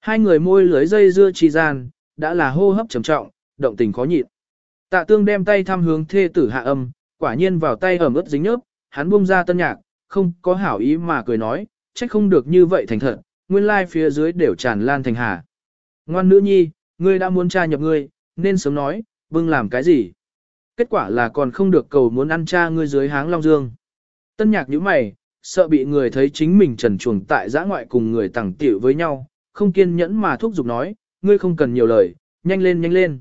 Hai người môi lưới dây dưa trì gian, đã là hô hấp trầm trọng, động tình khó nhịn. Tạ tương đem tay thăm hướng thê tử hạ âm, quả nhiên vào tay ẩm ướt dính nhớp, hắn buông ra tân nhạc, không có hảo ý mà cười nói, trách không được như vậy thành thật, nguyên lai phía dưới đều tràn lan thành hà. Ngoan nữ nhi, ngươi đã muốn cha nhập ngươi, nên sớm nói, bưng làm cái gì? Kết quả là còn không được cầu muốn ăn cha ngươi dưới háng long dương. Tân nhạc như mày, sợ bị người thấy chính mình trần chuồng tại giã ngoại cùng người tẳng tiểu với nhau, không kiên nhẫn mà thúc giục nói, ngươi không cần nhiều lời, nhanh lên nhanh lên.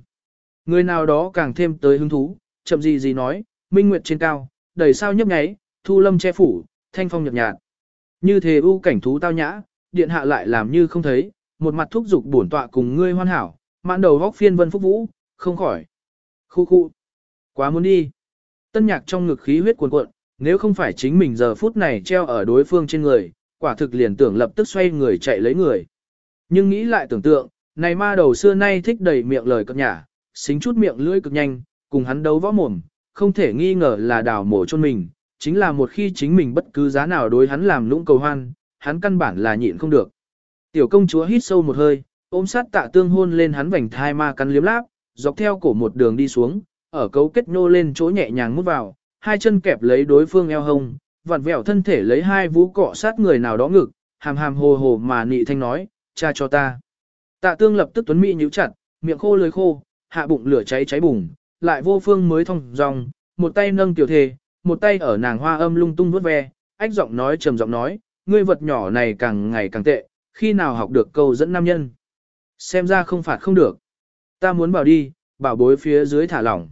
Người nào đó càng thêm tới hứng thú, chậm gì gì nói, minh nguyệt trên cao, đầy sao nhấp nháy, thu lâm che phủ, thanh phong nhập nhạt. Như thế ưu cảnh thú tao nhã, điện hạ lại làm như không thấy, một mặt thúc giục bổn tọa cùng ngươi hoàn hảo, mãn đầu góc phiên vân phúc vũ, không khỏi. Khu khu. Quá muốn đi. Tân nhạc trong ngực khí huyết cuồn cuộn, nếu không phải chính mình giờ phút này treo ở đối phương trên người, quả thực liền tưởng lập tức xoay người chạy lấy người. Nhưng nghĩ lại tưởng tượng, này ma đầu xưa nay thích đầy miệng lời cập nhả, xính chút miệng lưỡi cực nhanh, cùng hắn đấu võ mồm, không thể nghi ngờ là đào mổ chôn mình, chính là một khi chính mình bất cứ giá nào đối hắn làm lũng cầu hoan, hắn căn bản là nhịn không được. Tiểu công chúa hít sâu một hơi, ôm sát tạ tương hôn lên hắn vành thai ma cắn liếm láp, dọc theo cổ một đường đi xuống, ở cấu kết nô lên chỗ nhẹ nhàng mút vào, hai chân kẹp lấy đối phương eo hông, vặn vẹo thân thể lấy hai vũ cọ sát người nào đó ngực, hàm hàm hồ hồ mà nị thanh nói, cha cho ta. Tạ tương lập tức tuấn mỹ nhíu chặt, miệng khô lưỡi khô, hạ bụng lửa cháy cháy bùng, lại vô phương mới thông dòng, một tay nâng tiểu thề, một tay ở nàng hoa âm lung tung vuốt ve, ách giọng nói trầm giọng nói, ngươi vật nhỏ này càng ngày càng tệ, khi nào học được câu dẫn nam nhân. Xem ra không phạt không được. Ta muốn bảo đi, bảo bối phía dưới thả lỏng.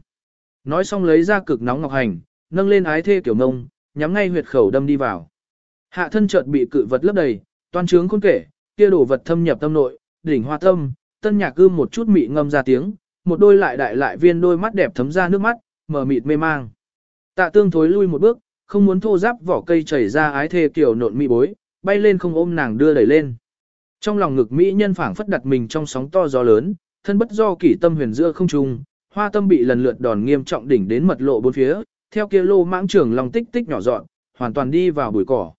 Nói xong lấy ra cực nóng ngọc hành, nâng lên ái thê kiểu mông, nhắm ngay huyệt khẩu đâm đi vào. Hạ thân chợt bị cự vật lấp đầy, toan trướng khôn kể, kia đổ vật thâm nhập tâm nội, đỉnh hoa tâm, tân nhạc cư một chút mị ngâm ra tiếng, một đôi lại đại lại viên đôi mắt đẹp thấm ra nước mắt, mở mịt mê mang. Tạ tương thối lui một bước, không muốn thô giáp vỏ cây chảy ra ái thê kiểu nộn mị bối, bay lên không ôm nàng đưa đẩy lên. Trong lòng ngực mỹ nhân phảng phất đặt mình trong sóng to gió lớn, thân bất do kỷ tâm huyền giữa không trung, hoa tâm bị lần lượt đòn nghiêm trọng đỉnh đến mật lộ bốn phía, theo kia lô mãng trưởng lòng tích tích nhỏ dọn, hoàn toàn đi vào bụi cỏ.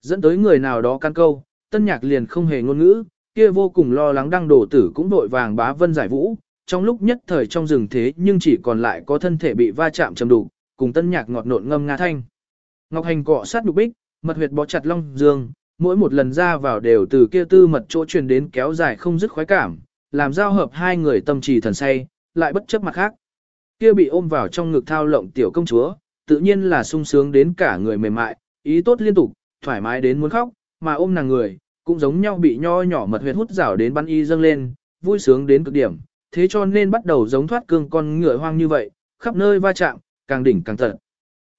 Dẫn tới người nào đó căn câu, tân nhạc liền không hề ngôn ngữ, kia vô cùng lo lắng đang đổ tử cũng đội vàng bá vân giải vũ, trong lúc nhất thời trong rừng thế nhưng chỉ còn lại có thân thể bị va chạm chầm đủ, cùng tân nhạc ngọt nộn ngâm nga thanh. Ngọc hành cọ sát đục bích, mật huyệt bó chặt long dương, mỗi một lần ra vào đều từ kia tư mật chỗ truyền đến kéo dài không dứt khoái cảm, làm giao hợp hai người tâm trì thần say, lại bất chấp mặt khác. Kia bị ôm vào trong ngực thao lộng tiểu công chúa, tự nhiên là sung sướng đến cả người mềm mại, ý tốt liên tục, thoải mái đến muốn khóc, mà ôm nàng người, cũng giống nhau bị nho nhỏ mật huyệt hút rảo đến bắn y dâng lên, vui sướng đến cực điểm, thế cho nên bắt đầu giống thoát cương con ngựa hoang như vậy, khắp nơi va chạm, càng đỉnh càng thật.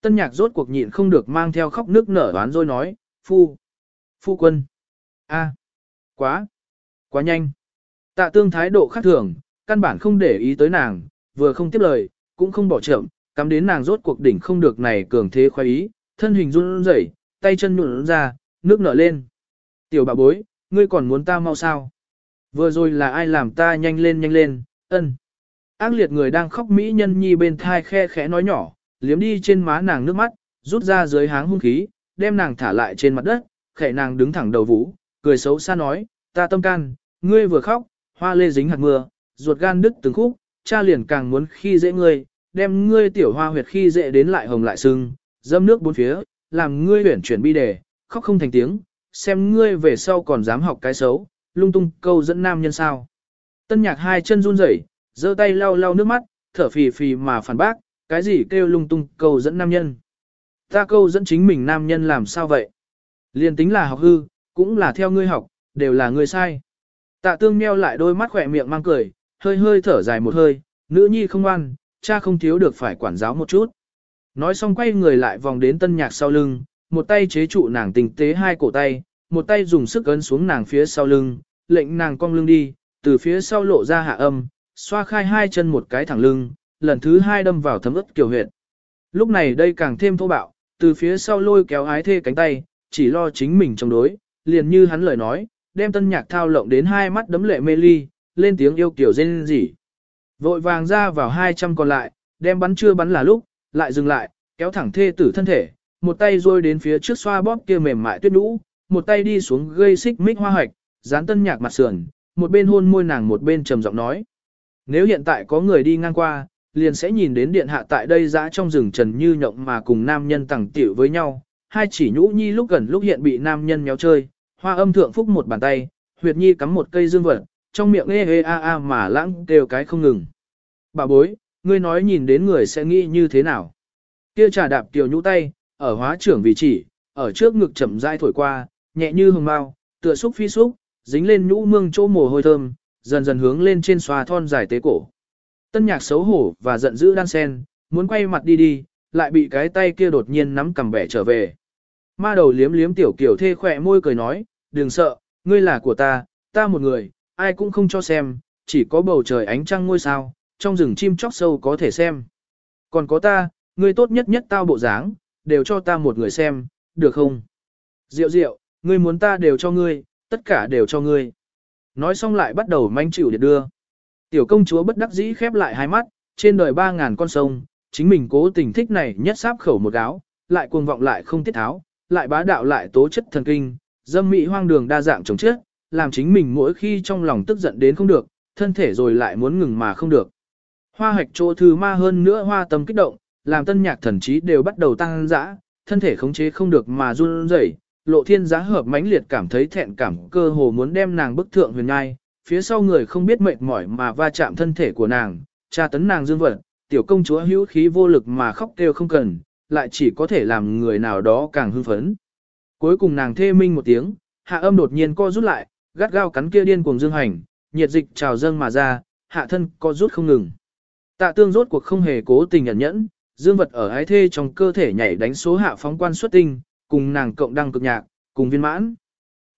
Tân nhạc rốt cuộc nhịn không được mang theo khóc nước nở đoán rồi nói, phu, phu quân, a, quá, quá nhanh. Tạ tương thái độ khác thường, căn bản không để ý tới nàng, vừa không tiếp lời, cũng không bỏ chậm, cắm đến nàng rốt cuộc đỉnh không được này cường thế khoái ý, thân hình run rẩy, tay chân nhũn ra, nước nở lên. Tiểu bà bối, ngươi còn muốn ta mau sao? Vừa rồi là ai làm ta nhanh lên nhanh lên, ân. Ác liệt người đang khóc mỹ nhân nhi bên thai khe khẽ nói nhỏ, liếm đi trên má nàng nước mắt, rút ra dưới háng hung khí, đem nàng thả lại trên mặt đất, khẽ nàng đứng thẳng đầu vũ, cười xấu xa nói, ta tâm can, ngươi vừa khóc, hoa lê dính hạt mưa, ruột gan đứt từng khúc, cha liền càng muốn khi dễ ngươi, đem ngươi tiểu hoa huyệt khi dễ đến lại hồng lại sưng, dâm nước bốn phía, làm ngươi huyển chuyển bi đề, khóc không thành tiếng, xem ngươi về sau còn dám học cái xấu, lung tung câu dẫn nam nhân sao. Tân nhạc hai chân run rẩy, giơ tay lau lau nước mắt, thở phì phì mà phản bác, cái gì kêu lung tung câu dẫn nam nhân. Ta câu dẫn chính mình nam nhân làm sao vậy? Liên tính là học hư, cũng là theo ngươi học, đều là ngươi sai. Tạ tương meo lại đôi mắt khỏe miệng mang cười, hơi hơi thở dài một hơi, nữ nhi không ngoan, cha không thiếu được phải quản giáo một chút. Nói xong quay người lại vòng đến tân nhạc sau lưng, một tay chế trụ nàng tình tế hai cổ tay, một tay dùng sức ấn xuống nàng phía sau lưng, lệnh nàng cong lưng đi, từ phía sau lộ ra hạ âm, xoa khai hai chân một cái thẳng lưng, lần thứ hai đâm vào thấm ức kiểu huyệt. Lúc này đây càng thêm thô bạo, từ phía sau lôi kéo ái thê cánh tay, chỉ lo chính mình chống đối, liền như hắn lời nói, đem tân nhạc thao lộng đến hai mắt đấm lệ mê ly, lên tiếng yêu kiểu rên rỉ. Vội vàng ra vào hai trăm còn lại, đem bắn chưa bắn là lúc, lại dừng lại, kéo thẳng thê tử thân thể, một tay rôi đến phía trước xoa bóp kia mềm mại tuyết nũ, một tay đi xuống gây xích mích hoa hạch, dán tân nhạc mặt sườn, một bên hôn môi nàng một bên trầm giọng nói. Nếu hiện tại có người đi ngang qua, liền sẽ nhìn đến điện hạ tại đây dã trong rừng trần như nhộng mà cùng nam nhân tẳng tiểu với nhau, hai chỉ nhũ nhi lúc gần lúc hiện bị nam nhân méo chơi, hoa âm thượng phúc một bàn tay, huyệt nhi cắm một cây dương vật, trong miệng ê ê a a mà lãng đều cái không ngừng. Bà bối, ngươi nói nhìn đến người sẽ nghĩ như thế nào? Kia trà đạp tiểu nhũ tay, ở hóa trưởng vị chỉ, ở trước ngực chậm rãi thổi qua, nhẹ như hồng mao tựa xúc phi xúc, dính lên nhũ mương chỗ mồ hôi thơm, dần dần hướng lên trên xòa thon dài tế cổ. Tân nhạc xấu hổ và giận dữ đan sen, muốn quay mặt đi đi, lại bị cái tay kia đột nhiên nắm cầm bẻ trở về. Ma đầu liếm liếm tiểu kiểu thê khỏe môi cười nói, đừng sợ, ngươi là của ta, ta một người, ai cũng không cho xem, chỉ có bầu trời ánh trăng ngôi sao, trong rừng chim chóc sâu có thể xem. Còn có ta, ngươi tốt nhất nhất tao bộ dáng, đều cho ta một người xem, được không? Diệu diệu, ngươi muốn ta đều cho ngươi, tất cả đều cho ngươi. Nói xong lại bắt đầu manh chịu để đưa. Tiểu công chúa bất đắc dĩ khép lại hai mắt, trên đời ba ngàn con sông, chính mình cố tình thích này nhất sáp khẩu một áo, lại cuồng vọng lại không tiết tháo, lại bá đạo lại tố chất thần kinh, dâm mị hoang đường đa dạng chống chết, làm chính mình mỗi khi trong lòng tức giận đến không được, thân thể rồi lại muốn ngừng mà không được. Hoa hạch chỗ thư ma hơn nữa hoa tâm kích động, làm tân nhạc thần trí đều bắt đầu tăng dã, thân thể khống chế không được mà run rẩy, lộ thiên giá hợp mãnh liệt cảm thấy thẹn cảm cơ hồ muốn đem nàng bức thượng huyền ngai, phía sau người không biết mệt mỏi mà va chạm thân thể của nàng, tra tấn nàng dương vật, tiểu công chúa hữu khí vô lực mà khóc kêu không cần, lại chỉ có thể làm người nào đó càng hưng phấn. Cuối cùng nàng thê minh một tiếng, hạ âm đột nhiên co rút lại, gắt gao cắn kia điên cuồng dương hành, nhiệt dịch trào dâng mà ra, hạ thân co rút không ngừng. Tạ tương rốt cuộc không hề cố tình nhẫn nhẫn, dương vật ở ái thê trong cơ thể nhảy đánh số hạ phóng quan xuất tinh, cùng nàng cộng đăng cực nhạc, cùng viên mãn.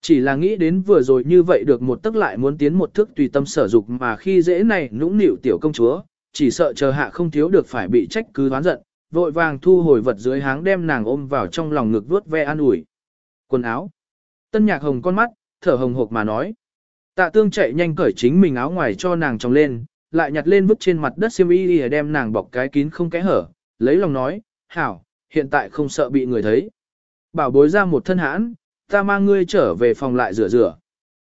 Chỉ là nghĩ đến vừa rồi như vậy được một tức lại muốn tiến một thức tùy tâm sở dục mà khi dễ này nũng nịu tiểu công chúa, chỉ sợ chờ hạ không thiếu được phải bị trách cứ đoán giận, vội vàng thu hồi vật dưới háng đem nàng ôm vào trong lòng ngực vuốt ve an ủi. Quần áo. Tân nhạc hồng con mắt, thở hồng hộc mà nói. Tạ tương chạy nhanh cởi chính mình áo ngoài cho nàng trồng lên, lại nhặt lên vứt trên mặt đất xiêm y đi đem nàng bọc cái kín không kẽ hở, lấy lòng nói, hảo, hiện tại không sợ bị người thấy. Bảo bối ra một thân hãn, ta mang ngươi trở về phòng lại rửa rửa.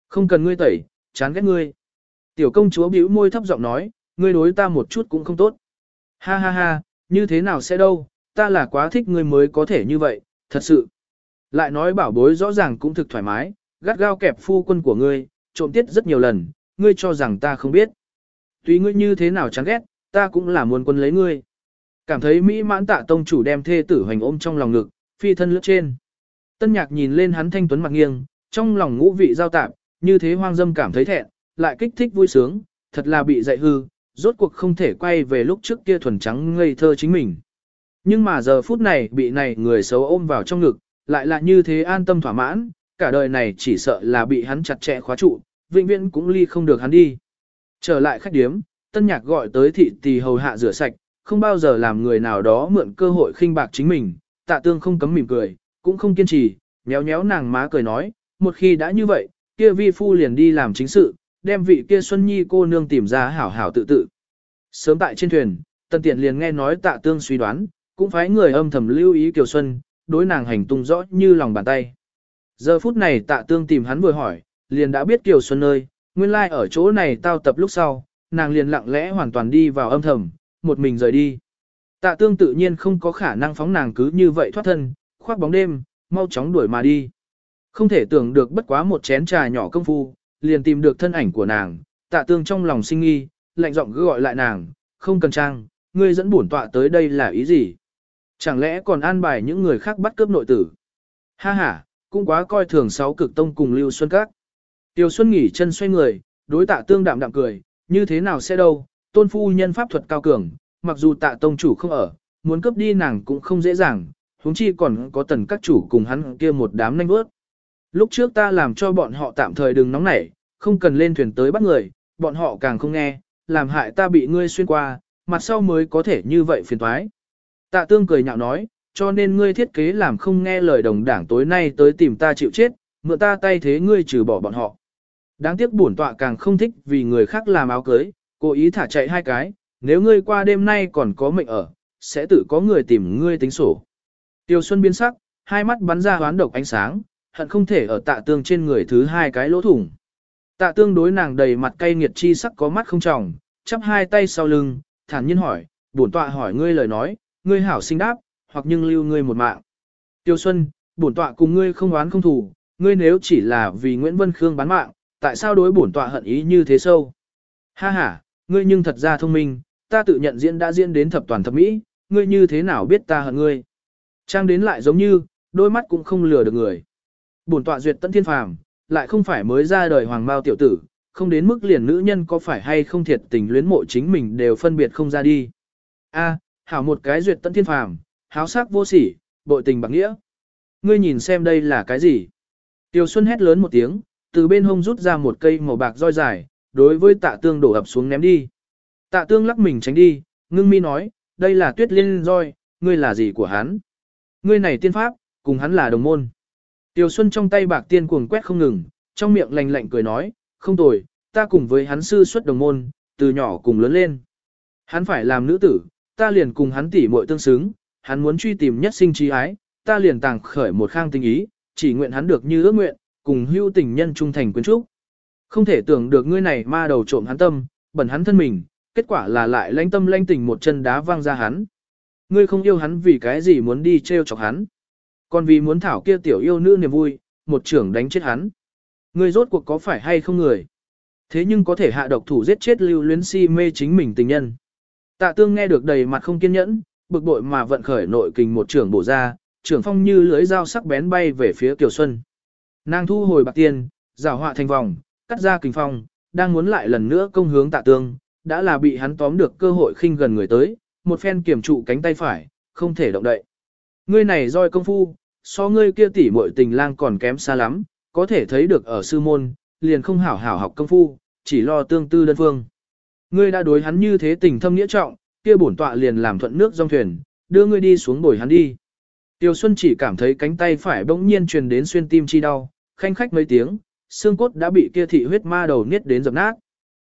Không cần ngươi tẩy, chán ghét ngươi. Tiểu công chúa bĩu môi thấp giọng nói, ngươi đối ta một chút cũng không tốt. Ha ha ha, như thế nào sẽ đâu, ta là quá thích ngươi mới có thể như vậy, thật sự. Lại nói bảo bối rõ ràng cũng thực thoải mái, gắt gao kẹp phu quân của ngươi, trộm tiết rất nhiều lần, ngươi cho rằng ta không biết. Tuy ngươi như thế nào chán ghét, ta cũng là muốn quân lấy ngươi. Cảm thấy mỹ mãn tạ tông chủ đem thê tử hoành ôm trong lòng ngực, phi thân lướt trên. Tân nhạc nhìn lên hắn thanh tuấn mặt nghiêng, trong lòng ngũ vị giao tạp, như thế hoang dâm cảm thấy thẹn, lại kích thích vui sướng, thật là bị dạy hư, rốt cuộc không thể quay về lúc trước kia thuần trắng ngây thơ chính mình. Nhưng mà giờ phút này bị này người xấu ôm vào trong ngực, lại là như thế an tâm thỏa mãn, cả đời này chỉ sợ là bị hắn chặt chẽ khóa trụ, vĩnh viễn cũng ly không được hắn đi. Trở lại khách điếm, tân nhạc gọi tới thị tỳ hầu hạ rửa sạch, không bao giờ làm người nào đó mượn cơ hội khinh bạc chính mình, tạ tương không cấm mỉm cười, cũng không kiên trì, nhéo nhéo nàng má cười nói, một khi đã như vậy, kia vi phu liền đi làm chính sự, đem vị kia Xuân Nhi cô nương tìm ra hảo hảo tự tự. Sớm tại trên thuyền, tân tiện liền nghe nói tạ tương suy đoán, cũng phải người âm thầm lưu ý Kiều Xuân, đối nàng hành tung rõ như lòng bàn tay. Giờ phút này tạ tương tìm hắn vừa hỏi, liền đã biết Kiều Xuân ơi, nguyên lai like ở chỗ này tao tập lúc sau, nàng liền lặng lẽ hoàn toàn đi vào âm thầm, một mình rời đi. Tạ tương tự nhiên không có khả năng phóng nàng cứ như vậy thoát thân, khoác bóng đêm, mau chóng đuổi mà đi. Không thể tưởng được bất quá một chén trà nhỏ công phu, liền tìm được thân ảnh của nàng, tạ tương trong lòng sinh nghi, lạnh giọng cứ gọi lại nàng, không cần trang, ngươi dẫn bổn tọa tới đây là ý gì? Chẳng lẽ còn an bài những người khác bắt cướp nội tử? Ha ha, cũng quá coi thường sáu cực tông cùng Lưu Xuân Các. Tiêu Xuân nghỉ chân xoay người, đối tạ tương đạm đạm cười, như thế nào sẽ đâu, tôn phu nhân pháp thuật cao cường, mặc dù tạ tông chủ không ở, muốn cướp đi nàng cũng không dễ dàng, huống chi còn có tần các chủ cùng hắn kia một đám nanh bước. Lúc trước ta làm cho bọn họ tạm thời đừng nóng nảy, không cần lên thuyền tới bắt người, bọn họ càng không nghe, làm hại ta bị ngươi xuyên qua, mặt sau mới có thể như vậy phiền thoái. Tạ tương cười nhạo nói, cho nên ngươi thiết kế làm không nghe lời đồng đảng tối nay tới tìm ta chịu chết, mượn ta tay thế ngươi trừ bỏ bọn họ. Đáng tiếc bổn tọa càng không thích vì người khác làm áo cưới, cố ý thả chạy hai cái, nếu ngươi qua đêm nay còn có mệnh ở, sẽ tự có người tìm ngươi tính sổ. Tiêu Xuân biến sắc, hai mắt bắn ra hoán độc ánh sáng, hận không thể ở tạ tương trên người thứ hai cái lỗ thủng. Tạ tương đối nàng đầy mặt cay nghiệt chi sắc có mắt không tròng, chắp hai tay sau lưng, thản nhiên hỏi, bổn tọa hỏi ngươi lời nói, ngươi hảo sinh đáp, hoặc nhưng lưu ngươi một mạng. Tiêu Xuân, bổn tọa cùng ngươi không oán không thù, ngươi nếu chỉ là vì Nguyễn Vân Khương bán mạng, tại sao đối bổn tọa hận ý như thế sâu? Ha ha, ngươi nhưng thật ra thông minh, ta tự nhận diễn đã diễn đến thập toàn thập mỹ, ngươi như thế nào biết ta hận ngươi? Trang đến lại giống như, đôi mắt cũng không lừa được người. Bổn tọa duyệt tận thiên phàm, lại không phải mới ra đời hoàng bao tiểu tử, không đến mức liền nữ nhân có phải hay không thiệt tình luyến mộ chính mình đều phân biệt không ra đi. A, hảo một cái duyệt tận thiên phàm, háo sắc vô sỉ, bội tình bạc nghĩa. Ngươi nhìn xem đây là cái gì? Tiêu Xuân hét lớn một tiếng, từ bên hông rút ra một cây màu bạc roi dài, đối với tạ tương đổ ập xuống ném đi. Tạ tương lắc mình tránh đi, ngưng mi nói, đây là tuyết liên roi, ngươi là gì của hắn? Ngươi này tiên pháp, cùng hắn là đồng môn. Tiêu Xuân trong tay bạc tiên cuồng quét không ngừng, trong miệng lạnh lạnh cười nói, không tồi, ta cùng với hắn sư xuất đồng môn, từ nhỏ cùng lớn lên. Hắn phải làm nữ tử, ta liền cùng hắn tỉ muội tương xứng, hắn muốn truy tìm nhất sinh trí ái, ta liền tàng khởi một khang tình ý, chỉ nguyện hắn được như ước nguyện, cùng hưu tình nhân trung thành quyến trúc. Không thể tưởng được ngươi này ma đầu trộm hắn tâm, bẩn hắn thân mình, kết quả là lại lãnh tâm lãnh tình một chân đá văng ra hắn. Ngươi không yêu hắn vì cái gì muốn đi treo chọc hắn. Còn vì muốn thảo kia tiểu yêu nữ niềm vui, một trưởng đánh chết hắn. Ngươi rốt cuộc có phải hay không người? Thế nhưng có thể hạ độc thủ giết chết lưu luyến si mê chính mình tình nhân. Tạ tương nghe được đầy mặt không kiên nhẫn, bực bội mà vận khởi nội kình một trưởng bổ ra, trưởng phong như lưới dao sắc bén bay về phía Kiều Xuân. Nàng thu hồi bạc tiền, rào họa thành vòng, cắt ra kình phong, đang muốn lại lần nữa công hướng tạ tương, đã là bị hắn tóm được cơ hội khinh gần người tới, một phen kiểm trụ cánh tay phải, không thể động đậy. Ngươi này roi công phu, so ngươi kia tỷ muội tình lang còn kém xa lắm, có thể thấy được ở sư môn, liền không hảo hảo học công phu, chỉ lo tương tư đơn phương. Ngươi đã đối hắn như thế tình thâm nghĩa trọng, kia bổn tọa liền làm thuận nước dòng thuyền, đưa ngươi đi xuống bồi hắn đi. Tiêu Xuân chỉ cảm thấy cánh tay phải bỗng nhiên truyền đến xuyên tim chi đau, khanh khách mấy tiếng, xương cốt đã bị kia thị huyết ma đầu niết đến dập nát.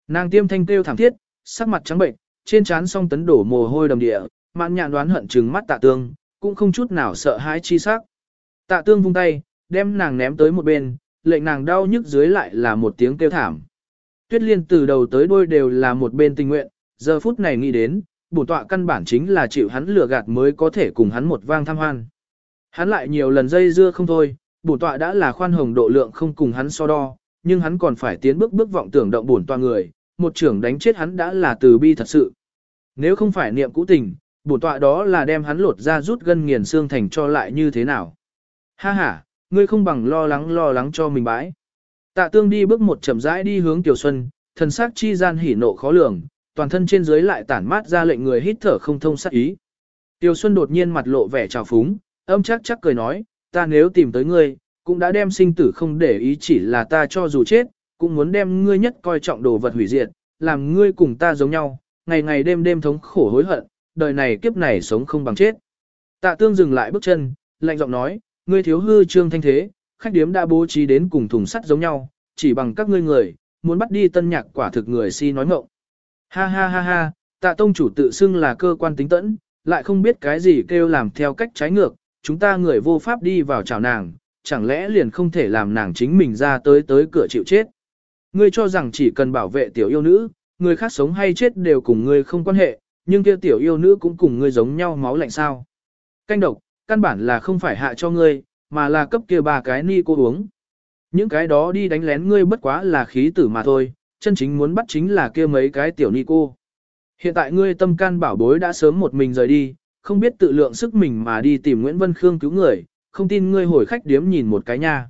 Nàng tiêm thanh kêu thảm thiết, sắc mặt trắng bệnh, trên trán song tấn đổ mồ hôi đầm địa, mạn nhạn đoán hận trừng mắt tạ tương, cũng không chút nào sợ hãi chi sắc. Tạ tương vung tay, đem nàng ném tới một bên, lệnh nàng đau nhức dưới lại là một tiếng kêu thảm. Tuyết liên từ đầu tới đuôi đều là một bên tình nguyện, giờ phút này nghĩ đến, bổn tọa căn bản chính là chịu hắn lừa gạt mới có thể cùng hắn một vang tham hoan. Hắn lại nhiều lần dây dưa không thôi, bổn tọa đã là khoan hồng độ lượng không cùng hắn so đo, nhưng hắn còn phải tiến bước bước vọng tưởng động bổn tọa người, một trưởng đánh chết hắn đã là từ bi thật sự. Nếu không phải niệm cũ tình, bổn tọa đó là đem hắn lột ra rút gân nghiền xương thành cho lại như thế nào. Ha ha, ngươi không bằng lo lắng lo lắng cho mình bãi. Tạ tương đi bước một chậm rãi đi hướng Tiểu Xuân, thần sắc chi gian hỉ nộ khó lường, toàn thân trên dưới lại tản mát ra lệnh người hít thở không thông sắc ý. Tiểu Xuân đột nhiên mặt lộ vẻ trào phúng, âm chắc chắc cười nói, ta nếu tìm tới ngươi, cũng đã đem sinh tử không để ý chỉ là ta cho dù chết, cũng muốn đem ngươi nhất coi trọng đồ vật hủy diệt, làm ngươi cùng ta giống nhau, ngày ngày đêm đêm thống khổ hối hận, đời này kiếp này sống không bằng chết. Tạ tương dừng lại bước chân, lạnh giọng nói, ngươi thiếu hư trương thanh thế, khách điếm đã bố trí đến cùng thùng sắt giống nhau, chỉ bằng các ngươi người, muốn bắt đi tân nhạc quả thực người si nói ngộng. Ha ha ha ha, tạ tông chủ tự xưng là cơ quan tính tẫn, lại không biết cái gì kêu làm theo cách trái ngược, chúng ta người vô pháp đi vào chào nàng, chẳng lẽ liền không thể làm nàng chính mình ra tới tới cửa chịu chết. Ngươi cho rằng chỉ cần bảo vệ tiểu yêu nữ, người khác sống hay chết đều cùng ngươi không quan hệ, nhưng kia tiểu yêu nữ cũng cùng ngươi giống nhau máu lạnh sao. Canh độc, căn bản là không phải hạ cho ngươi, mà là cấp kia ba cái ni cô uống. Những cái đó đi đánh lén ngươi bất quá là khí tử mà thôi, chân chính muốn bắt chính là kia mấy cái tiểu ni cô. Hiện tại ngươi tâm can bảo bối đã sớm một mình rời đi, không biết tự lượng sức mình mà đi tìm Nguyễn Vân Khương cứu người, không tin ngươi hồi khách điếm nhìn một cái nha.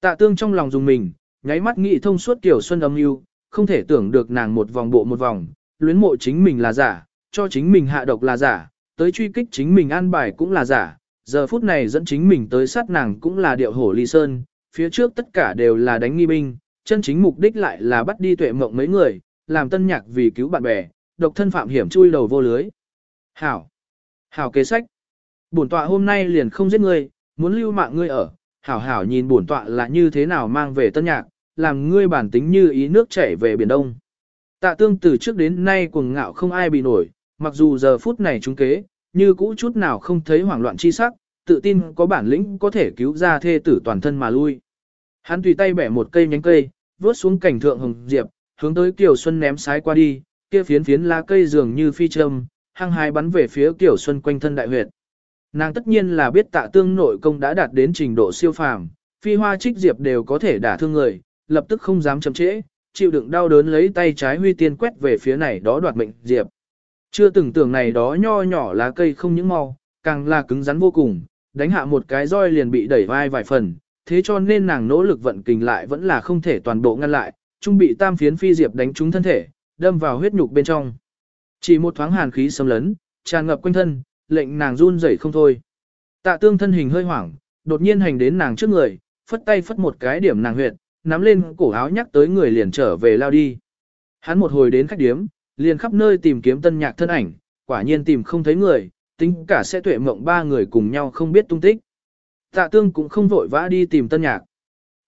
Tạ tương trong lòng dùng mình, nháy mắt nghĩ thông suốt kiểu xuân âm yêu, không thể tưởng được nàng một vòng bộ một vòng, luyến mộ chính mình là giả, cho chính mình hạ độc là giả, tới truy kích chính mình an bài cũng là giả, giờ phút này dẫn chính mình tới sát nàng cũng là điệu hổ ly sơn, phía trước tất cả đều là đánh nghi binh, chân chính mục đích lại là bắt đi tuệ mộng mấy người, làm tân nhạc vì cứu bạn bè, độc thân phạm hiểm chui đầu vô lưới. Hảo! Hảo kế sách! Bổn tọa hôm nay liền không giết ngươi, muốn lưu mạng ngươi ở, hảo hảo nhìn bổn tọa là như thế nào mang về tân nhạc, làm ngươi bản tính như ý nước chảy về biển đông. Tạ tương từ trước đến nay cuồng ngạo không ai bị nổi, mặc dù giờ phút này chúng kế, như cũ chút nào không thấy hoảng loạn chi sắc, tự tin có bản lĩnh có thể cứu ra thê tử toàn thân mà lui. Hắn tùy tay bẻ một cây nhánh cây, vớt xuống cảnh thượng hồng diệp, hướng tới Kiều Xuân ném sái qua đi, kia phiến phiến lá cây dường như phi châm, hăng hái bắn về phía Kiều Xuân quanh thân đại huyệt. Nàng tất nhiên là biết tạ tương nội công đã đạt đến trình độ siêu phàm, phi hoa trích diệp đều có thể đả thương người, lập tức không dám chậm trễ, chịu đựng đau đớn lấy tay trái huy tiên quét về phía này đó đoạt mệnh diệp. Chưa từng tưởng này đó nho nhỏ lá cây không những mau, càng là cứng rắn vô cùng, đánh hạ một cái roi liền bị đẩy vai vài phần, thế cho nên nàng nỗ lực vận kình lại vẫn là không thể toàn bộ ngăn lại, trung bị tam phiến phi diệp đánh trúng thân thể, đâm vào huyết nhục bên trong. Chỉ một thoáng hàn khí xâm lấn, tràn ngập quanh thân, lệnh nàng run rẩy không thôi. Tạ tương thân hình hơi hoảng, đột nhiên hành đến nàng trước người, phất tay phất một cái điểm nàng huyệt, nắm lên cổ áo nhắc tới người liền trở về lao đi. Hắn một hồi đến khách điếm, liền khắp nơi tìm kiếm tân nhạc thân ảnh, quả nhiên tìm không thấy người, tính cả sẽ tuệ mộng ba người cùng nhau không biết tung tích. Tạ tương cũng không vội vã đi tìm tân nhạc.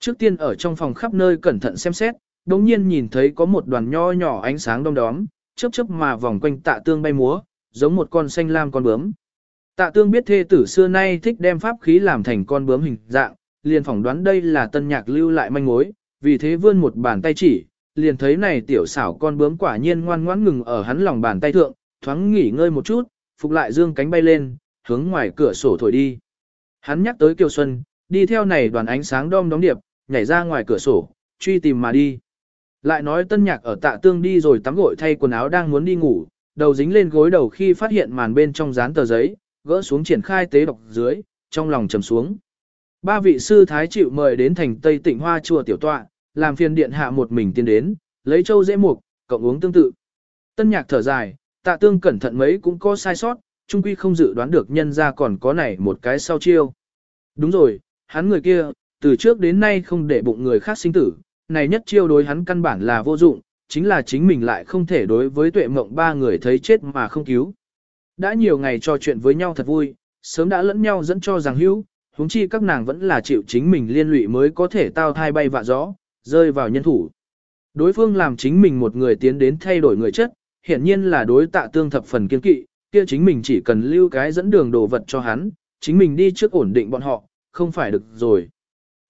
Trước tiên ở trong phòng khắp nơi cẩn thận xem xét, đồng nhiên nhìn thấy có một đoàn nho nhỏ ánh sáng đông đóm, chớp chớp mà vòng quanh tạ tương bay múa, giống một con xanh lam con bướm. Tạ tương biết thê tử xưa nay thích đem pháp khí làm thành con bướm hình dạng, liền phỏng đoán đây là tân nhạc lưu lại manh mối, vì thế vươn một bàn tay chỉ, liền thấy này tiểu xảo con bướm quả nhiên ngoan ngoãn ngừng ở hắn lòng bàn tay thượng, thoáng nghỉ ngơi một chút, phục lại dương cánh bay lên, hướng ngoài cửa sổ thổi đi. Hắn nhắc tới Kiều Xuân, đi theo này đoàn ánh sáng đom đóm điệp, nhảy ra ngoài cửa sổ, truy tìm mà đi. Lại nói tân nhạc ở tạ tương đi rồi tắm gội thay quần áo đang muốn đi ngủ, đầu dính lên gối đầu khi phát hiện màn bên trong dán tờ giấy, gỡ xuống triển khai tế đọc dưới, trong lòng trầm xuống. Ba vị sư thái chịu mời đến thành Tây Tịnh Hoa chùa tiểu tọa, làm phiền điện hạ một mình tiến đến, lấy châu dễ mục, cộng uống tương tự. Tân nhạc thở dài, tạ tương cẩn thận mấy cũng có sai sót, trung quy không dự đoán được nhân ra còn có này một cái sau chiêu. Đúng rồi, hắn người kia, từ trước đến nay không để bụng người khác sinh tử, này nhất chiêu đối hắn căn bản là vô dụng, chính là chính mình lại không thể đối với tuệ mộng ba người thấy chết mà không cứu. Đã nhiều ngày trò chuyện với nhau thật vui, sớm đã lẫn nhau dẫn cho rằng hữu, huống chi các nàng vẫn là chịu chính mình liên lụy mới có thể tao thai bay vạ gió, rơi vào nhân thủ. Đối phương làm chính mình một người tiến đến thay đổi người chất, hiển nhiên là đối tạ tương thập phần kiên kỵ, kia chính mình chỉ cần lưu cái dẫn đường đồ vật cho hắn, chính mình đi trước ổn định bọn họ, không phải được rồi.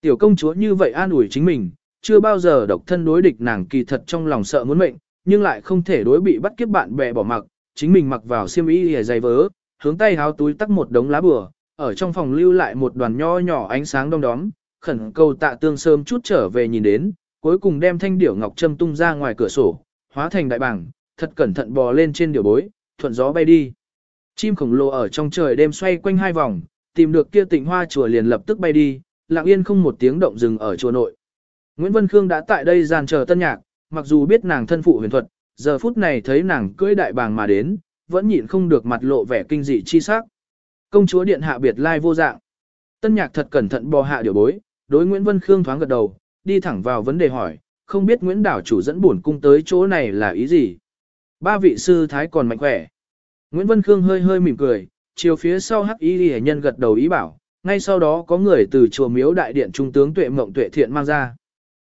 Tiểu công chúa như vậy an ủi chính mình, chưa bao giờ độc thân đối địch nàng kỳ thật trong lòng sợ muốn mệnh, nhưng lại không thể đối bị bắt kiếp bạn bè bỏ mặc, chính mình mặc vào xiêm y lìa dày vớ, hướng tay háo túi tắt một đống lá bừa, ở trong phòng lưu lại một đoàn nho nhỏ ánh sáng đông đóm, khẩn cầu tạ tương sớm chút trở về nhìn đến, cuối cùng đem thanh điểu ngọc châm tung ra ngoài cửa sổ, hóa thành đại bảng, thật cẩn thận bò lên trên điểu bối, thuận gió bay đi. Chim khổng lồ ở trong trời đêm xoay quanh hai vòng, tìm được kia tịnh hoa chùa liền lập tức bay đi, lặng yên không một tiếng động dừng ở chùa nội. Nguyễn Vân Khương đã tại đây giàn chờ tân nhạc, mặc dù biết nàng thân phụ huyền thuật, giờ phút này thấy nàng cưỡi đại bàng mà đến, vẫn nhịn không được mặt lộ vẻ kinh dị chi sắc. Công chúa điện hạ biệt lai vô dạng. Tân nhạc thật cẩn thận bò hạ điều bối, đối Nguyễn Vân Khương thoáng gật đầu, đi thẳng vào vấn đề hỏi, không biết Nguyễn Đảo chủ dẫn bổn cung tới chỗ này là ý gì. Ba vị sư thái còn mạnh khỏe. Nguyễn Vân Khương hơi hơi mỉm cười, chiều phía sau hắc y hệ nhân gật đầu ý bảo, ngay sau đó có người từ chùa miếu đại điện trung tướng tuệ mộng tuệ thiện mang ra.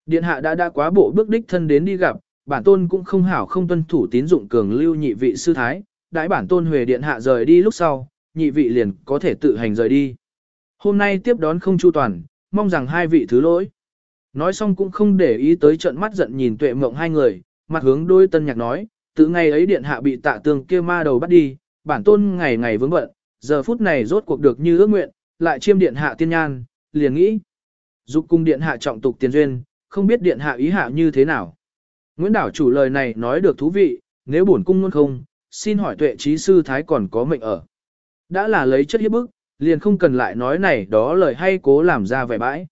Điện hạ đã đã quá bộ bước đích thân đến đi gặp, bản tôn cũng không hảo không tuân thủ tín dụng cường lưu nhị vị sư thái, đãi bản tôn huề điện hạ rời đi lúc sau, nhị vị liền có thể tự hành rời đi. Hôm nay tiếp đón không chu toàn, mong rằng hai vị thứ lỗi. Nói xong cũng không để ý tới trận mắt giận nhìn tuệ mộng hai người, mặt hướng đôi tân nhạc nói, từ ngày ấy điện hạ bị tạ tường kia ma đầu bắt đi, bản tôn ngày ngày vướng bận, giờ phút này rốt cuộc được như ước nguyện, lại chiêm điện hạ tiên nhan, liền nghĩ. Dục cung điện hạ trọng tục tiền duyên, không biết điện hạ ý hạ như thế nào. Nguyễn Đảo chủ lời này nói được thú vị, nếu bổn cung luôn không, xin hỏi tuệ trí sư thái còn có mệnh ở. Đã là lấy chất hiếp bức, liền không cần lại nói này đó lời hay cố làm ra vẻ bãi.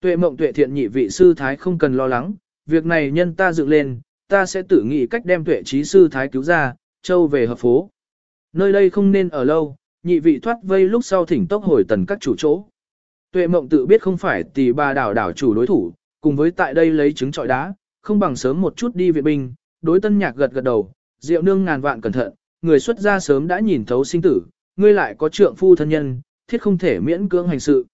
Tuệ mộng tuệ thiện nhị vị sư thái không cần lo lắng, việc này nhân ta dựng lên, ta sẽ tự nghĩ cách đem tuệ trí sư thái cứu ra, châu về hợp phố. Nơi đây không nên ở lâu, nhị vị thoát vây lúc sau thỉnh tốc hồi tần các chủ chỗ. Tuệ mộng tự biết không phải tỷ bà đảo đảo chủ đối thủ, cùng với tại đây lấy trứng trọi đá, không bằng sớm một chút đi viện binh, đối tân nhạc gật gật đầu, diệu nương ngàn vạn cẩn thận, người xuất gia sớm đã nhìn thấu sinh tử, ngươi lại có trượng phu thân nhân, thiết không thể miễn cưỡng hành sự.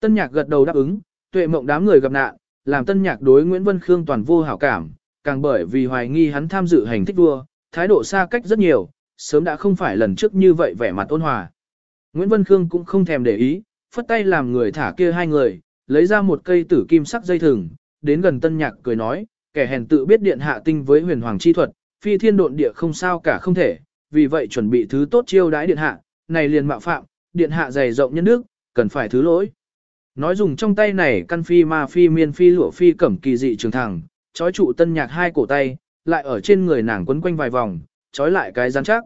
Tân nhạc gật đầu đáp ứng, tuệ mộng đám người gặp nạn, làm tân nhạc đối Nguyễn Vân Khương toàn vô hảo cảm, càng bởi vì hoài nghi hắn tham dự hành thích vua, thái độ xa cách rất nhiều, sớm đã không phải lần trước như vậy vẻ mặt ôn hòa. Nguyễn Vân Khương cũng không thèm để ý, phất tay làm người thả kia hai người, lấy ra một cây tử kim sắc dây thừng, đến gần tân nhạc cười nói, kẻ hèn tự biết điện hạ tinh với huyền hoàng chi thuật, phi thiên độn địa không sao cả không thể, vì vậy chuẩn bị thứ tốt chiêu đãi điện hạ, này liền mạo phạm, điện hạ dày rộng nhân đức, cần phải thứ lỗi. Nói dùng trong tay này căn phi ma phi miên phi lụa phi cẩm kỳ dị trường thẳng, trói trụ tân nhạc hai cổ tay, lại ở trên người nàng quấn quanh vài vòng, trói lại cái rắn chắc.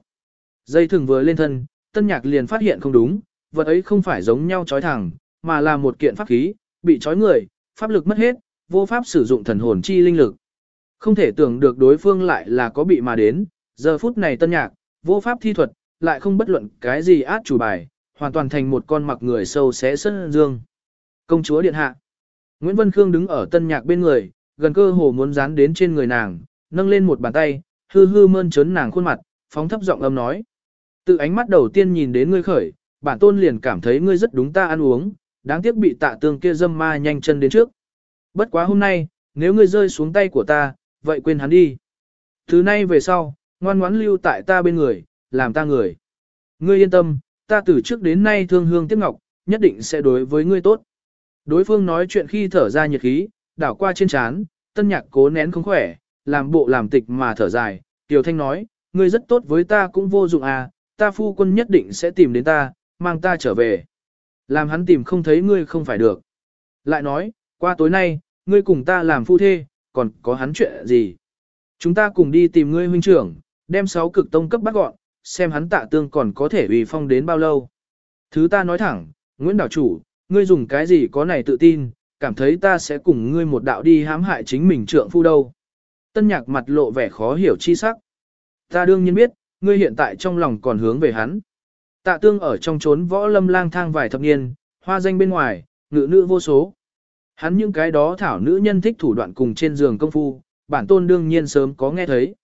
Dây thừng vừa lên thân, tân nhạc liền phát hiện không đúng, vật ấy không phải giống nhau trói thẳng, mà là một kiện pháp khí, bị trói người, pháp lực mất hết, vô pháp sử dụng thần hồn chi linh lực. Không thể tưởng được đối phương lại là có bị mà đến, giờ phút này tân nhạc, vô pháp thi thuật, lại không bất luận cái gì át chủ bài, hoàn toàn thành một con mặc người sâu xé sân dương. Công chúa điện hạ. Nguyễn Vân Khương đứng ở tân nhạc bên người, gần cơ hồ muốn dán đến trên người nàng, nâng lên một bàn tay, hư hư mơn trớn nàng khuôn mặt, phóng thấp giọng âm nói. Từ ánh mắt đầu tiên nhìn đến ngươi khởi, bản tôn liền cảm thấy ngươi rất đúng ta ăn uống, đáng tiếc bị tạ tương kia dâm ma nhanh chân đến trước. Bất quá hôm nay, nếu ngươi rơi xuống tay của ta, vậy quên hắn đi. Thứ nay về sau, ngoan ngoãn lưu tại ta bên người, làm ta người. Ngươi yên tâm, ta từ trước đến nay thương hương tiếc ngọc, nhất định sẽ đối với ngươi tốt. Đối phương nói chuyện khi thở ra nhiệt khí, đảo qua trên trán, tân nhạc cố nén không khỏe, làm bộ làm tịch mà thở dài. Tiểu Thanh nói, ngươi rất tốt với ta cũng vô dụng à, ta phu quân nhất định sẽ tìm đến ta, mang ta trở về. Làm hắn tìm không thấy ngươi không phải được. Lại nói, qua tối nay, ngươi cùng ta làm phu thê, còn có hắn chuyện gì? Chúng ta cùng đi tìm ngươi huynh trưởng, đem sáu cực tông cấp bắt gọn, xem hắn tạ tương còn có thể ủy phong đến bao lâu. Thứ ta nói thẳng, Nguyễn Đảo Chủ, ngươi dùng cái gì có này tự tin, cảm thấy ta sẽ cùng ngươi một đạo đi hãm hại chính mình trượng phu đâu. Tân nhạc mặt lộ vẻ khó hiểu chi sắc. Ta đương nhiên biết, ngươi hiện tại trong lòng còn hướng về hắn. Tạ tương ở trong chốn võ lâm lang thang vài thập niên, hoa danh bên ngoài, ngự nữ vô số. Hắn những cái đó thảo nữ nhân thích thủ đoạn cùng trên giường công phu, bản tôn đương nhiên sớm có nghe thấy.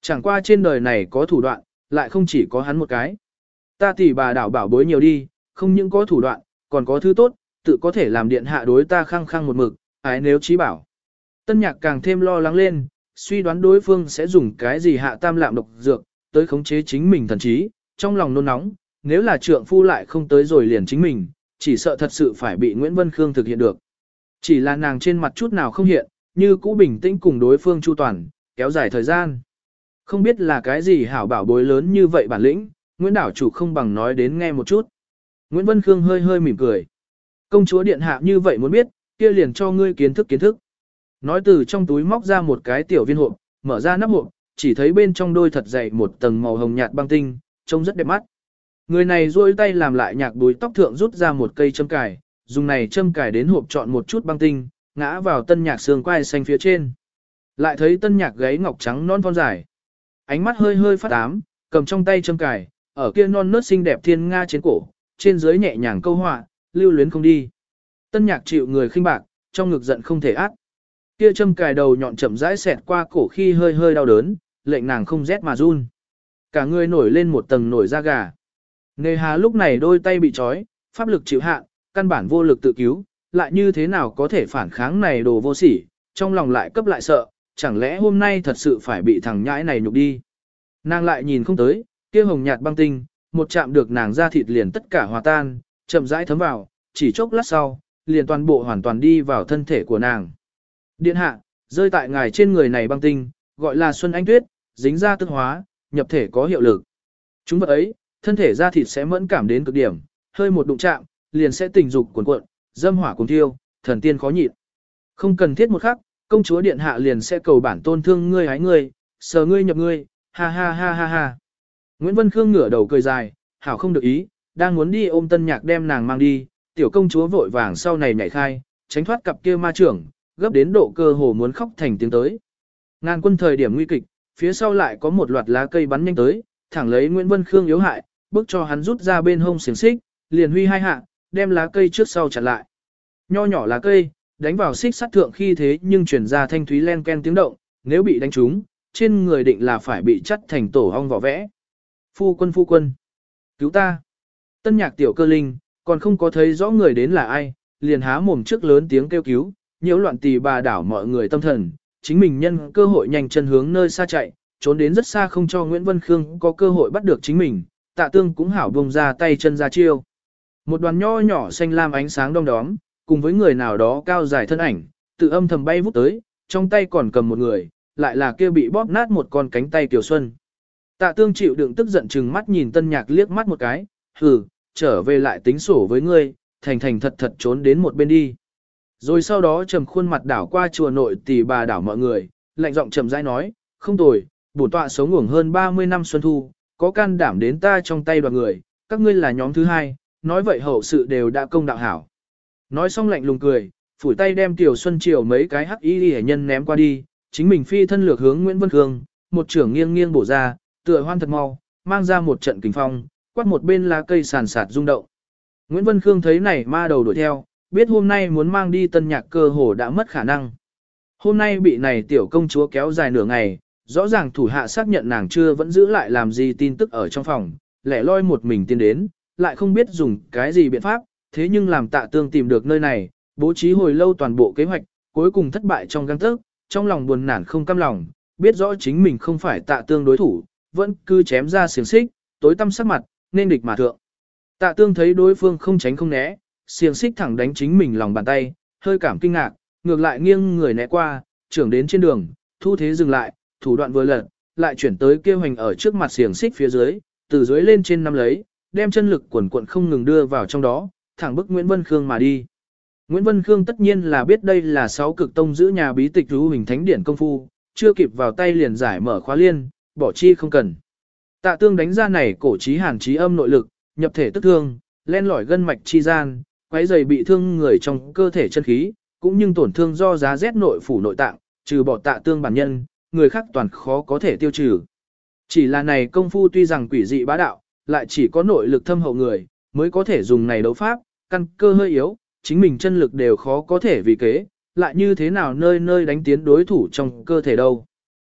Chẳng qua trên đời này có thủ đoạn, lại không chỉ có hắn một cái. Ta tỷ bà đảo bảo bối nhiều đi, không những có thủ đoạn, còn có thứ tốt, tự có thể làm điện hạ đối ta khăng khăng một mực, ái nếu trí bảo. Tân nhạc càng thêm lo lắng lên, suy đoán đối phương sẽ dùng cái gì hạ tam lạm độc dược, tới khống chế chính mình thần trí, trong lòng nôn nóng, nếu là trượng phu lại không tới rồi liền chính mình, chỉ sợ thật sự phải bị Nguyễn Vân Khương thực hiện được. Chỉ là nàng trên mặt chút nào không hiện, như cũ bình tĩnh cùng đối phương chu toàn, kéo dài thời gian. Không biết là cái gì hảo bảo bối lớn như vậy bản lĩnh, Nguyễn Đảo chủ không bằng nói đến nghe một chút. Nguyễn Vân Khương hơi hơi mỉm cười. Công chúa điện hạ như vậy muốn biết, kia liền cho ngươi kiến thức kiến thức. Nói từ trong túi móc ra một cái tiểu viên hộp, mở ra nắp hộp, chỉ thấy bên trong đôi thật dày một tầng màu hồng nhạt băng tinh, trông rất đẹp mắt. Người này duỗi tay làm lại nhạc đuôi tóc thượng rút ra một cây châm cài, dùng này châm cài đến hộp chọn một chút băng tinh, ngã vào tân nhạc xương quai xanh phía trên. Lại thấy tân nhạc gáy ngọc trắng non con dài. Ánh mắt hơi hơi phát ám, cầm trong tay châm cài, ở kia non nớt xinh đẹp thiên nga trên cổ, trên dưới nhẹ nhàng câu họa, lưu luyến không đi. Tân nhạc chịu người khinh bạc, trong ngực giận không thể ác. Kia châm cài đầu nhọn chậm rãi xẹt qua cổ khi hơi hơi đau đớn, lệnh nàng không rét mà run. Cả người nổi lên một tầng nổi da gà. Nề hà lúc này đôi tay bị trói, pháp lực chịu hạn, căn bản vô lực tự cứu, lại như thế nào có thể phản kháng này đồ vô sỉ, trong lòng lại cấp lại sợ, chẳng lẽ hôm nay thật sự phải bị thằng nhãi này nhục đi. Nàng lại nhìn không tới, kia hồng nhạt băng tinh, một chạm được nàng ra thịt liền tất cả hòa tan, chậm rãi thấm vào, chỉ chốc lát sau, liền toàn bộ hoàn toàn đi vào thân thể của nàng. Điện hạ, rơi tại ngài trên người này băng tinh, gọi là Xuân Anh Tuyết, dính ra tương hóa, nhập thể có hiệu lực. Chúng vật ấy, thân thể da thịt sẽ mẫn cảm đến cực điểm, hơi một đụng chạm, liền sẽ tình dục cuồn cuộn, dâm hỏa cuồng thiêu, thần tiên khó nhịn. Không cần thiết một khắc, công chúa điện hạ liền sẽ cầu bản tôn thương ngươi hái ngươi, sờ ngươi nhập ngươi, ha ha ha ha ha. Nguyễn Vân Khương ngửa đầu cười dài, hảo không được ý, đang muốn đi ôm tân nhạc đem nàng mang đi, tiểu công chúa vội vàng sau này nhảy khai, tránh thoát cặp kia ma trưởng, gấp đến độ cơ hồ muốn khóc thành tiếng tới. Ngàn quân thời điểm nguy kịch, phía sau lại có một loạt lá cây bắn nhanh tới, thẳng lấy Nguyễn Vân Khương yếu hại, bước cho hắn rút ra bên hông xiềng xích, liền huy hai hạ, đem lá cây trước sau chặt lại. Nho nhỏ lá cây, đánh vào xích sắt thượng khi thế nhưng chuyển ra thanh thúy len ken tiếng động, nếu bị đánh trúng, trên người định là phải bị chắt thành tổ ong vỏ vẽ. Phu quân phu quân, cứu ta. Tân nhạc tiểu cơ linh, còn không có thấy rõ người đến là ai, liền há mồm trước lớn tiếng kêu cứu, nhiễu loạn tì bà đảo mọi người tâm thần, chính mình nhân cơ hội nhanh chân hướng nơi xa chạy, trốn đến rất xa không cho Nguyễn Vân Khương có cơ hội bắt được chính mình, tạ tương cũng hảo bông ra tay chân ra chiêu. Một đoàn nho nhỏ xanh lam ánh sáng đông đóm, cùng với người nào đó cao dài thân ảnh, tự âm thầm bay vút tới, trong tay còn cầm một người, lại là kia bị bóp nát một con cánh tay Tiểu Xuân. Tạ tương chịu đựng tức giận chừng mắt nhìn tân nhạc liếc mắt một cái, hừ, trở về lại tính sổ với ngươi, thành thành thật thật trốn đến một bên đi. Rồi sau đó trầm khuôn mặt đảo qua chùa nội tỷ bà đảo mọi người, lạnh giọng trầm rãi nói, không tồi, bổn tọa sống ngủng hơn 30 năm xuân thu, có can đảm đến ta trong tay đoàn người, các ngươi là nhóm thứ hai, nói vậy hậu sự đều đã công đạo hảo. Nói xong lạnh lùng cười, phủi tay đem Tiểu Xuân Triều mấy cái hắc y hệ nhân ném qua đi, chính mình phi thân lược hướng Nguyễn Vân Khương, một trưởng nghiêng nghiêng bổ ra, tựa hoan thật mau, mang ra một trận kinh phong, quát một bên lá cây sàn sạt rung động. Nguyễn Vân Khương thấy này ma đầu đuổi theo, biết hôm nay muốn mang đi tân nhạc cơ hồ đã mất khả năng. Hôm nay bị này tiểu công chúa kéo dài nửa ngày, rõ ràng thủ hạ xác nhận nàng chưa vẫn giữ lại làm gì tin tức ở trong phòng, lẻ loi một mình tiến đến, lại không biết dùng cái gì biện pháp, thế nhưng làm tạ tương tìm được nơi này, bố trí hồi lâu toàn bộ kế hoạch, cuối cùng thất bại trong găng tức, trong lòng buồn nản không cam lòng, biết rõ chính mình không phải tạ tương đối thủ, vẫn cứ chém ra xiềng xích, tối tâm sắc mặt, nên địch mà thượng. Tạ tương thấy đối phương không tránh không né, xiềng xích thẳng đánh chính mình lòng bàn tay, hơi cảm kinh ngạc, ngược lại nghiêng người né qua, trưởng đến trên đường, thu thế dừng lại, thủ đoạn vừa lật, lại chuyển tới kêu hành ở trước mặt xiềng xích phía dưới, từ dưới lên trên năm lấy, đem chân lực quần cuộn không ngừng đưa vào trong đó, thẳng bức Nguyễn Vân Khương mà đi. Nguyễn Vân Khương tất nhiên là biết đây là sáu cực tông giữ nhà bí tịch rú hình thánh điển công phu, chưa kịp vào tay liền giải mở khóa liên, bỏ chi không cần. Tạ tương đánh ra này cổ trí hàn trí âm nội lực, nhập thể tức thương, len lỏi gân mạch chi gian, quấy dày bị thương người trong cơ thể chân khí, cũng nhưng tổn thương do giá rét nội phủ nội tạng, trừ bỏ tạ tương bản nhân, người khác toàn khó có thể tiêu trừ. Chỉ là này công phu tuy rằng quỷ dị bá đạo, lại chỉ có nội lực thâm hậu người, mới có thể dùng này đấu pháp, căn cơ hơi yếu, chính mình chân lực đều khó có thể vì kế, lại như thế nào nơi nơi đánh tiến đối thủ trong cơ thể đâu.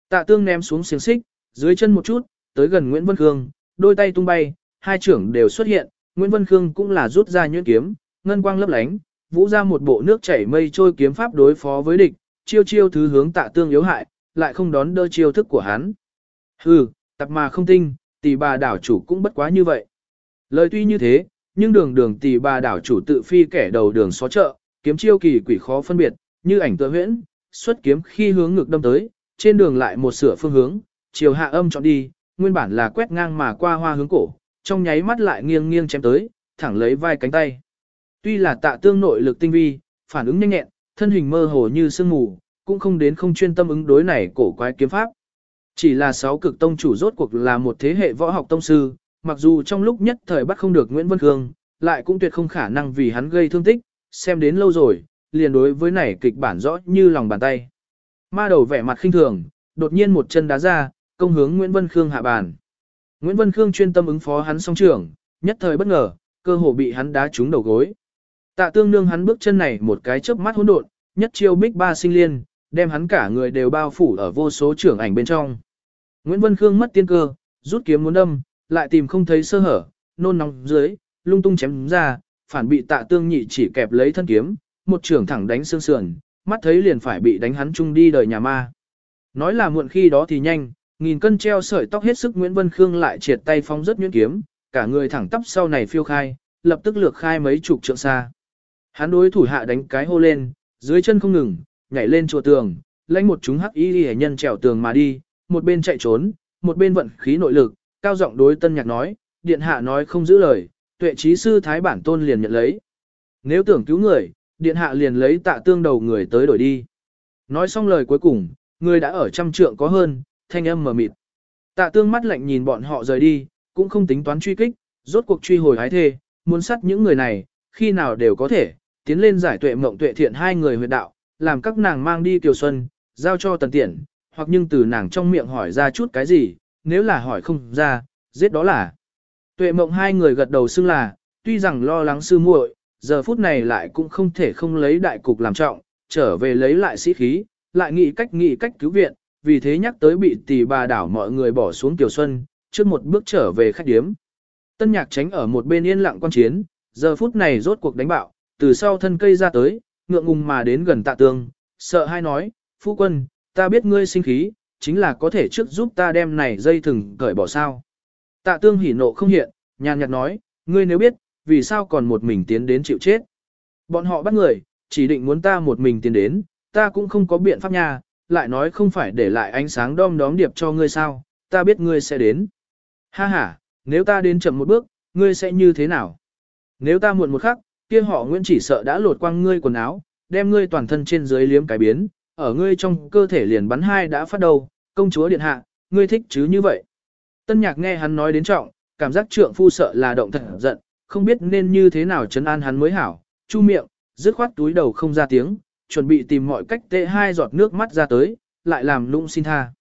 Tạ tương ném xuống xiềng xích, dưới chân một chút, tới gần Nguyễn Vân Khương, đôi tay tung bay, hai trưởng đều xuất hiện, Nguyễn Vân Khương cũng là rút ra nhuyễn kiếm, ngân quang lấp lánh, vũ ra một bộ nước chảy mây trôi kiếm pháp đối phó với địch, chiêu chiêu thứ hướng tạ tương yếu hại, lại không đón đỡ chiêu thức của hắn. Hừ, tập mà không tinh, tỷ bà đảo chủ cũng bất quá như vậy. Lời tuy như thế, nhưng đường đường tỷ bà đảo chủ tự phi kẻ đầu đường xó chợ, kiếm chiêu kỳ quỷ khó phân biệt, như ảnh tự huyễn, xuất kiếm khi hướng ngược đâm tới, trên đường lại một sửa phương hướng, chiều hạ âm chọn đi, nguyên bản là quét ngang mà qua hoa hướng cổ, trong nháy mắt lại nghiêng nghiêng chém tới, thẳng lấy vai cánh tay. Tuy là tạ tương nội lực tinh vi, phản ứng nhanh nhẹn, thân hình mơ hồ như sương mù, cũng không đến không chuyên tâm ứng đối này cổ quái kiếm pháp. Chỉ là sáu cực tông chủ rốt cuộc là một thế hệ võ học tông sư, mặc dù trong lúc nhất thời bắt không được Nguyễn Vân Khương, lại cũng tuyệt không khả năng vì hắn gây thương tích, xem đến lâu rồi, liền đối với này kịch bản rõ như lòng bàn tay. Ma đầu vẻ mặt khinh thường, đột nhiên một chân đá ra, công hướng Nguyễn Vân Khương hạ bàn. Nguyễn Vân Khương chuyên tâm ứng phó hắn song trưởng, nhất thời bất ngờ, cơ hồ bị hắn đá trúng đầu gối. Tạ tương nương hắn bước chân này một cái chớp mắt hỗn độn, nhất chiêu bích ba sinh liên, đem hắn cả người đều bao phủ ở vô số trưởng ảnh bên trong. Nguyễn Vân Khương mất tiên cơ, rút kiếm muốn đâm, lại tìm không thấy sơ hở, nôn nóng dưới, lung tung chém ra, phản bị tạ tương nhị chỉ kẹp lấy thân kiếm, một trưởng thẳng đánh xương sườn, mắt thấy liền phải bị đánh hắn chung đi đời nhà ma. Nói là muộn khi đó thì nhanh, nghìn cân treo sợi tóc hết sức Nguyễn Vân Khương lại triệt tay phóng rất nhuyễn kiếm, cả người thẳng tắp sau này phiêu khai, lập tức lược khai mấy chục trượng xa. Hắn đối thủ hạ đánh cái hô lên, dưới chân không ngừng, nhảy lên chùa tường, lãnh một chúng hắc y hệ nhân trèo tường mà đi, một bên chạy trốn, một bên vận khí nội lực, cao giọng đối tân nhạc nói, điện hạ nói không giữ lời, tuệ trí sư thái bản tôn liền nhận lấy. Nếu tưởng cứu người, điện hạ liền lấy tạ tương đầu người tới đổi đi. Nói xong lời cuối cùng, người đã ở trăm trượng có hơn, thanh âm mờ mịt. Tạ tương mắt lạnh nhìn bọn họ rời đi, cũng không tính toán truy kích, rốt cuộc truy hồi hái thê, muốn sát những người này, khi nào đều có thể, tiến lên giải tuệ mộng tuệ thiện hai người huyệt đạo, làm các nàng mang đi Kiều Xuân, giao cho tần tiện, hoặc nhưng từ nàng trong miệng hỏi ra chút cái gì, nếu là hỏi không ra, giết đó là. Tuệ mộng hai người gật đầu xưng là, tuy rằng lo lắng sư muội, giờ phút này lại cũng không thể không lấy đại cục làm trọng, trở về lấy lại sĩ khí, lại nghĩ cách nghĩ cách cứu viện, vì thế nhắc tới bị tỷ bà đảo mọi người bỏ xuống Kiều Xuân, trước một bước trở về khách điếm. Tân nhạc tránh ở một bên yên lặng quan chiến, giờ phút này rốt cuộc đánh bạo, từ sau thân cây ra tới, ngượng ngùng mà đến gần tạ tương, sợ hai nói, phu quân, ta biết ngươi sinh khí, chính là có thể trước giúp ta đem này dây thừng cởi bỏ sao. Tạ tương hỉ nộ không hiện, nhàn nhạt nói, ngươi nếu biết, vì sao còn một mình tiến đến chịu chết. Bọn họ bắt người, chỉ định muốn ta một mình tiến đến, ta cũng không có biện pháp nha, lại nói không phải để lại ánh sáng đom đóm điệp cho ngươi sao, ta biết ngươi sẽ đến. Ha ha, nếu ta đến chậm một bước, ngươi sẽ như thế nào? Nếu ta muộn một khắc, kia họ Nguyễn chỉ sợ đã lột quăng ngươi quần áo, đem ngươi toàn thân trên dưới liếm cái biến, ở ngươi trong cơ thể liền bắn hai đã phát đầu, công chúa điện hạ, ngươi thích chứ như vậy. Tân nhạc nghe hắn nói đến trọng, cảm giác trượng phu sợ là động thật giận, không biết nên như thế nào chấn an hắn mới hảo, chu miệng, dứt khoát túi đầu không ra tiếng, chuẩn bị tìm mọi cách tệ hai giọt nước mắt ra tới, lại làm lũng xin tha.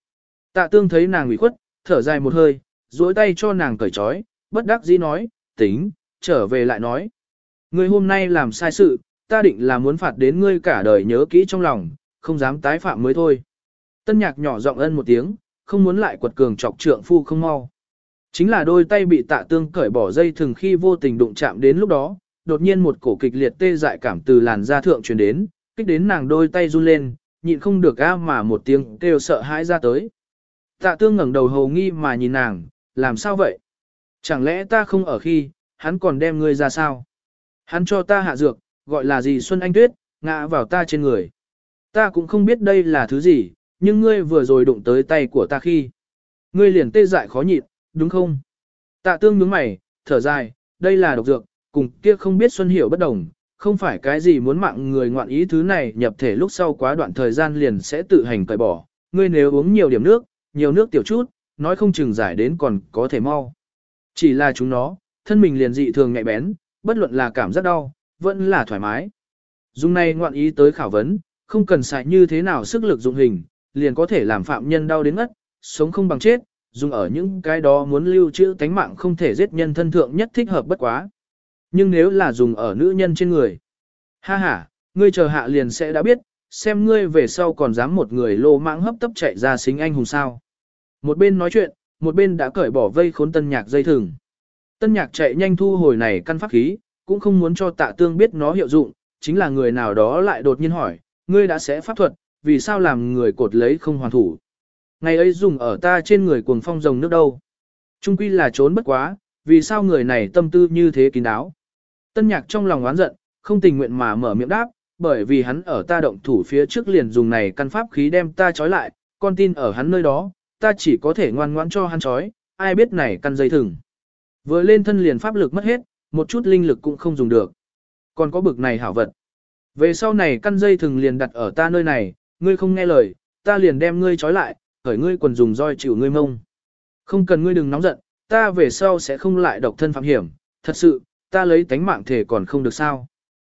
Tạ tương thấy nàng ủy khuất, thở dài một hơi, duỗi tay cho nàng cởi trói, bất đắc dĩ nói, tính, trở về lại nói. Ngươi hôm nay làm sai sự, ta định là muốn phạt đến ngươi cả đời nhớ kỹ trong lòng, không dám tái phạm mới thôi. Tân nhạc nhỏ giọng ân một tiếng, không muốn lại quật cường chọc trượng phu không mau. Chính là đôi tay bị tạ tương cởi bỏ dây thường khi vô tình đụng chạm đến lúc đó, đột nhiên một cổ kịch liệt tê dại cảm từ làn da thượng truyền đến, kích đến nàng đôi tay run lên, nhịn không được a mà một tiếng kêu sợ hãi ra tới. Tạ tương ngẩng đầu hầu nghi mà nhìn nàng, làm sao vậy? Chẳng lẽ ta không ở khi, hắn còn đem ngươi ra sao? Hắn cho ta hạ dược, gọi là gì Xuân Anh Tuyết, ngã vào ta trên người. Ta cũng không biết đây là thứ gì, nhưng ngươi vừa rồi đụng tới tay của ta khi. Ngươi liền tê dại khó nhịn, đúng không? Tạ tương nhướng mày, thở dài, đây là độc dược, cùng kia không biết Xuân Hiểu bất đồng, không phải cái gì muốn mạng người ngoạn ý thứ này nhập thể lúc sau quá đoạn thời gian liền sẽ tự hành cởi bỏ. Ngươi nếu uống nhiều điểm nước, nhiều nước tiểu chút, nói không chừng giải đến còn có thể mau. Chỉ là chúng nó, thân mình liền dị thường nhạy bén, bất luận là cảm giác đau, vẫn là thoải mái. Dùng này ngoạn ý tới khảo vấn, không cần xài như thế nào sức lực dụng hình, liền có thể làm phạm nhân đau đến ngất, sống không bằng chết, dùng ở những cái đó muốn lưu trữ tánh mạng không thể giết nhân thân thượng nhất thích hợp bất quá. Nhưng nếu là dùng ở nữ nhân trên người, ha ha, ngươi chờ hạ liền sẽ đã biết, xem ngươi về sau còn dám một người lô mãng hấp tấp chạy ra xính anh hùng sao. Một bên nói chuyện, một bên đã cởi bỏ vây khốn tân nhạc dây thừng. Tân nhạc chạy nhanh thu hồi này căn pháp khí, cũng không muốn cho tạ tương biết nó hiệu dụng, chính là người nào đó lại đột nhiên hỏi, ngươi đã sẽ pháp thuật, vì sao làm người cột lấy không hoàn thủ. Ngày ấy dùng ở ta trên người cuồng phong rồng nước đâu. Trung quy là trốn bất quá, vì sao người này tâm tư như thế kín đáo. Tân nhạc trong lòng oán giận, không tình nguyện mà mở miệng đáp, bởi vì hắn ở ta động thủ phía trước liền dùng này căn pháp khí đem ta trói lại, con tin ở hắn nơi đó, ta chỉ có thể ngoan ngoãn cho hắn trói, ai biết này căn dây thừng. Vừa lên thân liền pháp lực mất hết, một chút linh lực cũng không dùng được. Còn có bực này hảo vật. Về sau này căn dây thừng liền đặt ở ta nơi này, ngươi không nghe lời, ta liền đem ngươi trói lại, khởi ngươi quần dùng roi chịu ngươi mông. Không cần ngươi đừng nóng giận, ta về sau sẽ không lại độc thân phạm hiểm, thật sự, ta lấy tánh mạng thể còn không được sao.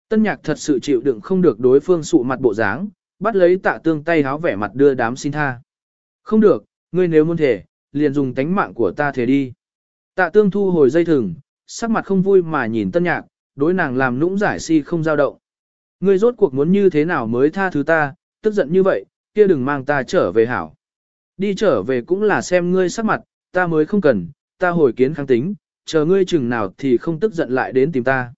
Tân nhạc thật sự chịu đựng không được đối phương sụ mặt bộ dáng, bắt lấy tạ tương tay háo vẻ mặt đưa đám xin tha. Không được, ngươi nếu muốn thể, liền dùng tánh mạng của ta thể đi. Tạ tương thu hồi dây thừng, sắc mặt không vui mà nhìn tân nhạc, đối nàng làm nũng giải si không dao động. Ngươi rốt cuộc muốn như thế nào mới tha thứ ta, tức giận như vậy, kia đừng mang ta trở về hảo. Đi trở về cũng là xem ngươi sắc mặt, ta mới không cần, ta hồi kiến kháng tính, chờ ngươi chừng nào thì không tức giận lại đến tìm ta.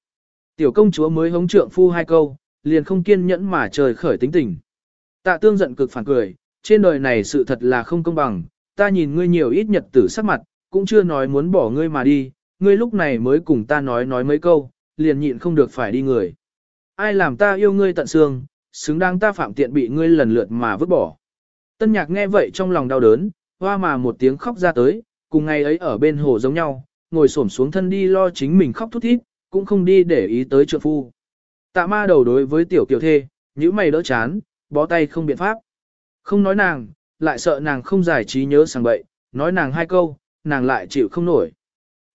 Tiểu công chúa mới hống trượng phu hai câu, liền không kiên nhẫn mà trời khởi tính tình. Tạ tương giận cực phản cười, trên đời này sự thật là không công bằng, ta nhìn ngươi nhiều ít nhật tử sắc mặt, cũng chưa nói muốn bỏ ngươi mà đi, ngươi lúc này mới cùng ta nói nói mấy câu, liền nhịn không được phải đi người. Ai làm ta yêu ngươi tận xương, xứng đáng ta phạm tiện bị ngươi lần lượt mà vứt bỏ. Tân nhạc nghe vậy trong lòng đau đớn, hoa mà một tiếng khóc ra tới, cùng ngày ấy ở bên hồ giống nhau, ngồi xổm xuống thân đi lo chính mình khóc thút thít, cũng không đi để ý tới trượng phu. Tạ ma đầu đối với tiểu kiều thê, nhữ mày đỡ chán, bó tay không biện pháp. Không nói nàng, lại sợ nàng không giải trí nhớ sang bậy, nói nàng hai câu, nàng lại chịu không nổi.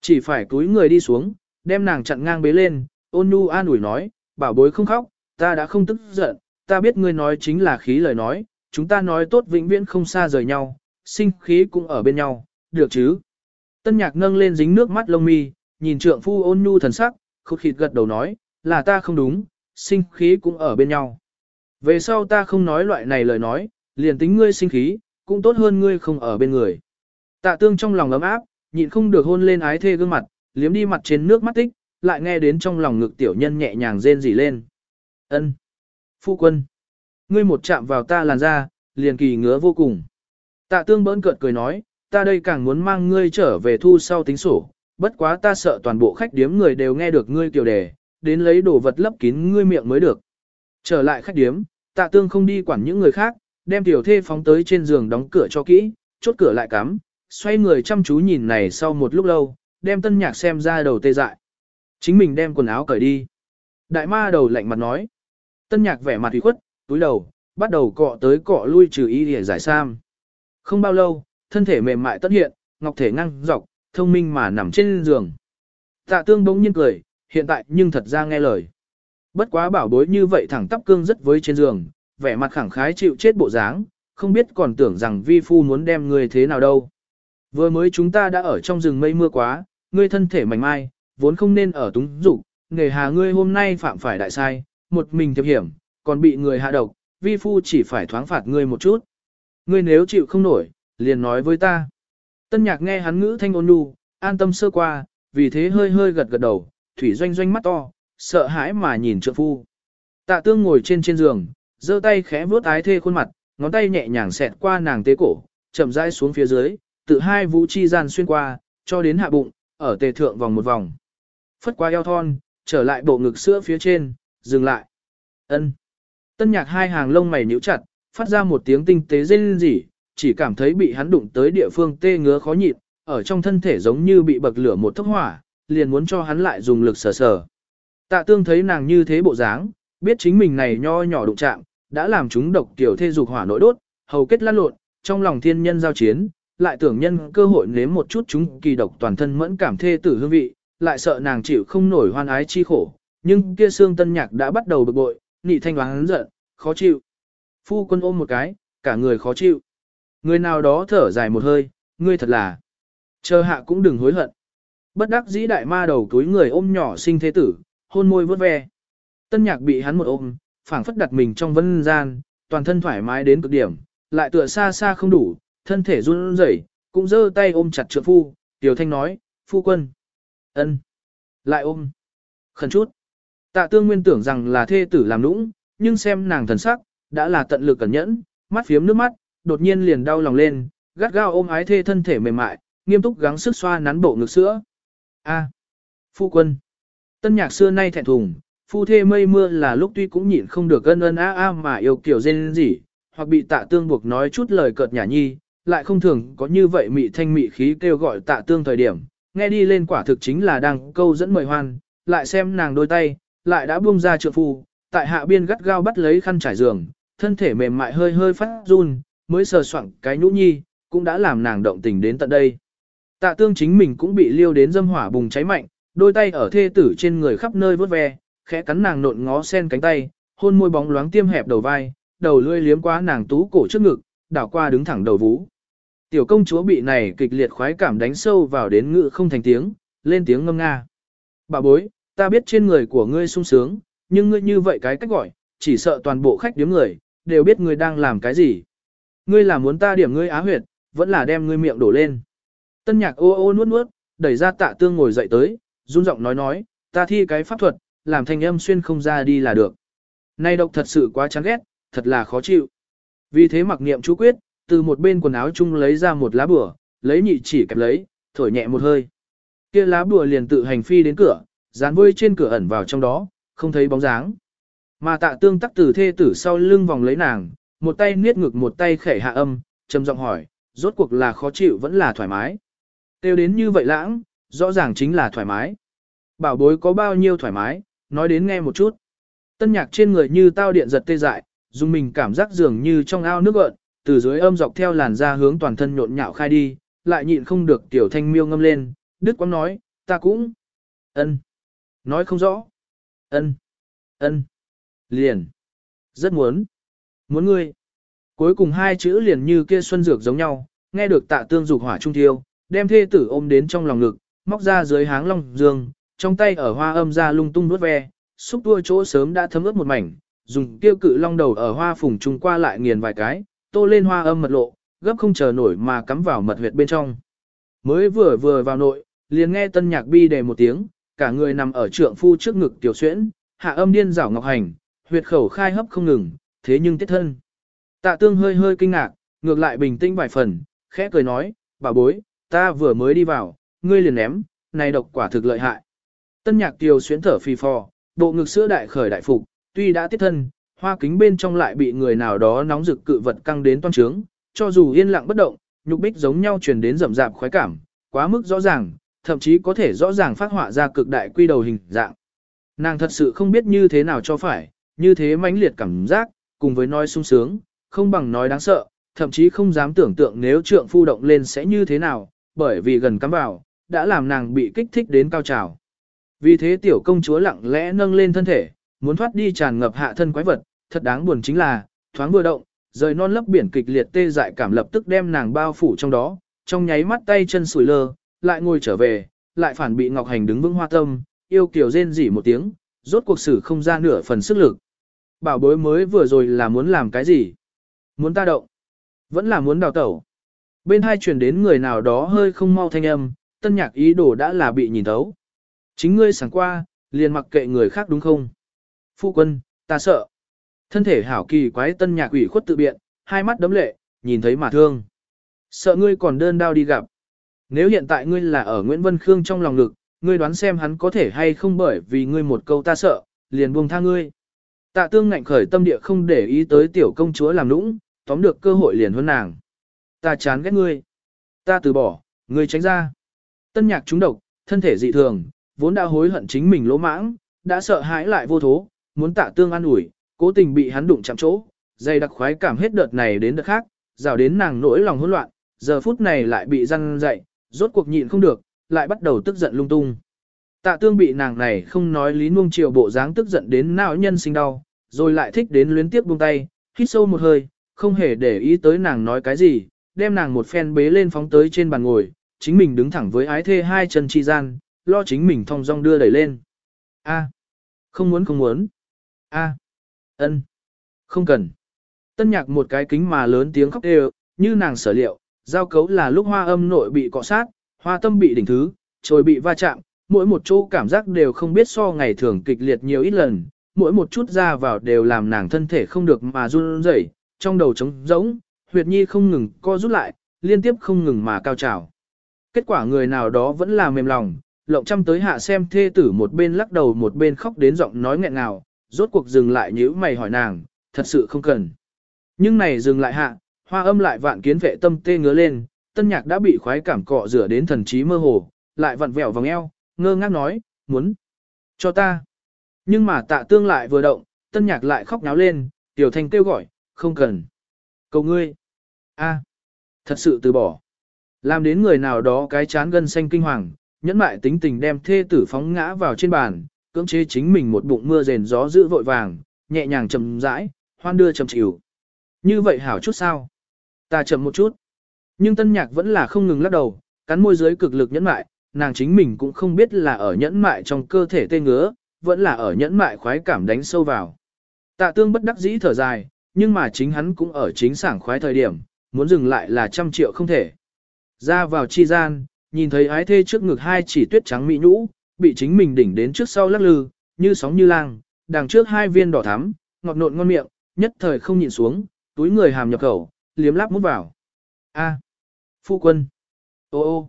Chỉ phải túi người đi xuống, đem nàng chặn ngang bế lên, ôn nhu an ủi nói, bảo bối không khóc, ta đã không tức giận, ta biết ngươi nói chính là khí lời nói, chúng ta nói tốt vĩnh viễn không xa rời nhau, sinh khí cũng ở bên nhau, được chứ. Tân nhạc nâng lên dính nước mắt lông mi, nhìn trượng phu ôn nhu thần sắc, khụt khịt gật đầu nói, là ta không đúng, sinh khí cũng ở bên nhau. Về sau ta không nói loại này lời nói, liền tính ngươi sinh khí, cũng tốt hơn ngươi không ở bên người. Tạ tương trong lòng ấm áp, nhịn không được hôn lên ái thê gương mặt, liếm đi mặt trên nước mắt tích, lại nghe đến trong lòng ngực tiểu nhân nhẹ nhàng rên rỉ lên. Ân, Phu quân! Ngươi một chạm vào ta làn da, liền kỳ ngứa vô cùng. Tạ tương bỡn cợt cười nói, ta đây càng muốn mang ngươi trở về thu sau tính sổ, bất quá ta sợ toàn bộ khách điếm người đều nghe được ngươi kiều đề, đến lấy đồ vật lấp kín ngươi miệng mới được. Trở lại khách điếm, Tạ tương không đi quản những người khác, đem tiểu thê phóng tới trên giường đóng cửa cho kỹ, chốt cửa lại cắm, xoay người chăm chú nhìn này sau một lúc lâu, đem tân nhạc xem ra đầu tê dại. Chính mình đem quần áo cởi đi. Đại ma đầu lạnh mặt nói. Tân nhạc vẻ mặt ủy khuất, túi đầu, bắt đầu cọ tới cọ lui trừ ý để giải sam. Không bao lâu, thân thể mềm mại tất hiện, ngọc thể ngăng dọc, thông minh mà nằm trên giường. Tạ tương bỗng nhiên cười, hiện tại nhưng thật ra nghe lời. Bất quá bảo bối như vậy thẳng tắp cương rất với trên giường, vẻ mặt khẳng khái chịu chết bộ dáng, không biết còn tưởng rằng vi phu muốn đem người thế nào đâu. Vừa mới chúng ta đã ở trong rừng mây mưa quá, ngươi thân thể mảnh mai, vốn không nên ở túng dục, nghề hà ngươi hôm nay phạm phải đại sai, một mình thiệp hiểm, còn bị người hạ độc, vi phu chỉ phải thoáng phạt ngươi một chút. Ngươi nếu chịu không nổi, liền nói với ta. Tân nhạc nghe hắn ngữ thanh ôn nhu, an tâm sơ qua, vì thế hơi hơi gật gật đầu, thủy doanh doanh mắt to, sợ hãi mà nhìn trượng phu. Tạ tương ngồi trên trên giường, giơ tay khẽ vuốt ái thê khuôn mặt, ngón tay nhẹ nhàng xẹt qua nàng tế cổ, chậm rãi xuống phía dưới, tự hai vũ chi gian xuyên qua, cho đến hạ bụng, ở tề thượng vòng một vòng. Phất qua eo thon, trở lại bộ ngực sữa phía trên, dừng lại. Ân. Tân nhạc hai hàng lông mày nhíu chặt, phát ra một tiếng tinh tế rên rỉ, chỉ cảm thấy bị hắn đụng tới địa phương tê ngứa khó nhịn, ở trong thân thể giống như bị bậc lửa một thốc hỏa, liền muốn cho hắn lại dùng lực sờ sờ. Tạ tương thấy nàng như thế bộ dáng, biết chính mình này nho nhỏ đụng chạm, đã làm chúng độc tiểu thê dục hỏa nội đốt, hầu kết lan lộn, trong lòng thiên nhân giao chiến, lại tưởng nhân cơ hội nếm một chút chúng kỳ độc toàn thân mẫn cảm thê tử hương vị, lại sợ nàng chịu không nổi hoan ái chi khổ, nhưng kia xương tân nhạc đã bắt đầu bực bội, nị thanh đoán giận, khó chịu. Phu quân ôm một cái, cả người khó chịu. Người nào đó thở dài một hơi, ngươi thật là. Chờ hạ cũng đừng hối hận. Bất đắc dĩ đại ma đầu túi người ôm nhỏ sinh thế tử, hôn môi vớt ve. Tân nhạc bị hắn một ôm, phảng phất đặt mình trong vân gian, toàn thân thoải mái đến cực điểm, lại tựa xa xa không đủ, thân thể run rẩy, cũng giơ tay ôm chặt trượng phu, tiểu thanh nói, phu quân. ân, Lại ôm. Khẩn chút. Tạ tương nguyên tưởng rằng là thê tử làm nũng, nhưng xem nàng thần sắc, đã là tận lực cẩn nhẫn, mắt phiếm nước mắt, đột nhiên liền đau lòng lên, gắt gao ôm ái thê thân thể mềm mại, nghiêm túc gắng sức xoa nắn bộ ngực sữa. A, phu quân. Tân nhạc xưa nay thẹn thùng, phu thê mây mưa là lúc tuy cũng nhịn không được ân ân a a mà yêu kiểu dên gì, hoặc bị tạ tương buộc nói chút lời cợt nhả nhi, lại không thường có như vậy mị thanh mị khí kêu gọi tạ tương thời điểm, nghe đi lên quả thực chính là đang câu dẫn mời hoan, lại xem nàng đôi tay, lại đã buông ra trượng phu, tại hạ biên gắt gao bắt lấy khăn trải giường, thân thể mềm mại hơi hơi phát run, mới sờ soạng cái nhũ nhi, cũng đã làm nàng động tình đến tận đây. Tạ tương chính mình cũng bị liêu đến dâm hỏa bùng cháy mạnh, đôi tay ở thê tử trên người khắp nơi vớt ve, khẽ cắn nàng nộn ngó sen cánh tay, hôn môi bóng loáng tiêm hẹp đầu vai, đầu lưỡi liếm qua nàng tú cổ trước ngực, đảo qua đứng thẳng đầu vú. Tiểu công chúa bị này kịch liệt khoái cảm đánh sâu vào đến ngự không thành tiếng, lên tiếng ngâm nga. Bà bối, ta biết trên người của ngươi sung sướng, nhưng ngươi như vậy cái cách gọi, chỉ sợ toàn bộ khách điếm người, đều biết ngươi đang làm cái gì. Ngươi là muốn ta điểm ngươi á huyệt, vẫn là đem ngươi miệng đổ lên. Tân nhạc ô ô nuốt nuốt, đẩy ra tạ tương ngồi dậy tới, run giọng nói nói, ta thi cái pháp thuật, làm thanh âm xuyên không ra đi là được. Nay độc thật sự quá chán ghét, thật là khó chịu. Vì thế mặc niệm chú quyết, từ một bên quần áo chung lấy ra một lá bùa, lấy nhị chỉ kẹp lấy, thổi nhẹ một hơi. Kia lá bùa liền tự hành phi đến cửa, dán vơi trên cửa ẩn vào trong đó, không thấy bóng dáng. Mà tạ tương tắc từ thê tử sau lưng vòng lấy nàng, một tay niết ngực một tay khẩy hạ âm, trầm giọng hỏi, rốt cuộc là khó chịu vẫn là thoải mái. Tiêu đến như vậy lãng, rõ ràng chính là thoải mái. Bảo bối có bao nhiêu thoải mái, nói đến nghe một chút. Tân nhạc trên người như tao điện giật tê dại, dùng mình cảm giác dường như trong ao nước gợn, từ dưới âm dọc theo làn da hướng toàn thân nhộn nhạo khai đi, lại nhịn không được tiểu thanh miêu ngâm lên, Đức Quang nói, ta cũng, ân, nói không rõ, ân, ân, liền, rất muốn, muốn ngươi. Cuối cùng hai chữ liền như kia xuân dược giống nhau, nghe được tạ tương dục hỏa trung thiêu, đem thê tử ôm đến trong lòng ngực, móc ra dưới háng long dương, trong tay ở hoa âm ra lung tung nuốt ve, xúc tua chỗ sớm đã thấm ướt một mảnh, dùng tiêu cự long đầu ở hoa phùng trung qua lại nghiền vài cái, tô lên hoa âm mật lộ, gấp không chờ nổi mà cắm vào mật huyệt bên trong. Mới vừa vừa vào nội, liền nghe tân nhạc bi đề một tiếng, cả người nằm ở trượng phu trước ngực tiểu xuyễn, hạ âm điên rảo ngọc hành, huyệt khẩu khai hấp không ngừng, thế nhưng tiết thân. Tạ tương hơi hơi kinh ngạc, ngược lại bình tĩnh vài phần, khẽ cười nói, bà bối, ta vừa mới đi vào, ngươi liền ném, này độc quả thực lợi hại. Tân nhạc tiểu xuyễn thở phì phò, bộ ngực sữa đại khởi đại phục, tuy đã tiết thân, hoa kính bên trong lại bị người nào đó nóng rực cự vật căng đến toan trướng, cho dù yên lặng bất động, nhục bích giống nhau truyền đến rậm rạp khoái cảm, quá mức rõ ràng, thậm chí có thể rõ ràng phát họa ra cực đại quy đầu hình dạng. Nàng thật sự không biết như thế nào cho phải, như thế mãnh liệt cảm giác, cùng với nói sung sướng, không bằng nói đáng sợ, thậm chí không dám tưởng tượng nếu trượng phu động lên sẽ như thế nào, bởi vì gần cắm vào, đã làm nàng bị kích thích đến cao trào. Vì thế tiểu công chúa lặng lẽ nâng lên thân thể, muốn thoát đi tràn ngập hạ thân quái vật, thật đáng buồn chính là, thoáng vừa động, rời non lấp biển kịch liệt tê dại cảm lập tức đem nàng bao phủ trong đó, trong nháy mắt tay chân sủi lơ, lại ngồi trở về, lại phản bị Ngọc Hành đứng vững hoa tâm, yêu kiều rên rỉ một tiếng, rốt cuộc xử không ra nửa phần sức lực. Bảo bối mới vừa rồi là muốn làm cái gì? Muốn ta động? Vẫn là muốn đào tẩu? Bên hai truyền đến người nào đó hơi không mau thanh âm, tân nhạc ý đồ đã là bị nhìn thấu. Chính ngươi sáng qua, liền mặc kệ người khác đúng không? Phu quân, ta sợ. Thân thể hảo kỳ quái tân nhạc ủy khuất tự biện, hai mắt đấm lệ, nhìn thấy mà thương. Sợ ngươi còn đơn đau đi gặp. Nếu hiện tại ngươi là ở Nguyễn Vân Khương trong lòng lực, ngươi đoán xem hắn có thể hay không bởi vì ngươi một câu ta sợ, liền buông tha ngươi. Tạ tương ngạnh khởi tâm địa không để ý tới tiểu công chúa làm nũng, tóm được cơ hội liền hơn nàng. Ta chán ghét ngươi. Ta từ bỏ, ngươi tránh ra. Tân nhạc trúng độc, thân thể dị thường, vốn đã hối hận chính mình lỗ mãng, đã sợ hãi lại vô thố, muốn tạ tương an ủi, cố tình bị hắn đụng chạm chỗ, dây đặc khoái cảm hết đợt này đến đợt khác, rào đến nàng nỗi lòng hỗn loạn, giờ phút này lại bị răng dậy, rốt cuộc nhịn không được, lại bắt đầu tức giận lung tung. Tạ tương bị nàng này không nói lý nuông chiều bộ dáng tức giận đến não nhân sinh đau, rồi lại thích đến luyến tiếp buông tay, hít sâu một hơi, không hề để ý tới nàng nói cái gì, đem nàng một phen bế lên phóng tới trên bàn ngồi, chính mình đứng thẳng với ái thê hai chân chi gian, lo chính mình thong dong đưa đẩy lên. A, không muốn không muốn. A, ân, không cần. Tân nhạc một cái kính mà lớn tiếng khóc đều, như nàng sở liệu, giao cấu là lúc hoa âm nội bị cọ sát, hoa tâm bị đỉnh thứ, trồi bị va chạm, mỗi một chỗ cảm giác đều không biết so ngày thường kịch liệt nhiều ít lần, mỗi một chút ra vào đều làm nàng thân thể không được mà run rẩy, trong đầu trống rỗng, huyệt nhi không ngừng co rút lại, liên tiếp không ngừng mà cao trào. Kết quả người nào đó vẫn là mềm lòng, lộng chăm tới hạ xem thê tử một bên lắc đầu một bên khóc đến giọng nói nghẹn ngào, rốt cuộc dừng lại nhíu mày hỏi nàng, thật sự không cần. Nhưng này dừng lại hạ, hoa âm lại vạn kiến vệ tâm tê ngứa lên, tân nhạc đã bị khoái cảm cọ rửa đến thần trí mơ hồ, lại vặn vẹo vòng eo, ngơ ngác nói, muốn, cho ta. Nhưng mà tạ tương lại vừa động, tân nhạc lại khóc náo lên, tiểu thanh kêu gọi, không cần. Cầu ngươi. a thật sự từ bỏ. Làm đến người nào đó cái chán gân xanh kinh hoàng, nhẫn mại tính tình đem thê tử phóng ngã vào trên bàn, cưỡng chế chính mình một bụng mưa rền gió giữ vội vàng, nhẹ nhàng chậm rãi, hoan đưa chậm chịu. Như vậy hảo chút sao? Ta chậm một chút. Nhưng tân nhạc vẫn là không ngừng lắc đầu, cắn môi dưới cực lực nhẫn mại, nàng chính mình cũng không biết là ở nhẫn mại trong cơ thể tê ngứa, vẫn là ở nhẫn mại khoái cảm đánh sâu vào. Tạ tương bất đắc dĩ thở dài, nhưng mà chính hắn cũng ở chính sảng khoái thời điểm, muốn dừng lại là trăm triệu không thể. Ra vào chi gian, nhìn thấy ái thê trước ngực hai chỉ tuyết trắng mỹ nhũ, bị chính mình đỉnh đến trước sau lắc lư, như sóng như lang, đằng trước hai viên đỏ thắm, ngọt nộn ngon miệng, nhất thời không nhịn xuống, túi người hàm nhập khẩu, liếm láp mút vào. A, phu quân. Ô ô.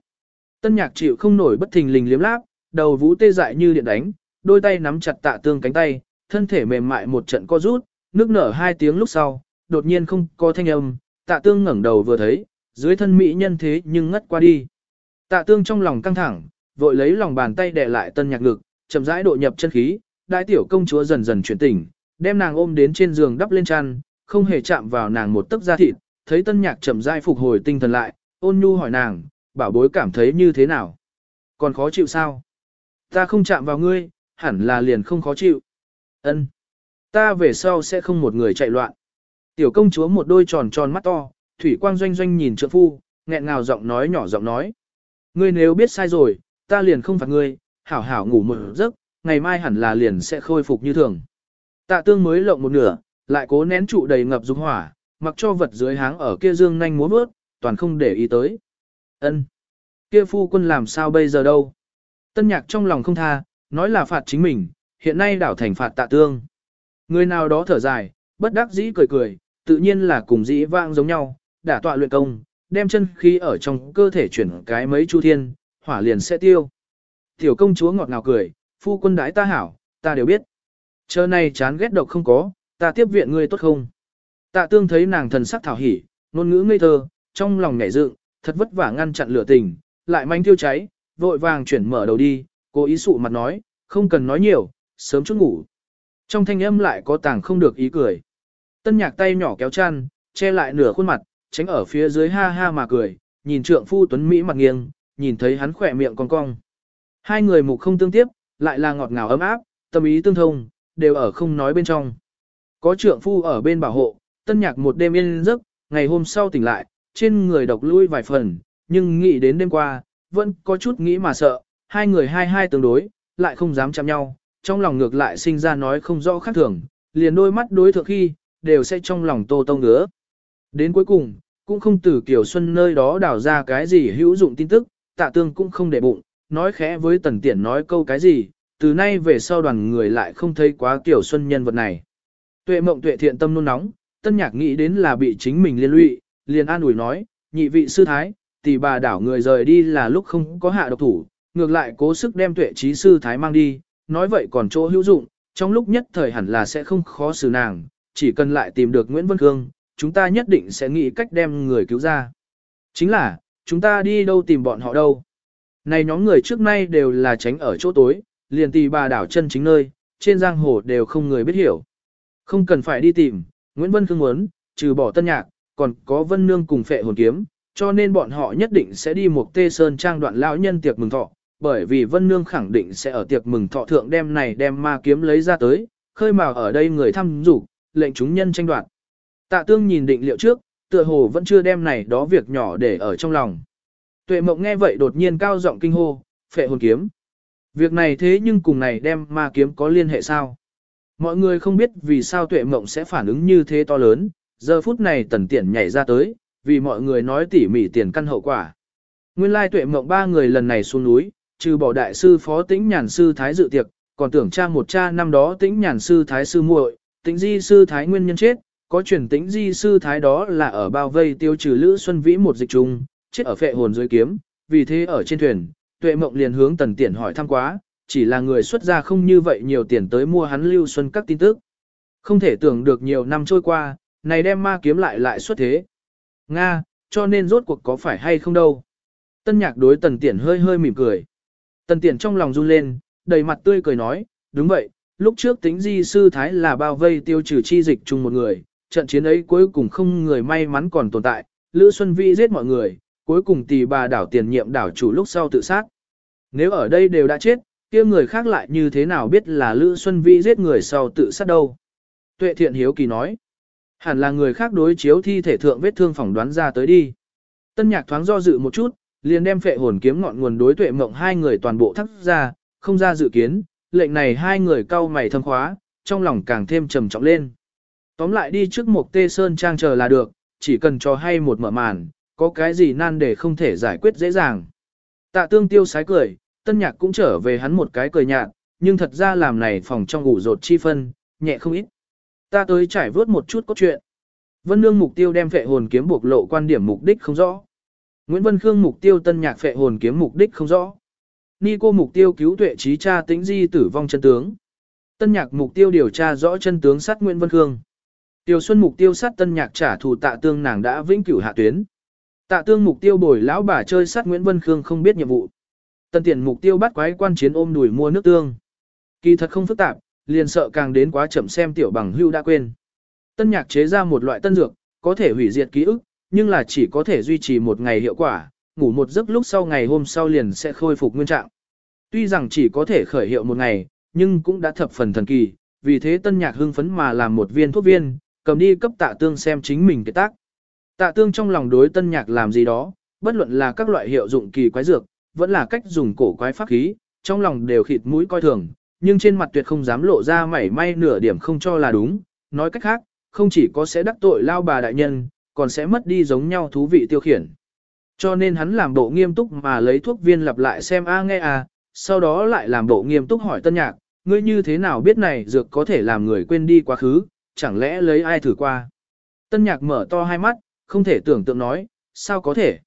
Tân nhạc chịu không nổi bất thình lình liếm láp, đầu vũ tê dại như điện đánh, đôi tay nắm chặt tạ tương cánh tay, thân thể mềm mại một trận co rút, nước nở hai tiếng lúc sau, đột nhiên không có thanh âm, tạ tương ngẩng đầu vừa thấy, dưới thân mỹ nhân thế nhưng ngất qua đi. Tạ tương trong lòng căng thẳng, vội lấy lòng bàn tay đè lại tân nhạc ngực, chậm rãi độ nhập chân khí, đại tiểu công chúa dần dần chuyển tỉnh, đem nàng ôm đến trên giường đắp lên chăn, không hề chạm vào nàng một tấc da thịt, thấy tân nhạc chậm rãi phục hồi tinh thần lại, ôn nhu hỏi nàng, bảo bối cảm thấy như thế nào? Còn khó chịu sao? Ta không chạm vào ngươi, hẳn là liền không khó chịu. Ân, Ta về sau sẽ không một người chạy loạn. Tiểu công chúa một đôi tròn tròn mắt to, thủy quang doanh doanh nhìn trượng phu, nghẹn ngào giọng nói nhỏ giọng nói. Ngươi nếu biết sai rồi, ta liền không phạt ngươi, hảo hảo ngủ một giấc, ngày mai hẳn là liền sẽ khôi phục như thường. Tạ tương mới lộng một nửa, lại cố nén trụ đầy ngập dục hỏa, mặc cho vật dưới háng ở kia dương nhanh múa bước, toàn không để ý tới. Ân, Kia phu quân làm sao bây giờ đâu? Tân nhạc trong lòng không tha, nói là phạt chính mình, hiện nay đảo thành phạt tạ tương. Người nào đó thở dài, bất đắc dĩ cười cười, tự nhiên là cùng dĩ vang giống nhau, đả tọa luyện công, đem chân khí ở trong cơ thể chuyển cái mấy chu thiên, hỏa liền sẽ tiêu. Tiểu công chúa ngọt ngào cười, phu quân đái ta hảo, ta đều biết. Chờ này chán ghét độc không có, ta tiếp viện ngươi tốt không? Tạ tương thấy nàng thần sắc thảo hỉ, ngôn ngữ ngây thơ, trong lòng nhảy dựng, thật vất vả ngăn chặn lửa tình, lại manh thiêu cháy, vội vàng chuyển mở đầu đi, cố ý sụ mặt nói, không cần nói nhiều, sớm chút ngủ. Trong thanh âm lại có tàng không được ý cười. Tân nhạc tay nhỏ kéo chăn, che lại nửa khuôn mặt, tránh ở phía dưới ha ha mà cười, nhìn trượng phu tuấn Mỹ mặt nghiêng, nhìn thấy hắn khỏe miệng cong cong. Hai người mục không tương tiếp, lại là ngọt ngào ấm áp, tâm ý tương thông, đều ở không nói bên trong. Có trượng phu ở bên bảo hộ, tân nhạc một đêm yên giấc, ngày hôm sau tỉnh lại, trên người độc lui vài phần, nhưng nghĩ đến đêm qua, vẫn có chút nghĩ mà sợ, hai người hai hai tương đối, lại không dám chạm nhau, trong lòng ngược lại sinh ra nói không rõ khác thường, liền đôi mắt đối thượng khi, đều sẽ trong lòng tô tông ngứa. Đến cuối cùng, cũng không từ Kiều Xuân nơi đó đào ra cái gì hữu dụng tin tức, tạ tương cũng không để bụng, nói khẽ với tần tiện nói câu cái gì, từ nay về sau đoàn người lại không thấy quá kiểu Xuân nhân vật này. Tuệ mộng tuệ thiện tâm nôn nóng, tân nhạc nghĩ đến là bị chính mình liên lụy, liền an ủi nói, nhị vị sư thái, tỷ bà đảo người rời đi là lúc không có hạ độc thủ, ngược lại cố sức đem tuệ trí sư thái mang đi, nói vậy còn chỗ hữu dụng, trong lúc nhất thời hẳn là sẽ không khó xử nàng, chỉ cần lại tìm được Nguyễn Vân Khương, chúng ta nhất định sẽ nghĩ cách đem người cứu ra. Chính là, chúng ta đi đâu tìm bọn họ đâu. Này nhóm người trước nay đều là tránh ở chỗ tối, liền tì bà đảo chân chính nơi, trên giang hồ đều không người biết hiểu. Không cần phải đi tìm, Nguyễn Vân Khương muốn, trừ bỏ tân nhạc, còn có Vân Nương cùng phệ hồn kiếm, cho nên bọn họ nhất định sẽ đi một tê sơn trang đoạn lão nhân tiệc mừng thọ, bởi vì Vân Nương khẳng định sẽ ở tiệc mừng thọ thượng đem này đem ma kiếm lấy ra tới, khơi mào ở đây người thăm rủ, lệnh chúng nhân tranh đoạt. Tạ tương nhìn định liệu trước, tựa hồ vẫn chưa đem này đó việc nhỏ để ở trong lòng. Tuệ mộng nghe vậy đột nhiên cao giọng kinh hô, phệ hồn kiếm. Việc này thế nhưng cùng này đem ma kiếm có liên hệ sao? Mọi người không biết vì sao tuệ mộng sẽ phản ứng như thế to lớn, giờ phút này tần tiện nhảy ra tới, vì mọi người nói tỉ mỉ tiền căn hậu quả. Nguyên lai tuệ mộng ba người lần này xuống núi, trừ bỏ đại sư phó tĩnh nhàn sư thái dự tiệc, còn tưởng cha một cha năm đó tĩnh nhàn sư thái sư muội, tĩnh di sư thái nguyên nhân chết, có truyền tĩnh di sư thái đó là ở bao vây tiêu trừ Lữ Xuân Vĩ một dịch trùng, chết ở phệ hồn dưới kiếm, vì thế ở trên thuyền, tuệ mộng liền hướng tần tiện hỏi thăm quá, chỉ là người xuất gia không như vậy nhiều tiền tới mua hắn lưu xuân các tin tức. Không thể tưởng được nhiều năm trôi qua, này đem ma kiếm lại lại xuất thế. Nga, cho nên rốt cuộc có phải hay không đâu. Tân nhạc đối tần tiện hơi hơi mỉm cười. Tần tiện trong lòng run lên, đầy mặt tươi cười nói, đúng vậy, lúc trước tính di sư thái là bao vây tiêu trừ chi dịch chung một người, trận chiến ấy cuối cùng không người may mắn còn tồn tại, Lữ Xuân Vi giết mọi người, cuối cùng tỷ bà đảo tiền nhiệm đảo chủ lúc sau tự sát. Nếu ở đây đều đã chết, kia người khác lại như thế nào biết là Lữ Xuân Vi giết người sau tự sát đâu. Tuệ thiện hiếu kỳ nói, hẳn là người khác đối chiếu thi thể thượng vết thương phỏng đoán ra tới đi. Tân nhạc thoáng do dự một chút, liền đem phệ hồn kiếm ngọn nguồn đối tuệ mộng hai người toàn bộ thắt ra, không ra dự kiến, lệnh này hai người cau mày thâm khóa, trong lòng càng thêm trầm trọng lên. Tóm lại đi trước một tê sơn trang chờ là được, chỉ cần cho hay một mở màn, có cái gì nan để không thể giải quyết dễ dàng. Tạ tương tiêu sái cười, tân nhạc cũng trở về hắn một cái cười nhạt, nhưng thật ra làm này phòng trong ngủ rột chi phân, nhẹ không ít. Ta tới trải vớt một chút cốt truyện. Vân Nương mục tiêu đem phệ hồn kiếm buộc lộ quan điểm mục đích không rõ. Nguyễn Vân Khương mục tiêu tân nhạc phệ hồn kiếm mục đích không rõ. Ni cô mục tiêu cứu tuệ trí cha tính di tử vong chân tướng. Tân nhạc mục tiêu điều tra rõ chân tướng sát Nguyễn Vân Khương. Tiêu Xuân mục tiêu sát tân nhạc trả thù tạ tương nàng đã vĩnh cửu hạ tuyến. Tạ tương mục tiêu bồi lão bà chơi sát Nguyễn Vân Khương không biết nhiệm vụ. Tân tiền mục tiêu bắt quái quan chiến ôm đùi mua nước tương. Kỳ thật không phức tạp, liền sợ càng đến quá chậm xem tiểu bằng hưu đã quên. Tân nhạc chế ra một loại tân dược, có thể hủy diệt ký ức, nhưng là chỉ có thể duy trì một ngày hiệu quả, ngủ một giấc lúc sau ngày hôm sau liền sẽ khôi phục nguyên trạng. Tuy rằng chỉ có thể khởi hiệu một ngày, nhưng cũng đã thập phần thần kỳ, vì thế tân nhạc hưng phấn mà làm một viên thuốc viên, cầm đi cấp tạ tương xem chính mình cái tác. Tạ tương trong lòng đối tân nhạc làm gì đó, bất luận là các loại hiệu dụng kỳ quái dược, vẫn là cách dùng cổ quái pháp khí, trong lòng đều khịt mũi coi thường, nhưng trên mặt tuyệt không dám lộ ra mảy may nửa điểm không cho là đúng, nói cách khác, không chỉ có sẽ đắc tội lao bà đại nhân, còn sẽ mất đi giống nhau thú vị tiêu khiển. Cho nên hắn làm bộ nghiêm túc mà lấy thuốc viên lặp lại xem a nghe a, sau đó lại làm bộ nghiêm túc hỏi tân nhạc, ngươi như thế nào biết này dược có thể làm người quên đi quá khứ, chẳng lẽ lấy ai thử qua. Tân nhạc mở to hai mắt, không thể tưởng tượng nói, sao có thể?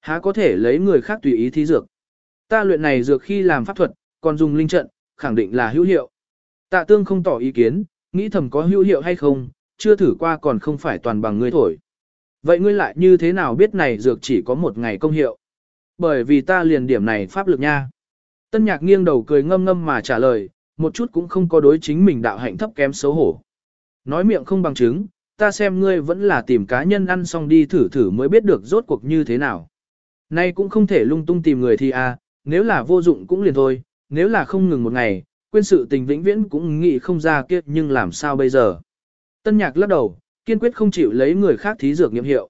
Há có thể lấy người khác tùy ý thí dược. Ta luyện này dược khi làm pháp thuật, còn dùng linh trận, khẳng định là hữu hiệu. Tạ tương không tỏ ý kiến, nghĩ thầm có hữu hiệu hay không, chưa thử qua còn không phải toàn bằng ngươi thổi. Vậy ngươi lại như thế nào biết này dược chỉ có một ngày công hiệu? Bởi vì ta liền điểm này pháp lực nha. Tân nhạc nghiêng đầu cười ngâm ngâm mà trả lời, một chút cũng không có đối chính mình đạo hạnh thấp kém xấu hổ. Nói miệng không bằng chứng, ta xem ngươi vẫn là tìm cá nhân ăn xong đi thử thử mới biết được rốt cuộc như thế nào. Nay cũng không thể lung tung tìm người thì à, nếu là vô dụng cũng liền thôi, nếu là không ngừng một ngày, quên sự tình vĩnh viễn cũng nghĩ không ra kiếp nhưng làm sao bây giờ. Tân nhạc lắc đầu, kiên quyết không chịu lấy người khác thí dược nghiệm hiệu.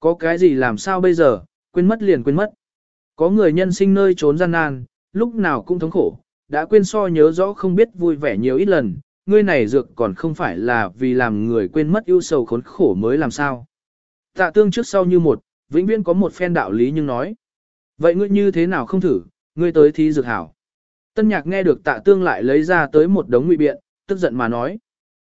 Có cái gì làm sao bây giờ, quên mất liền quên mất. Có người nhân sinh nơi trốn gian nan, lúc nào cũng thống khổ, đã quên so nhớ rõ không biết vui vẻ nhiều ít lần, ngươi này dược còn không phải là vì làm người quên mất ưu sầu khốn khổ mới làm sao. Tạ tương trước sau như một, vĩnh viễn có một phen đạo lý nhưng nói. Vậy ngươi như thế nào không thử, ngươi tới thi dược hảo. Tân nhạc nghe được tạ tương lại lấy ra tới một đống ngụy biện, tức giận mà nói.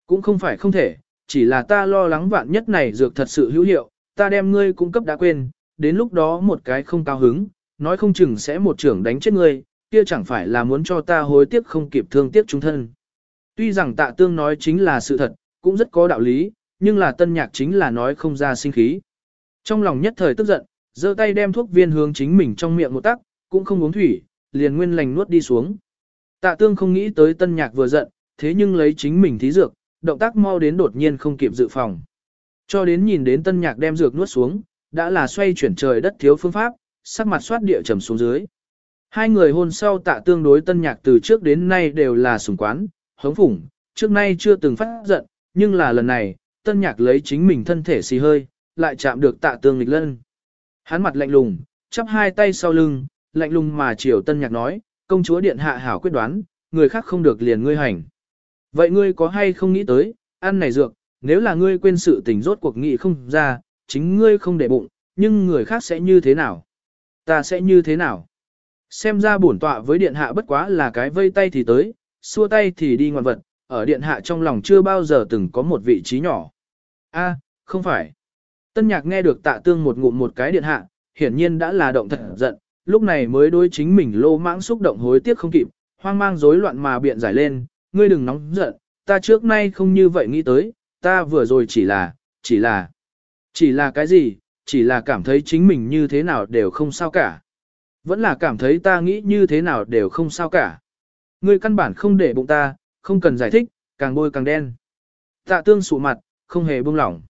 Cũng không phải không thể, chỉ là ta lo lắng vạn nhất này dược thật sự hữu hiệu, ta đem ngươi cung cấp đã quên, đến lúc đó một cái không cao hứng, nói không chừng sẽ một trưởng đánh chết ngươi, kia chẳng phải là muốn cho ta hối tiếc không kịp thương tiếc chúng thân. Tuy rằng tạ tương nói chính là sự thật, cũng rất có đạo lý, nhưng là tân nhạc chính là nói không ra sinh khí. Trong lòng nhất thời tức giận, giơ tay đem thuốc viên hướng chính mình trong miệng một tắc, cũng không uống thủy, liền nguyên lành nuốt đi xuống. Tạ tương không nghĩ tới tân nhạc vừa giận, thế nhưng lấy chính mình thí dược, động tác mau đến đột nhiên không kịp dự phòng. Cho đến nhìn đến tân nhạc đem dược nuốt xuống, đã là xoay chuyển trời đất thiếu phương pháp, sắc mặt xoát địa trầm xuống dưới. Hai người hôn sau tạ tương đối tân nhạc từ trước đến nay đều là sủng quán, hống phủng, trước nay chưa từng phát giận, nhưng là lần này, tân nhạc lấy chính mình thân thể xì hơi, lại chạm được tạ tương lịch lân. Hắn mặt lạnh lùng, chắp hai tay sau lưng, lạnh lùng mà chiều tân nhạc nói, công chúa điện hạ hảo quyết đoán, người khác không được liền ngươi hành. Vậy ngươi có hay không nghĩ tới, ăn này dược, nếu là ngươi quên sự tình rốt cuộc nghị không ra, chính ngươi không để bụng, nhưng người khác sẽ như thế nào? Ta sẽ như thế nào? Xem ra bổn tọa với điện hạ bất quá là cái vây tay thì tới, xua tay thì đi ngoan vật, ở điện hạ trong lòng chưa bao giờ từng có một vị trí nhỏ. A, không phải. Tân nhạc nghe được tạ tương một ngụm một cái điện hạ, hiển nhiên đã là động thật giận, lúc này mới đối chính mình lô mãng xúc động hối tiếc không kịp, hoang mang rối loạn mà biện giải lên, ngươi đừng nóng giận, ta trước nay không như vậy nghĩ tới, ta vừa rồi chỉ là, chỉ là, chỉ là cái gì, chỉ là cảm thấy chính mình như thế nào đều không sao cả. Vẫn là cảm thấy ta nghĩ như thế nào đều không sao cả. Ngươi căn bản không để bụng ta, không cần giải thích, càng bôi càng đen. Tạ tương sụ mặt, không hề buông lỏng.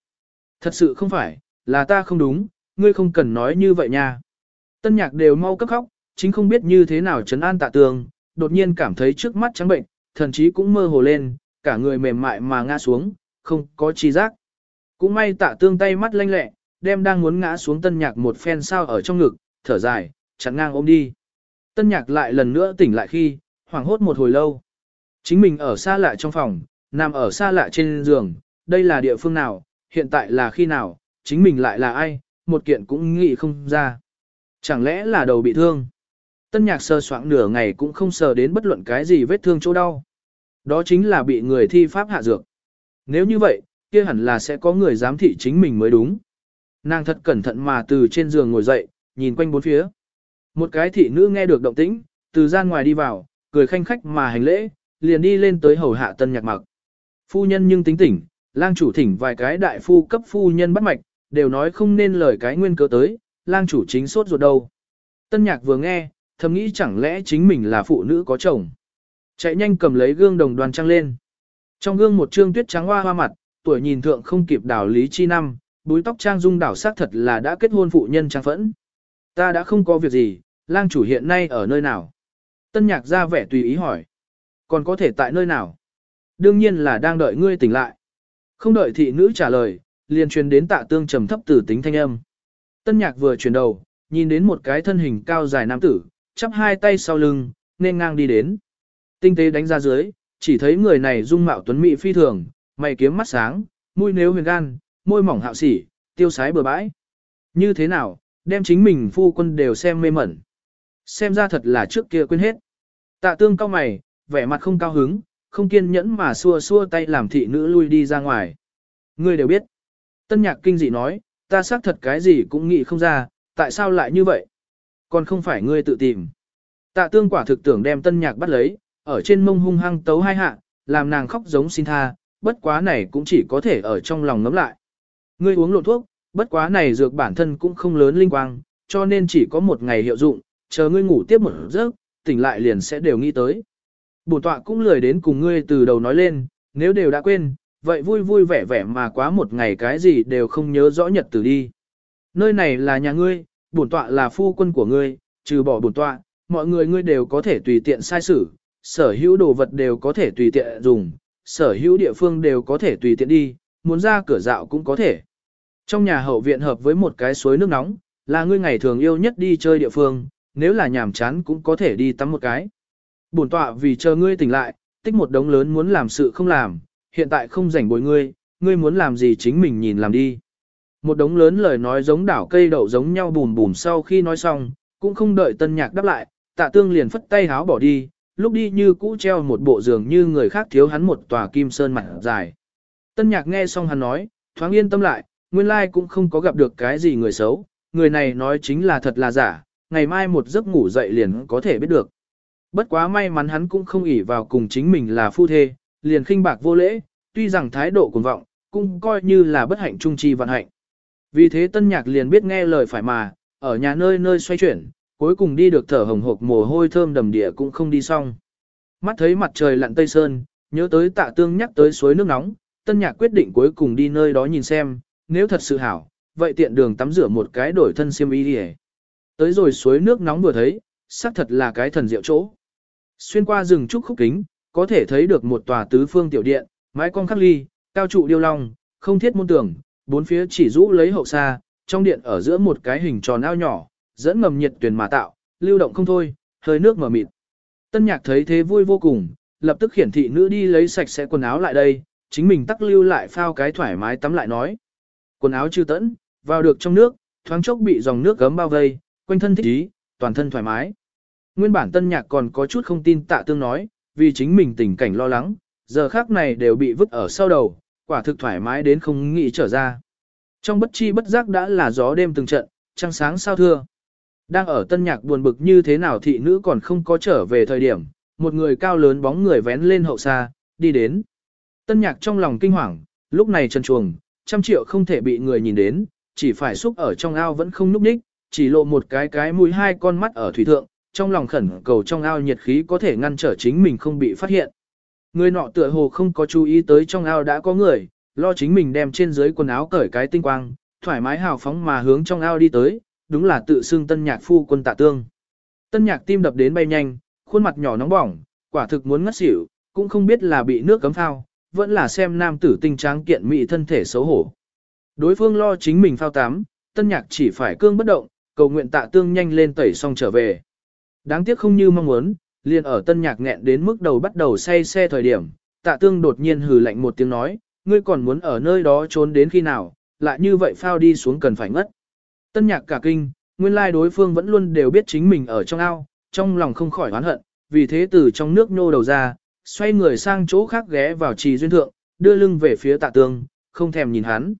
Thật sự không phải, là ta không đúng, ngươi không cần nói như vậy nha. Tân nhạc đều mau cấp khóc, chính không biết như thế nào trấn an tạ tương, đột nhiên cảm thấy trước mắt trắng bệnh, thần chí cũng mơ hồ lên, cả người mềm mại mà ngã xuống, không có chi giác. Cũng may tạ tương tay mắt lanh lẹ, đem đang muốn ngã xuống tân nhạc một phen sao ở trong ngực, thở dài, chắn ngang ôm đi. Tân nhạc lại lần nữa tỉnh lại khi, hoảng hốt một hồi lâu. Chính mình ở xa lạ trong phòng, nằm ở xa lạ trên giường, đây là địa phương nào, hiện tại là khi nào, chính mình lại là ai, một kiện cũng nghĩ không ra. Chẳng lẽ là đầu bị thương? Tân nhạc sơ soạn nửa ngày cũng không sờ đến bất luận cái gì vết thương chỗ đau. Đó chính là bị người thi pháp hạ dược. Nếu như vậy, kia hẳn là sẽ có người giám thị chính mình mới đúng. Nàng thật cẩn thận mà từ trên giường ngồi dậy, nhìn quanh bốn phía. Một cái thị nữ nghe được động tĩnh, từ gian ngoài đi vào, cười khanh khách mà hành lễ, liền đi lên tới hầu hạ tân nhạc mặc. Phu nhân nhưng tính tỉnh, lang chủ thỉnh vài cái đại phu cấp phu nhân bắt mạch, đều nói không nên lời cái nguyên cớ tới, lang chủ chính sốt ruột đâu. Tân nhạc vừa nghe, thầm nghĩ chẳng lẽ chính mình là phụ nữ có chồng. Chạy nhanh cầm lấy gương đồng đoàn trăng lên. Trong gương một trương tuyết trắng hoa hoa mặt, tuổi nhìn thượng không kịp đảo lý chi năm, búi tóc trang dung đảo xác thật là đã kết hôn phụ nhân trang phẫn. Ta đã không có việc gì, lang chủ hiện nay ở nơi nào? Tân nhạc ra vẻ tùy ý hỏi. Còn có thể tại nơi nào? Đương nhiên là đang đợi ngươi tỉnh lại. Không đợi thị nữ trả lời, liền truyền đến tạ tương trầm thấp tử tính thanh âm. Tân nhạc vừa chuyển đầu, nhìn đến một cái thân hình cao dài nam tử, chắp hai tay sau lưng, nên ngang đi đến. Tinh tế đánh ra dưới, chỉ thấy người này dung mạo tuấn mỹ phi thường, mày kiếm mắt sáng, mũi nếu huyền gan, môi mỏng hạo sỉ, tiêu sái bừa bãi. Như thế nào, đem chính mình phu quân đều xem mê mẩn. Xem ra thật là trước kia quên hết. Tạ tương cao mày, vẻ mặt không cao hứng, không kiên nhẫn mà xua xua tay làm thị nữ lui đi ra ngoài. Ngươi đều biết. Tân nhạc kinh dị nói, ta xác thật cái gì cũng nghĩ không ra, tại sao lại như vậy? Còn không phải ngươi tự tìm. Tạ tương quả thực tưởng đem tân nhạc bắt lấy, ở trên mông hung hăng tấu hai hạ, làm nàng khóc giống xin tha, bất quá này cũng chỉ có thể ở trong lòng ngấm lại. Ngươi uống lộn thuốc, bất quá này dược bản thân cũng không lớn linh quang, cho nên chỉ có một ngày hiệu dụng, chờ ngươi ngủ tiếp một giấc, tỉnh lại liền sẽ đều nghĩ tới. Bổn tọa cũng lười đến cùng ngươi từ đầu nói lên, nếu đều đã quên, vậy vui vui vẻ vẻ mà quá một ngày cái gì đều không nhớ rõ nhật từ đi. Nơi này là nhà ngươi, bổn tọa là phu quân của ngươi, trừ bỏ bổn tọa, mọi người ngươi đều có thể tùy tiện sai xử, sở hữu đồ vật đều có thể tùy tiện dùng, sở hữu địa phương đều có thể tùy tiện đi, muốn ra cửa dạo cũng có thể. Trong nhà hậu viện hợp với một cái suối nước nóng, là ngươi ngày thường yêu nhất đi chơi địa phương, nếu là nhàm chán cũng có thể đi tắm một cái. Bổn tọa vì chờ ngươi tỉnh lại, tích một đống lớn muốn làm sự không làm, hiện tại không rảnh bồi ngươi, ngươi muốn làm gì chính mình nhìn làm đi. Một đống lớn lời nói giống đảo cây đậu giống nhau bùm bùm sau khi nói xong, cũng không đợi tân nhạc đáp lại, tạ tương liền phất tay háo bỏ đi, lúc đi như cũ treo một bộ giường như người khác thiếu hắn một tòa kim sơn mặt dài. Tân nhạc nghe xong hắn nói, thoáng yên tâm lại, nguyên lai cũng không có gặp được cái gì người xấu, người này nói chính là thật là giả, ngày mai một giấc ngủ dậy liền có thể biết được. Bất quá may mắn hắn cũng không ỷ vào cùng chính mình là phu thê, liền khinh bạc vô lễ, tuy rằng thái độ cuồng vọng, cũng coi như là bất hạnh trung chi vận hạnh. Vì thế tân nhạc liền biết nghe lời phải mà, ở nhà nơi nơi xoay chuyển, cuối cùng đi được thở hồng hộc mồ hôi thơm đầm địa cũng không đi xong. Mắt thấy mặt trời lặn tây sơn, nhớ tới tạ tương nhắc tới suối nước nóng, tân nhạc quyết định cuối cùng đi nơi đó nhìn xem, nếu thật sự hảo, vậy tiện đường tắm rửa một cái đổi thân xiêm y đi Tới rồi suối nước nóng vừa thấy, xác thật là cái thần diệu chỗ. Xuyên qua rừng trúc khúc kính, có thể thấy được một tòa tứ phương tiểu điện, mái cong khắc ly, cao trụ điêu long, không thiết môn tường, bốn phía chỉ rũ lấy hậu xa, trong điện ở giữa một cái hình tròn ao nhỏ, dẫn ngầm nhiệt tuyển mà tạo, lưu động không thôi, hơi nước mở mịt. Tân nhạc thấy thế vui vô cùng, lập tức khiển thị nữ đi lấy sạch sẽ quần áo lại đây, chính mình tắc lưu lại phao cái thoải mái tắm lại nói. Quần áo chưa tẫn, vào được trong nước, thoáng chốc bị dòng nước gấm bao vây, quanh thân thích ý, toàn thân thoải mái. Nguyên bản tân nhạc còn có chút không tin tạ tương nói, vì chính mình tình cảnh lo lắng, giờ khác này đều bị vứt ở sau đầu, quả thực thoải mái đến không nghĩ trở ra. Trong bất chi bất giác đã là gió đêm từng trận, trăng sáng sao thưa. Đang ở tân nhạc buồn bực như thế nào thị nữ còn không có trở về thời điểm, một người cao lớn bóng người vén lên hậu xa, đi đến. Tân nhạc trong lòng kinh hoàng, lúc này chân chuồng, trăm triệu không thể bị người nhìn đến, chỉ phải xúc ở trong ao vẫn không núp ních, chỉ lộ một cái cái mũi hai con mắt ở thủy thượng, trong lòng khẩn cầu trong ao nhiệt khí có thể ngăn trở chính mình không bị phát hiện. Người nọ tựa hồ không có chú ý tới trong ao đã có người, lo chính mình đem trên dưới quần áo cởi cái tinh quang, thoải mái hào phóng mà hướng trong ao đi tới, đúng là tự xưng tân nhạc phu quân tạ tương. Tân nhạc tim đập đến bay nhanh, khuôn mặt nhỏ nóng bỏng, quả thực muốn ngất xỉu, cũng không biết là bị nước cấm phao, vẫn là xem nam tử tinh tráng kiện mỹ thân thể xấu hổ. Đối phương lo chính mình phao tắm, tân nhạc chỉ phải cương bất động, cầu nguyện tạ tương nhanh lên tẩy xong trở về. Đáng tiếc không như mong muốn, liền ở tân nhạc nghẹn đến mức đầu bắt đầu say xe thời điểm, tạ tương đột nhiên hừ lạnh một tiếng nói, ngươi còn muốn ở nơi đó trốn đến khi nào, lại như vậy phao đi xuống cần phải ngất. Tân nhạc cả kinh, nguyên lai đối phương vẫn luôn đều biết chính mình ở trong ao, trong lòng không khỏi oán hận, vì thế từ trong nước nhô đầu ra, xoay người sang chỗ khác ghé vào trì duyên thượng, đưa lưng về phía tạ tương, không thèm nhìn hắn.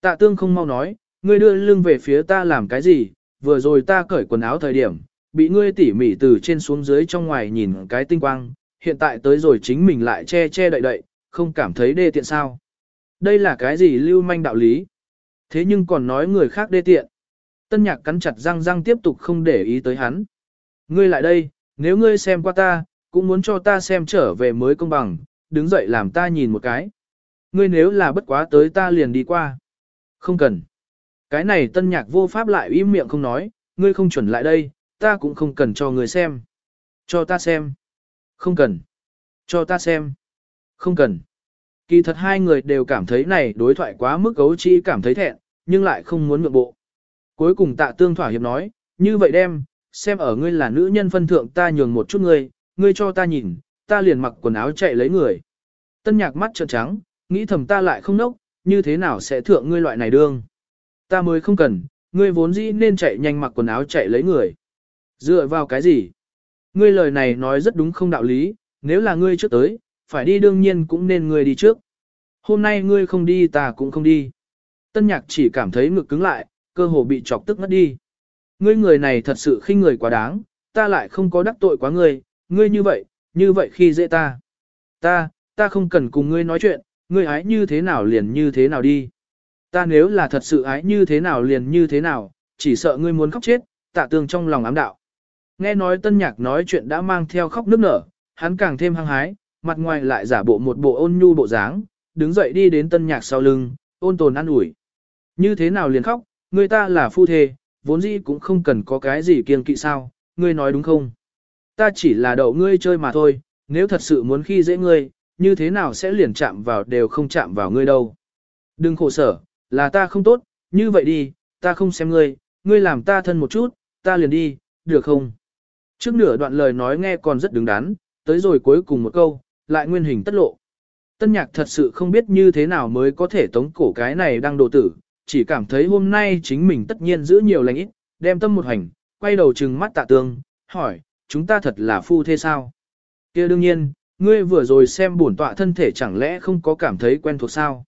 Tạ tương không mau nói, ngươi đưa lưng về phía ta làm cái gì, vừa rồi ta cởi quần áo thời điểm, bị ngươi tỉ mỉ từ trên xuống dưới trong ngoài nhìn cái tinh quang, hiện tại tới rồi chính mình lại che che đậy đậy, không cảm thấy đê tiện sao. Đây là cái gì lưu manh đạo lý? Thế nhưng còn nói người khác đê tiện. Tân nhạc cắn chặt răng răng tiếp tục không để ý tới hắn. Ngươi lại đây, nếu ngươi xem qua ta, cũng muốn cho ta xem trở về mới công bằng, đứng dậy làm ta nhìn một cái. Ngươi nếu là bất quá tới ta liền đi qua. Không cần. Cái này tân nhạc vô pháp lại im miệng không nói, ngươi không chuẩn lại đây, ta cũng không cần cho ngươi xem. Cho ta xem. Không cần. Cho ta xem. Không cần. Kỳ thật hai người đều cảm thấy này đối thoại quá mức gấu chi cảm thấy thẹn, nhưng lại không muốn ngược bộ. Cuối cùng tạ tương thỏa hiệp nói, như vậy đem, xem ở ngươi là nữ nhân phân thượng ta nhường một chút ngươi, ngươi cho ta nhìn, ta liền mặc quần áo chạy lấy người. Tân nhạc mắt trợn trắng, nghĩ thầm ta lại không nốc, như thế nào sẽ thượng ngươi loại này đương. Ta mới không cần, ngươi vốn dĩ nên chạy nhanh mặc quần áo chạy lấy người. Dựa vào cái gì? Ngươi lời này nói rất đúng không đạo lý, nếu là ngươi trước tới, phải đi đương nhiên cũng nên ngươi đi trước. Hôm nay ngươi không đi ta cũng không đi. Tân nhạc chỉ cảm thấy ngực cứng lại, cơ hồ bị chọc tức ngất đi. Ngươi người này thật sự khinh người quá đáng, ta lại không có đắc tội quá ngươi, ngươi như vậy, như vậy khi dễ ta. Ta, ta không cần cùng ngươi nói chuyện, ngươi ái như thế nào liền như thế nào đi. Ta nếu là thật sự ái như thế nào liền như thế nào, chỉ sợ ngươi muốn khóc chết, tạ tương trong lòng ám đạo. Nghe nói tân nhạc nói chuyện đã mang theo khóc nức nở, hắn càng thêm hăng hái, mặt ngoài lại giả bộ một bộ ôn nhu bộ dáng, đứng dậy đi đến tân nhạc sau lưng, ôn tồn ăn ủi. Như thế nào liền khóc, người ta là phu thê, vốn dĩ cũng không cần có cái gì kiêng kỵ sao, ngươi nói đúng không? Ta chỉ là đậu ngươi chơi mà thôi, nếu thật sự muốn khi dễ ngươi, như thế nào sẽ liền chạm vào đều không chạm vào ngươi đâu. Đừng khổ sở, là ta không tốt, như vậy đi, ta không xem ngươi, ngươi làm ta thân một chút, ta liền đi, được không? Trước nửa đoạn lời nói nghe còn rất đứng đắn, tới rồi cuối cùng một câu, lại nguyên hình tất lộ. Tân nhạc thật sự không biết như thế nào mới có thể tống cổ cái này đang đồ tử, chỉ cảm thấy hôm nay chính mình tất nhiên giữ nhiều lành ít, đem tâm một hành, quay đầu trừng mắt tạ tương, hỏi, chúng ta thật là phu thế sao? kia đương nhiên, ngươi vừa rồi xem bổn tọa thân thể chẳng lẽ không có cảm thấy quen thuộc sao?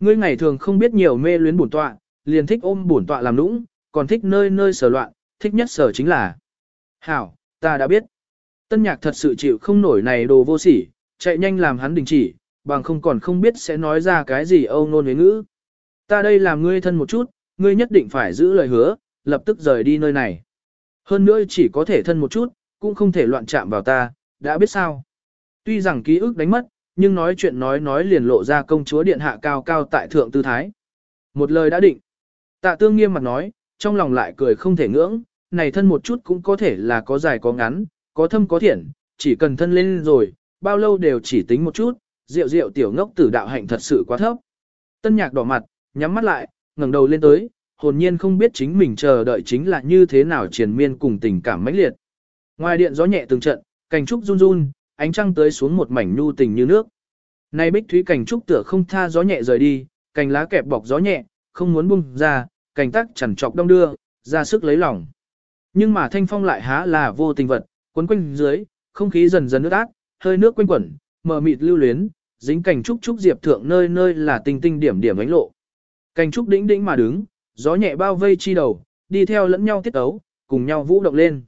Ngươi ngày thường không biết nhiều mê luyến bổn tọa, liền thích ôm bổn tọa làm lũng, còn thích nơi nơi sở loạn, thích nhất sở chính là. Hảo, ta đã biết. Tân nhạc thật sự chịu không nổi này đồ vô sỉ, chạy nhanh làm hắn đình chỉ, bằng không còn không biết sẽ nói ra cái gì âu nôn với ngữ. Ta đây làm ngươi thân một chút, ngươi nhất định phải giữ lời hứa, lập tức rời đi nơi này. Hơn nữa chỉ có thể thân một chút, cũng không thể loạn chạm vào ta, đã biết sao. Tuy rằng ký ức đánh mất, nhưng nói chuyện nói nói liền lộ ra công chúa điện hạ cao cao tại thượng tư thái. Một lời đã định. Tạ tương nghiêm mặt nói, trong lòng lại cười không thể ngưỡng, này thân một chút cũng có thể là có dài có ngắn, có thâm có thiện, chỉ cần thân lên rồi, bao lâu đều chỉ tính một chút, rượu rượu tiểu ngốc tử đạo hạnh thật sự quá thấp. Tân nhạc đỏ mặt, nhắm mắt lại, ngẩng đầu lên tới, hồn nhiên không biết chính mình chờ đợi chính là như thế nào triền miên cùng tình cảm mãnh liệt. Ngoài điện gió nhẹ từng trận, cành trúc run run, ánh trăng tới xuống một mảnh nhu tình như nước. Nay bích thúy cảnh trúc tựa không tha gió nhẹ rời đi, cành lá kẹp bọc gió nhẹ, không muốn bung ra, cành tắc chẳng trọc đông đưa, ra sức lấy lòng. Nhưng mà thanh phong lại há là vô tình vật, quấn quanh dưới, không khí dần dần ướt át, hơi nước quanh quẩn, mờ mịt lưu luyến, dính cành trúc trúc diệp thượng nơi nơi là tinh tinh điểm điểm ánh lộ. Cành trúc đĩnh đĩnh mà đứng, gió nhẹ bao vây chi đầu, đi theo lẫn nhau tiết ấu, cùng nhau vũ động lên.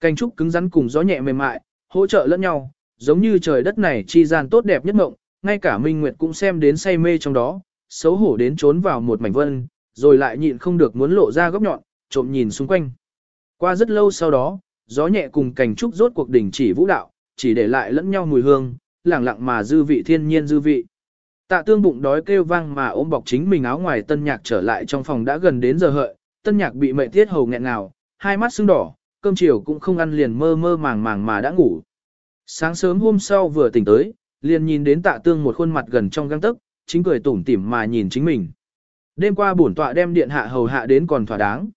Cành trúc cứng rắn cùng gió nhẹ mềm mại, hỗ trợ lẫn nhau, giống như trời đất này chi gian tốt đẹp nhất mộng, ngay cả Minh Nguyệt cũng xem đến say mê trong đó, xấu hổ đến trốn vào một mảnh vân, rồi lại nhịn không được muốn lộ ra góc nhọn, trộm nhìn xung quanh. Qua rất lâu sau đó, gió nhẹ cùng cành trúc rốt cuộc đỉnh chỉ vũ đạo, chỉ để lại lẫn nhau mùi hương, lẳng lặng mà dư vị thiên nhiên dư vị. Tạ tương bụng đói kêu vang mà ôm bọc chính mình áo ngoài tân nhạc trở lại trong phòng đã gần đến giờ hợi, tân nhạc bị mệnh tiết hầu nghẹn ngào, hai mắt sưng đỏ, cơm chiều cũng không ăn liền mơ mơ màng màng mà đã ngủ. Sáng sớm hôm sau vừa tỉnh tới, liền nhìn đến tạ tương một khuôn mặt gần trong găng tức, chính cười tủm tỉm mà nhìn chính mình. Đêm qua bổn tọa đem điện hạ hầu hạ đến còn thỏa đáng.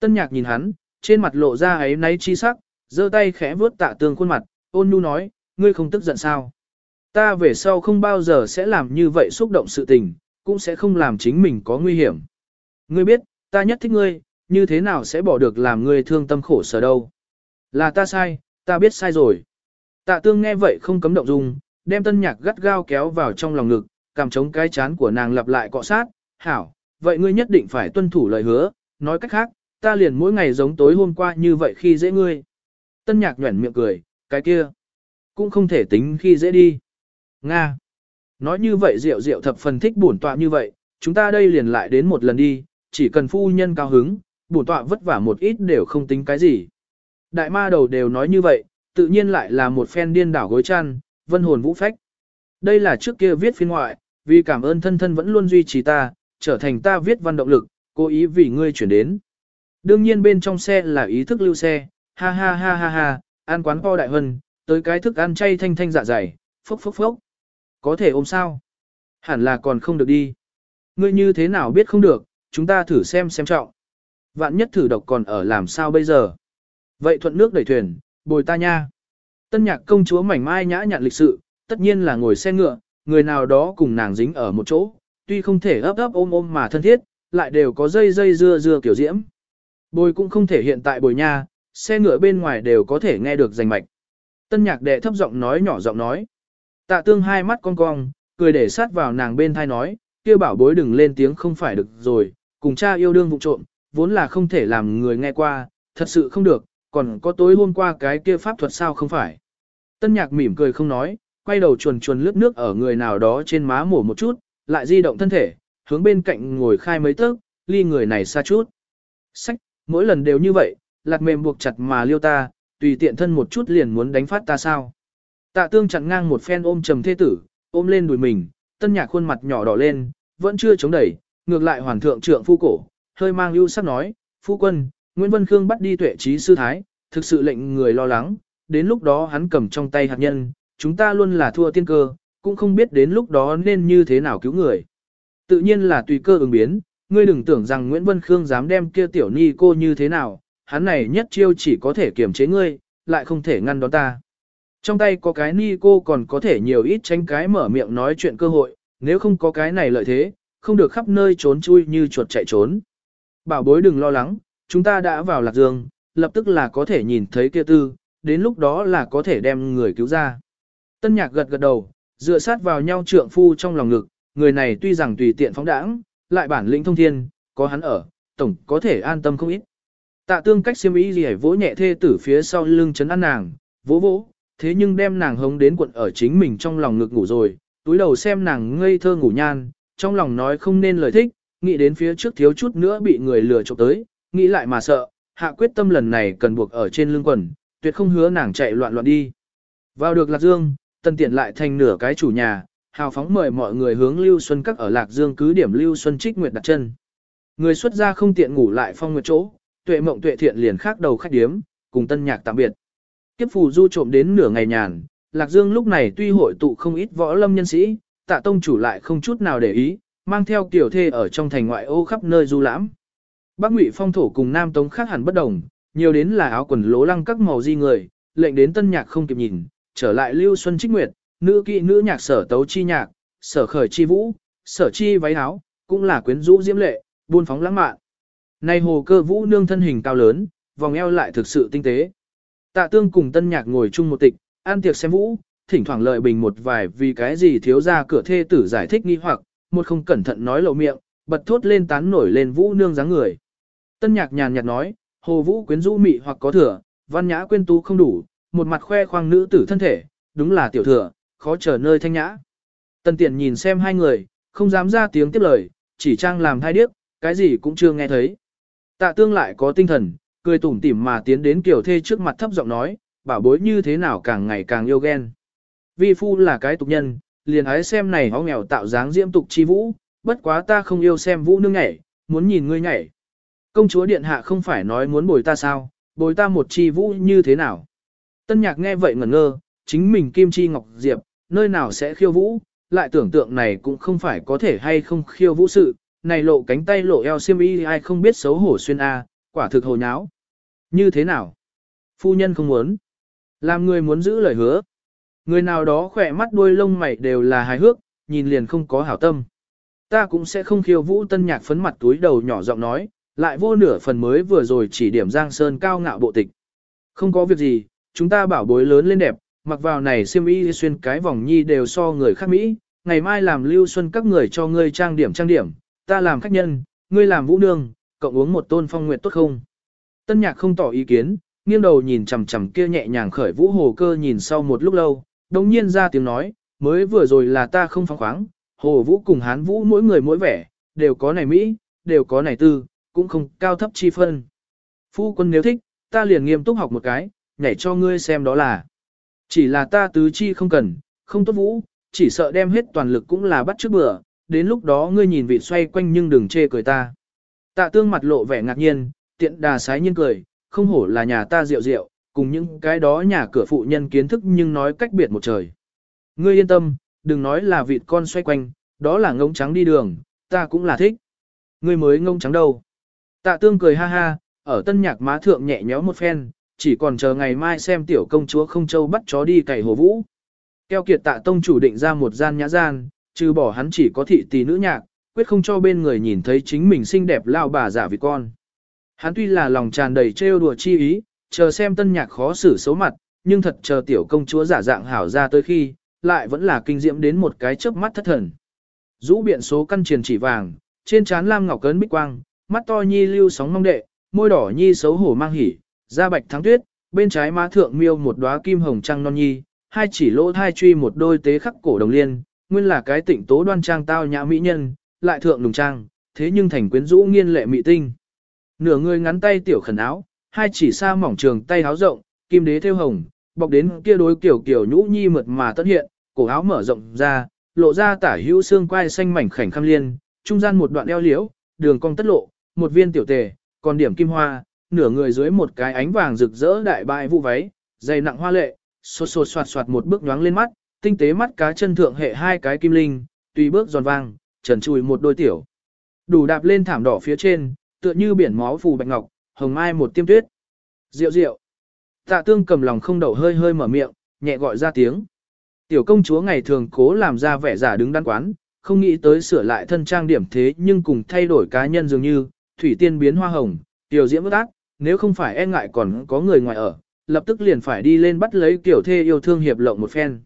Tân nhạc nhìn hắn, trên mặt lộ ra ấy náy chi sắc, giơ tay khẽ vuốt tạ tương khuôn mặt, ôn nhu nói, ngươi không tức giận sao? Ta về sau không bao giờ sẽ làm như vậy xúc động sự tình, cũng sẽ không làm chính mình có nguy hiểm. Ngươi biết, ta nhất thích ngươi, như thế nào sẽ bỏ được làm ngươi thương tâm khổ sở đâu. Là ta sai, ta biết sai rồi. Tạ tương nghe vậy không cấm động dung, đem tân nhạc gắt gao kéo vào trong lòng ngực, cảm chống cái chán của nàng lặp lại cọ sát, hảo, vậy ngươi nhất định phải tuân thủ lời hứa, nói cách khác, ta liền mỗi ngày giống tối hôm qua như vậy khi dễ ngươi. Tân nhạc nhuẩn miệng cười, cái kia, cũng không thể tính khi dễ đi. Nga. Nói như vậy rượu rượu thập phần thích bổn tọa như vậy, chúng ta đây liền lại đến một lần đi, chỉ cần phu nhân cao hứng, bổn tọa vất vả một ít đều không tính cái gì. Đại ma đầu đều nói như vậy, tự nhiên lại là một phen điên đảo gối chăn, vân hồn vũ phách. Đây là trước kia viết phiên ngoại, vì cảm ơn thân thân vẫn luôn duy trì ta, trở thành ta viết văn động lực, cố ý vì ngươi chuyển đến. Đương nhiên bên trong xe là ý thức lưu xe, ha ha ha ha ha, ăn quán po đại hân, tới cái thức ăn chay thanh thanh dạ dày, phốc phốc phốc. Có thể ôm sao? Hẳn là còn không được đi. Ngươi như thế nào biết không được, chúng ta thử xem xem trọng. Vạn nhất thử độc còn ở làm sao bây giờ? Vậy thuận nước đẩy thuyền, bồi ta nha. Tân nhạc công chúa mảnh mai nhã nhặn lịch sự, tất nhiên là ngồi xe ngựa, người nào đó cùng nàng dính ở một chỗ, tuy không thể ấp ấp ôm ôm mà thân thiết, lại đều có dây dây dưa dưa kiểu diễm. Bồi cũng không thể hiện tại bồi nha, xe ngựa bên ngoài đều có thể nghe được rành mạch. Tân nhạc đệ thấp giọng nói nhỏ giọng nói. Tạ tương hai mắt cong cong, cười để sát vào nàng bên thai nói, kia bảo bối đừng lên tiếng không phải được rồi, cùng cha yêu đương vụ trộm, vốn là không thể làm người nghe qua, thật sự không được, còn có tối hôm qua cái kia pháp thuật sao không phải. Tân nhạc mỉm cười không nói, quay đầu chuồn chuồn lướt nước ở người nào đó trên má mổ một chút, lại di động thân thể, hướng bên cạnh ngồi khai mấy tấc, ly người này xa chút. Sách, mỗi lần đều như vậy, lạt mềm buộc chặt mà liêu ta, tùy tiện thân một chút liền muốn đánh phát ta sao. Tạ tương chặn ngang một phen ôm trầm thê tử, ôm lên đùi mình, tân nhạc khuôn mặt nhỏ đỏ lên, vẫn chưa chống đẩy, ngược lại hoàn thượng trượng phu cổ, hơi mang ưu sắc nói, phu quân, Nguyễn Vân Khương bắt đi tuệ trí sư thái, thực sự lệnh người lo lắng, đến lúc đó hắn cầm trong tay hạt nhân, chúng ta luôn là thua tiên cơ, cũng không biết đến lúc đó nên như thế nào cứu người. Tự nhiên là tùy cơ ứng biến, ngươi đừng tưởng rằng Nguyễn Vân Khương dám đem kia tiểu ni cô như thế nào, hắn này nhất chiêu chỉ có thể kiềm chế ngươi, lại không thể ngăn đón ta. Trong tay có cái ni cô còn có thể nhiều ít tránh cái mở miệng nói chuyện cơ hội, nếu không có cái này lợi thế, không được khắp nơi trốn chui như chuột chạy trốn. Bảo bối đừng lo lắng, chúng ta đã vào Lạc Dương, lập tức là có thể nhìn thấy kia tư, đến lúc đó là có thể đem người cứu ra. Tân nhạc gật gật đầu, dựa sát vào nhau trượng phu trong lòng ngực, người này tuy rằng tùy tiện phóng đãng, lại bản lĩnh thông thiên, có hắn ở, tổng có thể an tâm không ít. Tạ tương cách xiêm ý gì vỗ nhẹ thê tử phía sau lưng chấn ăn nàng, vỗ vỗ, thế nhưng đem nàng hống đến quận ở chính mình trong lòng ngực ngủ rồi, túi đầu xem nàng ngây thơ ngủ nhan, trong lòng nói không nên lời thích, nghĩ đến phía trước thiếu chút nữa bị người lừa chụp tới, nghĩ lại mà sợ, hạ quyết tâm lần này cần buộc ở trên lưng quần, tuyệt không hứa nàng chạy loạn loạn đi. Vào được Lạc Dương, tân tiện lại thành nửa cái chủ nhà, hào phóng mời mọi người hướng Lưu Xuân các ở Lạc Dương cứ điểm Lưu Xuân Trích Nguyệt đặt chân. Người xuất gia không tiện ngủ lại phong nguyệt chỗ, tuệ mộng tuệ thiện liền khác đầu khách điếm, cùng tân nhạc tạm biệt. Kiếp phù du trộm đến nửa ngày nhàn, Lạc Dương lúc này tuy hội tụ không ít võ lâm nhân sĩ, tạ tông chủ lại không chút nào để ý, mang theo tiểu thê ở trong thành ngoại ô khắp nơi du lãm. Bắc Ngụy phong thổ cùng Nam Tống khác hẳn bất đồng, nhiều đến là áo quần lố lăng các màu di người, lệnh đến tân nhạc không kịp nhìn, trở lại Lưu Xuân Trích Nguyệt, nữ kỵ nữ nhạc sở tấu chi nhạc, sở khởi chi vũ, sở chi váy áo, cũng là quyến rũ diễm lệ, buôn phóng lãng mạn. Nay hồ cơ vũ nương thân hình cao lớn, vòng eo lại thực sự tinh tế. Tạ tương cùng tân nhạc ngồi chung một tịch, ăn tiệc xem vũ, thỉnh thoảng lợi bình một vài vì cái gì thiếu ra cửa thê tử giải thích nghi hoặc, một không cẩn thận nói lộ miệng, bật thốt lên tán nổi lên vũ nương dáng người. Tân nhạc nhàn nhạt nói, hồ vũ quyến rũ mị hoặc có thừa, văn nhã quyên tú không đủ, một mặt khoe khoang nữ tử thân thể, đúng là tiểu thừa, khó chờ nơi thanh nhã. Tân tiện nhìn xem hai người, không dám ra tiếng tiếp lời, chỉ trang làm hai điếc, cái gì cũng chưa nghe thấy. Tạ tương lại có tinh thần, cười tủm tỉm mà tiến đến kiểu thê trước mặt thấp giọng nói, bảo bối như thế nào càng ngày càng yêu ghen. Vi phu là cái tục nhân, liền ái xem này hóa nghèo tạo dáng diễm tục chi vũ, bất quá ta không yêu xem vũ nương nhảy, muốn nhìn ngươi nhảy. Công chúa điện hạ không phải nói muốn bồi ta sao, bồi ta một chi vũ như thế nào. Tân nhạc nghe vậy ngẩn ngơ, chính mình kim chi ngọc diệp, nơi nào sẽ khiêu vũ, lại tưởng tượng này cũng không phải có thể hay không khiêu vũ sự, này lộ cánh tay lộ eo xiêm y ai không biết xấu hổ xuyên A, quả thực hồ nháo. Như thế nào? Phu nhân không muốn. Làm người muốn giữ lời hứa. Người nào đó khỏe mắt đuôi lông mày đều là hài hước, nhìn liền không có hảo tâm. Ta cũng sẽ không khiêu vũ tân nhạc phấn mặt túi đầu nhỏ giọng nói, lại vô nửa phần mới vừa rồi chỉ điểm Giang Sơn cao ngạo bộ tịch. Không có việc gì, chúng ta bảo bối lớn lên đẹp, mặc vào này xiêm y xuyên cái vòng nhi đều so người khác Mỹ, ngày mai làm lưu xuân các người cho ngươi trang điểm trang điểm, ta làm khách nhân, ngươi làm vũ nương, cộng uống một tôn phong nguyệt tốt không? Tân nhạc không tỏ ý kiến, nghiêng đầu nhìn chằm chằm kia nhẹ nhàng khởi vũ hồ cơ nhìn sau một lúc lâu, đồng nhiên ra tiếng nói, mới vừa rồi là ta không phóng khoáng, hồ vũ cùng hán vũ mỗi người mỗi vẻ, đều có này Mỹ, đều có này tư, cũng không cao thấp chi phân. Phu quân nếu thích, ta liền nghiêm túc học một cái, nhảy cho ngươi xem đó là. Chỉ là ta tứ chi không cần, không tốt vũ, chỉ sợ đem hết toàn lực cũng là bắt trước bữa, đến lúc đó ngươi nhìn vị xoay quanh nhưng đừng chê cười ta. Tạ tương mặt lộ vẻ ngạc nhiên, tiện đà sái nhiên cười, không hổ là nhà ta rượu rượu, cùng những cái đó nhà cửa phụ nhân kiến thức nhưng nói cách biệt một trời. Ngươi yên tâm, đừng nói là vịt con xoay quanh, đó là ngông trắng đi đường, ta cũng là thích. Ngươi mới ngông trắng đâu. Tạ tương cười ha ha, ở tân nhạc má thượng nhẹ nhéo một phen, chỉ còn chờ ngày mai xem tiểu công chúa không châu bắt chó đi cày hồ vũ. Keo kiệt tạ tông chủ định ra một gian nhã gian, trừ bỏ hắn chỉ có thị tỷ nữ nhạc, quyết không cho bên người nhìn thấy chính mình xinh đẹp lao bà giả vì con. Hắn tuy là lòng tràn đầy trêu đùa chi ý, chờ xem tân nhạc khó xử xấu mặt, nhưng thật chờ tiểu công chúa giả dạng hảo ra tới khi, lại vẫn là kinh diễm đến một cái chớp mắt thất thần. Rũ biện số căn triền chỉ vàng, trên trán lam ngọc cấn bích quang, mắt to nhi lưu sóng mong đệ, môi đỏ nhi xấu hổ mang hỉ, da bạch thắng tuyết, bên trái má thượng miêu một đóa kim hồng trăng non nhi, hai chỉ lỗ thai truy một đôi tế khắc cổ đồng liên, nguyên là cái tịnh tố đoan trang tao nhã mỹ nhân, lại thượng lùng trang, thế nhưng thành quyến rũ nghiên lệ mỹ tinh. Nửa người ngắn tay tiểu khẩn áo, hai chỉ xa mỏng trường tay áo rộng, kim đế theo hồng, bọc đến kia đối kiểu kiểu nhũ nhi mượt mà tất hiện, cổ áo mở rộng ra, lộ ra tả hữu xương quai xanh mảnh khảnh khăm liên, trung gian một đoạn eo liễu, đường cong tất lộ, một viên tiểu tề, còn điểm kim hoa, nửa người dưới một cái ánh vàng rực rỡ đại bại vụ váy, dày nặng hoa lệ, xô xô soạt soạt một bước nhoáng lên mắt, tinh tế mắt cá chân thượng hệ hai cái kim linh, tùy bước giòn vang, trần chùi một đôi tiểu. Đủ đạp lên thảm đỏ phía trên, tựa như biển máu phù bạch ngọc, hồng mai một tiêm tuyết. Rượu rượu. Tạ tương cầm lòng không đậu hơi hơi mở miệng, nhẹ gọi ra tiếng. Tiểu công chúa ngày thường cố làm ra vẻ giả đứng đắn quán, không nghĩ tới sửa lại thân trang điểm thế nhưng cùng thay đổi cá nhân dường như, thủy tiên biến hoa hồng, tiểu diễm bất ác, nếu không phải e ngại còn có người ngoài ở, lập tức liền phải đi lên bắt lấy tiểu thê yêu thương hiệp lộng một phen.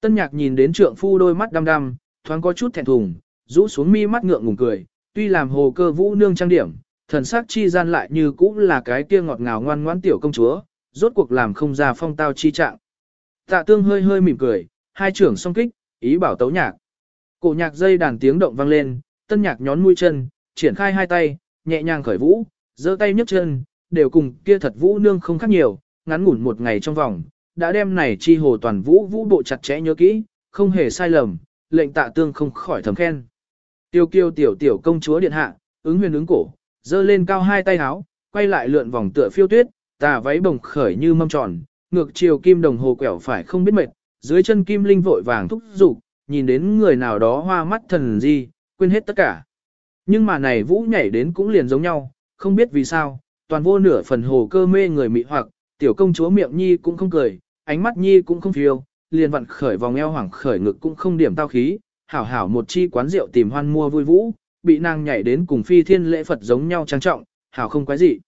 Tân nhạc nhìn đến trượng phu đôi mắt đăm đăm, thoáng có chút thẹn thùng, rũ xuống mi mắt ngượng ngùng cười, tuy làm hồ cơ vũ nương trang điểm, thần sắc chi gian lại như cũng là cái kia ngọt ngào ngoan ngoãn tiểu công chúa, rốt cuộc làm không ra phong tao chi trạng. Tạ tương hơi hơi mỉm cười, hai trưởng song kích, ý bảo tấu nhạc. Cổ nhạc dây đàn tiếng động vang lên, tân nhạc nhón mũi chân, triển khai hai tay, nhẹ nhàng khởi vũ, giơ tay nhấc chân, đều cùng kia thật vũ nương không khác nhiều, ngắn ngủn một ngày trong vòng, đã đem này chi hồ toàn vũ vũ bộ chặt chẽ nhớ kỹ, không hề sai lầm, lệnh tạ tương không khỏi thầm khen. Tiêu kiêu tiểu tiểu công chúa điện hạ, ứng huyền ứng cổ, giơ lên cao hai tay háo, quay lại lượn vòng tựa phiêu tuyết, tà váy bồng khởi như mâm tròn, ngược chiều kim đồng hồ quẹo phải không biết mệt, dưới chân kim linh vội vàng thúc giục, nhìn đến người nào đó hoa mắt thần gì, quên hết tất cả. Nhưng mà này vũ nhảy đến cũng liền giống nhau, không biết vì sao, toàn vô nửa phần hồ cơ mê người mị hoặc, tiểu công chúa miệng nhi cũng không cười, ánh mắt nhi cũng không phiêu, liền vặn khởi vòng eo hoảng khởi ngực cũng không điểm tao khí, hảo hảo một chi quán rượu tìm hoan mua vui vũ, bị nàng nhảy đến cùng phi thiên lễ Phật giống nhau trang trọng, hảo không quái gì.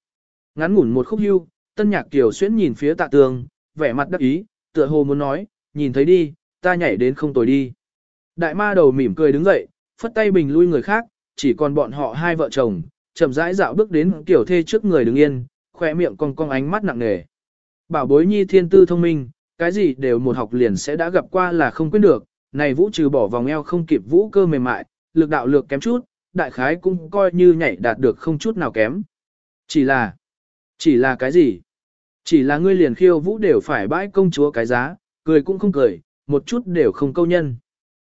Ngắn ngủn một khúc hưu, tân nhạc tiểu xuyến nhìn phía tạ tường, vẻ mặt đắc ý, tựa hồ muốn nói, nhìn thấy đi, ta nhảy đến không tồi đi. Đại ma đầu mỉm cười đứng dậy, phất tay bình lui người khác, chỉ còn bọn họ hai vợ chồng, chậm rãi dạo bước đến tiểu thê trước người đứng yên, khỏe miệng cong cong ánh mắt nặng nề. Bảo bối nhi thiên tư thông minh, cái gì đều một học liền sẽ đã gặp qua là không quên được, này vũ trừ bỏ vòng eo không kịp vũ cơ mềm mại, lực đạo lược kém chút, đại khái cũng coi như nhảy đạt được không chút nào kém. Chỉ là, chỉ là cái gì? Chỉ là ngươi liền khiêu vũ đều phải bãi công chúa cái giá, cười cũng không cười, một chút đều không câu nhân.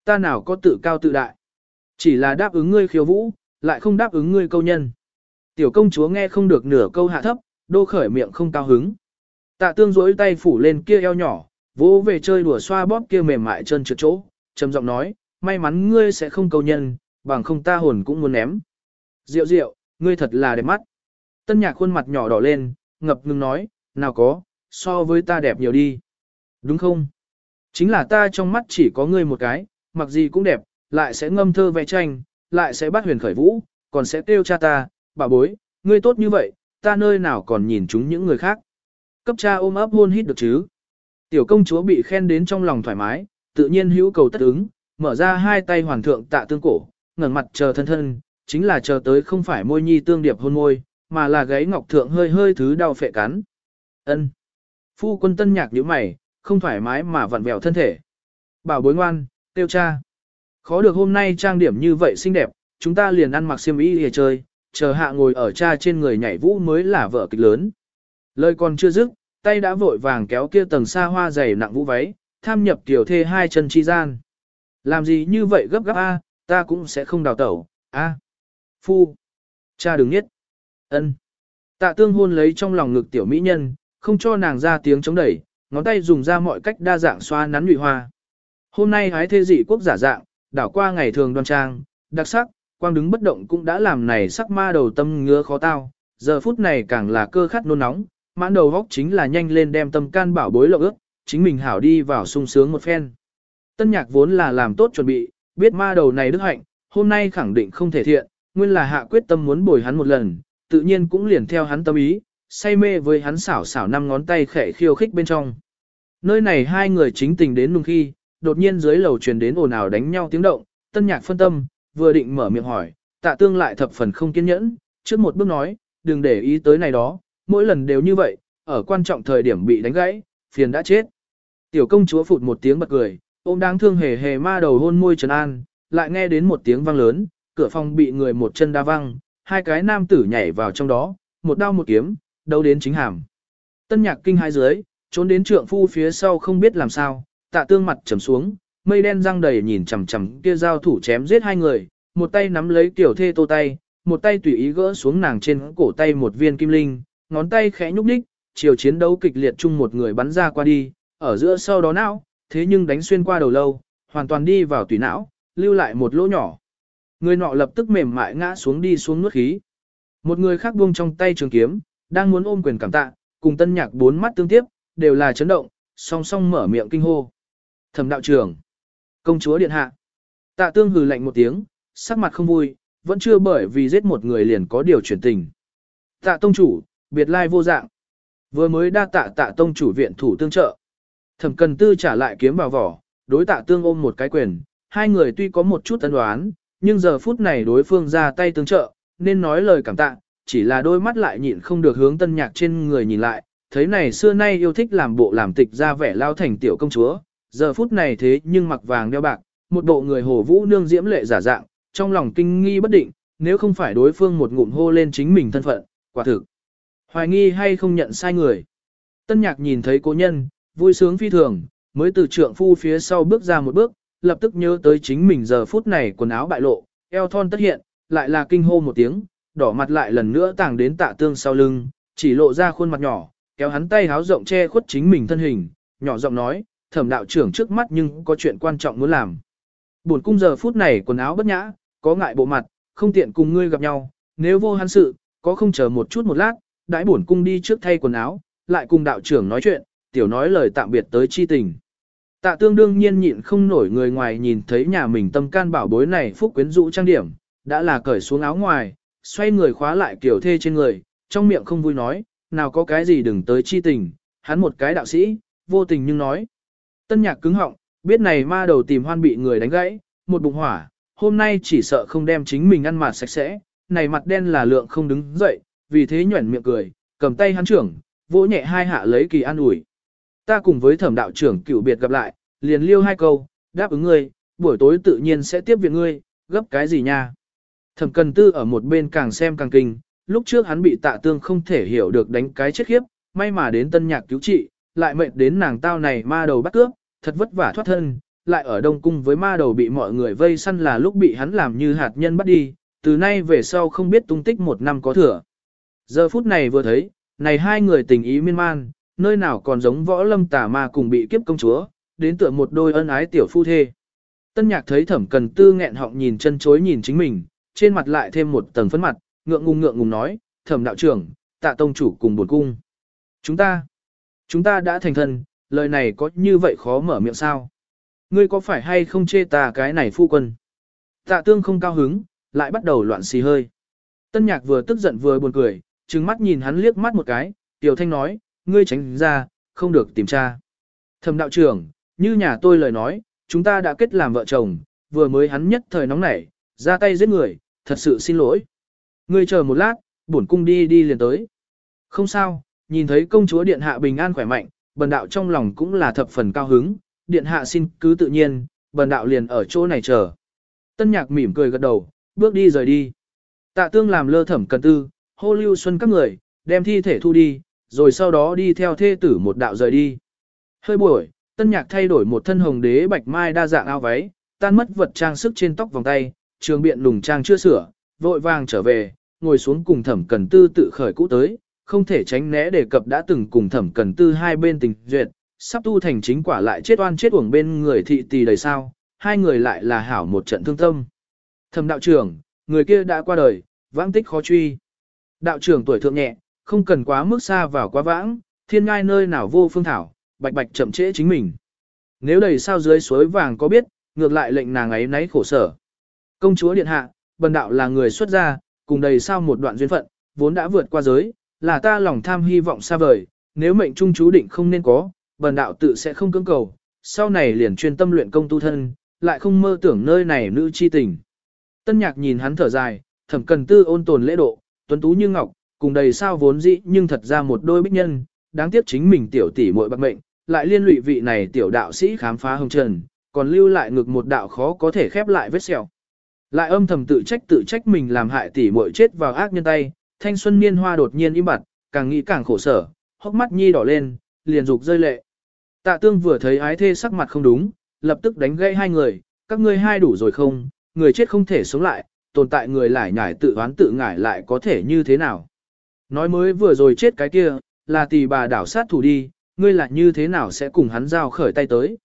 Ta nào có tự cao tự đại. Chỉ là đáp ứng ngươi khiêu vũ, lại không đáp ứng ngươi câu nhân. Tiểu công chúa nghe không được nửa câu hạ thấp, đô khởi miệng không cao hứng. Tạ tương rỗi tay phủ lên kia eo nhỏ, vỗ về chơi đùa xoa bóp kia mềm mại chân trượt chỗ, trầm giọng nói, may mắn ngươi sẽ không câu nhân, bằng không ta hồn cũng muốn ném. Diệu diệu, ngươi thật là đẹp mắt. Tân nhạc khuôn mặt nhỏ đỏ lên, ngập ngừng nói, nào có, so với ta đẹp nhiều đi. Đúng không? Chính là ta trong mắt chỉ có ngươi một cái, mặc gì cũng đẹp, lại sẽ ngâm thơ vẽ tranh, lại sẽ bắt huyền khởi vũ, còn sẽ kêu cha ta, bà bối, ngươi tốt như vậy, ta nơi nào còn nhìn chúng những người khác. Cấp cha ôm ấp hôn hít được chứ. Tiểu công chúa bị khen đến trong lòng thoải mái, tự nhiên hữu cầu tất ứng, mở ra hai tay hoàn thượng tạ tương cổ, ngẩng mặt chờ thân thân, chính là chờ tới không phải môi nhi tương điệp hôn môi, mà là gáy ngọc thượng hơi hơi thứ đau phệ cắn. Ân. Phu quân tân nhạc nhíu mày, không thoải mái mà vặn vẹo thân thể. Bảo bối ngoan, tiêu cha. Khó được hôm nay trang điểm như vậy xinh đẹp, chúng ta liền ăn mặc xiêm y để chơi, chờ hạ ngồi ở cha trên người nhảy vũ mới là vợ kịch lớn. Lời còn chưa dứt, tay đã vội vàng kéo kia tầng xa hoa dày nặng vũ váy, tham nhập tiểu thê hai chân chi gian. Làm gì như vậy gấp gáp a, ta cũng sẽ không đào tẩu, a. Phu. Cha đừng nhất. ân. Tạ tương hôn lấy trong lòng ngực tiểu mỹ nhân, không cho nàng ra tiếng chống đẩy, ngón tay dùng ra mọi cách đa dạng xoa nắn nhụy hoa. Hôm nay hái thê dị quốc giả dạng, đảo qua ngày thường đoan trang, đặc sắc, quang đứng bất động cũng đã làm này sắc ma đầu tâm ngứa khó tao, giờ phút này càng là cơ khát nôn nóng, mãn đầu góc chính là nhanh lên đem tâm can bảo bối lộ ước, chính mình hảo đi vào sung sướng một phen. Tân nhạc vốn là làm tốt chuẩn bị, biết ma đầu này đức hạnh, hôm nay khẳng định không thể thiện, nguyên là hạ quyết tâm muốn bồi hắn một lần, tự nhiên cũng liền theo hắn tâm ý, say mê với hắn xảo xảo năm ngón tay khẽ khiêu khích bên trong. Nơi này hai người chính tình đến nung khi, đột nhiên dưới lầu truyền đến ồn ào đánh nhau tiếng động, tân nhạc phân tâm, vừa định mở miệng hỏi, tạ tương lại thập phần không kiên nhẫn, trước một bước nói, đừng để ý tới này đó, mỗi lần đều như vậy, ở quan trọng thời điểm bị đánh gãy, phiền đã chết. Tiểu công chúa phụt một tiếng bật cười, ôm đáng thương hề hề ma đầu hôn môi trần an, lại nghe đến một tiếng vang lớn, cửa phòng bị người một chân đa văng, hai cái nam tử nhảy vào trong đó, một đao một kiếm, đấu đến chính hàm. Tân nhạc kinh hai dưới, trốn đến trượng phu phía sau không biết làm sao, tạ tương mặt trầm xuống, mây đen răng đầy nhìn chằm chằm kia giao thủ chém giết hai người, một tay nắm lấy tiểu thê tô tay, một tay tùy ý gỡ xuống nàng trên cổ tay một viên kim linh, ngón tay khẽ nhúc nhích, chiều chiến đấu kịch liệt chung một người bắn ra qua đi, ở giữa sau đó não, thế nhưng đánh xuyên qua đầu lâu, hoàn toàn đi vào tùy não, lưu lại một lỗ nhỏ. Người nọ lập tức mềm mại ngã xuống đi xuống nuốt khí. Một người khác buông trong tay trường kiếm, đang muốn ôm quyền cảm tạ, cùng tân nhạc bốn mắt tương tiếp, đều là chấn động, song song mở miệng kinh hô. Thẩm đạo trưởng, công chúa điện hạ. Tạ tương hừ lạnh một tiếng, sắc mặt không vui, vẫn chưa bởi vì giết một người liền có điều chuyển tình. Tạ tông chủ, biệt lai vô dạng. Vừa mới đa tạ tạ tông chủ viện thủ tương trợ. Thẩm cần tư trả lại kiếm vào vỏ, đối tạ tương ôm một cái quyền, hai người tuy có một chút tân đoán, nhưng giờ phút này đối phương ra tay tương trợ, nên nói lời cảm tạ, chỉ là đôi mắt lại nhịn không được hướng tân nhạc trên người nhìn lại, thấy này xưa nay yêu thích làm bộ làm tịch ra vẻ lao thành tiểu công chúa, giờ phút này thế nhưng mặc vàng đeo bạc, một bộ người hồ vũ nương diễm lệ giả dạng, trong lòng kinh nghi bất định, nếu không phải đối phương một ngụm hô lên chính mình thân phận, quả thực. Hoài nghi hay không nhận sai người. Tân nhạc nhìn thấy cố nhân, vui sướng phi thường, mới từ trượng phu phía sau bước ra một bước, lập tức nhớ tới chính mình giờ phút này quần áo bại lộ, eo thon tất hiện, lại là kinh hô một tiếng, đỏ mặt lại lần nữa tàng đến tạ tương sau lưng, chỉ lộ ra khuôn mặt nhỏ, kéo hắn tay háo rộng che khuất chính mình thân hình, nhỏ giọng nói, thẩm đạo trưởng trước mắt nhưng có chuyện quan trọng muốn làm. Buồn cung giờ phút này quần áo bất nhã, có ngại bộ mặt, không tiện cùng ngươi gặp nhau, nếu vô hắn sự, có không chờ một chút một lát, đãi bổn cung đi trước thay quần áo, lại cùng đạo trưởng nói chuyện, tiểu nói lời tạm biệt tới chi tình. Tạ tương đương nhiên nhịn không nổi người ngoài nhìn thấy nhà mình tâm can bảo bối này phúc quyến rũ trang điểm, đã là cởi xuống áo ngoài, xoay người khóa lại kiểu thê trên người, trong miệng không vui nói, nào có cái gì đừng tới chi tình, hắn một cái đạo sĩ, vô tình nhưng nói. Tân nhạc cứng họng, biết này ma đầu tìm hoan bị người đánh gãy, một bụng hỏa, hôm nay chỉ sợ không đem chính mình ăn mặt sạch sẽ, này mặt đen là lượng không đứng dậy, vì thế nhuẩn miệng cười, cầm tay hắn trưởng, vỗ nhẹ hai hạ lấy kỳ an ủi. Ta cùng với thẩm đạo trưởng cựu biệt gặp lại, liền liêu hai câu, đáp ứng ngươi, buổi tối tự nhiên sẽ tiếp viện ngươi, gấp cái gì nha. Thẩm cần tư ở một bên càng xem càng kinh, lúc trước hắn bị tạ tương không thể hiểu được đánh cái chết khiếp, may mà đến tân nhạc cứu trị, lại mệnh đến nàng tao này ma đầu bắt cướp, thật vất vả thoát thân, lại ở đông cung với ma đầu bị mọi người vây săn là lúc bị hắn làm như hạt nhân bắt đi, từ nay về sau không biết tung tích một năm có thừa. Giờ phút này vừa thấy, này hai người tình ý miên man, nơi nào còn giống võ lâm tà ma cùng bị kiếp công chúa, đến tựa một đôi ân ái tiểu phu thê. Tân nhạc thấy thẩm cần tư nghẹn họng nhìn chân chối nhìn chính mình, trên mặt lại thêm một tầng phấn mặt, ngượng ngùng ngượng ngùng nói, thẩm đạo trưởng, tạ tông chủ cùng buồn cung. Chúng ta, chúng ta đã thành thân, lời này có như vậy khó mở miệng sao? Ngươi có phải hay không chê ta cái này phu quân? Tạ tương không cao hứng, lại bắt đầu loạn xì hơi. Tân nhạc vừa tức giận vừa buồn cười, trừng mắt nhìn hắn liếc mắt một cái, tiểu thanh nói, ngươi tránh ra, không được tìm tra. Thẩm đạo trưởng, như nhà tôi lời nói, chúng ta đã kết làm vợ chồng, vừa mới hắn nhất thời nóng nảy, ra tay giết người, thật sự xin lỗi. Ngươi chờ một lát, bổn cung đi đi liền tới. Không sao, nhìn thấy công chúa điện hạ bình an khỏe mạnh, bần đạo trong lòng cũng là thập phần cao hứng, điện hạ xin cứ tự nhiên, bần đạo liền ở chỗ này chờ. Tân nhạc mỉm cười gật đầu, bước đi rời đi. Tạ tương làm lơ thẩm cần tư, hô lưu xuân các người, đem thi thể thu đi, rồi sau đó đi theo thê tử một đạo rời đi. Hơi buổi, tân nhạc thay đổi một thân hồng đế bạch mai đa dạng áo váy, tan mất vật trang sức trên tóc vòng tay, trường biện lùng trang chưa sửa, vội vàng trở về, ngồi xuống cùng thẩm cần tư tự khởi cũ tới, không thể tránh né đề cập đã từng cùng thẩm cần tư hai bên tình duyệt, sắp tu thành chính quả lại chết oan chết uổng bên người thị tỳ đầy sao, hai người lại là hảo một trận thương tâm. Thẩm đạo trưởng, người kia đã qua đời, vãng tích khó truy. Đạo trưởng tuổi thượng nhẹ, không cần quá mức xa vào quá vãng, thiên ngai nơi nào vô phương thảo, bạch bạch chậm trễ chính mình. Nếu đầy sao dưới suối vàng có biết, ngược lại lệnh nàng ấy nấy khổ sở. Công chúa điện hạ, bần đạo là người xuất gia, cùng đầy sao một đoạn duyên phận, vốn đã vượt qua giới, là ta lòng tham hy vọng xa vời, nếu mệnh trung chú định không nên có, bần đạo tự sẽ không cưỡng cầu, sau này liền chuyên tâm luyện công tu thân, lại không mơ tưởng nơi này nữ chi tình. Tân nhạc nhìn hắn thở dài, thẩm cần tư ôn tồn lễ độ, tuấn tú như ngọc, cùng đầy sao vốn dĩ nhưng thật ra một đôi bích nhân, đáng tiếc chính mình tiểu tỷ muội bạc mệnh, lại liên lụy vị này tiểu đạo sĩ khám phá hồng trần, còn lưu lại ngực một đạo khó có thể khép lại vết sẹo. Lại âm thầm tự trách tự trách mình làm hại tỷ muội chết vào ác nhân tay, thanh xuân niên hoa đột nhiên im bặt, càng nghĩ càng khổ sở, hốc mắt nhi đỏ lên, liền dục rơi lệ. Tạ tương vừa thấy ái thê sắc mặt không đúng, lập tức đánh gây hai người, các ngươi hai đủ rồi không, người chết không thể sống lại, tồn tại người lại nhải tự oán tự ngải lại có thể như thế nào. Nói mới vừa rồi chết cái kia, là tỷ bà đảo sát thủ đi, ngươi lại như thế nào sẽ cùng hắn giao khởi tay tới.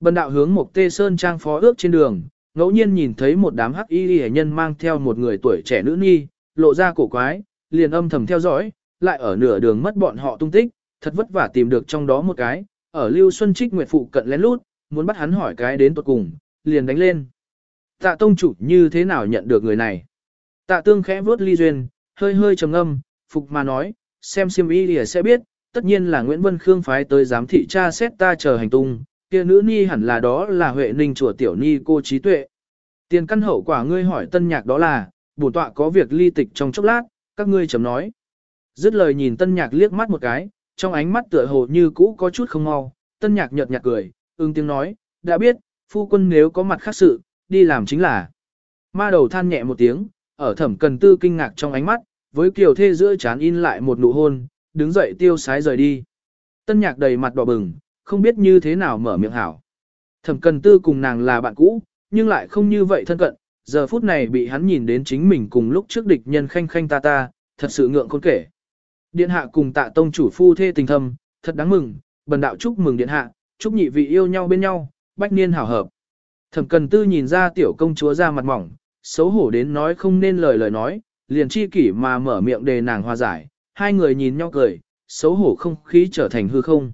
Bần đạo hướng một tê sơn trang phó ước trên đường, ngẫu nhiên nhìn thấy một đám hắc y hệ nhân mang theo một người tuổi trẻ nữ nhi, lộ ra cổ quái, liền âm thầm theo dõi, lại ở nửa đường mất bọn họ tung tích, thật vất vả tìm được trong đó một cái, ở Lưu Xuân Trích Nguyệt Phụ cận lén lút, muốn bắt hắn hỏi cái đến tuột cùng, liền đánh lên. Tạ tông chủ như thế nào nhận được người này? Tạ tương khẽ vuốt ly duyên, hơi hơi trầm ngâm, phục mà nói, xem siêm y thì sẽ biết, tất nhiên là Nguyễn Vân Khương phái tới giám thị cha xét ta chờ hành tung, kia nữ ni hẳn là đó là Huệ Ninh chùa tiểu ni cô trí tuệ. Tiền căn hậu quả ngươi hỏi tân nhạc đó là, bổn tọa có việc ly tịch trong chốc lát, các ngươi chấm nói. Dứt lời nhìn tân nhạc liếc mắt một cái, trong ánh mắt tựa hồ như cũ có chút không mau, tân nhạc nhợt nhạt cười, ưng tiếng nói, đã biết, phu quân nếu có mặt khác sự, đi làm chính là. Ma đầu than nhẹ một tiếng, ở thẩm cần tư kinh ngạc trong ánh mắt, với kiều thê giữa chán in lại một nụ hôn, đứng dậy tiêu sái rời đi. Tân nhạc đầy mặt đỏ bừng, không biết như thế nào mở miệng hảo. Thẩm cần tư cùng nàng là bạn cũ, nhưng lại không như vậy thân cận, giờ phút này bị hắn nhìn đến chính mình cùng lúc trước địch nhân khanh khanh ta ta, thật sự ngượng khôn kể. Điện hạ cùng tạ tông chủ phu thê tình thâm, thật đáng mừng, bần đạo chúc mừng điện hạ, chúc nhị vị yêu nhau bên nhau, bách niên hảo hợp. Thẩm cần tư nhìn ra tiểu công chúa ra mặt mỏng, xấu hổ đến nói không nên lời lời nói, liền chi kỷ mà mở miệng đề nàng hòa giải, hai người nhìn nhau cười, xấu hổ không khí trở thành hư không.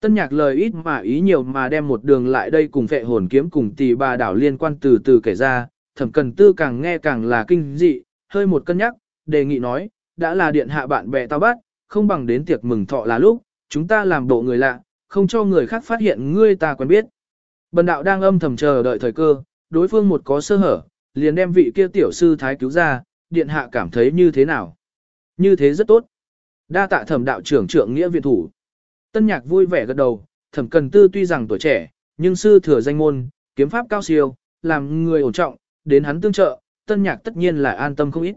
Tân nhạc lời ít mà ý nhiều mà đem một đường lại đây cùng vệ hồn kiếm cùng tỷ bà đảo liên quan từ từ kể ra, thẩm cần tư càng nghe càng là kinh dị, hơi một cân nhắc, đề nghị nói, đã là điện hạ bạn bè tao bắt, không bằng đến tiệc mừng thọ là lúc, chúng ta làm bộ người lạ, không cho người khác phát hiện ngươi ta quen biết. Bần đạo đang âm thầm chờ đợi thời cơ, đối phương một có sơ hở, liền đem vị kia tiểu sư thái cứu ra, điện hạ cảm thấy như thế nào? Như thế rất tốt. Đa tạ thẩm đạo trưởng trưởng nghĩa viện thủ. Tân nhạc vui vẻ gật đầu, thẩm cần tư tuy rằng tuổi trẻ, nhưng sư thừa danh môn, kiếm pháp cao siêu, làm người ổn trọng, đến hắn tương trợ, tân nhạc tất nhiên là an tâm không ít.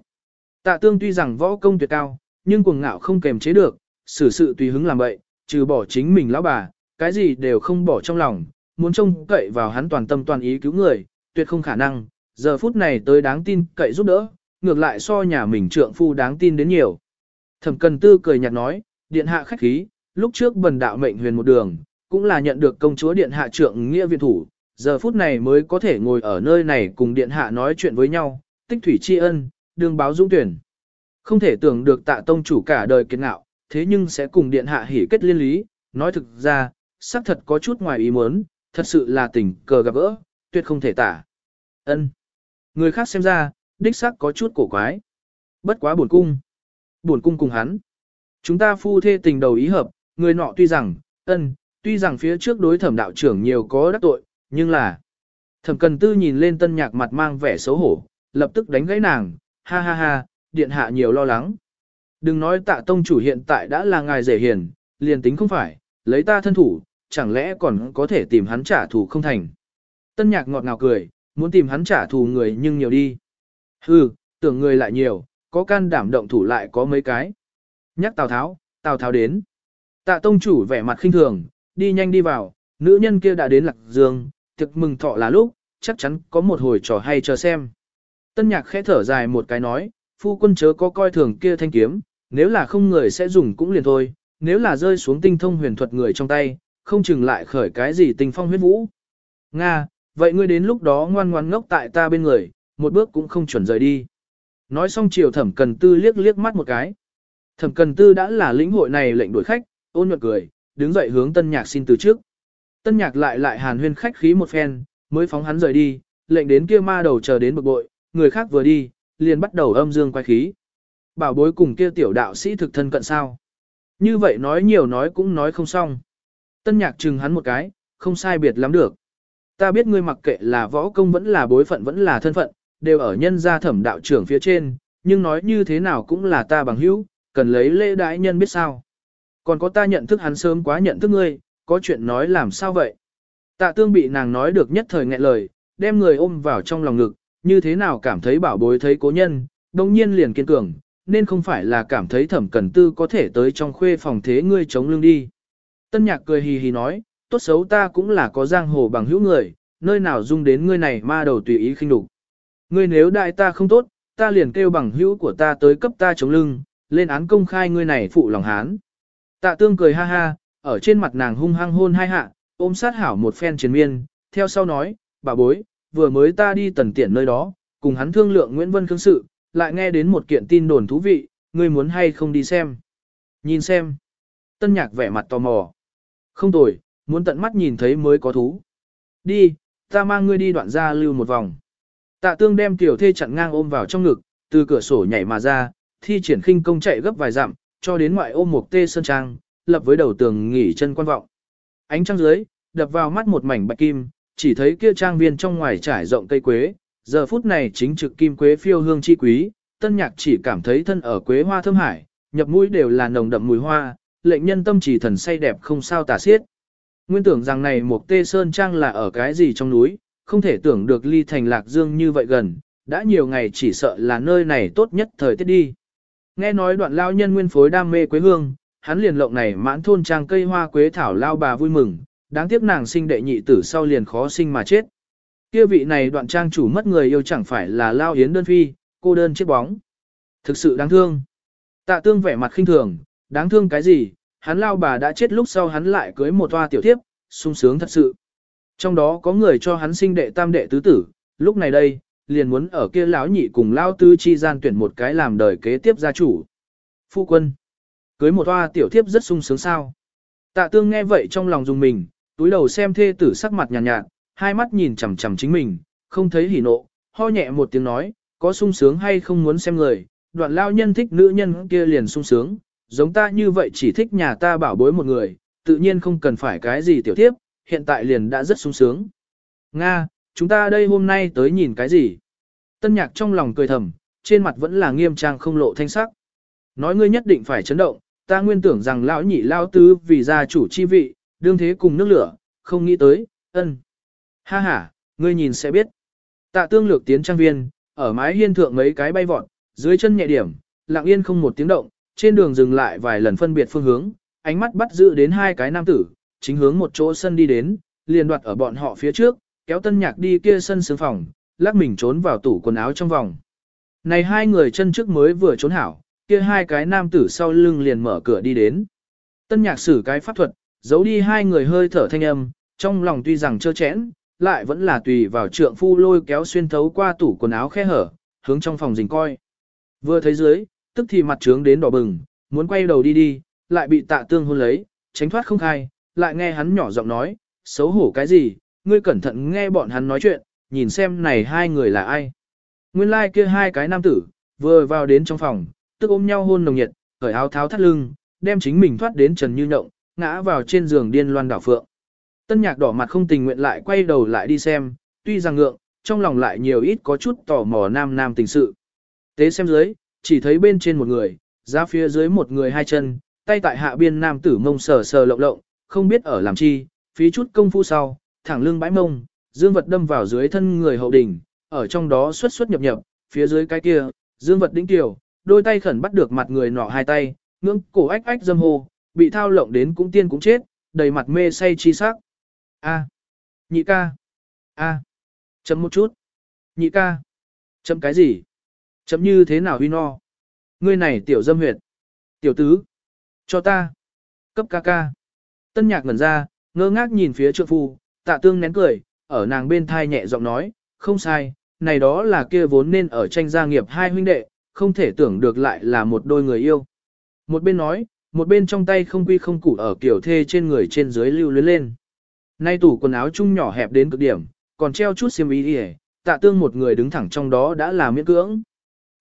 Tạ tương tuy rằng võ công tuyệt cao, nhưng cuồng ngạo không kềm chế được, xử sự tùy hứng làm vậy, trừ bỏ chính mình lão bà, cái gì đều không bỏ trong lòng, muốn trông cậy vào hắn toàn tâm toàn ý cứu người, tuyệt không khả năng, giờ phút này tới đáng tin cậy giúp đỡ, ngược lại so nhà mình trượng phu đáng tin đến nhiều. Thẩm Cần Tư cười nhạt nói, điện hạ khách khí, lúc trước bần đạo mệnh huyền một đường, cũng là nhận được công chúa điện hạ trượng nghĩa viện thủ, giờ phút này mới có thể ngồi ở nơi này cùng điện hạ nói chuyện với nhau, tích thủy tri ân, đường báo dũng tuyển. Không thể tưởng được tạ tông chủ cả đời kiệt ngạo, thế nhưng sẽ cùng điện hạ hỉ kết liên lý, nói thực ra, xác thật có chút ngoài ý muốn, thật sự là tình cờ gặp gỡ, tuyệt không thể tả. Ân. Người khác xem ra, đích xác có chút cổ quái. Bất quá buồn cung. Buồn cung cùng hắn. Chúng ta phu thê tình đầu ý hợp, người nọ tuy rằng, ân, tuy rằng phía trước đối thẩm đạo trưởng nhiều có đắc tội, nhưng là... Thẩm cần tư nhìn lên tân nhạc mặt mang vẻ xấu hổ, lập tức đánh gãy nàng, ha ha ha, điện hạ nhiều lo lắng. Đừng nói tạ tông chủ hiện tại đã là ngài rể hiền, liền tính không phải, lấy ta thân thủ, chẳng lẽ còn có thể tìm hắn trả thù không thành. Tân nhạc ngọt ngào cười, muốn tìm hắn trả thù người nhưng nhiều đi. Hừ, tưởng người lại nhiều, có can đảm động thủ lại có mấy cái. Nhắc Tào Tháo, Tào Tháo đến. Tạ tông chủ vẻ mặt khinh thường, đi nhanh đi vào, nữ nhân kia đã đến lạc dương, thực mừng thọ là lúc, chắc chắn có một hồi trò hay chờ xem. Tân nhạc khẽ thở dài một cái nói, phu quân chớ có coi thường kia thanh kiếm, nếu là không người sẽ dùng cũng liền thôi, nếu là rơi xuống tinh thông huyền thuật người trong tay, không chừng lại khởi cái gì tình phong huyết vũ. Nga, vậy ngươi đến lúc đó ngoan ngoan ngốc tại ta bên người, một bước cũng không chuẩn rời đi. Nói xong chiều thẩm cần tư liếc liếc mắt một cái. Thẩm cần tư đã là lĩnh hội này lệnh đuổi khách, ôn nhuận cười, đứng dậy hướng tân nhạc xin từ trước. Tân nhạc lại lại hàn huyên khách khí một phen, mới phóng hắn rời đi, lệnh đến kia ma đầu chờ đến bực bội, người khác vừa đi, liền bắt đầu âm dương quay khí. Bảo bối cùng kia tiểu đạo sĩ thực thân cận sao. Như vậy nói nhiều nói cũng nói không xong. Tân nhạc chừng hắn một cái, không sai biệt lắm được. Ta biết ngươi mặc kệ là võ công vẫn là bối phận vẫn là thân phận, đều ở nhân gia thẩm đạo trưởng phía trên, nhưng nói như thế nào cũng là ta bằng hữu, cần lấy lễ đãi nhân biết sao. Còn có ta nhận thức hắn sớm quá nhận thức ngươi, có chuyện nói làm sao vậy? Tạ tương bị nàng nói được nhất thời nghẹn lời, đem người ôm vào trong lòng ngực, như thế nào cảm thấy bảo bối thấy cố nhân, đồng nhiên liền kiên cường, nên không phải là cảm thấy thẩm cần tư có thể tới trong khuê phòng thế ngươi chống lưng đi. Tân nhạc cười hì hì nói, tốt xấu ta cũng là có giang hồ bằng hữu người, nơi nào dung đến ngươi này ma đầu tùy ý khinh đục. Ngươi nếu đại ta không tốt, ta liền kêu bằng hữu của ta tới cấp ta chống lưng, lên án công khai ngươi này phụ lòng hán. Tạ tương cười ha ha, ở trên mặt nàng hung hăng hôn hai hạ, ôm sát hảo một phen chiến miên, theo sau nói, bà bối, vừa mới ta đi tần tiện nơi đó, cùng hắn thương lượng Nguyễn Vân Khương sự, lại nghe đến một kiện tin đồn thú vị, ngươi muốn hay không đi xem. Nhìn xem. Tân nhạc vẻ mặt tò mò. Không tồi, muốn tận mắt nhìn thấy mới có thú. Đi, ta mang ngươi đi đoạn ra lưu một vòng. Tạ tương đem tiểu thê chặn ngang ôm vào trong ngực, từ cửa sổ nhảy mà ra, thi triển khinh công chạy gấp vài dặm, cho đến ngoại ôm một tê sơn trang, lập với đầu tường nghỉ chân quan vọng. Ánh trăng dưới, đập vào mắt một mảnh bạch kim, chỉ thấy kia trang viên trong ngoài trải rộng cây quế, giờ phút này chính trực kim quế phiêu hương chi quý, tân nhạc chỉ cảm thấy thân ở quế hoa thơm hải, nhập mũi đều là nồng đậm mùi hoa, lệnh nhân tâm chỉ thần say đẹp không sao tả xiết. Nguyên tưởng rằng này một tê sơn trang là ở cái gì trong núi, không thể tưởng được ly thành lạc dương như vậy gần, đã nhiều ngày chỉ sợ là nơi này tốt nhất thời tiết đi. Nghe nói đoạn lao nhân nguyên phối đam mê quế hương, hắn liền lộng này mãn thôn trang cây hoa quế thảo lao bà vui mừng, đáng tiếc nàng sinh đệ nhị tử sau liền khó sinh mà chết. Kia vị này đoạn trang chủ mất người yêu chẳng phải là lao yến đơn phi, cô đơn chết bóng. Thực sự đáng thương. Tạ tương vẻ mặt khinh thường, đáng thương cái gì, hắn lao bà đã chết lúc sau hắn lại cưới một toa tiểu thiếp, sung sướng thật sự. Trong đó có người cho hắn sinh đệ tam đệ tứ tử, lúc này đây, liền muốn ở kia lão nhị cùng lao tứ chi gian tuyển một cái làm đời kế tiếp gia chủ. Phu quân. Cưới một hoa tiểu thiếp rất sung sướng sao. Tạ tương nghe vậy trong lòng dùng mình, túi đầu xem thê tử sắc mặt nhàn nhạt, nhạt, hai mắt nhìn chằm chằm chính mình, không thấy hỉ nộ, ho nhẹ một tiếng nói, có sung sướng hay không muốn xem người, đoạn lao nhân thích nữ nhân kia liền sung sướng, giống ta như vậy chỉ thích nhà ta bảo bối một người, tự nhiên không cần phải cái gì tiểu tiếp, hiện tại liền đã rất sung sướng. Nga, chúng ta đây hôm nay tới nhìn cái gì? Tân nhạc trong lòng cười thầm, trên mặt vẫn là nghiêm trang không lộ thanh sắc. Nói ngươi nhất định phải chấn động, ta nguyên tưởng rằng lão nhị lao tứ vì gia chủ chi vị, đương thế cùng nước lửa, không nghĩ tới, ân. Ha ha, ngươi nhìn sẽ biết. Tạ tương lược tiến trang viên, ở mái hiên thượng mấy cái bay vọt, dưới chân nhẹ điểm, lặng yên không một tiếng động, trên đường dừng lại vài lần phân biệt phương hướng, ánh mắt bắt giữ đến hai cái nam tử, chính hướng một chỗ sân đi đến, liền đoạt ở bọn họ phía trước, kéo tân nhạc đi kia sân sướng phòng, lắc mình trốn vào tủ quần áo trong vòng. Này hai người chân trước mới vừa trốn hảo, kia hai cái nam tử sau lưng liền mở cửa đi đến. Tân nhạc sử cái pháp thuật, giấu đi hai người hơi thở thanh âm, trong lòng tuy rằng chơ chẽn, lại vẫn là tùy vào trượng phu lôi kéo xuyên thấu qua tủ quần áo khe hở, hướng trong phòng rình coi. Vừa thấy dưới, tức thì mặt trướng đến đỏ bừng, muốn quay đầu đi đi, lại bị tạ tương hôn lấy, tránh thoát không khai, lại nghe hắn nhỏ giọng nói, xấu hổ cái gì, ngươi cẩn thận nghe bọn hắn nói chuyện, nhìn xem này hai người là ai. Nguyên lai like kia hai cái nam tử, vừa vào đến trong phòng, tức ôm nhau hôn nồng nhiệt, cởi áo tháo thắt lưng, đem chính mình thoát đến trần như nhộng, ngã vào trên giường điên loan đảo phượng. Tân nhạc đỏ mặt không tình nguyện lại quay đầu lại đi xem, tuy rằng ngượng, trong lòng lại nhiều ít có chút tò mò nam nam tình sự. Tế xem dưới, chỉ thấy bên trên một người, ra phía dưới một người hai chân, tay tại hạ biên nam tử mông sờ sờ lộng lộng, không biết ở làm chi, phí chút công phu sau, thẳng lưng bãi mông, dương vật đâm vào dưới thân người hậu đỉnh, ở trong đó xuất xuất nhập nhập, phía dưới cái kia, dương vật đỉnh tiểu, đôi tay khẩn bắt được mặt người nọ hai tay, ngưỡng cổ ách ách dâm hồ, bị thao lộng đến cũng tiên cũng chết, đầy mặt mê say chi sắc. A. Nhị ca. A. Chấm một chút. Nhị ca. Chấm cái gì? Chấm như thế nào huy no? Ngươi này tiểu dâm huyệt. Tiểu tứ. Cho ta. Cấp ca ca. Tân nhạc ngẩn ra, ngơ ngác nhìn phía trượng phu, tạ tương nén cười, ở nàng bên thai nhẹ giọng nói, không sai, này đó là kia vốn nên ở tranh gia nghiệp hai huynh đệ, không thể tưởng được lại là một đôi người yêu. Một bên nói, một bên trong tay không quy không củ ở kiểu thê trên người trên dưới lưu luyến lên. Nay tủ quần áo chung nhỏ hẹp đến cực điểm, còn treo chút xiêm y đi tạ tương một người đứng thẳng trong đó đã là miễn cưỡng.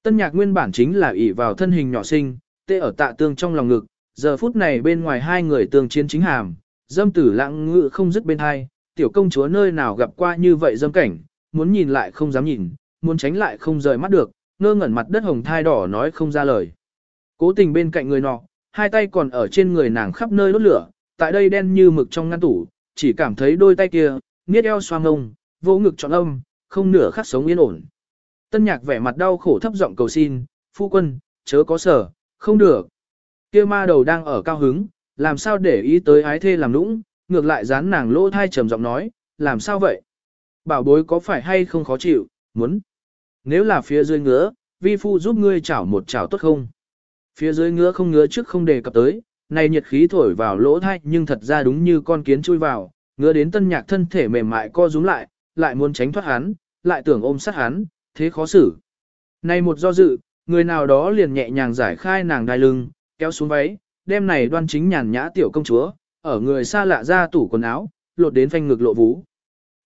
Tân nhạc nguyên bản chính là ỷ vào thân hình nhỏ sinh, tê ở tạ tương trong lòng ngực, giờ phút này bên ngoài hai người tương chiến chính hàm, dâm tử lãng ngự không dứt bên hai, tiểu công chúa nơi nào gặp qua như vậy dâm cảnh, muốn nhìn lại không dám nhìn, muốn tránh lại không rời mắt được, ngơ ngẩn mặt đất hồng thai đỏ nói không ra lời. Cố tình bên cạnh người nọ, hai tay còn ở trên người nàng khắp nơi đốt lửa, tại đây đen như mực trong ngăn tủ, chỉ cảm thấy đôi tay kia, niết eo xoang ngông, vô ngực trọn âm, không nửa khắc sống yên ổn. Tân nhạc vẻ mặt đau khổ thấp giọng cầu xin, phu quân, chớ có sở, không được. Kia ma đầu đang ở cao hứng, làm sao để ý tới ái thê làm nũng, ngược lại dán nàng lỗ thai trầm giọng nói, làm sao vậy? Bảo bối có phải hay không khó chịu, muốn. Nếu là phía dưới ngứa, vi phu giúp ngươi chảo một chảo tốt không? Phía dưới ngứa không ngứa trước không đề cập tới, này nhiệt khí thổi vào lỗ thai nhưng thật ra đúng như con kiến chui vào, ngứa đến tân nhạc thân thể mềm mại co rúm lại, lại muốn tránh thoát hắn, lại tưởng ôm sát hắn, thế khó xử. Này một do dự, người nào đó liền nhẹ nhàng giải khai nàng đai lưng, kéo xuống váy, đem này đoan chính nhàn nhã tiểu công chúa, ở người xa lạ ra tủ quần áo, lột đến phanh ngực lộ vú.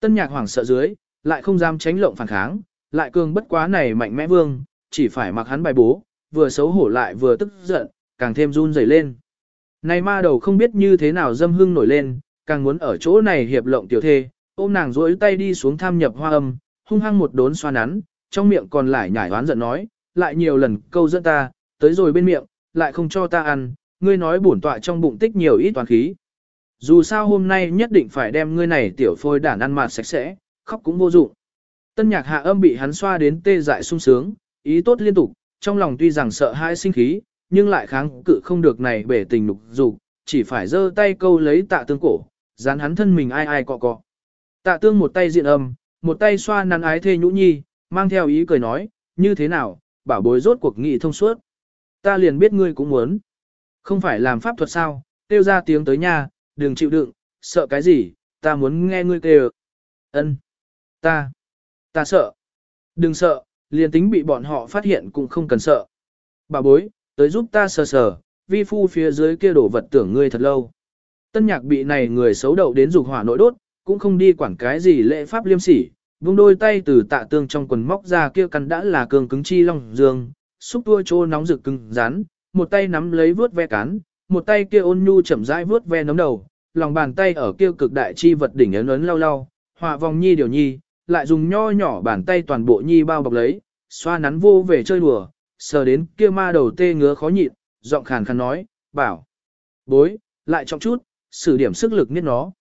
Tân nhạc hoảng sợ dưới, lại không dám tránh lộng phản kháng, lại cường bất quá này mạnh mẽ vương, chỉ phải mặc hắn bài bố, vừa xấu hổ lại vừa tức giận, càng thêm run rẩy lên. Này ma đầu không biết như thế nào dâm hưng nổi lên, càng muốn ở chỗ này hiệp lộng tiểu thê, ôm nàng duỗi tay đi xuống tham nhập hoa âm, hung hăng một đốn xoa nắn, trong miệng còn lại nhảy oán giận nói, lại nhiều lần câu dẫn ta, tới rồi bên miệng, lại không cho ta ăn, ngươi nói bổn tọa trong bụng tích nhiều ít toàn khí. Dù sao hôm nay nhất định phải đem ngươi này tiểu phôi đản ăn mạt sạch sẽ, khóc cũng vô dụng. Tân nhạc hạ âm bị hắn xoa đến tê dại sung sướng, ý tốt liên tục, trong lòng tuy rằng sợ hãi sinh khí, nhưng lại kháng cự không được này bể tình nục dục, chỉ phải giơ tay câu lấy tạ tương cổ, dán hắn thân mình ai ai cọ cọ. Tạ tương một tay diện âm, một tay xoa nắn ái thê nhũ nhi, mang theo ý cười nói, như thế nào, bảo bối rốt cuộc nghị thông suốt. Ta liền biết ngươi cũng muốn. Không phải làm pháp thuật sao, kêu ra tiếng tới nhà, đừng chịu đựng, sợ cái gì, ta muốn nghe ngươi kêu. Ân, Ta, ta sợ. Đừng sợ, liền tính bị bọn họ phát hiện cũng không cần sợ. Bà bối, tới giúp ta sờ sờ, vi phu phía dưới kia đổ vật tưởng ngươi thật lâu. Tân nhạc bị này người xấu đậu đến dục hỏa nội đốt, cũng không đi quản cái gì lễ pháp liêm sỉ, vung đôi tay từ tạ tương trong quần móc ra kia căn đã là cường cứng chi long dương, xúc tua trô nóng rực cứng rắn, một tay nắm lấy vướt ve cán, một tay kia ôn nhu chậm rãi vướt ve nấm đầu, lòng bàn tay ở kia cực đại chi vật đỉnh ấn ấn lau lau, hỏa vòng nhi điều nhi, lại dùng nho nhỏ bàn tay toàn bộ nhi bao bọc lấy, xoa nắn vô về chơi đùa, sờ đến kia ma đầu tê ngứa khó nhịn, giọng khàn khàn nói, bảo, bối, lại trọng chút, sử điểm sức lực niết nó.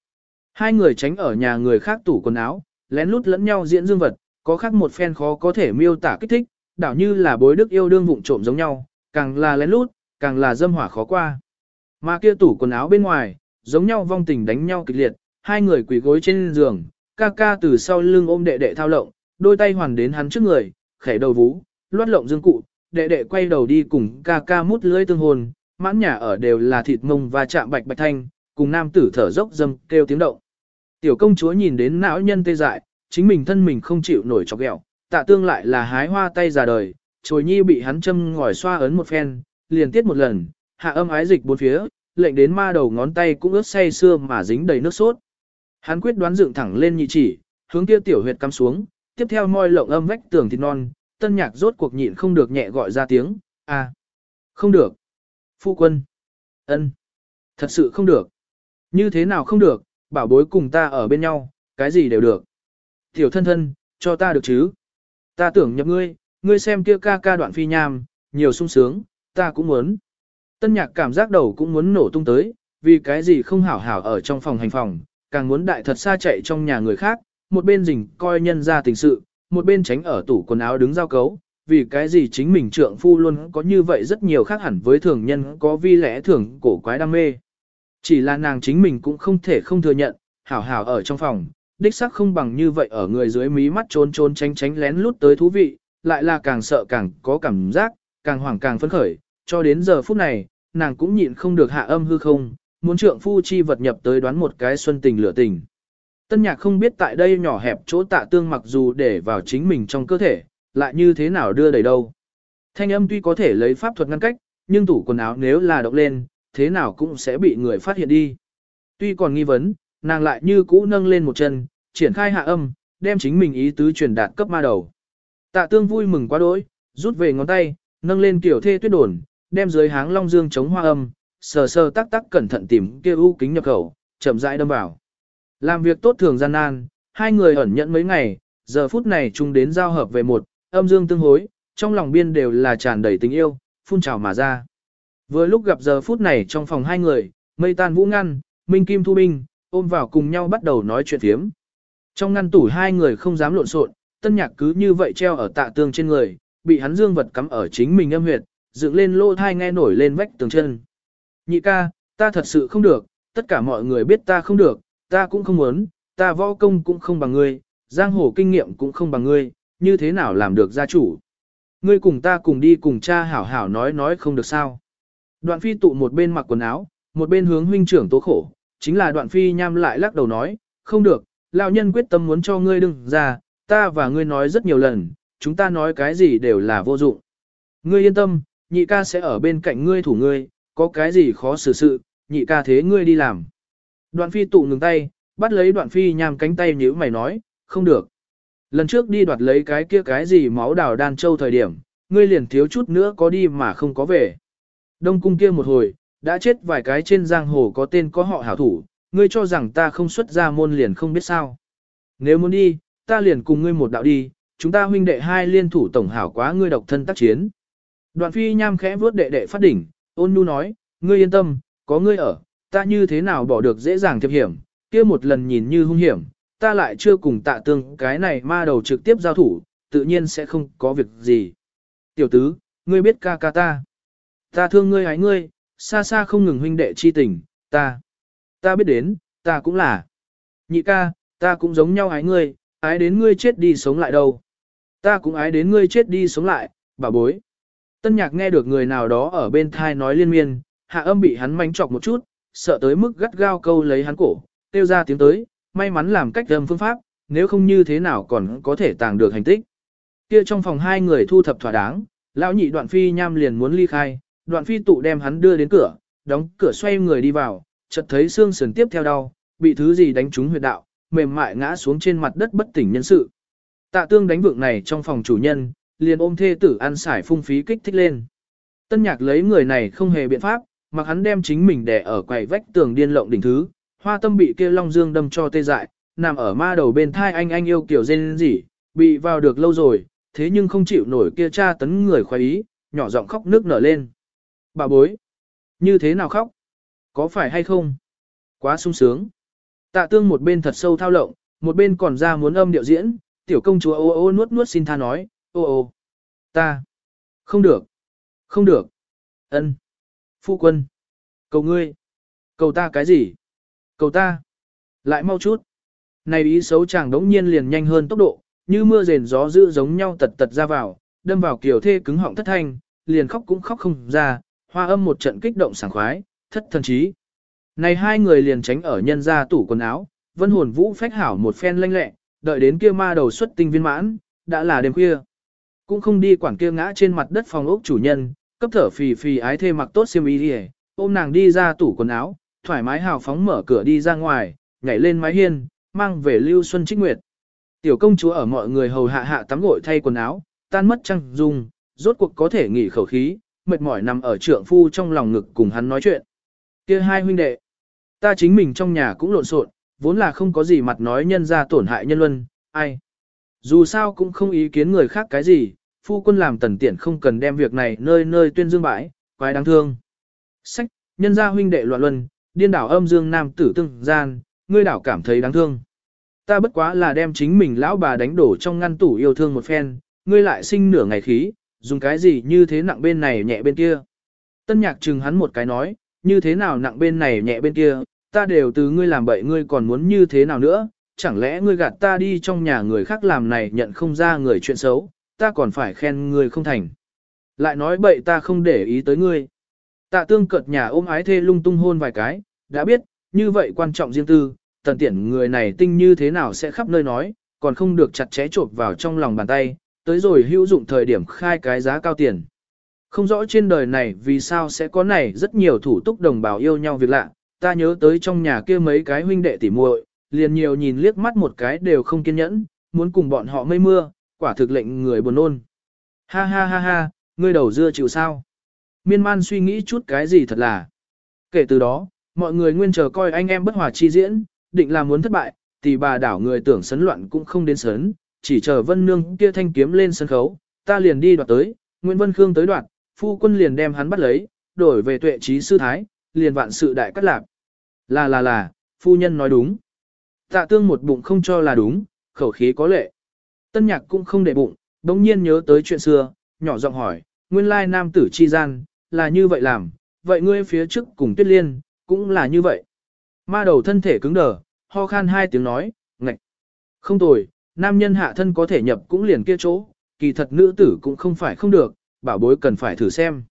Hai người tránh ở nhà người khác tủ quần áo, lén lút lẫn nhau diễn dương vật, có khác một phen khó có thể miêu tả kích thích, đảo như là bối đức yêu đương vụng trộm giống nhau, càng là lén lút, càng là dâm hỏa khó qua. Mà kia tủ quần áo bên ngoài, giống nhau vong tình đánh nhau kịch liệt, hai người quỳ gối trên giường, ca ca từ sau lưng ôm đệ đệ thao lộng, đôi tay hoàn đến hắn trước người, khẽ đầu vú, loát lộng dương cụ, đệ đệ quay đầu đi cùng ca ca mút lưỡi tương hồn, mãn nhà ở đều là thịt mông và chạm bạch bạch thanh, cùng nam tử thở dốc dâm kêu tiếng động. Tiểu công chúa nhìn đến não nhân tê dại, chính mình thân mình không chịu nổi chọc ghẹo, tạ tương lại là hái hoa tay già đời, trồi nhi bị hắn châm ngòi xoa ấn một phen, liền tiết một lần, hạ âm ái dịch bốn phía, lệnh đến ma đầu ngón tay cũng ướt say xưa mà dính đầy nước sốt. Hắn quyết đoán dựng thẳng lên nhị chỉ, hướng kia tiểu huyệt cắm xuống, tiếp theo môi lộng âm vách tường thịt non, tân nhạc rốt cuộc nhịn không được nhẹ gọi ra tiếng, a, không được, phu quân, ân, thật sự không được, như thế nào không được, bảo bối cùng ta ở bên nhau, cái gì đều được. Tiểu thân thân, cho ta được chứ. Ta tưởng nhập ngươi, ngươi xem kia ca ca đoạn phi nham, nhiều sung sướng, ta cũng muốn. Tân nhạc cảm giác đầu cũng muốn nổ tung tới, vì cái gì không hảo hảo ở trong phòng hành phòng, càng muốn đại thật xa chạy trong nhà người khác, một bên rình coi nhân ra tình sự, một bên tránh ở tủ quần áo đứng giao cấu, vì cái gì chính mình trượng phu luôn có như vậy rất nhiều khác hẳn với thường nhân có vi lẽ thường cổ quái đam mê. Chỉ là nàng chính mình cũng không thể không thừa nhận, hảo hảo ở trong phòng, đích xác không bằng như vậy ở người dưới mí mắt trốn trốn tránh tránh lén lút tới thú vị, lại là càng sợ càng có cảm giác, càng hoảng càng phấn khởi, cho đến giờ phút này, nàng cũng nhịn không được hạ âm hư không, muốn trượng phu chi vật nhập tới đoán một cái xuân tình lửa tình. Tân nhạc không biết tại đây nhỏ hẹp chỗ tạ tương mặc dù để vào chính mình trong cơ thể, lại như thế nào đưa đầy đâu. Thanh âm tuy có thể lấy pháp thuật ngăn cách, nhưng tủ quần áo nếu là động lên, thế nào cũng sẽ bị người phát hiện đi. Tuy còn nghi vấn, nàng lại như cũ nâng lên một chân, triển khai hạ âm, đem chính mình ý tứ truyền đạt cấp ma đầu. Tạ tương vui mừng quá đỗi, rút về ngón tay, nâng lên kiểu thê tuyết đồn, đem dưới háng long dương chống hoa âm, sờ sờ tắc tắc cẩn thận tìm kia u kính nhập khẩu, chậm rãi đâm vào. Làm việc tốt thường gian nan, hai người ẩn nhẫn mấy ngày, giờ phút này chung đến giao hợp về một, âm dương tương hối, trong lòng biên đều là tràn đầy tình yêu, phun trào mà ra. Vừa lúc gặp giờ phút này trong phòng hai người, mây tan vũ ngăn, Minh Kim thu binh, ôm vào cùng nhau bắt đầu nói chuyện thiếm. Trong ngăn tủ hai người không dám lộn xộn, tân nhạc cứ như vậy treo ở tạ tương trên người, bị hắn dương vật cắm ở chính mình âm huyệt, dựng lên lô thai nghe nổi lên vách tường chân. Nhị ca, ta thật sự không được, tất cả mọi người biết ta không được, ta cũng không muốn, ta võ công cũng không bằng ngươi, giang hồ kinh nghiệm cũng không bằng ngươi, như thế nào làm được gia chủ. Ngươi cùng ta cùng đi cùng cha hảo hảo nói nói không được sao. Đoạn phi tụ một bên mặc quần áo, một bên hướng huynh trưởng tố khổ, chính là đoạn phi nham lại lắc đầu nói, không được, lão nhân quyết tâm muốn cho ngươi đừng ra, ta và ngươi nói rất nhiều lần, chúng ta nói cái gì đều là vô dụng. Ngươi yên tâm, nhị ca sẽ ở bên cạnh ngươi thủ ngươi, có cái gì khó xử sự, nhị ca thế ngươi đi làm. Đoạn phi tụ ngừng tay, bắt lấy đoạn phi nham cánh tay nhíu mày nói, không được. Lần trước đi đoạt lấy cái kia cái gì máu đào đan châu thời điểm, ngươi liền thiếu chút nữa có đi mà không có về. Đông cung kia một hồi, đã chết vài cái trên giang hồ có tên có họ hảo thủ, ngươi cho rằng ta không xuất ra môn liền không biết sao. Nếu muốn đi, ta liền cùng ngươi một đạo đi, chúng ta huynh đệ hai liên thủ tổng hảo quá ngươi độc thân tác chiến. Đoạn phi nham khẽ vuốt đệ đệ phát đỉnh, ôn nhu nói, ngươi yên tâm, có ngươi ở, ta như thế nào bỏ được dễ dàng thiệp hiểm, kia một lần nhìn như hung hiểm, ta lại chưa cùng tạ tương cái này ma đầu trực tiếp giao thủ, tự nhiên sẽ không có việc gì. Tiểu tứ, ngươi biết ca ca ta. Ta thương ngươi hái ngươi, xa xa không ngừng huynh đệ chi tình, ta. Ta biết đến, ta cũng là. Nhị ca, ta cũng giống nhau ái ngươi, ái đến ngươi chết đi sống lại đâu. Ta cũng ái đến ngươi chết đi sống lại, bà bối. Tân nhạc nghe được người nào đó ở bên thai nói liên miên, hạ âm bị hắn mánh chọc một chút, sợ tới mức gắt gao câu lấy hắn cổ, tiêu ra tiếng tới, may mắn làm cách âm phương pháp, nếu không như thế nào còn có thể tàng được hành tích. Kia trong phòng hai người thu thập thỏa đáng, lão nhị đoạn phi nham liền muốn ly khai, đoạn phi tụ đem hắn đưa đến cửa, đóng cửa xoay người đi vào, chợt thấy xương sườn tiếp theo đau, bị thứ gì đánh trúng huyệt đạo, mềm mại ngã xuống trên mặt đất bất tỉnh nhân sự. Tạ tương đánh vượng này trong phòng chủ nhân, liền ôm thê tử ăn xài phung phí kích thích lên. Tân nhạc lấy người này không hề biện pháp, mặc hắn đem chính mình đè ở quầy vách tường điên lộng đỉnh thứ, hoa tâm bị kia long dương đâm cho tê dại, nằm ở ma đầu bên thai anh anh yêu kiểu dên gì, bị vào được lâu rồi, thế nhưng không chịu nổi kia cha tấn người khoái ý, nhỏ giọng khóc nước nở lên. Bà bối, như thế nào khóc? Có phải hay không? Quá sung sướng. Tạ tương một bên thật sâu thao lộng, một bên còn ra muốn âm điệu diễn, tiểu công chúa ô ô nuốt nuốt xin tha nói, ô ô, ta, không được, không được, ân, phu quân, cầu ngươi, cầu ta cái gì, cầu ta, lại mau chút. Này ý xấu chàng đống nhiên liền nhanh hơn tốc độ, như mưa rền gió dữ giống nhau tật tật ra vào, đâm vào kiểu thê cứng họng thất thanh, liền khóc cũng khóc không ra, hoa âm một trận kích động sảng khoái, thất thần trí. Này hai người liền tránh ở nhân ra tủ quần áo, vân hồn vũ phách hảo một phen lanh lẹ, đợi đến kia ma đầu xuất tinh viên mãn, đã là đêm khuya. Cũng không đi quản kia ngã trên mặt đất phòng ốc chủ nhân, cấp thở phì phì ái thê mặc tốt xiêm y đi ôm nàng đi ra tủ quần áo, thoải mái hào phóng mở cửa đi ra ngoài, nhảy lên mái hiên, mang về lưu xuân trích nguyệt. Tiểu công chúa ở mọi người hầu hạ hạ tắm gội thay quần áo, tan mất trăng dung, rốt cuộc có thể nghỉ khẩu khí, mệt mỏi nằm ở trượng phu trong lòng ngực cùng hắn nói chuyện. Kia hai huynh đệ, ta chính mình trong nhà cũng lộn xộn, vốn là không có gì mặt nói nhân ra tổn hại nhân luân, ai. Dù sao cũng không ý kiến người khác cái gì, phu quân làm tần tiện không cần đem việc này nơi nơi tuyên dương bãi, quái đáng thương. Sách, nhân gia huynh đệ loạn luân, điên đảo âm dương nam tử tương gian, ngươi đảo cảm thấy đáng thương. Ta bất quá là đem chính mình lão bà đánh đổ trong ngăn tủ yêu thương một phen, ngươi lại sinh nửa ngày khí, dùng cái gì như thế nặng bên này nhẹ bên kia. Tân nhạc chừng hắn một cái nói, như thế nào nặng bên này nhẹ bên kia, ta đều từ ngươi làm bậy ngươi còn muốn như thế nào nữa, chẳng lẽ ngươi gạt ta đi trong nhà người khác làm này nhận không ra người chuyện xấu, ta còn phải khen ngươi không thành. Lại nói bậy ta không để ý tới ngươi. Tạ tương cợt nhà ôm ái thê lung tung hôn vài cái, đã biết, như vậy quan trọng riêng tư, tần tiện người này tinh như thế nào sẽ khắp nơi nói, còn không được chặt chẽ chộp vào trong lòng bàn tay, tới rồi hữu dụng thời điểm khai cái giá cao tiền. Không rõ trên đời này vì sao sẽ có này rất nhiều thủ túc đồng bào yêu nhau việc lạ, ta nhớ tới trong nhà kia mấy cái huynh đệ tỉ muội, liền nhiều nhìn liếc mắt một cái đều không kiên nhẫn, muốn cùng bọn họ mây mưa, quả thực lệnh người buồn nôn. Ha ha ha ha, ngươi đầu dưa chịu sao? Miên man suy nghĩ chút cái gì thật là. Kể từ đó, mọi người nguyên chờ coi anh em bất hòa chi diễn, định là muốn thất bại, thì bà đảo người tưởng sấn loạn cũng không đến sấn, chỉ chờ Vân Nương kia thanh kiếm lên sân khấu, ta liền đi đoạt tới, Nguyễn Vân Khương tới đoạt, phu quân liền đem hắn bắt lấy, đổi về tuệ trí sư thái, liền vạn sự đại cắt lạc. Là là là, phu nhân nói đúng. Tạ tương một bụng không cho là đúng, khẩu khí có lệ. Tân nhạc cũng không để bụng, đống nhiên nhớ tới chuyện xưa, nhỏ giọng hỏi, nguyên lai nam tử chi gian, là như vậy làm, vậy ngươi phía trước cùng tuyết liên, cũng là như vậy. Ma đầu thân thể cứng đờ, ho khan hai tiếng nói, ngạch. Không tồi, nam nhân hạ thân có thể nhập cũng liền kia chỗ, kỳ thật nữ tử cũng không phải không được, bảo bối cần phải thử xem.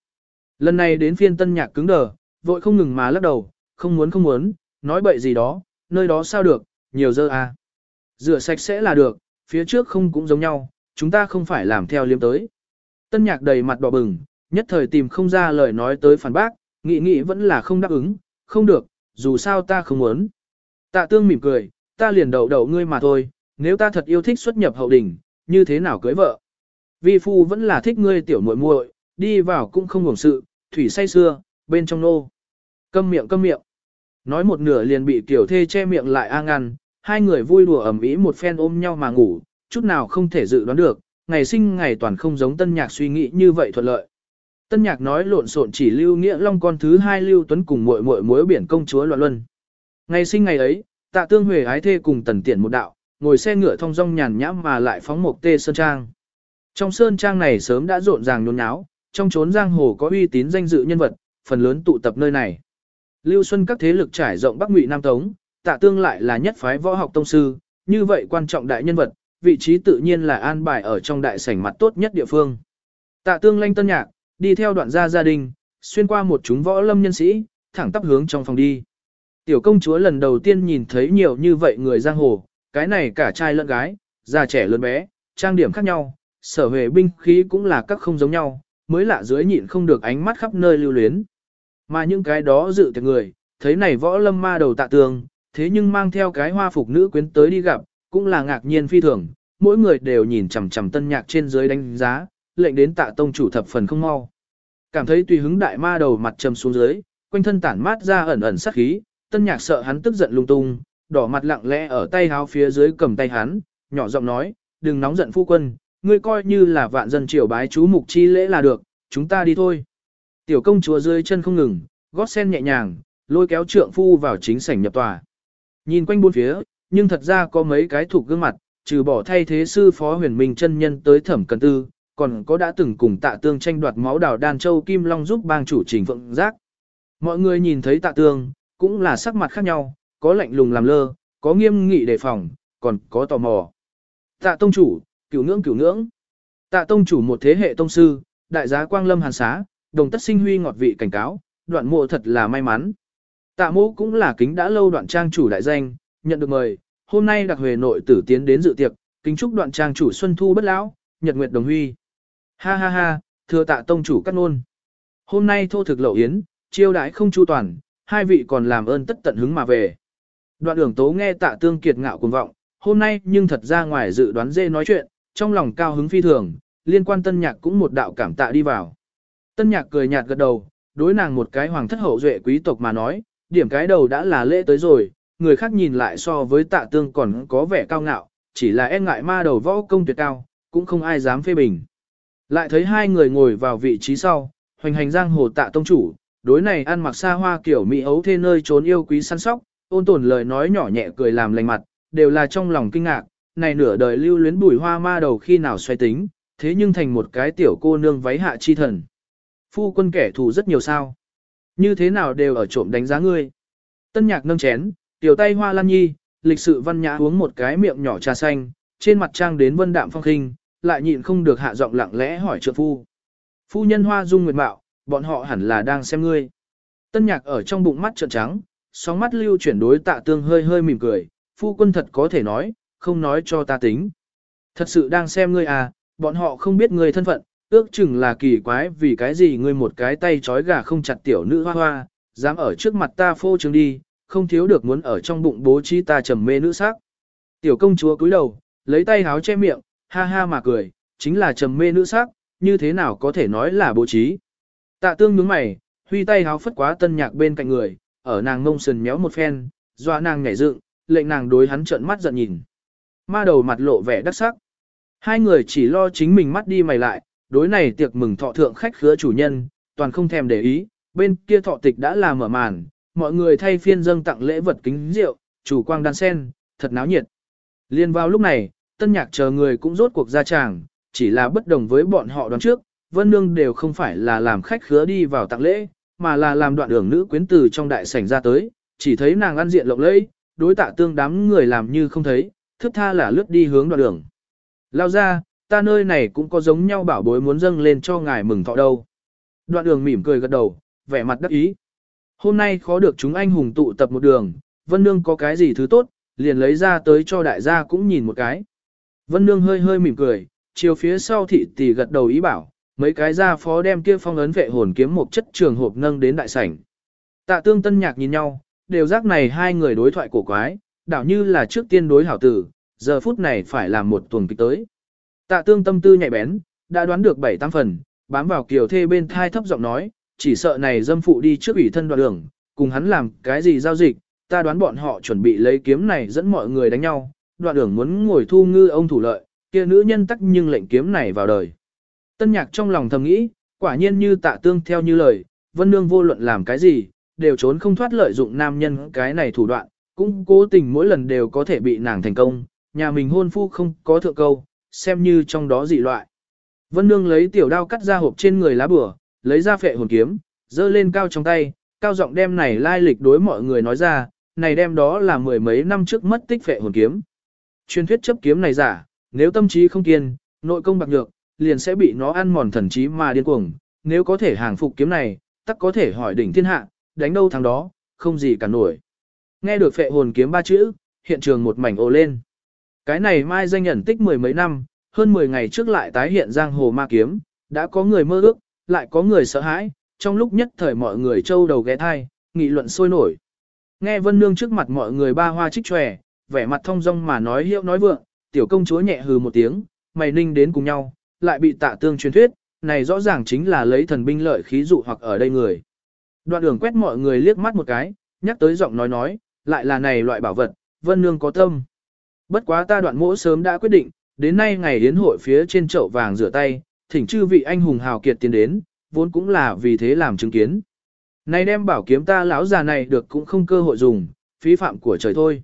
Lần này đến phiên tân nhạc cứng đờ, vội không ngừng mà lắc đầu, không muốn không muốn, nói bậy gì đó, nơi đó sao được, nhiều dơ à. Rửa sạch sẽ là được, phía trước không cũng giống nhau, chúng ta không phải làm theo liếm tới. Tân nhạc đầy mặt đỏ bừng, nhất thời tìm không ra lời nói tới phản bác, nghĩ nghĩ vẫn là không đáp ứng, không được, dù sao ta không muốn. Tạ tương mỉm cười, ta liền đầu đầu ngươi mà thôi, nếu ta thật yêu thích xuất nhập hậu đình, như thế nào cưới vợ. Vi phu vẫn là thích ngươi tiểu muội muội, đi vào cũng không ngủng sự, thủy say xưa, bên trong nô. Câm miệng câm miệng. Nói một nửa liền bị tiểu thê che miệng lại a ngăn, hai người vui đùa ẩm ĩ một phen ôm nhau mà ngủ, chút nào không thể dự đoán được, ngày sinh ngày toàn không giống tân nhạc suy nghĩ như vậy thuận lợi. Tân nhạc nói lộn xộn chỉ lưu nghĩa long con thứ hai lưu tuấn cùng muội muội muối biển công chúa loạn luân. Ngày sinh ngày ấy, tạ tương huệ ái thê cùng tần tiện một đạo, ngồi xe ngựa thong dong nhàn nhãm mà lại phóng một tê sơn trang. Trong sơn trang này sớm đã rộn ràng nhốn nháo, trong chốn giang hồ có uy tín danh dự nhân vật, phần lớn tụ tập nơi này. Lưu Xuân các thế lực trải rộng Bắc Ngụy Nam Tống, tạ tương lại là nhất phái võ học tông sư, như vậy quan trọng đại nhân vật, vị trí tự nhiên là an bài ở trong đại sảnh mặt tốt nhất địa phương. Tạ tương lanh tân nhạc, đi theo đoạn gia gia đình, xuyên qua một chúng võ lâm nhân sĩ, thẳng tắp hướng trong phòng đi. Tiểu công chúa lần đầu tiên nhìn thấy nhiều như vậy người giang hồ, cái này cả trai lẫn gái, già trẻ lớn bé, trang điểm khác nhau, sở huệ binh khí cũng là các không giống nhau, mới lạ dưới nhịn không được ánh mắt khắp nơi lưu luyến. Mà những cái đó dự tiệc người, thấy này võ lâm ma đầu tạ tường, thế nhưng mang theo cái hoa phục nữ quyến tới đi gặp, cũng là ngạc nhiên phi thường, mỗi người đều nhìn chằm chằm tân nhạc trên dưới đánh giá, lệnh đến tạ tông chủ thập phần không mau. Cảm thấy tùy hứng đại ma đầu mặt trầm xuống dưới, quanh thân tản mát ra ẩn ẩn sát khí, tân nhạc sợ hắn tức giận lung tung, đỏ mặt lặng lẽ ở tay háo phía dưới cầm tay hắn, nhỏ giọng nói, đừng nóng giận phu quân, ngươi coi như là vạn dân triều bái chú mục chi lễ là được, chúng ta đi thôi. Tiểu công chúa dưới chân không ngừng, gót sen nhẹ nhàng, lôi kéo trượng phu vào chính sảnh nhập tòa. Nhìn quanh bốn phía, nhưng thật ra có mấy cái thuộc gương mặt, trừ bỏ thay thế sư phó huyền minh chân nhân tới thẩm cần tư, còn có đã từng cùng tạ tương tranh đoạt máu đào đan châu Kim Long giúp bang chủ trình phượng giác. Mọi người nhìn thấy tạ tương, cũng là sắc mặt khác nhau, có lạnh lùng làm lơ, có nghiêm nghị đề phòng, còn có tò mò. Tạ tông chủ, cửu ngưỡng cửu ngưỡng. Tạ tông chủ một thế hệ tông sư, đại giá quang lâm hàn xá, đồng tất sinh huy ngọt vị cảnh cáo, đoạn mộ thật là may mắn. Tạ mộ cũng là kính đã lâu đoạn trang chủ đại danh, nhận được mời, hôm nay đặc huề nội tử tiến đến dự tiệc, kính chúc đoạn trang chủ Xuân Thu bất lão, nhật nguyệt đồng huy. Ha ha ha, thưa tạ tông chủ cắt nôn. Hôm nay thô thực lậu yến, chiêu đãi không chu toàn, hai vị còn làm ơn tất tận hứng mà về. Đoạn đường tố nghe tạ tương kiệt ngạo cuồng vọng, hôm nay nhưng thật ra ngoài dự đoán dê nói chuyện, trong lòng cao hứng phi thường, liên quan tân nhạc cũng một đạo cảm tạ đi vào. Tân nhạc cười nhạt gật đầu, đối nàng một cái hoàng thất hậu duệ quý tộc mà nói, điểm cái đầu đã là lễ tới rồi, người khác nhìn lại so với tạ tương còn có vẻ cao ngạo, chỉ là e ngại ma đầu võ công tuyệt cao, cũng không ai dám phê bình. Lại thấy hai người ngồi vào vị trí sau, hoành hành giang hồ tạ tông chủ, đối này ăn mặc xa hoa kiểu mỹ ấu thê nơi trốn yêu quý săn sóc, ôn tồn lời nói nhỏ nhẹ cười làm lành mặt, đều là trong lòng kinh ngạc, này nửa đời lưu luyến bùi hoa ma đầu khi nào xoay tính, thế nhưng thành một cái tiểu cô nương váy hạ chi thần. Phu quân kẻ thù rất nhiều sao. Như thế nào đều ở trộm đánh giá ngươi. Tân nhạc nâng chén, tiểu tay hoa lan nhi, lịch sự văn nhã uống một cái miệng nhỏ trà xanh, trên mặt trang đến vân đạm phong khinh, lại nhịn không được hạ giọng lặng lẽ hỏi trượng phu. Phu nhân hoa dung nguyệt mạo, bọn họ hẳn là đang xem ngươi. Tân nhạc ở trong bụng mắt trợn trắng, sóng mắt lưu chuyển đối tạ tương hơi hơi mỉm cười, phu quân thật có thể nói, không nói cho ta tính. Thật sự đang xem ngươi à, bọn họ không biết ngươi thân phận, ước chừng là kỳ quái vì cái gì ngươi một cái tay trói gà không chặt tiểu nữ hoa hoa, dám ở trước mặt ta phô trương đi, không thiếu được muốn ở trong bụng bố trí ta trầm mê nữ sắc. Tiểu công chúa cúi đầu, lấy tay háo che miệng, ha ha mà cười, chính là trầm mê nữ sắc, như thế nào có thể nói là bố trí. Tạ tương nhướng mày, huy tay háo phất quá tân nhạc bên cạnh người, ở nàng ngông sần méo một phen, doa nàng nhảy dựng, lệnh nàng đối hắn trợn mắt giận nhìn. Ma đầu mặt lộ vẻ đắc sắc. Hai người chỉ lo chính mình mắt đi mày lại, đối này tiệc mừng thọ thượng khách khứa chủ nhân, toàn không thèm để ý, bên kia thọ tịch đã làm mở màn, mọi người thay phiên dâng tặng lễ vật kính rượu, chủ quang đan sen, thật náo nhiệt. Liên vào lúc này, tân nhạc chờ người cũng rốt cuộc ra tràng, chỉ là bất đồng với bọn họ đoán trước, Vân Nương đều không phải là làm khách khứa đi vào tặng lễ, mà là làm đoạn đường nữ quyến từ trong đại sảnh ra tới, chỉ thấy nàng ăn diện lộng lẫy, đối tạ tương đám người làm như không thấy, thức tha là lướt đi hướng đoạn đường. Lao ra, ta nơi này cũng có giống nhau bảo bối muốn dâng lên cho ngài mừng thọ đâu. Đoạn đường mỉm cười gật đầu, vẻ mặt đắc ý. Hôm nay khó được chúng anh hùng tụ tập một đường, Vân Nương có cái gì thứ tốt, liền lấy ra tới cho đại gia cũng nhìn một cái. Vân Nương hơi hơi mỉm cười, chiều phía sau thị tỷ gật đầu ý bảo, mấy cái gia phó đem kia phong ấn vệ hồn kiếm một chất trường hộp nâng đến đại sảnh. Tạ tương tân nhạc nhìn nhau, đều giác này hai người đối thoại cổ quái, đảo như là trước tiên đối hảo tử, giờ phút này phải làm một tuần kịch tới. Tạ tương tâm tư nhạy bén, đã đoán được bảy tam phần, bám vào kiều thê bên thai thấp giọng nói, chỉ sợ này dâm phụ đi trước ủy thân đoạn đường, cùng hắn làm cái gì giao dịch, ta đoán bọn họ chuẩn bị lấy kiếm này dẫn mọi người đánh nhau, đoạn đường muốn ngồi thu ngư ông thủ lợi, kia nữ nhân tắc nhưng lệnh kiếm này vào đời. Tân nhạc trong lòng thầm nghĩ, quả nhiên như tạ tương theo như lời, vân nương vô luận làm cái gì, đều trốn không thoát lợi dụng nam nhân cái này thủ đoạn, cũng cố tình mỗi lần đều có thể bị nàng thành công, nhà mình hôn phu không có thượng câu, xem như trong đó dị loại. Vân nương lấy tiểu đao cắt ra hộp trên người lá bửa, lấy ra phệ hồn kiếm, giơ lên cao trong tay, cao giọng đem này lai lịch đối mọi người nói ra, này đem đó là mười mấy năm trước mất tích phệ hồn kiếm. Truyền thuyết chấp kiếm này giả, nếu tâm trí không kiên, nội công bạc nhược, liền sẽ bị nó ăn mòn thần trí mà điên cuồng, nếu có thể hàng phục kiếm này, tắc có thể hỏi đỉnh thiên hạ, đánh đâu thằng đó, không gì cả nổi. Nghe được phệ hồn kiếm ba chữ, hiện trường một mảnh ồ lên. Cái này mai danh nhận tích mười mấy năm, hơn 10 ngày trước lại tái hiện giang hồ ma kiếm, đã có người mơ ước, lại có người sợ hãi, trong lúc nhất thời mọi người trâu đầu ghé thai, nghị luận sôi nổi. Nghe Vân Nương trước mặt mọi người ba hoa trích tròe, vẻ mặt thông dong mà nói hiệu nói vượng, tiểu công chúa nhẹ hừ một tiếng, mày ninh đến cùng nhau, lại bị tạ tương truyền thuyết, này rõ ràng chính là lấy thần binh lợi khí dụ hoặc ở đây người. Đoạn đường quét mọi người liếc mắt một cái, nhắc tới giọng nói nói, lại là này loại bảo vật, Vân Nương có tâm. Bất quá ta đoạn mỗ sớm đã quyết định, đến nay ngày yến hội phía trên chậu vàng rửa tay, thỉnh chư vị anh hùng hào kiệt tiến đến, vốn cũng là vì thế làm chứng kiến. Nay đem bảo kiếm ta lão già này được cũng không cơ hội dùng, phí phạm của trời thôi.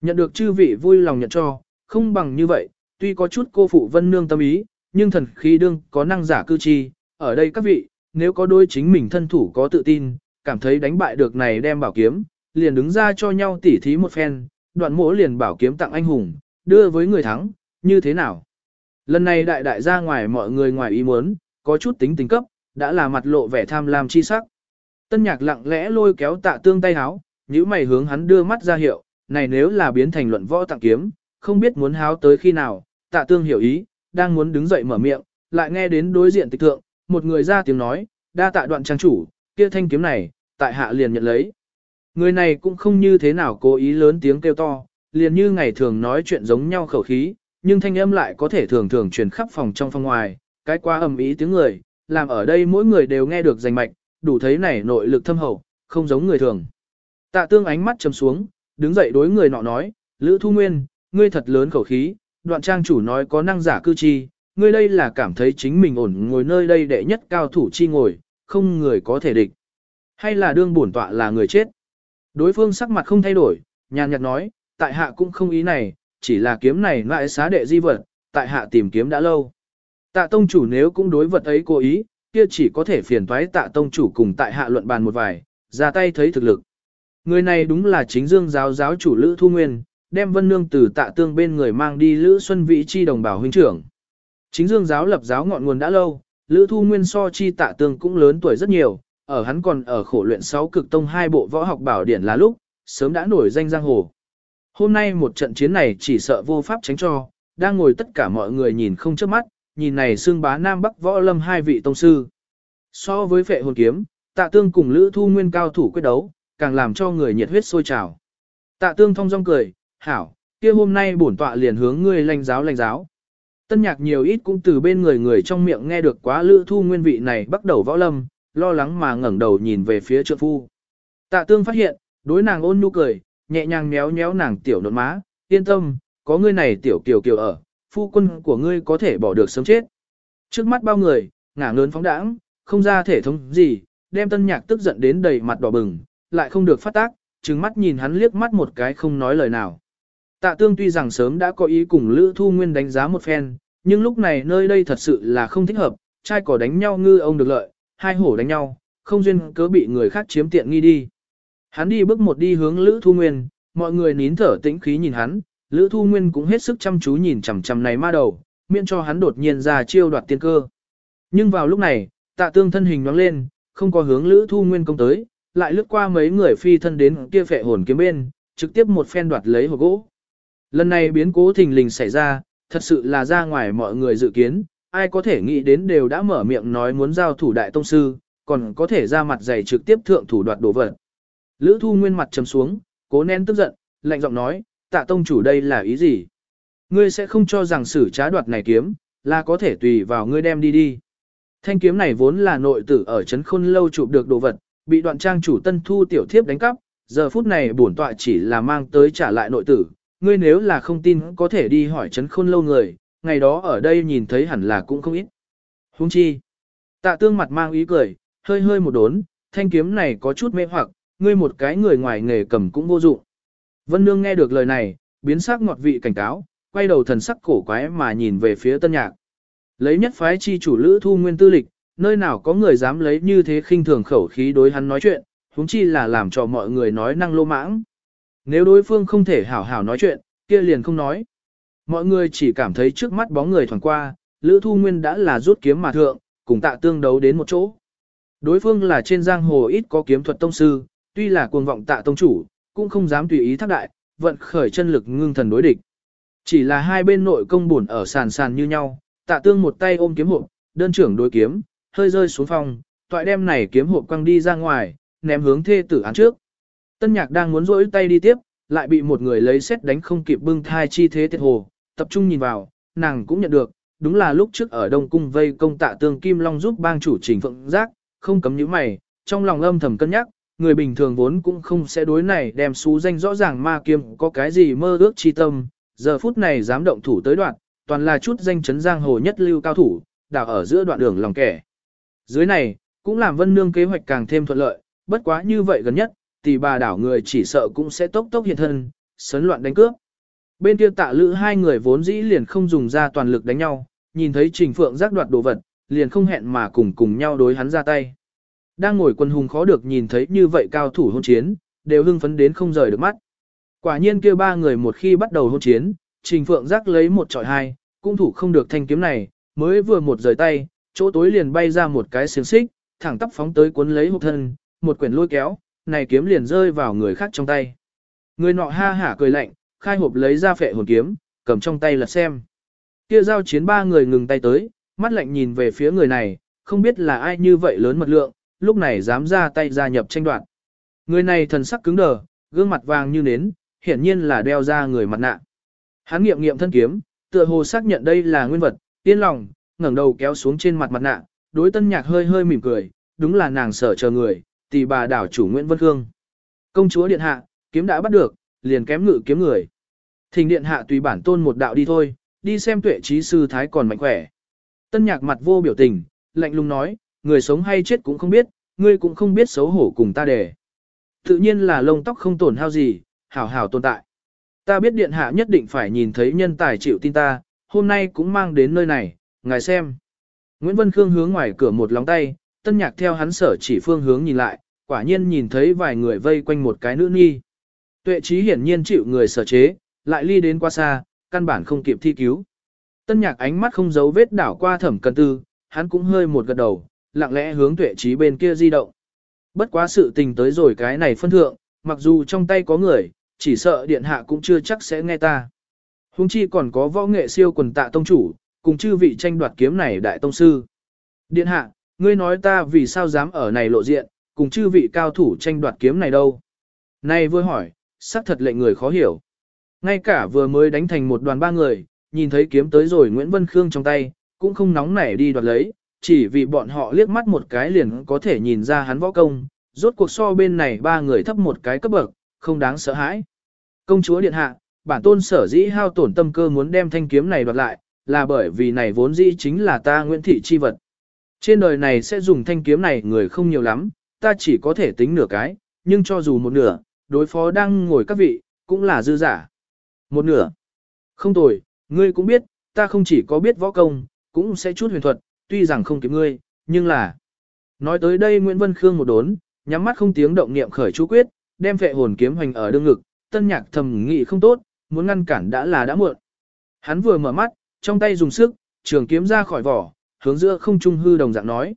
Nhận được chư vị vui lòng nhận cho, không bằng như vậy, tuy có chút cô phụ vân nương tâm ý, nhưng thần khí đương có năng giả cư chi, ở đây các vị, nếu có đôi chính mình thân thủ có tự tin, cảm thấy đánh bại được này đem bảo kiếm, liền đứng ra cho nhau tỉ thí một phen, đoạn mỗ liền bảo kiếm tặng anh hùng, đưa với người thắng, như thế nào? Lần này đại đại ra ngoài mọi người ngoài ý muốn, có chút tính tính cấp, đã là mặt lộ vẻ tham lam chi sắc. Tân nhạc lặng lẽ lôi kéo tạ tương tay háo, nhíu mày hướng hắn đưa mắt ra hiệu, này nếu là biến thành luận võ tặng kiếm, không biết muốn háo tới khi nào, tạ tương hiểu ý, đang muốn đứng dậy mở miệng, lại nghe đến đối diện tịch thượng, một người ra tiếng nói, đa tạ đoạn trang chủ, kia thanh kiếm này, tại hạ liền nhận lấy. Người này cũng không như thế nào cố ý lớn tiếng kêu to, liền như ngày thường nói chuyện giống nhau khẩu khí, nhưng thanh âm lại có thể thường thường truyền khắp phòng trong phòng ngoài, cái qua ầm ý tiếng người, làm ở đây mỗi người đều nghe được rành mạch, đủ thấy này nội lực thâm hậu, không giống người thường. Tạ tương ánh mắt chầm xuống, đứng dậy đối người nọ nói, Lữ Thu Nguyên, ngươi thật lớn khẩu khí, đoạn trang chủ nói có năng giả cư chi, ngươi đây là cảm thấy chính mình ổn ngồi nơi đây đệ nhất cao thủ chi ngồi, không người có thể địch. Hay là đương bổn tọa là người chết. Đối phương sắc mặt không thay đổi, nhàn nhạt nói, tại hạ cũng không ý này, chỉ là kiếm này lại xá đệ di vật, tại hạ tìm kiếm đã lâu. Tạ tông chủ nếu cũng đối vật ấy cố ý, kia chỉ có thể phiền toái tạ tông chủ cùng tại hạ luận bàn một vài, ra tay thấy thực lực. Người này đúng là chính dương giáo giáo chủ Lữ Thu Nguyên, đem Vân Nương từ tạ tương bên người mang đi Lữ Xuân Vĩ chi đồng bào huynh trưởng. Chính dương giáo lập giáo ngọn nguồn đã lâu, Lữ Thu Nguyên so chi tạ tương cũng lớn tuổi rất nhiều, ở hắn còn ở khổ luyện sáu cực tông hai bộ võ học bảo điển là lúc, sớm đã nổi danh giang hồ. Hôm nay một trận chiến này chỉ sợ vô pháp tránh cho, đang ngồi tất cả mọi người nhìn không chớp mắt, nhìn này xương bá Nam Bắc võ lâm hai vị tông sư. So với phệ hồn kiếm, tạ tương cùng Lữ Thu Nguyên cao thủ quyết đấu, càng làm cho người nhiệt huyết sôi trào. Tạ tương thong dong cười, hảo, kia hôm nay bổn tọa liền hướng ngươi lanh giáo lanh giáo. Tân nhạc nhiều ít cũng từ bên người người trong miệng nghe được quá Lữ Thu Nguyên vị này bắt đầu võ lâm, lo lắng mà ngẩng đầu nhìn về phía trượng phu. Tạ tương phát hiện, đối nàng ôn nhu cười, nhẹ nhàng méo méo nàng tiểu nộn má, yên tâm, có ngươi này tiểu kiều kiều ở, phu quân của ngươi có thể bỏ được sớm chết. Trước mắt bao người, ngả ngớn phóng đãng, không ra thể thống gì, đem tân nhạc tức giận đến đầy mặt đỏ bừng, lại không được phát tác, trừng mắt nhìn hắn liếc mắt một cái không nói lời nào. Tạ tương tuy rằng sớm đã có ý cùng Lữ Thu Nguyên đánh giá một phen, nhưng lúc này nơi đây thật sự là không thích hợp, trai cỏ đánh nhau ngư ông được lợi, hai hổ đánh nhau, không duyên cớ bị người khác chiếm tiện nghi đi. Hắn đi bước một đi hướng Lữ Thu Nguyên, mọi người nín thở tĩnh khí nhìn hắn, Lữ Thu Nguyên cũng hết sức chăm chú nhìn chằm chằm này ma đầu, miễn cho hắn đột nhiên ra chiêu đoạt tiên cơ. Nhưng vào lúc này, tạ tương thân hình nhoáng lên, không có hướng Lữ Thu Nguyên công tới, lại lướt qua mấy người phi thân đến kia phệ hồn kiếm bên, trực tiếp một phen đoạt lấy hộp gỗ. Lần này biến cố thình lình xảy ra, thật sự là ra ngoài mọi người dự kiến, ai có thể nghĩ đến đều đã mở miệng nói muốn giao thủ đại tông sư, còn có thể ra mặt dày trực tiếp thượng thủ đoạt đồ vật. Lữ Thu Nguyên mặt trầm xuống, cố nén tức giận, lạnh giọng nói, tạ tông chủ đây là ý gì? Ngươi sẽ không cho rằng sử trá đoạt này kiếm, là có thể tùy vào ngươi đem đi đi. Thanh kiếm này vốn là nội tử ở chấn khôn lâu chụp được đồ vật, bị đoạn trang chủ tân thu tiểu thiếp đánh cắp, giờ phút này bổn tọa chỉ là mang tới trả lại nội tử. Ngươi nếu là không tin có thể đi hỏi chấn khôn lâu người, ngày đó ở đây nhìn thấy hẳn là cũng không ít. Hung chi. Tạ tương mặt mang ý cười, hơi hơi một đốn, thanh kiếm này có chút mê hoặc, ngươi một cái người ngoài nghề cầm cũng vô dụng. Vân Nương nghe được lời này, biến sắc ngọt vị cảnh cáo, quay đầu thần sắc cổ quái mà nhìn về phía tân nhạc. Lấy nhất phái chi chủ lữ thu nguyên tư lịch, nơi nào có người dám lấy như thế khinh thường khẩu khí đối hắn nói chuyện, huống chi là làm cho mọi người nói năng lô mãng. Nếu đối phương không thể hảo hảo nói chuyện, kia liền không nói. Mọi người chỉ cảm thấy trước mắt bóng người thoảng qua, Lữ Thu Nguyên đã là rút kiếm mà thượng, cùng tạ tương đấu đến một chỗ. Đối phương là trên giang hồ ít có kiếm thuật tông sư, tuy là cuồng vọng tạ tông chủ, cũng không dám tùy ý thác đại, vận khởi chân lực ngưng thần đối địch. Chỉ là hai bên nội công buồn ở sàn sàn như nhau, tạ tương một tay ôm kiếm hộp, đơn trưởng đối kiếm, hơi rơi xuống phòng, toại đem này kiếm hộp quăng đi ra ngoài, ném hướng thê tử án trước. Tân nhạc đang muốn rỗi tay đi tiếp, lại bị một người lấy xét đánh không kịp bưng thai chi thế tiệt hồ, tập trung nhìn vào, nàng cũng nhận được, đúng là lúc trước ở Đông Cung vây công tạ tương Kim Long giúp bang chủ trình phượng giác, không cấm những mày, trong lòng âm thầm cân nhắc, người bình thường vốn cũng không sẽ đối này đem xú danh rõ ràng ma kiếm có cái gì mơ ước chi tâm, giờ phút này dám động thủ tới đoạn, toàn là chút danh chấn giang hồ nhất lưu cao thủ, đảo ở giữa đoạn đường lòng kẻ. Dưới này, cũng làm vân nương kế hoạch càng thêm thuận lợi, bất quá như vậy gần nhất, thì bà đảo người chỉ sợ cũng sẽ tốc tốc hiện thân, sấn loạn đánh cướp. Bên kia tạ lữ hai người vốn dĩ liền không dùng ra toàn lực đánh nhau, nhìn thấy trình phượng giác đoạt đồ vật, liền không hẹn mà cùng cùng nhau đối hắn ra tay. Đang ngồi quân hùng khó được nhìn thấy như vậy cao thủ hôn chiến, đều hưng phấn đến không rời được mắt. Quả nhiên kia ba người một khi bắt đầu hôn chiến, trình phượng giác lấy một trọi hai, cung thủ không được thanh kiếm này, mới vừa một rời tay, chỗ tối liền bay ra một cái xiềng xích, thẳng tắp phóng tới cuốn lấy hộp thân, một quyển lôi kéo, này kiếm liền rơi vào người khác trong tay. Người nọ ha hả cười lạnh, khai hộp lấy ra phệ hồn kiếm, cầm trong tay lật xem. Kia giao chiến ba người ngừng tay tới, mắt lạnh nhìn về phía người này, không biết là ai như vậy lớn mật lượng, lúc này dám ra tay gia nhập tranh đoạt. Người này thần sắc cứng đờ, gương mặt vàng như nến, hiển nhiên là đeo ra người mặt nạ. Hắn nghiệm nghiệm thân kiếm, tựa hồ xác nhận đây là nguyên vật, yên lòng, ngẩng đầu kéo xuống trên mặt mặt nạ, đối tân nhạc hơi hơi mỉm cười, đúng là nàng sở chờ người, tỷ bà đảo chủ Nguyễn Vân Khương. Công chúa điện hạ, kiếm đã bắt được, liền kém ngự kiếm người. Thình điện hạ tùy bản tôn một đạo đi thôi, đi xem tuệ trí sư thái còn mạnh khỏe. Tân nhạc mặt vô biểu tình, lạnh lùng nói, người sống hay chết cũng không biết, ngươi cũng không biết xấu hổ cùng ta để. Tự nhiên là lông tóc không tổn hao gì, hảo hảo tồn tại. Ta biết điện hạ nhất định phải nhìn thấy nhân tài chịu tin ta, hôm nay cũng mang đến nơi này, ngài xem. Nguyễn Vân Khương hướng ngoài cửa một lóng tay, tân nhạc theo hắn sở chỉ phương hướng nhìn lại, quả nhiên nhìn thấy vài người vây quanh một cái nữ nhi. Tuệ trí hiển nhiên chịu người sở chế, lại ly đến qua xa, căn bản không kịp thi cứu. Tân nhạc ánh mắt không giấu vết đảo qua thẩm cần tư, hắn cũng hơi một gật đầu, lặng lẽ hướng tuệ trí bên kia di động. Bất quá sự tình tới rồi cái này phân thượng, mặc dù trong tay có người, chỉ sợ điện hạ cũng chưa chắc sẽ nghe ta. Hùng chi còn có võ nghệ siêu quần tạ tông chủ, cùng chư vị tranh đoạt kiếm này đại tông sư. Điện hạ, ngươi nói ta vì sao dám ở này lộ diện, cùng chư vị cao thủ tranh đoạt kiếm này đâu. Này vừa hỏi, sắc thật lệnh người khó hiểu. Ngay cả vừa mới đánh thành một đoàn ba người, nhìn thấy kiếm tới rồi Nguyễn Vân Khương trong tay, cũng không nóng nảy đi đoạt lấy, chỉ vì bọn họ liếc mắt một cái liền có thể nhìn ra hắn võ công, rốt cuộc so bên này ba người thấp một cái cấp bậc, không đáng sợ hãi. Công chúa điện hạ, bản tôn sở dĩ hao tổn tâm cơ muốn đem thanh kiếm này đoạt lại, là bởi vì này vốn dĩ chính là ta Nguyễn Thị chi vật. Trên đời này sẽ dùng thanh kiếm này người không nhiều lắm, ta chỉ có thể tính nửa cái, nhưng cho dù một nửa, đối phó đang ngồi các vị, cũng là dư giả. Một nửa. Không tồi, ngươi cũng biết, ta không chỉ có biết võ công, cũng sẽ chút huyền thuật, tuy rằng không kịp ngươi, nhưng là... Nói tới đây Nguyễn Vân Khương một đốn, nhắm mắt không tiếng động niệm khởi chú quyết, đem vệ hồn kiếm hoành ở đương ngực, tân nhạc thầm nghị không tốt, muốn ngăn cản đã là đã muộn. Hắn vừa mở mắt, trong tay dùng sức, trường kiếm ra khỏi vỏ, hướng giữa không trung hư đồng dạng nói.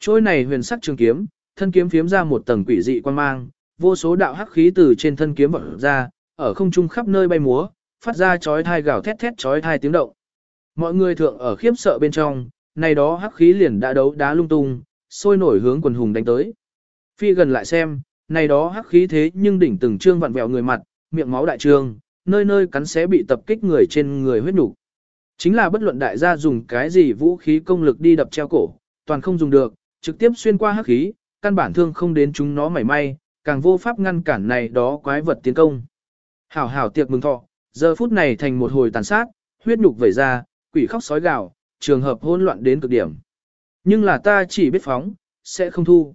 Trôi này huyền sắc trường kiếm, thân kiếm phiếm ra một tầng quỷ dị quan mang, vô số đạo hắc khí từ trên thân kiếm vọt ra, ở không trung khắp nơi bay múa, phát ra chói thai gào thét thét chói thai tiếng động. Mọi người thượng ở khiếp sợ bên trong, này đó hắc khí liền đã đấu đá lung tung, sôi nổi hướng quần hùng đánh tới. Phi gần lại xem, này đó hắc khí thế nhưng đỉnh từng trương vặn vẹo người mặt, miệng máu đại trương, nơi nơi cắn xé bị tập kích người trên người huyết nục. Chính là bất luận đại gia dùng cái gì vũ khí công lực đi đập treo cổ, toàn không dùng được, trực tiếp xuyên qua hắc khí, căn bản thương không đến chúng nó mảy may, càng vô pháp ngăn cản này đó quái vật tiến công. Hảo hảo tiệc mừng thọ, giờ phút này thành một hồi tàn sát, huyết nhục vẩy ra, quỷ khóc sói gào, trường hợp hỗn loạn đến cực điểm. Nhưng là ta chỉ biết phóng, sẽ không thu.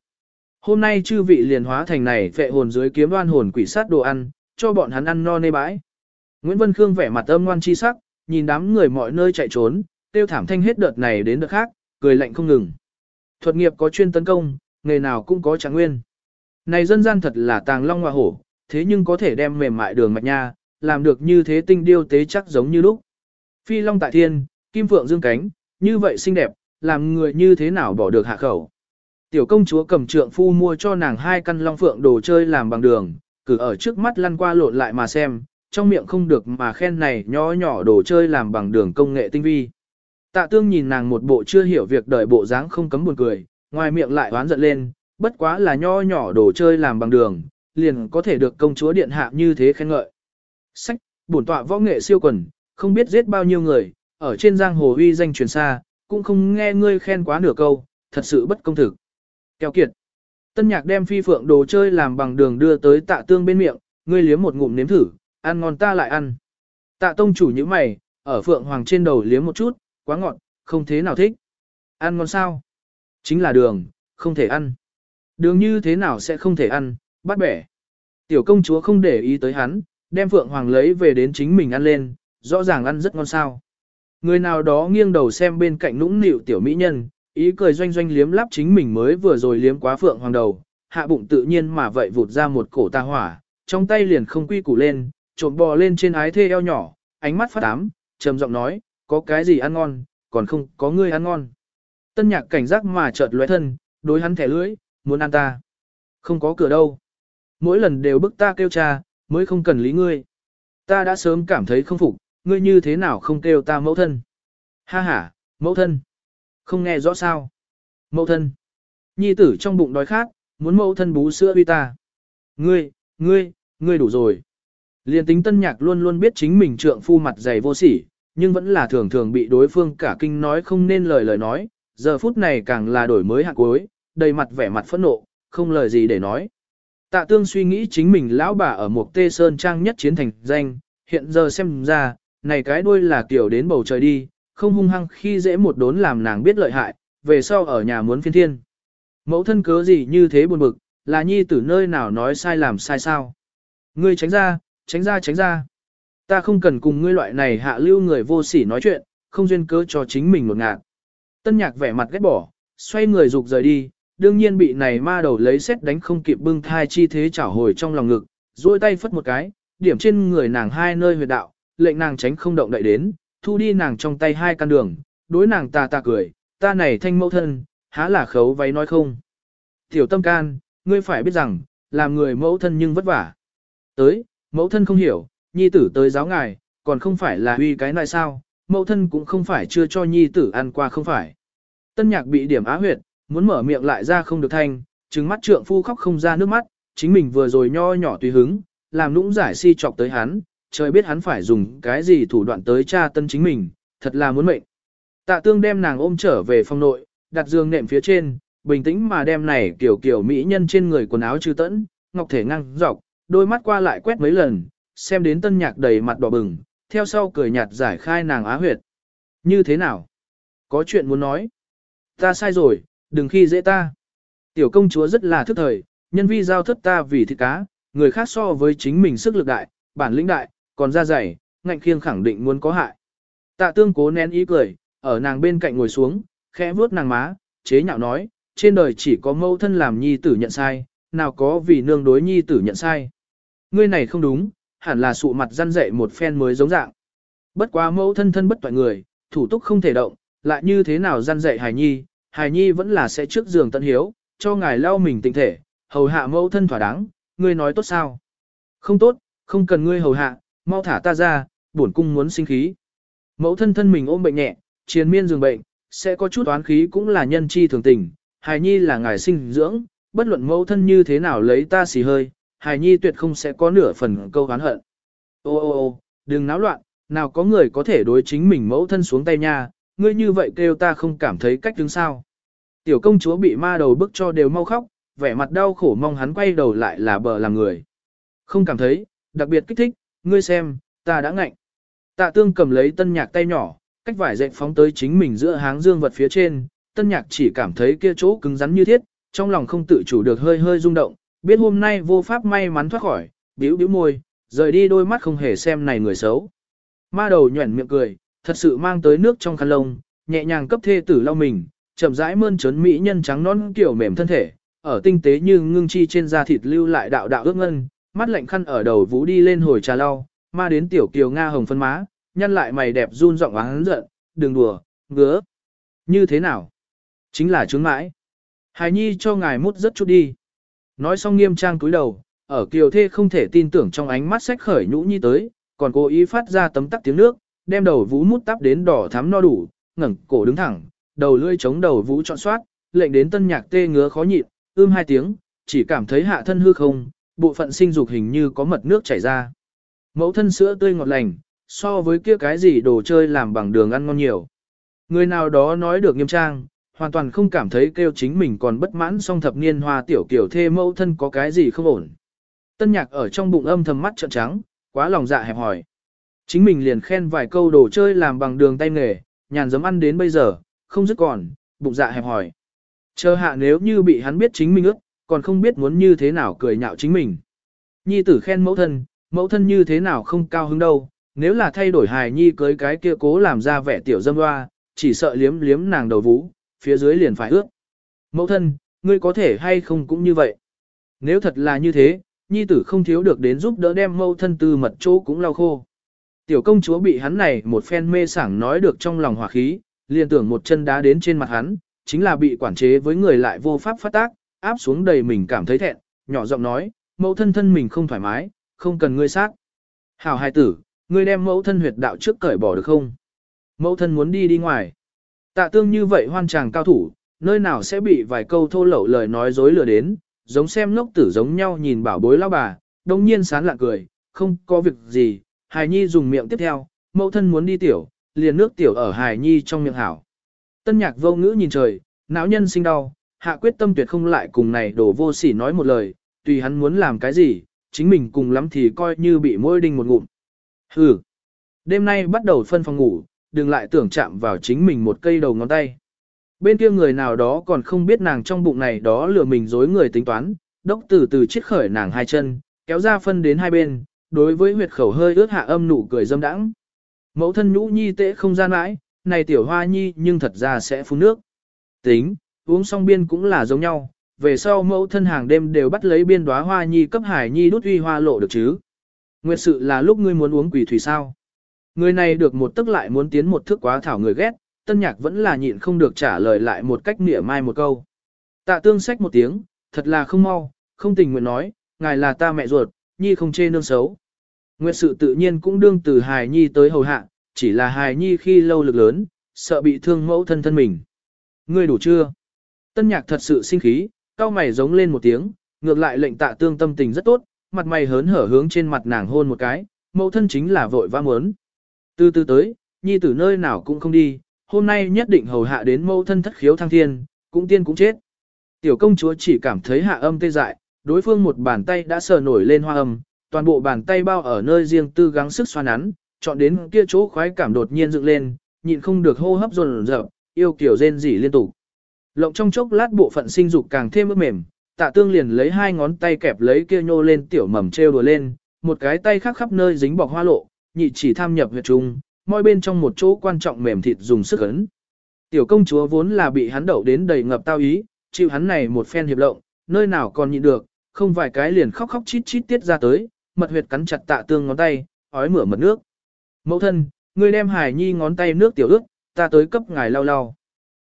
Hôm nay chư vị liền hóa thành này vệ hồn dưới kiếm đoan hồn quỷ sát đồ ăn, cho bọn hắn ăn no nê bãi. Nguyễn Vân Khương vẻ mặt âm ngoan chi sắc, nhìn đám người mọi nơi chạy trốn, tiêu thảm thanh hết đợt này đến đợt khác, cười lạnh không ngừng. Thuật nghiệp có chuyên tấn công, nghề nào cũng có trạng nguyên. Này dân gian thật là tàng long hoa hổ, thế nhưng có thể đem mềm mại đường mạch nha, làm được như thế tinh điêu tế chắc giống như lúc. Phi long tại thiên, kim phượng dương cánh, như vậy xinh đẹp, làm người như thế nào bỏ được hạ khẩu. Tiểu công chúa cầm trượng phu mua cho nàng hai căn long phượng đồ chơi làm bằng đường, cử ở trước mắt lăn qua lộn lại mà xem, trong miệng không được mà khen này nhỏ nhỏ đồ chơi làm bằng đường công nghệ tinh vi. Tạ tương nhìn nàng một bộ chưa hiểu việc đời bộ dáng không cấm buồn cười, ngoài miệng lại oán giận lên, bất quá là nho nhỏ đồ chơi làm bằng đường, liền có thể được công chúa điện hạ như thế khen ngợi. Sách, bổn tọa võ nghệ siêu quần, không biết giết bao nhiêu người, ở trên giang hồ uy danh truyền xa, cũng không nghe ngươi khen quá nửa câu, thật sự bất công thực. Kéo kiệt. Tân nhạc đem phi phượng đồ chơi làm bằng đường đưa tới tạ tương bên miệng, ngươi liếm một ngụm nếm thử, ăn ngon ta lại ăn. Tạ tông chủ như mày, ở phượng hoàng trên đầu liếm một chút, quá ngọt, không thế nào thích. Ăn ngon sao? Chính là đường, không thể ăn. Đường như thế nào sẽ không thể ăn, bắt bẻ. Tiểu công chúa không để ý tới hắn, đem phượng hoàng lấy về đến chính mình ăn lên, rõ ràng ăn rất ngon sao. Người nào đó nghiêng đầu xem bên cạnh nũng nịu tiểu mỹ nhân, ý cười doanh doanh liếm lắp chính mình mới vừa rồi liếm quá phượng hoàng đầu, hạ bụng tự nhiên mà vậy vụt ra một cổ ta hỏa, trong tay liền không quy củ lên, trộm bò lên trên ái thê eo nhỏ, ánh mắt phát ám, trầm giọng nói, có cái gì ăn ngon, còn không có ngươi ăn ngon. Tân nhạc cảnh giác mà chợt lóe thân, đối hắn thẻ lưỡi, muốn ăn ta. Không có cửa đâu. Mỗi lần đều bức ta kêu cha, mới không cần lý ngươi. Ta đã sớm cảm thấy không phục, ngươi như thế nào không kêu ta mẫu thân. Ha ha, mẫu thân. Không nghe rõ sao. Mẫu thân. Nhi tử trong bụng đói khát, muốn mẫu thân bú sữa uy ta. Ngươi, ngươi, ngươi đủ rồi. Liên tính tân nhạc luôn luôn biết chính mình trượng phu mặt dày vô sỉ, nhưng vẫn là thường thường bị đối phương cả kinh nói không nên lời lời nói, giờ phút này càng là đổi mới hạng cuối, đầy mặt vẻ mặt phẫn nộ, không lời gì để nói. Tạ tương suy nghĩ chính mình lão bà ở một tê sơn trang nhất chiến thành danh, hiện giờ xem ra, này cái đuôi là kiểu đến bầu trời đi, không hung hăng khi dễ một đốn làm nàng biết lợi hại, về sau ở nhà muốn phiên thiên. Mẫu thân cớ gì như thế buồn bực, là nhi tử nơi nào nói sai làm sai sao. Ngươi tránh ra, tránh ra tránh ra. Ta không cần cùng ngươi loại này hạ lưu người vô sỉ nói chuyện, không duyên cớ cho chính mình một ngạt. Tân nhạc vẻ mặt ghét bỏ, xoay người rục rời đi, đương nhiên bị này ma đầu lấy xét đánh không kịp bưng thai chi thế chảo hồi trong lòng ngực, duỗi tay phất một cái, điểm trên người nàng hai nơi huyệt đạo, lệnh nàng tránh không động đậy đến, thu đi nàng trong tay hai căn đường, đối nàng ta ta cười, ta này thanh mẫu thân, há là khấu váy nói không. Tiểu tâm can, ngươi phải biết rằng, làm người mẫu thân nhưng vất vả. Tới, mẫu thân không hiểu, nhi tử tới giáo ngài, còn không phải là uy cái này sao, mẫu thân cũng không phải chưa cho nhi tử ăn qua không phải. Tân nhạc bị điểm á huyệt, muốn mở miệng lại ra không được thanh, trừng mắt trượng phu khóc không ra nước mắt, chính mình vừa rồi nho nhỏ tùy hứng, làm nũng giải si chọc tới hắn, trời biết hắn phải dùng cái gì thủ đoạn tới tra tân chính mình, thật là muốn mệnh. Tạ tương đem nàng ôm trở về phòng nội, đặt giường nệm phía trên, bình tĩnh mà đem này kiểu kiểu mỹ nhân trên người quần áo trừ tẫn, ngọc thể ngăng dọc, đôi mắt qua lại quét mấy lần, xem đến tân nhạc đầy mặt đỏ bừng, theo sau cười nhạt giải khai nàng á huyệt. Như thế nào? Có chuyện muốn nói. Ta sai rồi, đừng khi dễ ta. Tiểu công chúa rất là thức thời, nhân vi giao thất ta vì thịt cá, người khác so với chính mình sức lực đại, bản lĩnh đại, còn da dày, ngạnh khiêng khẳng định muốn có hại. Tạ tương cố nén ý cười, ở nàng bên cạnh ngồi xuống, khẽ vuốt nàng má, chế nhạo nói, trên đời chỉ có mâu thân làm nhi tử nhận sai, nào có vì nương đối nhi tử nhận sai. Ngươi này không đúng, hẳn là sụ mặt răn dậy một phen mới giống dạng. Bất quá mẫu thân thân bất toại người, thủ túc không thể động, lại như thế nào răn dậy hài nhi, hài nhi vẫn là sẽ trước giường tận hiếu, cho ngài lau mình tịnh thể, hầu hạ mẫu thân thỏa đáng, ngươi nói tốt sao? Không tốt, không cần ngươi hầu hạ, mau thả ta ra, bổn cung muốn sinh khí. Mẫu thân thân mình ôm bệnh nhẹ, chiến miên giường bệnh, sẽ có chút oán khí cũng là nhân chi thường tình, hài nhi là ngài sinh dưỡng, bất luận mẫu thân như thế nào lấy ta xì hơi, hài nhi tuyệt không sẽ có nửa phần câu oán hận. Ô ô ô, đừng náo loạn, nào có người có thể đối chính mình mẫu thân xuống tay nha, ngươi như vậy kêu ta không cảm thấy cách đứng sao. Tiểu công chúa bị ma đầu bức cho đều mau khóc, vẻ mặt đau khổ mong hắn quay đầu lại là bờ làm người. Không cảm thấy, đặc biệt kích thích, ngươi xem, ta đã ngạnh. Tạ tương cầm lấy tân nhạc tay nhỏ, cách vải dạy phóng tới chính mình giữa háng dương vật phía trên, tân nhạc chỉ cảm thấy kia chỗ cứng rắn như thiết, trong lòng không tự chủ được hơi hơi rung động, biết hôm nay vô pháp may mắn thoát khỏi, bĩu bĩu môi, rời đi đôi mắt không hề xem này người xấu. Ma đầu nhuẩn miệng cười, thật sự mang tới nước trong khăn lông, nhẹ nhàng cấp thê tử lau mình, chậm rãi mơn trớn mỹ nhân trắng non kiểu mềm thân thể, ở tinh tế như ngưng chi trên da thịt lưu lại đạo đạo ước ngân, mắt lạnh khăn ở đầu vũ đi lên hồi trà lau, ma đến tiểu kiều nga hồng phân má, nhăn lại mày đẹp run giọng oán giận, đừng đùa, ngứa. Như thế nào? Chính là chứng mãi. Hài nhi cho ngài mút rất chút đi. Nói xong nghiêm trang cúi đầu, ở kiều thê không thể tin tưởng trong ánh mắt sách khởi nhũ nhi tới, còn cố ý phát ra tấm tắc tiếng nước, đem đầu vũ mút tắp đến đỏ thắm no đủ, ngẩng cổ đứng thẳng, đầu lưỡi chống đầu vũ trọn soát, lệnh đến tân nhạc tê ngứa khó nhịn, ưm hai tiếng, chỉ cảm thấy hạ thân hư không, bộ phận sinh dục hình như có mật nước chảy ra. Mẫu thân sữa tươi ngọt lành, so với kia cái gì đồ chơi làm bằng đường ăn ngon nhiều. Người nào đó nói được nghiêm trang, hoàn toàn không cảm thấy kêu chính mình còn bất mãn song thập niên hoa tiểu kiểu thê mẫu thân có cái gì không ổn. Tân nhạc ở trong bụng âm thầm mắt trợn trắng, quá lòng dạ hẹp hỏi. Chính mình liền khen vài câu đồ chơi làm bằng đường tay nghề, nhàn dấm ăn đến bây giờ, không dứt còn, bụng dạ hẹp hỏi. Chờ hạ nếu như bị hắn biết chính mình ước, còn không biết muốn như thế nào cười nhạo chính mình. Nhi tử khen mẫu thân, mẫu thân như thế nào không cao hứng đâu, nếu là thay đổi hài nhi cưới cái kia cố làm ra vẻ tiểu dâm hoa, chỉ sợ liếm liếm nàng đầu vũ, phía dưới liền phải ước. Mẫu thân, ngươi có thể hay không cũng như vậy. Nếu thật là như thế, nhi tử không thiếu được đến giúp đỡ đem mẫu thân từ mật chỗ cũng lau khô. Tiểu công chúa bị hắn này một phen mê sảng nói được trong lòng hỏa khí, liền tưởng một chân đá đến trên mặt hắn, chính là bị quản chế với người lại vô pháp phát tác, áp xuống đầy mình cảm thấy thẹn, nhỏ giọng nói, mẫu thân thân mình không thoải mái, không cần ngươi sát. Hảo hài tử, ngươi đem mẫu thân huyệt đạo trước cởi bỏ được không? Mẫu thân muốn đi đi ngoài. Tạ tương như vậy hoan chàng cao thủ, nơi nào sẽ bị vài câu thô lậu lời nói dối lừa đến, giống xem ngốc tử giống nhau nhìn bảo bối lao bà, đồng nhiên sán lạ cười, không có việc gì, Hải nhi dùng miệng tiếp theo, mẫu thân muốn đi tiểu, liền nước tiểu ở Hải nhi trong miệng hảo. Tân nhạc vô ngữ nhìn trời, não nhân sinh đau, hạ quyết tâm tuyệt không lại cùng này đổ vô sỉ nói một lời, tùy hắn muốn làm cái gì, chính mình cùng lắm thì coi như bị môi đinh một ngụm. Hừ. Đêm nay bắt đầu phân phòng ngủ, đừng lại tưởng chạm vào chính mình một cây đầu ngón tay. Bên kia người nào đó còn không biết nàng trong bụng này đó lừa mình dối người tính toán, đốc từ từ chiết khởi nàng hai chân, kéo ra phân đến hai bên, đối với huyệt khẩu hơi ướt hạ âm nụ cười dâm đãng. Mẫu thân nhũ nhi tễ không gian mãi, này tiểu hoa nhi nhưng thật ra sẽ phun nước. Tính, uống xong biên cũng là giống nhau, về sau mẫu thân hàng đêm đều bắt lấy biên đóa hoa nhi cấp hải nhi đút uy hoa lộ được chứ. Nguyệt sự là lúc ngươi muốn uống quỷ thủy sao. Người này được một tức lại muốn tiến một thước quá thảo người ghét, tân nhạc vẫn là nhịn không được trả lời lại một cách mỉa mai một câu. Tạ tương sách một tiếng, thật là không mau, không tình nguyện nói, ngài là ta mẹ ruột, nhi không chê nương xấu. Nguyệt sự tự nhiên cũng đương từ hài nhi tới hầu hạ, chỉ là hài nhi khi lâu lực lớn, sợ bị thương mẫu thân thân mình. Ngươi đủ chưa? Tân nhạc thật sự sinh khí, cao mày giống lên một tiếng, ngược lại lệnh tạ tương tâm tình rất tốt, mặt mày hớn hở hướng trên mặt nàng hôn một cái, mẫu thân chính là vội vã muốn. Từ từ tới, nhi tử nơi nào cũng không đi, hôm nay nhất định hầu hạ đến mẫu thân thất khiếu thăng thiên, cũng tiên cũng chết. Tiểu công chúa chỉ cảm thấy hạ âm tê dại, đối phương một bàn tay đã sờ nổi lên hoa âm, toàn bộ bàn tay bao ở nơi riêng tư gắng sức xoa nắn, chọn đến kia chỗ khoái cảm đột nhiên dựng lên, nhịn không được hô hấp dồn dập, yêu kiểu rên rỉ liên tục. Lộng trong chốc lát bộ phận sinh dục càng thêm ướt mềm, tạ tương liền lấy hai ngón tay kẹp lấy kia nhô lên tiểu mầm treo đùa lên, một cái tay khác khắp nơi dính bọc hoa lộ, nhị chỉ tham nhập huyệt trung, môi bên trong một chỗ quan trọng mềm thịt dùng sức ấn. Tiểu công chúa vốn là bị hắn đậu đến đầy ngập tao ý, chịu hắn này một phen hiệp lộng, nơi nào còn nhịn được, không vài cái liền khóc khóc chít chít tiết ra tới, mật huyệt cắn chặt tạ tương ngón tay, ói mửa mật nước. Mẫu thân, ngươi đem hải nhi ngón tay nước tiểu ướt, ta tới cấp ngài lau lau.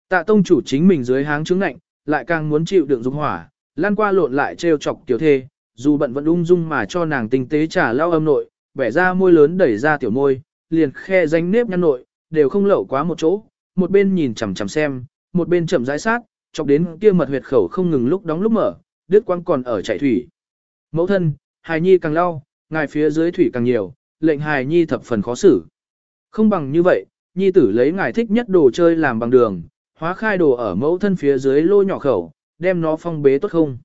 Tạ tông chủ chính mình dưới háng chứng nạnh, lại càng muốn chịu đựng dục hỏa, lan qua lộn lại trêu chọc tiểu thê, dù bận vẫn ung dung mà cho nàng tinh tế trả lau âm nội, bẻ ra môi lớn đẩy ra tiểu môi, liền khe danh nếp nhăn nội, đều không lẩu quá một chỗ, một bên nhìn chằm chằm xem, một bên chậm rãi sát, chọc đến kia mật huyệt khẩu không ngừng lúc đóng lúc mở, đứt quang còn ở chảy thủy. Mẫu thân, hài nhi càng lau, ngài phía dưới thủy càng nhiều, lệnh hài nhi thập phần khó xử. Không bằng như vậy, nhi tử lấy ngài thích nhất đồ chơi làm bằng đường, hóa khai đồ ở mẫu thân phía dưới lô nhỏ khẩu, đem nó phong bế tốt không.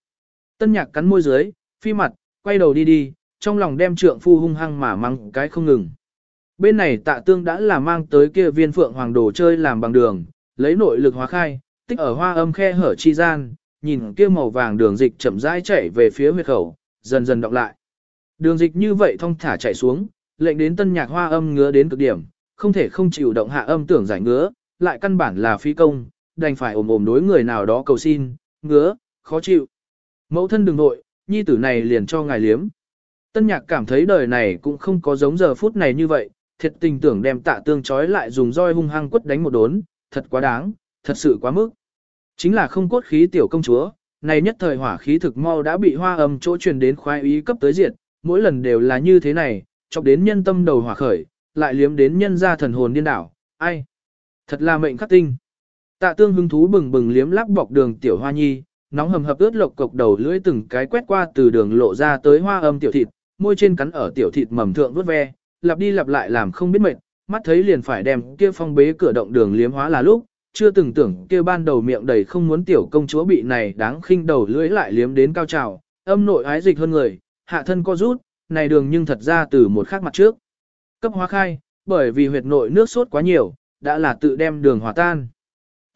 Tân nhạc cắn môi dưới, phi mặt, quay đầu đi đi, trong lòng đem trượng phu hung hăng mà mắng cái không ngừng. Bên này tạ tương đã là mang tới kia viên phượng hoàng đồ chơi làm bằng đường, lấy nội lực hóa khai, tích ở hoa âm khe hở chi gian, nhìn kia màu vàng đường dịch chậm rãi chảy về phía huyệt khẩu, dần dần đọng lại. Đường dịch như vậy thong thả chảy xuống, lệnh đến tân nhạc hoa âm ngứa đến cực điểm, không thể không chịu động hạ âm tưởng giải ngứa, lại căn bản là phi công, đành phải ồm ồm đối người nào đó cầu xin, ngứa, khó chịu. Mẫu thân đừng nội, nhi tử này liền cho ngài liếm. Tân nhạc cảm thấy đời này cũng không có giống giờ phút này như vậy, thiệt tình tưởng đem tạ tương chói lại dùng roi hung hăng quất đánh một đốn, thật quá đáng, thật sự quá mức. Chính là không cốt khí tiểu công chúa, này nhất thời hỏa khí thực mau đã bị hoa âm chỗ truyền đến khoái ý cấp tới diệt, mỗi lần đều là như thế này, chọc đến nhân tâm đầu hỏa khởi, lại liếm đến nhân ra thần hồn điên đảo, ai? Thật là mệnh khắc tinh. Tạ tương hứng thú bừng bừng liếm lắp bọc đường tiểu hoa nhi, nóng hầm hập ướt lộc cộc đầu lưỡi từng cái quét qua từ đường lộ ra tới hoa âm tiểu thịt, môi trên cắn ở tiểu thịt mầm thượng vuốt ve, lặp đi lặp lại làm không biết mệt, mắt thấy liền phải đem kia phong bế cửa động đường liếm hóa là lúc, chưa từng tưởng kia ban đầu miệng đầy không muốn tiểu công chúa bị này đáng khinh đầu lưỡi lại liếm đến cao trào, âm nội ái dịch hơn người, hạ thân co rút, này đường nhưng thật ra từ một khác mặt trước. Cấp hóa khai, bởi vì huyệt nội nước sốt quá nhiều, đã là tự đem đường hòa tan.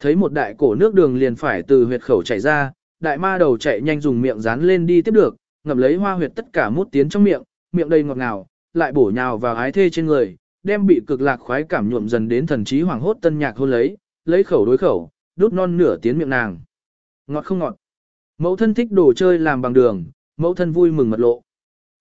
Thấy một đại cổ nước đường liền phải từ huyệt khẩu chảy ra, đại ma đầu chạy nhanh dùng miệng dán lên đi tiếp được, ngậm lấy hoa huyệt tất cả mút tiến trong miệng, miệng đầy ngọt ngào, lại bổ nhào vào ái thê trên người, đem bị cực lạc khoái cảm nhuộm dần đến thần trí hoảng hốt tân nhạc hôn lấy, lấy khẩu đối khẩu, đút non nửa tiến miệng nàng. Ngọt không ngọt. Mẫu thân thích đồ chơi làm bằng đường, mẫu thân vui mừng mật lộ.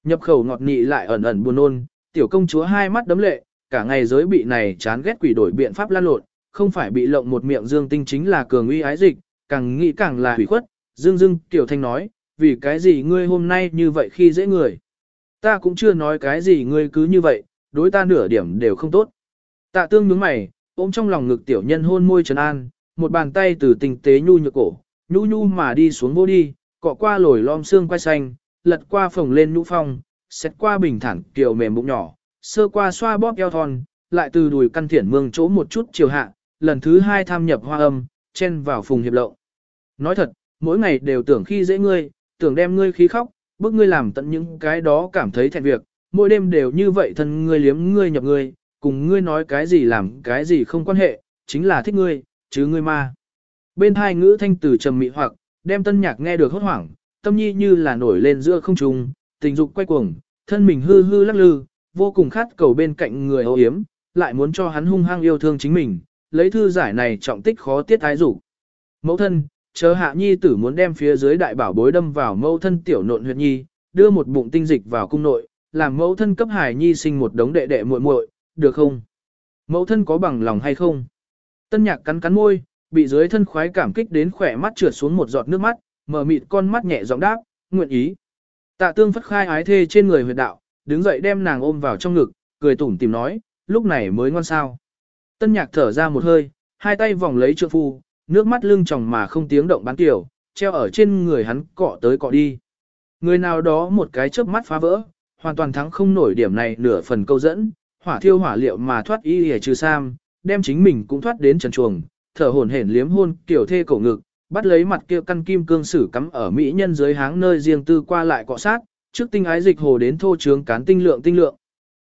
Nhập khẩu ngọt nị lại ẩn ẩn buồn nôn, tiểu công chúa hai mắt đấm lệ, cả ngày giới bị này chán ghét quỷ đổi biện pháp lan lộn, không phải bị lộng một miệng dương tinh chính là cường uy ái dịch, càng nghĩ càng là hủy khuất, dương dương tiểu thanh nói, vì cái gì ngươi hôm nay như vậy khi dễ người. Ta cũng chưa nói cái gì ngươi cứ như vậy, đối ta nửa điểm đều không tốt. Tạ tương nhướng mày, ôm trong lòng ngực tiểu nhân hôn môi trấn an, một bàn tay từ tình tế nhu nhược cổ, nhu nhu mà đi xuống vô đi, cọ qua lồi lom xương quay xanh, lật qua phồng lên nhũ phong, xét qua bình thản kiều mềm bụng nhỏ, sơ qua xoa bóp eo thon, lại từ đùi căn thiển mương chỗ một chút chiều hạ, lần thứ hai tham nhập hoa âm, chen vào phùng hiệp lậu. Nói thật, mỗi ngày đều tưởng khi dễ ngươi, tưởng đem ngươi khí khóc, bức ngươi làm tận những cái đó cảm thấy thẹn việc, mỗi đêm đều như vậy thân ngươi liếm ngươi nhập ngươi, cùng ngươi nói cái gì làm cái gì không quan hệ, chính là thích ngươi, chứ ngươi ma. Bên hai ngữ thanh từ trầm mị hoặc, đem tân nhạc nghe được hốt hoảng, tâm nhi như là nổi lên giữa không trung, tình dục quay cuồng, thân mình hư hư lắc lư, vô cùng khát cầu bên cạnh người ô hiếm, lại muốn cho hắn hung hăng yêu thương chính mình, lấy thư giải này trọng tích khó tiết ái dục Mẫu thân, chờ hạ nhi tử muốn đem phía dưới đại bảo bối đâm vào mẫu thân tiểu nộn huyệt nhi, đưa một bụng tinh dịch vào cung nội, làm mẫu thân cấp hải nhi sinh một đống đệ đệ muội muội, được không? Mẫu thân có bằng lòng hay không? Tân nhạc cắn cắn môi, bị dưới thân khoái cảm kích đến khỏe mắt trượt xuống một giọt nước mắt, mở mịt con mắt nhẹ giọng đáp, nguyện ý. Tạ tương phất khai ái thê trên người huyệt đạo, đứng dậy đem nàng ôm vào trong ngực, cười tủm tìm nói, lúc này mới ngon sao. Tân nhạc thở ra một hơi, hai tay vòng lấy trượng phu, nước mắt lưng tròng mà không tiếng động bán tiểu, treo ở trên người hắn cọ tới cọ đi. Người nào đó một cái chớp mắt phá vỡ, hoàn toàn thắng không nổi điểm này nửa phần câu dẫn, hỏa thiêu hỏa liệu mà thoát y hề trừ sam, đem chính mình cũng thoát đến trần chuồng, thở hổn hển liếm hôn kiểu thê cổ ngực, bắt lấy mặt kia căn kim cương sử cắm ở mỹ nhân dưới háng nơi riêng tư qua lại cọ sát, trước tinh ái dịch hồ đến thô trướng cán tinh lượng tinh lượng.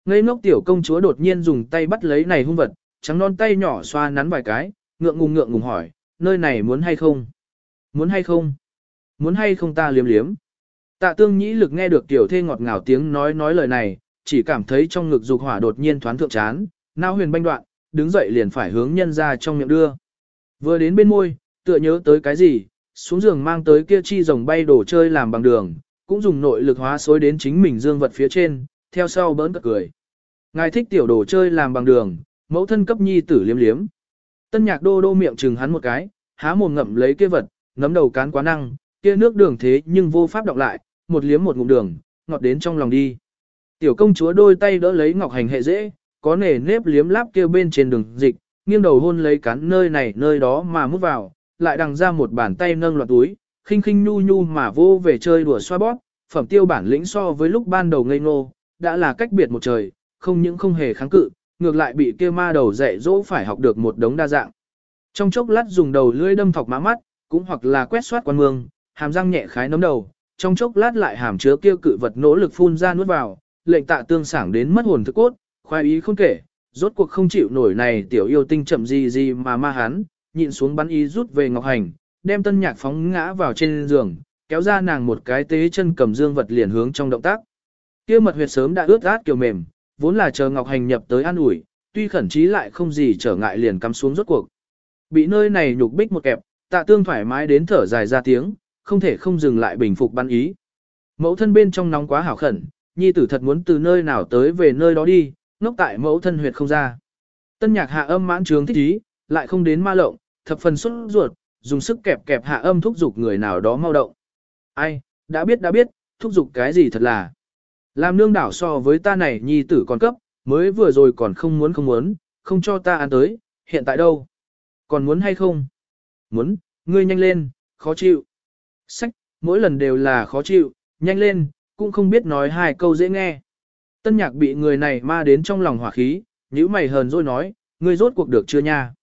Ngây ngốc tiểu công chúa đột nhiên dùng tay bắt lấy này hung vật, trắng non tay nhỏ xoa nắn vài cái, ngượng ngùng ngượng ngùng hỏi, nơi này muốn hay không? Muốn hay không? Muốn hay không ta liếm liếm. Tạ tương nhĩ lực nghe được tiểu thê ngọt ngào tiếng nói nói lời này, chỉ cảm thấy trong ngực dục hỏa đột nhiên thoáng thượng chán, nao huyền banh đoạn, đứng dậy liền phải hướng nhân ra trong miệng đưa. Vừa đến bên môi, tựa nhớ tới cái gì, xuống giường mang tới kia chi rồng bay đổ chơi làm bằng đường, cũng dùng nội lực hóa xối đến chính mình dương vật phía trên, theo sau bỡn cật cười. Ngài thích tiểu đồ chơi làm bằng đường, mẫu thân cấp nhi tử liếm liếm. Tân nhạc đô đô miệng chừng hắn một cái, há mồm ngậm lấy kia vật, nấm đầu cán quá năng, kia nước đường thế nhưng vô pháp đọc lại, một liếm một ngụm đường, ngọt đến trong lòng đi. Tiểu công chúa đôi tay đỡ lấy ngọc hành hệ dễ, có nề nếp liếm láp kia bên trên đường dịch, nghiêng đầu hôn lấy cán nơi này nơi đó mà mút vào, lại đằng ra một bàn tay nâng loạt túi, khinh khinh nhu nhu mà vô về chơi đùa xoa bóp, phẩm tiêu bản lĩnh so với lúc ban đầu ngây ngô, đã là cách biệt một trời, không những không hề kháng cự, ngược lại bị kia ma đầu dạy dỗ phải học được một đống đa dạng. Trong chốc lát dùng đầu lưỡi đâm thọc má mắt, cũng hoặc là quét soát quan mương, hàm răng nhẹ khái nấm đầu, trong chốc lát lại hàm chứa kia cự vật nỗ lực phun ra nuốt vào, lệnh tạ tương sảng đến mất hồn thức cốt, khoái ý không kể, rốt cuộc không chịu nổi này tiểu yêu tinh chậm gì gì mà ma hắn, nhịn xuống bắn ý rút về ngọc hành, đem tân nhạc phóng ngã vào trên giường, kéo ra nàng một cái tế chân cầm dương vật liền hướng trong động tác. Kia mật huyệt sớm đã ướt át kiểu mềm, vốn là chờ ngọc hành nhập tới an ủi, tuy khẩn trí lại không gì trở ngại liền cắm xuống rốt cuộc. Bị nơi này nhục bích một kẹp, tạ tương thoải mái đến thở dài ra tiếng, không thể không dừng lại bình phục bắn ý. Mẫu thân bên trong nóng quá hảo khẩn, nhi tử thật muốn từ nơi nào tới về nơi đó đi, ngốc tại mẫu thân huyệt không ra. Tân nhạc hạ âm mãn trướng thích ý, lại không đến ma lộng, thập phần xuất ruột, dùng sức kẹp kẹp hạ âm thúc giục người nào đó mau động. Ai, đã biết đã biết, thúc giục cái gì thật là. Làm nương đảo so với ta này nhi tử còn cấp, mới vừa rồi còn không muốn không muốn, không cho ta ăn tới, hiện tại đâu? Còn muốn hay không? Muốn, ngươi nhanh lên, khó chịu. Sách, mỗi lần đều là khó chịu, nhanh lên, cũng không biết nói hai câu dễ nghe. Tân nhạc bị người này ma đến trong lòng hỏa khí, nhíu mày hờn rồi nói, ngươi rốt cuộc được chưa nha?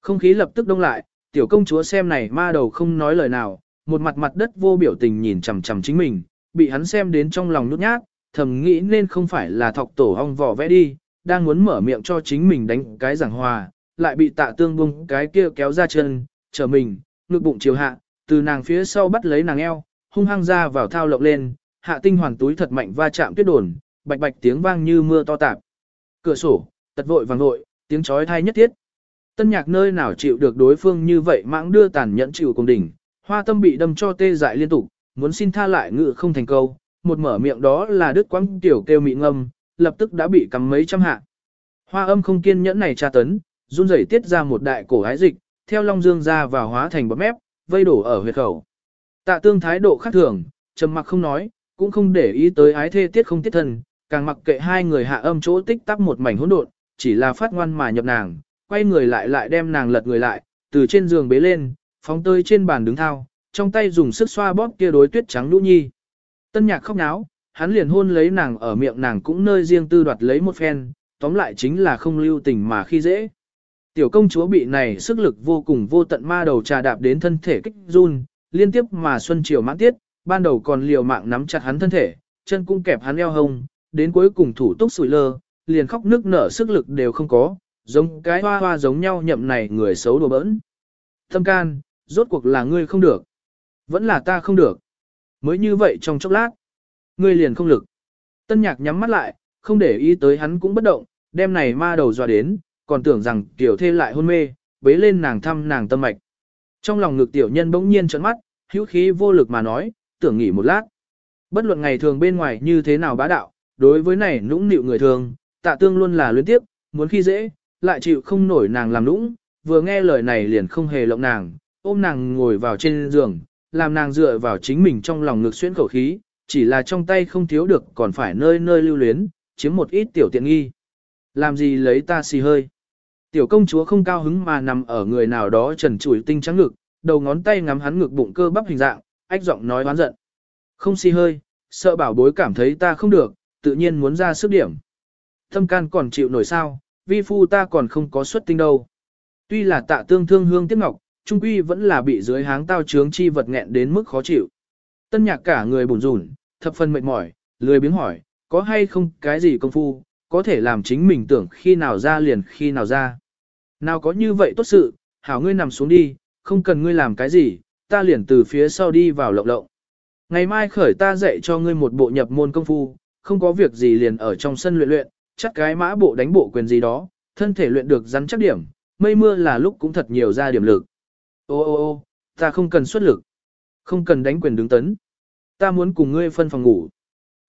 Không khí lập tức đông lại, tiểu công chúa xem này ma đầu không nói lời nào, một mặt mặt đất vô biểu tình nhìn chằm chằm chính mình, bị hắn xem đến trong lòng nút nhát, thầm nghĩ nên không phải là thọc tổ ong vỏ vẽ đi, đang muốn mở miệng cho chính mình đánh cái giảng hòa, lại bị tạ tương bung cái kia kéo ra chân, trở mình, ngực bụng chiều hạ, từ nàng phía sau bắt lấy nàng eo, hung hăng ra vào thao lộng lên, hạ tinh hoàn túi thật mạnh va chạm tuyết đồn, bạch bạch tiếng vang như mưa to tạp. Cửa sổ, tật vội vàng nội, tiếng chói thai nhất thiết. Tân nhạc nơi nào chịu được đối phương như vậy mãng đưa tàn nhẫn chịu cùng đỉnh, hoa tâm bị đâm cho tê dại liên tục, muốn xin tha lại ngự không thành câu, một mở miệng đó là đứt quãng tiểu kêu mị ngâm, lập tức đã bị cắm mấy trăm hạ. Hoa âm không kiên nhẫn này tra tấn, run rẩy tiết ra một đại cổ hái dịch, theo long dương ra và hóa thành bọt mép, vây đổ ở huyệt khẩu. Tạ tương thái độ khác thường, trầm mặc không nói, cũng không để ý tới ái thê tiết không tiết thân, càng mặc kệ hai người hạ âm chỗ tích tắc một mảnh hỗn độn, chỉ là phát ngoan mà nhập nàng, quay người lại lại đem nàng lật người lại, từ trên giường bế lên, phóng tới trên bàn đứng thao, trong tay dùng sức xoa bóp kia đối tuyết trắng nhũ nhi. Tân nhạc khóc náo, hắn liền hôn lấy nàng ở miệng nàng cũng nơi riêng tư đoạt lấy một phen, tóm lại chính là không lưu tình mà khi dễ. Tiểu công chúa bị này sức lực vô cùng vô tận ma đầu trà đạp đến thân thể kích run, liên tiếp mà xuân triều mãn tiết, ban đầu còn liều mạng nắm chặt hắn thân thể, chân cũng kẹp hắn eo hông, đến cuối cùng thủ túc sủi lơ, liền khóc nước nở sức lực đều không có, giống cái hoa hoa giống nhau nhậm này người xấu đồ bỡn. Thâm can, rốt cuộc là ngươi không được. Vẫn là ta không được. Mới như vậy trong chốc lát. Ngươi liền không lực. Tân nhạc nhắm mắt lại, không để ý tới hắn cũng bất động, đêm này ma đầu dọa đến, còn tưởng rằng tiểu thê lại hôn mê, bế lên nàng thăm nàng tâm mạch. Trong lòng ngực tiểu nhân bỗng nhiên trợn mắt, hữu khí vô lực mà nói, tưởng nghỉ một lát. Bất luận ngày thường bên ngoài như thế nào bá đạo, đối với này nũng nịu người thường, tạ tương luôn là luyến tiếp, muốn khi dễ, lại chịu không nổi nàng làm nũng, vừa nghe lời này liền không hề lộng nàng, ôm nàng ngồi vào trên giường, làm nàng dựa vào chính mình trong lòng ngực xuyên khẩu khí, chỉ là trong tay không thiếu được còn phải nơi nơi lưu luyến, chiếm một ít tiểu tiện nghi. Làm gì lấy ta xì hơi. Tiểu công chúa không cao hứng mà nằm ở người nào đó trần trụi tinh trắng ngực, đầu ngón tay ngắm hắn ngực bụng cơ bắp hình dạng, ách giọng nói oán giận. Không si hơi, sợ bảo bối cảm thấy ta không được, tự nhiên muốn ra sức điểm. Thâm can còn chịu nổi sao, vi phu ta còn không có xuất tinh đâu. Tuy là tạ tương thương hương tiếc ngọc, trung quy vẫn là bị dưới háng tao trướng chi vật nghẹn đến mức khó chịu. Tân nhạc cả người bùn rùn, thập phần mệt mỏi, lười biếng hỏi, có hay không cái gì công phu, có thể làm chính mình tưởng khi nào ra liền khi nào ra. Nào có như vậy tốt sự, hảo ngươi nằm xuống đi, không cần ngươi làm cái gì, ta liền từ phía sau đi vào lộng lộng. Ngày mai khởi ta dạy cho ngươi một bộ nhập môn công phu, không có việc gì liền ở trong sân luyện luyện, chắc cái mã bộ đánh bộ quyền gì đó, thân thể luyện được rắn chắc điểm, mây mưa là lúc cũng thật nhiều ra điểm lực. Ô ô ô, ta không cần xuất lực, không cần đánh quyền đứng tấn. Ta muốn cùng ngươi phân phòng ngủ.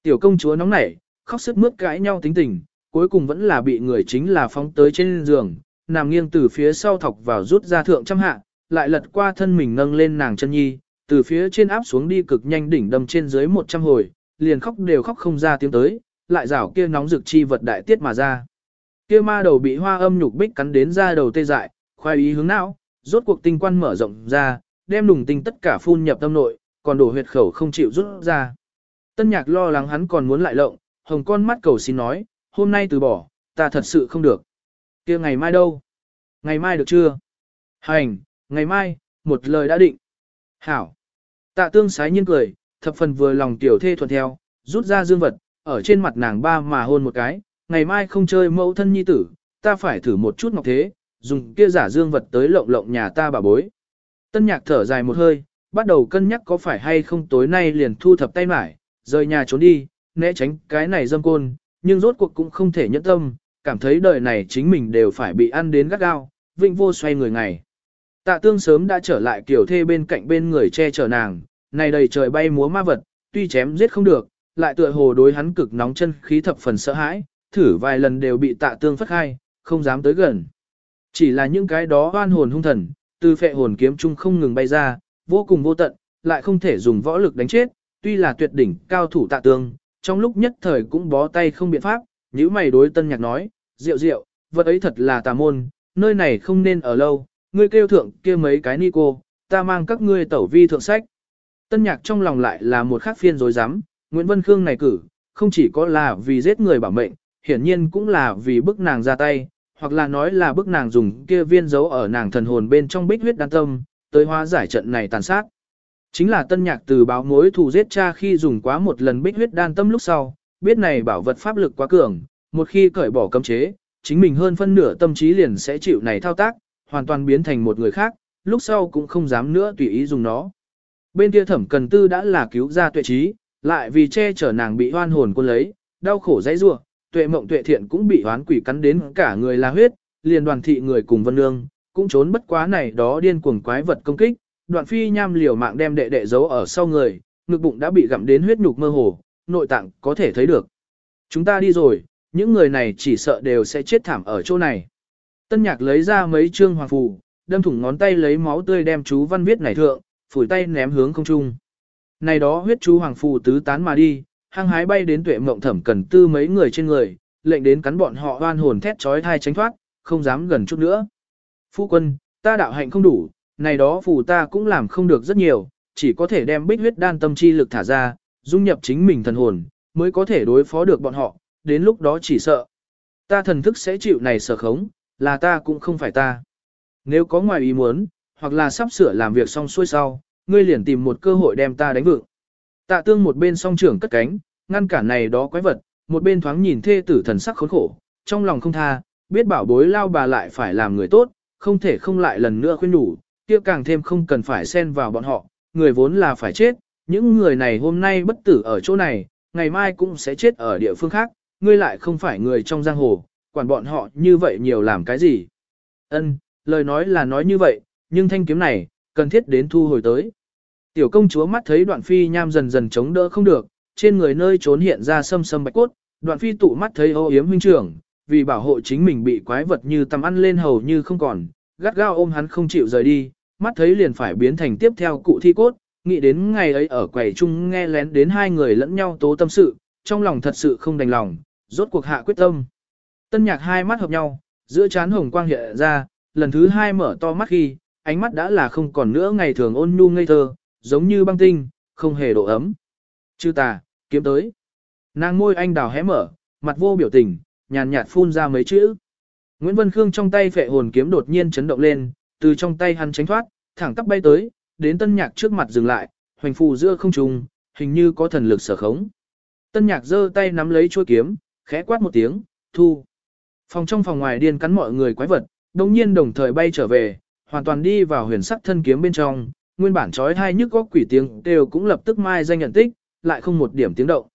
Tiểu công chúa nóng nảy, khóc sức mướt cãi nhau tính tình, cuối cùng vẫn là bị người chính là phóng tới trên giường, nằm nghiêng từ phía sau thọc vào rút ra thượng trăm hạ, lại lật qua thân mình nâng lên nàng chân nhi, từ phía trên áp xuống đi cực nhanh đỉnh đâm trên dưới 100 hồi, liền khóc đều khóc không ra tiếng tới, lại rảo kia nóng rực chi vật đại tiết mà ra. Kia ma đầu bị hoa âm nhục bích cắn đến ra đầu tê dại, khoai ý hướng não, rốt cuộc tinh quan mở rộng ra, đem đùng tinh tất cả phun nhập tâm nội, còn đổ huyệt khẩu không chịu rút ra. Tân nhạc lo lắng hắn còn muốn lại lộng, hồng con mắt cầu xin nói, hôm nay từ bỏ, ta thật sự không được. kia ngày mai đâu? Ngày mai được chưa? Hành, ngày mai, một lời đã định. Hảo. Tạ tương sái nhiên cười, thập phần vừa lòng tiểu thê thuận theo, rút ra dương vật, ở trên mặt nàng ba mà hôn một cái, ngày mai không chơi mẫu thân nhi tử, ta phải thử một chút ngọc thế, dùng kia giả dương vật tới lộng lộng nhà ta bà bối. Tân nhạc thở dài một hơi, bắt đầu cân nhắc có phải hay không tối nay liền thu thập tay mải, rời nhà trốn đi, né tránh cái này dâm côn, nhưng rốt cuộc cũng không thể nhẫn tâm, cảm thấy đời này chính mình đều phải bị ăn đến gắt gao, vinh vô xoay người ngày. Tạ tương sớm đã trở lại kiểu thê bên cạnh bên người che chở nàng, này đầy trời bay múa ma vật, tuy chém giết không được, lại tựa hồ đối hắn cực nóng chân khí thập phần sợ hãi, thử vài lần đều bị tạ tương phất khai, không dám tới gần. Chỉ là những cái đó oan hồn hung thần, từ phệ hồn kiếm chung không ngừng bay ra, vô cùng vô tận, lại không thể dùng võ lực đánh chết, tuy là tuyệt đỉnh cao thủ tạ tương, trong lúc nhất thời cũng bó tay không biện pháp, nếu mày đối tân nhạc nói, rượu rượu, vật ấy thật là tà môn, nơi này không nên ở lâu, ngươi kêu thượng kia mấy cái ni cô, ta mang các ngươi tẩu vi thượng sách. Tân nhạc trong lòng lại là một khắc phiên dối rắm Nguyễn Vân Khương này cử, không chỉ có là vì giết người bảo mệnh, hiển nhiên cũng là vì bức nàng ra tay, hoặc là nói là bức nàng dùng kia viên dấu ở nàng thần hồn bên trong bích huyết đan tâm, tới hóa giải trận này tàn sát. Chính là tân nhạc từ báo mối thù giết cha khi dùng quá một lần bích huyết đan tâm lúc sau, biết này bảo vật pháp lực quá cường, một khi cởi bỏ cấm chế, chính mình hơn phân nửa tâm trí liền sẽ chịu này thao tác, hoàn toàn biến thành một người khác, lúc sau cũng không dám nữa tùy ý dùng nó. Bên kia thẩm cần tư đã là cứu ra tuệ trí, lại vì che chở nàng bị hoan hồn quân lấy, đau khổ dãy rua, tuệ mộng tuệ thiện cũng bị hoán quỷ cắn đến cả người là huyết, liền đoàn thị người cùng vân nương, cũng trốn bất quá này đó điên cuồng quái vật công kích, đoạn phi nham liều mạng đem đệ đệ giấu ở sau người, ngực bụng đã bị gặm đến huyết nhục mơ hồ, nội tạng có thể thấy được. Chúng ta đi rồi, những người này chỉ sợ đều sẽ chết thảm ở chỗ này. Tân nhạc lấy ra mấy trương hoàng phù, đâm thủng ngón tay lấy máu tươi đem chú văn viết này thượng, phủi tay ném hướng không trung. Này đó huyết chú hoàng phù tứ tán mà đi, hăng hái bay đến tuệ mộng thẩm cần tư mấy người trên người, lệnh đến cắn bọn họ oan hồn thét chói thai tránh thoát, không dám gần chút nữa. Phu quân, ta đạo hạnh không đủ, này đó phù ta cũng làm không được rất nhiều, chỉ có thể đem bích huyết đan tâm chi lực thả ra, dung nhập chính mình thần hồn, mới có thể đối phó được bọn họ, đến lúc đó chỉ sợ. Ta thần thức sẽ chịu này sở khống, là ta cũng không phải ta. Nếu có ngoài ý muốn, hoặc là sắp sửa làm việc xong xuôi sau, ngươi liền tìm một cơ hội đem ta đánh vượng. Tạ tương một bên song trưởng cất cánh, ngăn cản này đó quái vật, một bên thoáng nhìn thê tử thần sắc khốn khổ, trong lòng không tha, biết bảo bối lao bà lại phải làm người tốt, không thể không lại lần nữa khuyên đủ, kia càng thêm không cần phải xen vào bọn họ, người vốn là phải chết, những người này hôm nay bất tử ở chỗ này, ngày mai cũng sẽ chết ở địa phương khác, ngươi lại không phải người trong giang hồ, quản bọn họ như vậy nhiều làm cái gì. Ân, lời nói là nói như vậy, nhưng thanh kiếm này, cần thiết đến thu hồi tới. Tiểu công chúa mắt thấy đoạn phi nham dần dần chống đỡ không được, trên người nơi trốn hiện ra sâm sâm bạch cốt, đoạn phi tụ mắt thấy ô yếm huynh trưởng, vì bảo hộ chính mình bị quái vật như tầm ăn lên hầu như không còn, gắt gao ôm hắn không chịu rời đi, mắt thấy liền phải biến thành tiếp theo cụ thi cốt, nghĩ đến ngày ấy ở quầy chung nghe lén đến hai người lẫn nhau tố tâm sự, trong lòng thật sự không đành lòng, rốt cuộc hạ quyết tâm. Tân nhạc hai mắt hợp nhau, giữa chán hồng quang hiện ra, lần thứ hai mở to mắt khi, ánh mắt đã là không còn nữa ngày thường ôn nhu ngây thơ, giống như băng tinh, không hề độ ấm. Chư tà, kiếm tới. Nàng môi anh đào hé mở, mặt vô biểu tình, nhàn nhạt phun ra mấy chữ. Nguyễn Vân Khương trong tay phệ hồn kiếm đột nhiên chấn động lên, từ trong tay hắn tránh thoát, thẳng tắp bay tới, đến tân nhạc trước mặt dừng lại, hoành phù giữa không trung, hình như có thần lực sở khống. Tân nhạc giơ tay nắm lấy chuôi kiếm, khẽ quát một tiếng, thu. Phòng trong phòng ngoài điên cắn mọi người quái vật, đồng nhiên đồng thời bay trở về, hoàn toàn đi vào huyền sắc thân kiếm bên trong, nguyên bản trói thai nhức góc quỷ tiếng đều cũng lập tức mai danh nhận tích, lại không một điểm tiếng động.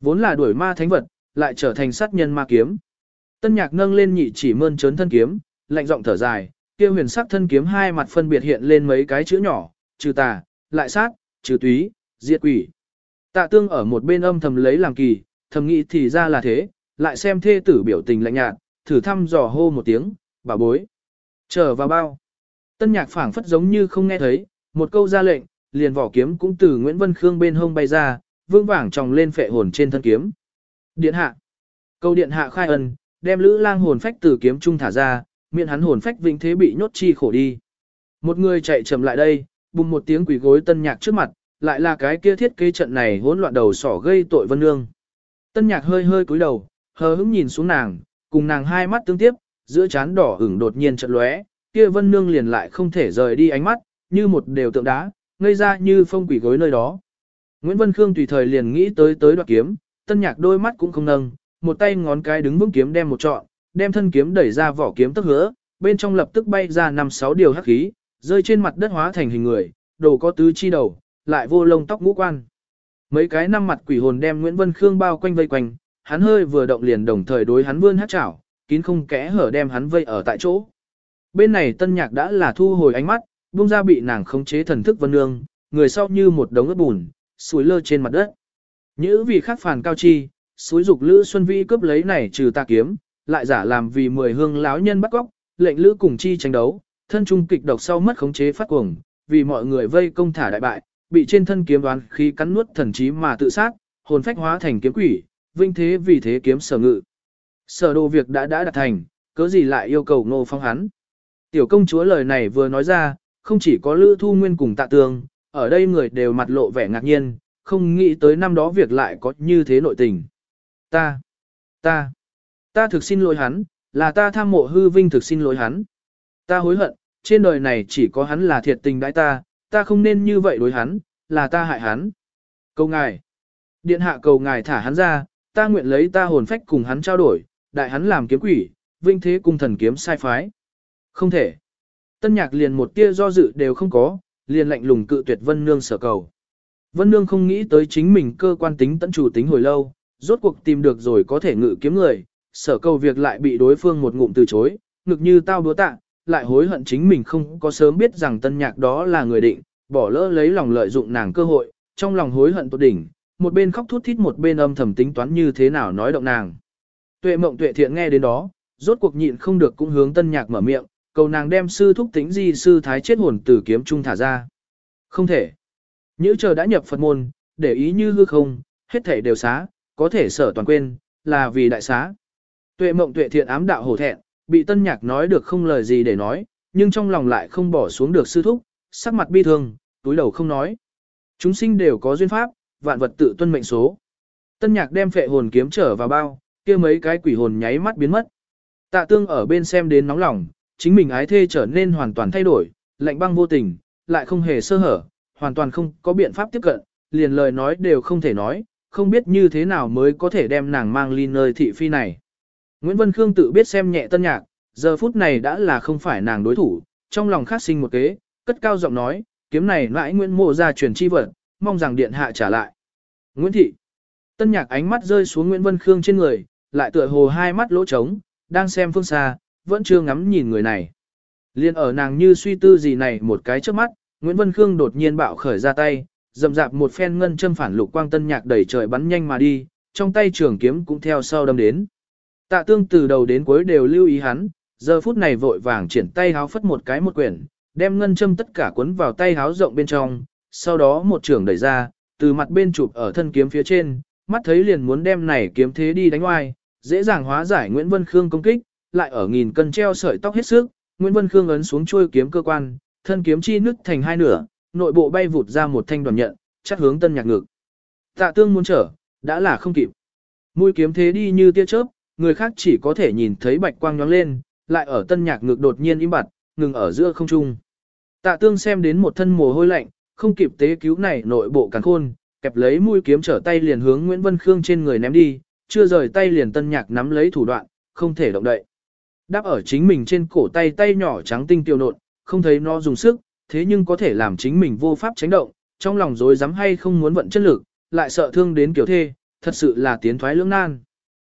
Vốn là đuổi ma thánh vật, lại trở thành sát nhân ma kiếm. Tân nhạc nâng lên nhị chỉ mơn trớn thân kiếm, lạnh giọng thở dài, kia huyền sắc thân kiếm hai mặt phân biệt hiện lên mấy cái chữ nhỏ, trừ tà, lại sát, trừ túy, diệt quỷ. Tạ tương ở một bên âm thầm lấy làm kỳ, thầm nghĩ thì ra là thế, lại xem thê tử biểu tình lạnh nhạt, thử thăm dò hô một tiếng, bà bối. Trở vào bao. Tân nhạc phảng phất giống như không nghe thấy, một câu ra lệnh, liền vỏ kiếm cũng từ Nguyễn Vân Khương bên hông bay ra, vương vảng tròng lên phệ hồn trên thân kiếm. Điện hạ. Câu điện hạ khai ân, đem lữ lang hồn phách từ kiếm trung thả ra, miệng hắn hồn phách vĩnh thế bị nhốt chi khổ đi. Một người chạy chậm lại đây, bùng một tiếng quỷ gối tân nhạc trước mặt, lại là cái kia thiết kế trận này hỗn loạn đầu sỏ gây tội vân nương. Tân nhạc hơi hơi cúi đầu, hờ hững nhìn xuống nàng, cùng nàng hai mắt tương tiếp, giữa chán đỏ ửng đột nhiên chợt lóe, kia vân nương liền lại không thể rời đi ánh mắt, như một đều tượng đá, ngây ra như phong quỷ gối nơi đó. Nguyễn Vân Khương tùy thời liền nghĩ tới tới đoạt kiếm, tân nhạc đôi mắt cũng không nâng, một tay ngón cái đứng vững kiếm đem một trọn, đem thân kiếm đẩy ra vỏ kiếm tức hứa, bên trong lập tức bay ra năm sáu điều hắc khí, rơi trên mặt đất hóa thành hình người, đồ có tứ chi đầu, lại vô lông tóc ngũ quan. Mấy cái năm mặt quỷ hồn đem Nguyễn Vân Khương bao quanh vây quanh, hắn hơi vừa động liền đồng thời đối hắn vươn hát chảo, kín không kẽ hở đem hắn vây ở tại chỗ. Bên này tân nhạc đã là thu hồi ánh mắt, buông ra bị nàng khống chế thần thức vân nương, người sau như một đống ướt bùn, suối lơ trên mặt đất. Nhữ vì khắc phản cao chi, suối dục Lữ Xuân Vi cướp lấy này trừ ta kiếm, lại giả làm vì mười hương lão nhân bắt góc, lệnh Lữ cùng chi tranh đấu, thân trung kịch độc sau mất khống chế phát cuồng, vì mọi người vây công thả đại bại, bị trên thân kiếm đoán khí cắn nuốt thần trí mà tự sát, hồn phách hóa thành kiếm quỷ, vinh thế vì thế kiếm sở ngự. Sở đồ việc đã đã đạt thành, cớ gì lại yêu cầu ngô phong hắn. Tiểu công chúa lời này vừa nói ra, không chỉ có Lữ Thu Nguyên cùng tạ tường, ở đây người đều mặt lộ vẻ ngạc nhiên, không nghĩ tới năm đó việc lại có như thế nội tình. Ta, ta, ta thực xin lỗi hắn, là ta tham mộ hư vinh thực xin lỗi hắn. Ta hối hận, trên đời này chỉ có hắn là thiệt tình đãi ta, ta không nên như vậy đối hắn, là ta hại hắn. Cầu ngài, điện hạ cầu ngài thả hắn ra, ta nguyện lấy ta hồn phách cùng hắn trao đổi, đại hắn làm kiếm quỷ, vinh thế cùng thần kiếm sai phái. Không thể. Tân nhạc liền một tia do dự đều không có, liền lạnh lùng cự tuyệt Vân Nương sở cầu. Vân Nương không nghĩ tới chính mình cơ quan tính tận chủ tính hồi lâu, rốt cuộc tìm được rồi có thể ngự kiếm người, sở cầu việc lại bị đối phương một ngụm từ chối, ngực như tao đúa tạ, lại hối hận chính mình không có sớm biết rằng tân nhạc đó là người định, bỏ lỡ lấy lòng lợi dụng nàng cơ hội, trong lòng hối hận tột đỉnh, một bên khóc thút thít một bên âm thầm tính toán như thế nào nói động nàng. Tuệ mộng tuệ thiện nghe đến đó, rốt cuộc nhịn không được cũng hướng tân nhạc mở miệng, cầu nàng đem sư thúc tính di sư thái chết hồn từ kiếm trung thả ra. Không thể. Nhữ chờ đã nhập Phật môn, để ý như hư không, hết thể đều xá, có thể sở toàn quên, là vì đại xá. Tuệ mộng tuệ thiện ám đạo hổ thẹn, bị tân nhạc nói được không lời gì để nói, nhưng trong lòng lại không bỏ xuống được sư thúc, sắc mặt bi thương, túi đầu không nói. Chúng sinh đều có duyên pháp, vạn vật tự tuân mệnh số. Tân nhạc đem phệ hồn kiếm trở vào bao, kia mấy cái quỷ hồn nháy mắt biến mất. Tạ tương ở bên xem đến nóng lòng, chính mình ái thê trở nên hoàn toàn thay đổi, lạnh băng vô tình, lại không hề sơ hở, hoàn toàn không có biện pháp tiếp cận, liền lời nói đều không thể nói, không biết như thế nào mới có thể đem nàng mang ly nơi thị phi này. Nguyễn Vân Khương tự biết xem nhẹ tân nhạc, giờ phút này đã là không phải nàng đối thủ, trong lòng khát sinh một kế, cất cao giọng nói, kiếm này mãi Nguyễn Mộ ra truyền chi vật, mong rằng điện hạ trả lại. Nguyễn Thị Tân nhạc ánh mắt rơi xuống Nguyễn Vân Khương trên người, lại tựa hồ hai mắt lỗ trống, đang xem phương xa, vẫn chưa ngắm nhìn người này. Liên ở nàng như suy tư gì này một cái trước mắt, Nguyễn Vân Khương đột nhiên bạo khởi ra tay, dầm dạp một phen ngân châm phản lục quang tân nhạc đẩy trời bắn nhanh mà đi, trong tay trường kiếm cũng theo sau đâm đến. Tạ tương từ đầu đến cuối đều lưu ý hắn, giờ phút này vội vàng triển tay háo phất một cái một quyển, đem ngân châm tất cả cuốn vào tay háo rộng bên trong, sau đó một trường đẩy ra, từ mặt bên chụp ở thân kiếm phía trên, mắt thấy liền muốn đem này kiếm thế đi đánh oai, dễ dàng hóa giải Nguyễn Vân Khương công kích, lại ở nghìn cân treo sợi tóc hết sức, Nguyễn Vân Khương ấn xuống chuôi kiếm cơ quan, thân kiếm chi nứt thành hai nửa, nội bộ bay vụt ra một thanh đoàn nhận, chắc hướng tân nhạc ngực. Tạ tương muốn trở, đã là không kịp. Mũi kiếm thế đi như tia chớp, người khác chỉ có thể nhìn thấy bạch quang nhóng lên, lại ở tân nhạc ngực đột nhiên im bặt, ngừng ở giữa không trung. Tạ tương xem đến một thân mồ hôi lạnh, không kịp tế cứu này nội bộ càng khôn, kẹp lấy mũi kiếm trở tay liền hướng Nguyễn Vân Khương trên người ném đi, chưa rời tay liền tân nhạc nắm lấy thủ đoạn, không thể động đậy. Đáp ở chính mình trên cổ tay tay nhỏ trắng tinh tiêu nộn, không thấy nó dùng sức, thế nhưng có thể làm chính mình vô pháp tránh động, trong lòng dối dám hay không muốn vận chất lực, lại sợ thương đến kiểu thê, thật sự là tiến thoái lưỡng nan.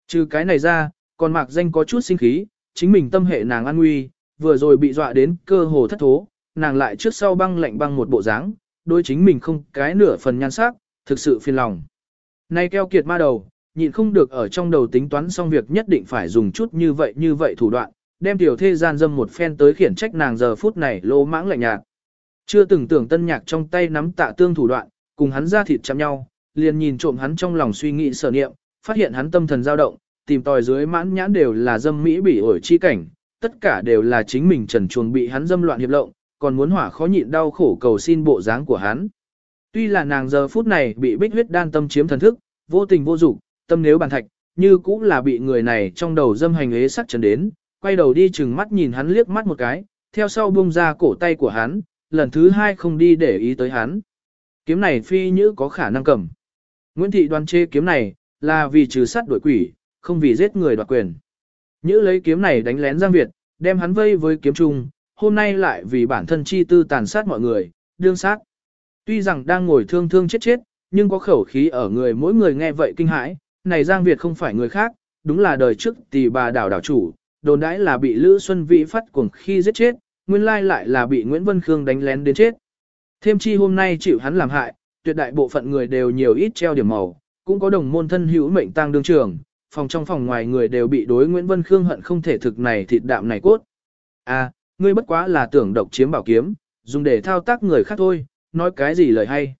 Trừ cái này ra, còn mạc danh có chút sinh khí, chính mình tâm hệ nàng an nguy, vừa rồi bị dọa đến cơ hồ thất thố, nàng lại trước sau băng lạnh băng một bộ dáng, đôi chính mình không cái nửa phần nhan sắc, thực sự phiền lòng. Nay keo kiệt ma đầu, nhịn không được ở trong đầu tính toán xong việc nhất định phải dùng chút như vậy như vậy thủ đoạn, đem tiểu thê gian dâm một phen tới khiển trách nàng giờ phút này lô mãng lạnh nhạt. Chưa từng tưởng tân nhạc trong tay nắm tạ tương thủ đoạn, cùng hắn ra thịt chạm nhau, liền nhìn trộm hắn trong lòng suy nghĩ sở niệm, phát hiện hắn tâm thần dao động, tìm tòi dưới mãn nhãn đều là dâm mỹ bỉ ổi chi cảnh, tất cả đều là chính mình trần chuồng bị hắn dâm loạn hiệp lộng, còn muốn hỏa khó nhịn đau khổ cầu xin bộ dáng của hắn. Tuy là nàng giờ phút này bị bích huyết đan tâm chiếm thần thức, vô tình vô dục, tâm nếu bàn thạch, như cũng là bị người này trong đầu dâm hành ế sắc chấn đến, quay đầu đi chừng mắt nhìn hắn liếc mắt một cái, theo sau buông ra cổ tay của hắn, lần thứ hai không đi để ý tới hắn. Kiếm này phi như có khả năng cầm. Nguyễn Thị đoan chê kiếm này, là vì trừ sát đuổi quỷ, không vì giết người đoạt quyền. Nhữ lấy kiếm này đánh lén Giang Việt, đem hắn vây với kiếm trung, hôm nay lại vì bản thân chi tư tàn sát mọi người, đương sát. Tuy rằng đang ngồi thương thương chết chết, nhưng có khẩu khí ở người mỗi người nghe vậy kinh hãi, này Giang Việt không phải người khác, đúng là đời trước tỷ bà đảo đảo chủ, đồn đãi là bị Lữ Xuân Vĩ phát cuồng khi giết chết, nguyên lai lại là bị Nguyễn Vân Khương đánh lén đến chết. Thêm chi hôm nay chịu hắn làm hại, tuyệt đại bộ phận người đều nhiều ít treo điểm màu, cũng có đồng môn thân hữu mệnh tăng đương trường, phòng trong phòng ngoài người đều bị đối Nguyễn Vân Khương hận không thể thực này thịt đạm này cốt. À, ngươi bất quá là tưởng độc chiếm bảo kiếm, dùng để thao tác người khác thôi, nói cái gì lời hay.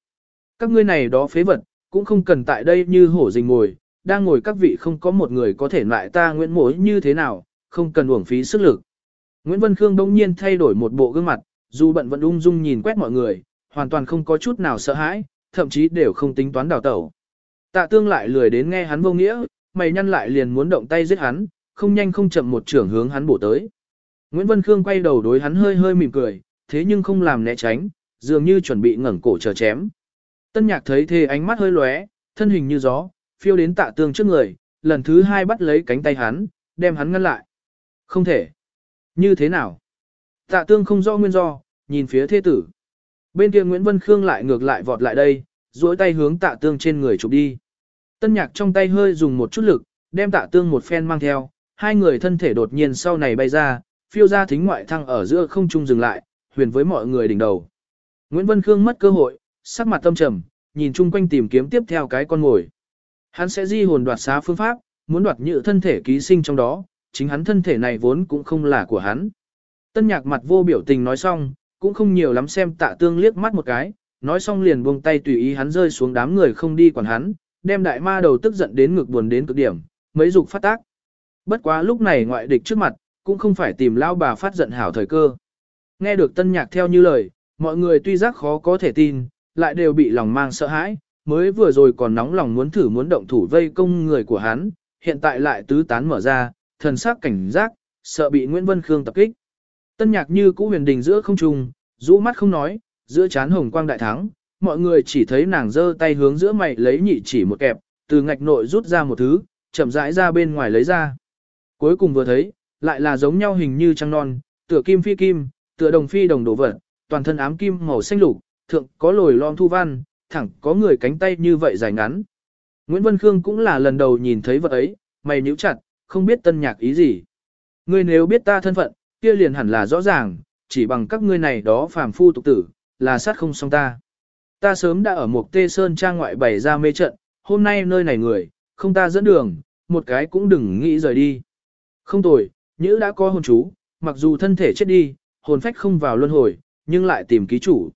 Các ngươi này đó phế vật, cũng không cần tại đây như hổ rình ngồi, đang ngồi các vị không có một người có thể lại ta Nguyễn Mối như thế nào, không cần uổng phí sức lực. Nguyễn Vân Khương đông nhiên thay đổi một bộ gương mặt, dù bận vẫn ung dung nhìn quét mọi người, hoàn toàn không có chút nào sợ hãi, thậm chí đều không tính toán đào tẩu. Tạ tương lại lười đến nghe hắn vô nghĩa, mày nhăn lại liền muốn động tay giết hắn, không nhanh không chậm một trưởng hướng hắn bổ tới. Nguyễn Vân Khương quay đầu đối hắn hơi hơi mỉm cười, thế nhưng không làm né tránh, dường như chuẩn bị ngẩng cổ chờ chém. Tân nhạc thấy thế ánh mắt hơi lóe, thân hình như gió, phiêu đến tạ tương trước người, lần thứ hai bắt lấy cánh tay hắn, đem hắn ngăn lại. Không thể. Như thế nào? Tạ tương không rõ nguyên do, nhìn phía thế tử. Bên kia Nguyễn Vân Khương lại ngược lại vọt lại đây, duỗi tay hướng tạ tương trên người chụp đi. Tân nhạc trong tay hơi dùng một chút lực, đem tạ tương một phen mang theo, hai người thân thể đột nhiên sau này bay ra, phiêu ra thính ngoại thăng ở giữa không trung dừng lại, huyền với mọi người đỉnh đầu. Nguyễn Vân Khương mất cơ hội, sắc mặt tâm trầm, nhìn chung quanh tìm kiếm tiếp theo cái con ngồi. Hắn sẽ di hồn đoạt xá phương pháp, muốn đoạt nhự thân thể ký sinh trong đó, chính hắn thân thể này vốn cũng không là của hắn. Tân nhạc mặt vô biểu tình nói xong, cũng không nhiều lắm xem tạ tương liếc mắt một cái, nói xong liền buông tay tùy ý hắn rơi xuống đám người không đi quản hắn, đem đại ma đầu tức giận đến ngực buồn đến cực điểm, mấy dục phát tác. Bất quá lúc này ngoại địch trước mặt, cũng không phải tìm lao bà phát giận hảo thời cơ. Nghe được tân nhạc theo như lời, mọi người tuy giác khó có thể tin, lại đều bị lòng mang sợ hãi, mới vừa rồi còn nóng lòng muốn thử muốn động thủ vây công người của hắn, hiện tại lại tứ tán mở ra, thần sắc cảnh giác, sợ bị Nguyễn Vân Khương tập kích. Tân nhạc như cũ huyền đình giữa không trung, rũ mắt không nói, giữa chán hồng quang đại thắng, mọi người chỉ thấy nàng giơ tay hướng giữa mày lấy nhị chỉ một kẹp, từ ngạch nội rút ra một thứ, chậm rãi ra bên ngoài lấy ra. Cuối cùng vừa thấy, lại là giống nhau hình như trăng non, tựa kim phi kim, tựa đồng phi đồng đổ vật, toàn thân ám kim màu xanh lục, thượng có lồi lon thu văn, thẳng có người cánh tay như vậy dài ngắn. Nguyễn Vân Khương cũng là lần đầu nhìn thấy vật ấy, mày nhíu chặt, không biết tân nhạc ý gì. Ngươi nếu biết ta thân phận, kia liền hẳn là rõ ràng, chỉ bằng các ngươi này đó phàm phu tục tử, là sát không xong ta. Ta sớm đã ở một tê sơn trang ngoại bày ra mê trận, hôm nay nơi này người, không ta dẫn đường, một cái cũng đừng nghĩ rời đi. Không tồi, nhữ đã có hồn chú, mặc dù thân thể chết đi, hồn phách không vào luân hồi, nhưng lại tìm ký chủ.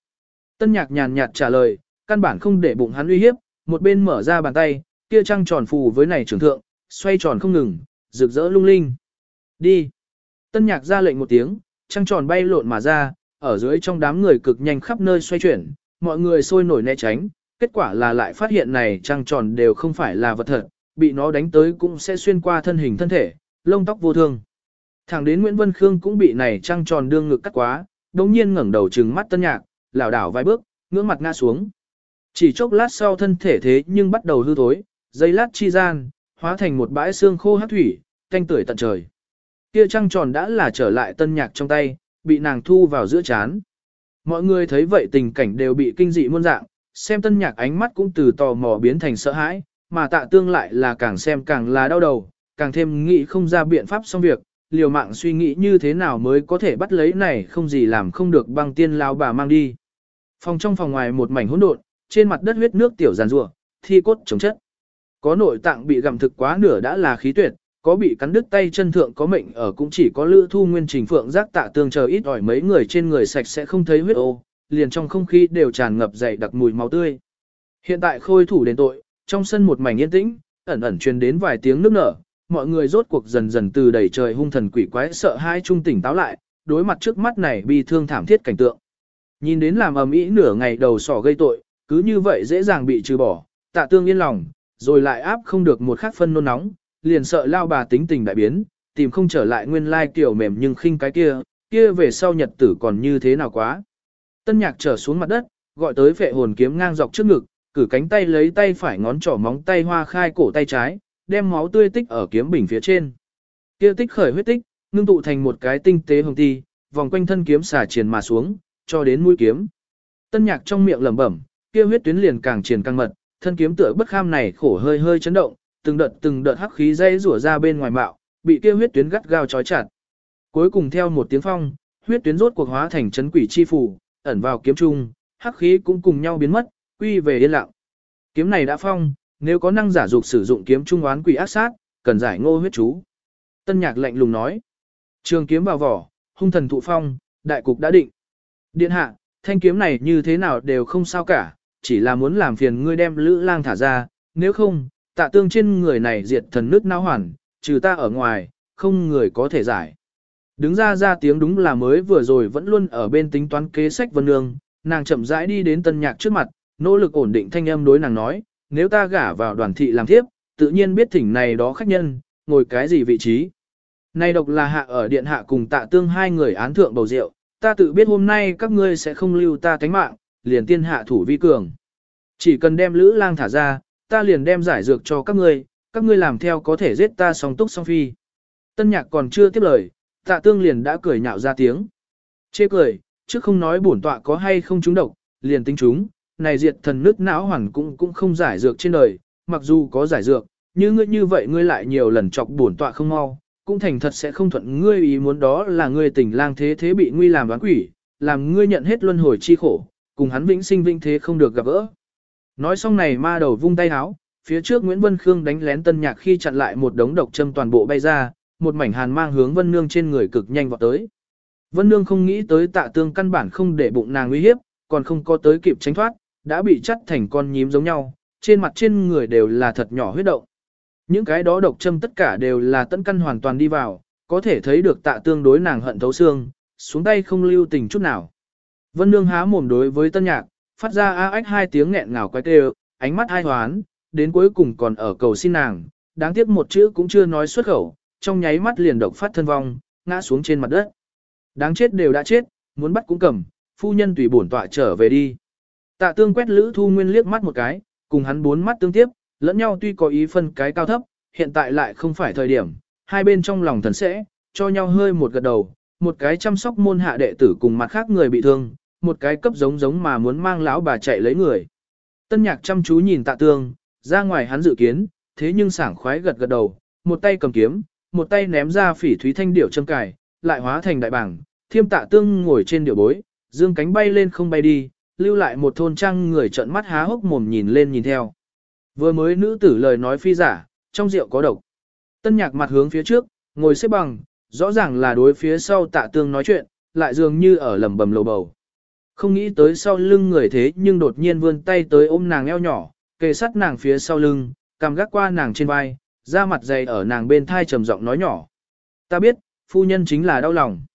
Tân nhạc nhàn nhạt trả lời, căn bản không để bụng hắn uy hiếp, một bên mở ra bàn tay, kia trăng tròn phù với này trưởng thượng, xoay tròn không ngừng, rực rỡ lung linh. Đi. Tân nhạc ra lệnh một tiếng, trăng tròn bay lộn mà ra, ở dưới trong đám người cực nhanh khắp nơi xoay chuyển, mọi người sôi nổi né tránh, kết quả là lại phát hiện này trăng tròn đều không phải là vật thật, bị nó đánh tới cũng sẽ xuyên qua thân hình thân thể, lông tóc vô thương. Thẳng đến Nguyễn Vân Khương cũng bị này trăng tròn đương ngực cắt quá, đồng nhiên ngẩng đầu trừng mắt tân nhạc, lảo đảo vài bước, ngưỡng mặt ngã xuống. Chỉ chốc lát sau thân thể thế nhưng bắt đầu hư thối, giây lát chi gian, hóa thành một bãi xương khô hát thủy, canh tưởi tận trời. Kia trăng tròn đã là trở lại tân nhạc trong tay, bị nàng thu vào giữa chán. Mọi người thấy vậy tình cảnh đều bị kinh dị muôn dạng, xem tân nhạc ánh mắt cũng từ tò mò biến thành sợ hãi, mà tạ tương lại là càng xem càng là đau đầu, càng thêm nghĩ không ra biện pháp xong việc, liều mạng suy nghĩ như thế nào mới có thể bắt lấy này không gì làm không được băng tiên lao bà mang đi. Phòng trong phòng ngoài một mảnh hỗn độn, trên mặt đất huyết nước tiểu giàn rủa, thi cốt chống chất. Có nội tạng bị gặm thực quá nửa đã là khí tuyệt, có bị cắn đứt tay chân thượng có mệnh ở cũng chỉ có lữ thu nguyên trình phượng giác tạ tương chờ ít ỏi mấy người trên người sạch sẽ không thấy huyết ô, liền trong không khí đều tràn ngập dày đặc mùi máu tươi. Hiện tại khôi thủ đến tội, trong sân một mảnh yên tĩnh, ẩn ẩn truyền đến vài tiếng nước nở, mọi người rốt cuộc dần dần từ đầy trời hung thần quỷ quái sợ hai trung tỉnh táo lại, đối mặt trước mắt này bi thương thảm thiết cảnh tượng. Nhìn đến làm ầm ĩ nửa ngày đầu sỏ gây tội, cứ như vậy dễ dàng bị trừ bỏ, tạ tương yên lòng, rồi lại áp không được một khắc phân nôn nóng, liền sợ lao bà tính tình đại biến, tìm không trở lại nguyên lai kiểu mềm nhưng khinh cái kia, kia về sau nhật tử còn như thế nào quá. Tân nhạc trở xuống mặt đất, gọi tới vệ hồn kiếm ngang dọc trước ngực, cử cánh tay lấy tay phải ngón trỏ móng tay hoa khai cổ tay trái, đem máu tươi tích ở kiếm bình phía trên. Kia tích khởi huyết tích, ngưng tụ thành một cái tinh tế hồng ti, vòng quanh thân kiếm xả triển mà xuống, cho đến mũi kiếm. Tân nhạc trong miệng lẩm bẩm, kia huyết tuyến liền càng triển càng mật, thân kiếm tựa bất kham này khổ hơi hơi chấn động, từng đợt từng đợt hắc khí dây rủa ra bên ngoài mạo, bị kia huyết tuyến gắt gao trói chặt. Cuối cùng theo một tiếng phong, huyết tuyến rốt cuộc hóa thành chấn quỷ chi phù, ẩn vào kiếm trung, hắc khí cũng cùng nhau biến mất, quy về yên lặng. Kiếm này đã phong, nếu có năng giả dục sử dụng kiếm trung oán quỷ ác sát, cần giải ngô huyết chú. Tân nhạc lạnh lùng nói. Trường kiếm vào vỏ, hung thần thụ phong, đại cục đã định. Điện hạ, thanh kiếm này như thế nào đều không sao cả, chỉ là muốn làm phiền ngươi đem lữ lang thả ra, nếu không, tạ tương trên người này diệt thần nước não hoàn, trừ ta ở ngoài, không người có thể giải. Đứng ra ra tiếng đúng là mới vừa rồi vẫn luôn ở bên tính toán kế sách vân nương, nàng chậm rãi đi đến tân nhạc trước mặt, nỗ lực ổn định thanh âm đối nàng nói, nếu ta gả vào đoàn thị làm thiếp, tự nhiên biết thỉnh này đó khách nhân, ngồi cái gì vị trí. Này độc là hạ ở điện hạ cùng tạ tương hai người án thượng bầu rượu, ta tự biết hôm nay các ngươi sẽ không lưu ta cánh mạng, liền tiên hạ thủ vi cường. Chỉ cần đem lữ lang thả ra, ta liền đem giải dược cho các ngươi, các ngươi làm theo có thể giết ta song túc song phi. Tân nhạc còn chưa tiếp lời, tạ tương liền đã cười nhạo ra tiếng. Chê cười, trước không nói bổn tọa có hay không trúng độc, liền tính chúng, này diệt thần nước não hoàn cũng cũng không giải dược trên đời, mặc dù có giải dược, như ngươi như vậy ngươi lại nhiều lần chọc bổn tọa không mau, cũng thành thật sẽ không thuận ngươi ý muốn đó là ngươi tình lang thế thế bị nguy làm đoán quỷ, làm ngươi nhận hết luân hồi chi khổ, cùng hắn vĩnh sinh vĩnh thế không được gặp gỡ. Nói xong này ma đầu vung tay háo, phía trước Nguyễn Vân Khương đánh lén tân nhạc khi chặn lại một đống độc châm toàn bộ bay ra, một mảnh hàn mang hướng Vân Nương trên người cực nhanh vọt tới. Vân Nương không nghĩ tới tạ tương căn bản không để bụng nàng nguy hiếp, còn không có tới kịp tránh thoát, đã bị chắt thành con nhím giống nhau, trên mặt trên người đều là thật nhỏ huyết động. Những cái đó độc châm tất cả đều là tận căn hoàn toàn đi vào, có thể thấy được tạ tương đối nàng hận thấu xương, xuống tay không lưu tình chút nào. Vân Nương há mồm đối với tân nhạc, phát ra a ách hai tiếng nghẹn ngào quay kêu, ánh mắt ai hoán, đến cuối cùng còn ở cầu xin nàng, đáng tiếc một chữ cũng chưa nói xuất khẩu, trong nháy mắt liền độc phát thân vong, ngã xuống trên mặt đất. Đáng chết đều đã chết, muốn bắt cũng cầm, phu nhân tùy bổn tọa trở về đi. Tạ tương quét Lữ Thu Nguyên liếc mắt một cái, cùng hắn bốn mắt tương tiếp, lẫn nhau tuy có ý phân cái cao thấp, hiện tại lại không phải thời điểm, hai bên trong lòng thần sẽ, cho nhau hơi một gật đầu, một cái chăm sóc môn hạ đệ tử cùng mặt khác người bị thương, một cái cấp giống giống mà muốn mang lão bà chạy lấy người. Tân nhạc chăm chú nhìn tạ tương, ra ngoài hắn dự kiến, thế nhưng sảng khoái gật gật đầu, một tay cầm kiếm, một tay ném ra phỉ thúy thanh điểu châm cài, lại hóa thành đại bảng, thiêm tạ tương ngồi trên điểu bối, dương cánh bay lên không bay đi, lưu lại một thôn trang người trợn mắt há hốc mồm nhìn lên nhìn theo. Vừa mới nữ tử lời nói phi giả, trong rượu có độc. Tân nhạc mặt hướng phía trước, ngồi xếp bằng, rõ ràng là đối phía sau tạ tương nói chuyện, lại dường như ở lầm bầm lầu bầu. Không nghĩ tới sau lưng người thế nhưng đột nhiên vươn tay tới ôm nàng eo nhỏ, kề sát nàng phía sau lưng, cằm gác qua nàng trên vai, da mặt dày ở nàng bên thai trầm giọng nói nhỏ. Ta biết, phu nhân chính là đau lòng.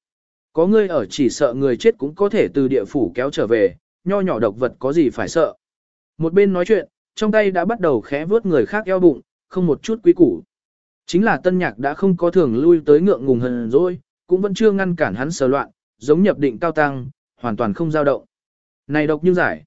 Có ngươi ở chỉ sợ người chết cũng có thể từ địa phủ kéo trở về, nho nhỏ độc vật có gì phải sợ. Một bên nói chuyện, trong tay đã bắt đầu khẽ vướt người khác eo bụng, không một chút quý củ. Chính là tân nhạc đã không có thường lui tới ngượng ngùng hần rồi, cũng vẫn chưa ngăn cản hắn sờ loạn, giống nhập định cao tăng, hoàn toàn không dao động. Này độc như giải.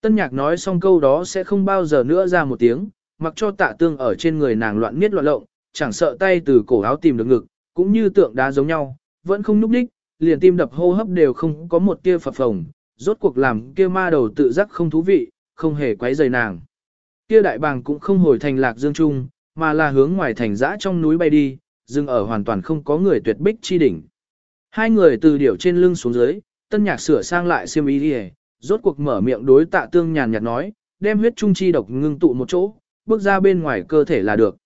Tân nhạc nói xong câu đó sẽ không bao giờ nữa ra một tiếng, mặc cho tạ tương ở trên người nàng loạn miết loạn lộng, chẳng sợ tay từ cổ áo tìm được ngực, cũng như tượng đá giống nhau, vẫn không núp đích, liền tim đập hô hấp đều không có một tia phập phồng, rốt cuộc làm kia ma đầu tự giác không thú vị, không hề quấy rầy nàng. Kia đại bàng cũng không hồi thành lạc dương trung, mà là hướng ngoài thành dã trong núi bay đi, dừng ở hoàn toàn không có người tuyệt bích chi đỉnh. Hai người từ điểu trên lưng xuống dưới, tân nhạc sửa sang lại xiêm ý đi rốt cuộc mở miệng đối tạ tương nhàn nhạt nói, đem huyết trung chi độc ngưng tụ một chỗ, bước ra bên ngoài cơ thể là được.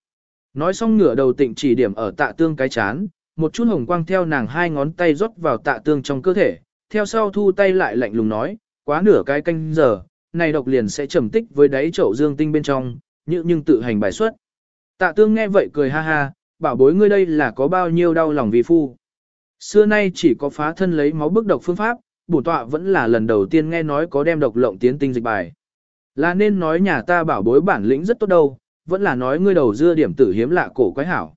Nói xong ngửa đầu tịnh chỉ điểm ở tạ tương cái chán, một chút hồng quang theo nàng hai ngón tay rót vào tạ tương trong cơ thể, theo sau thu tay lại lạnh lùng nói, quá nửa cái canh giờ, này độc liền sẽ trầm tích với đáy chậu dương tinh bên trong, nhưng, nhưng tự hành bài xuất. Tạ tương nghe vậy cười ha ha, bảo bối ngươi đây là có bao nhiêu đau lòng vì phu. Xưa nay chỉ có phá thân lấy máu bức độc phương pháp, bổn tọa vẫn là lần đầu tiên nghe nói có đem độc lộng tiến tinh dịch bài. Là nên nói nhà ta bảo bối bản lĩnh rất tốt đâu, vẫn là nói ngươi đầu dưa điểm tử hiếm lạ cổ quái hảo.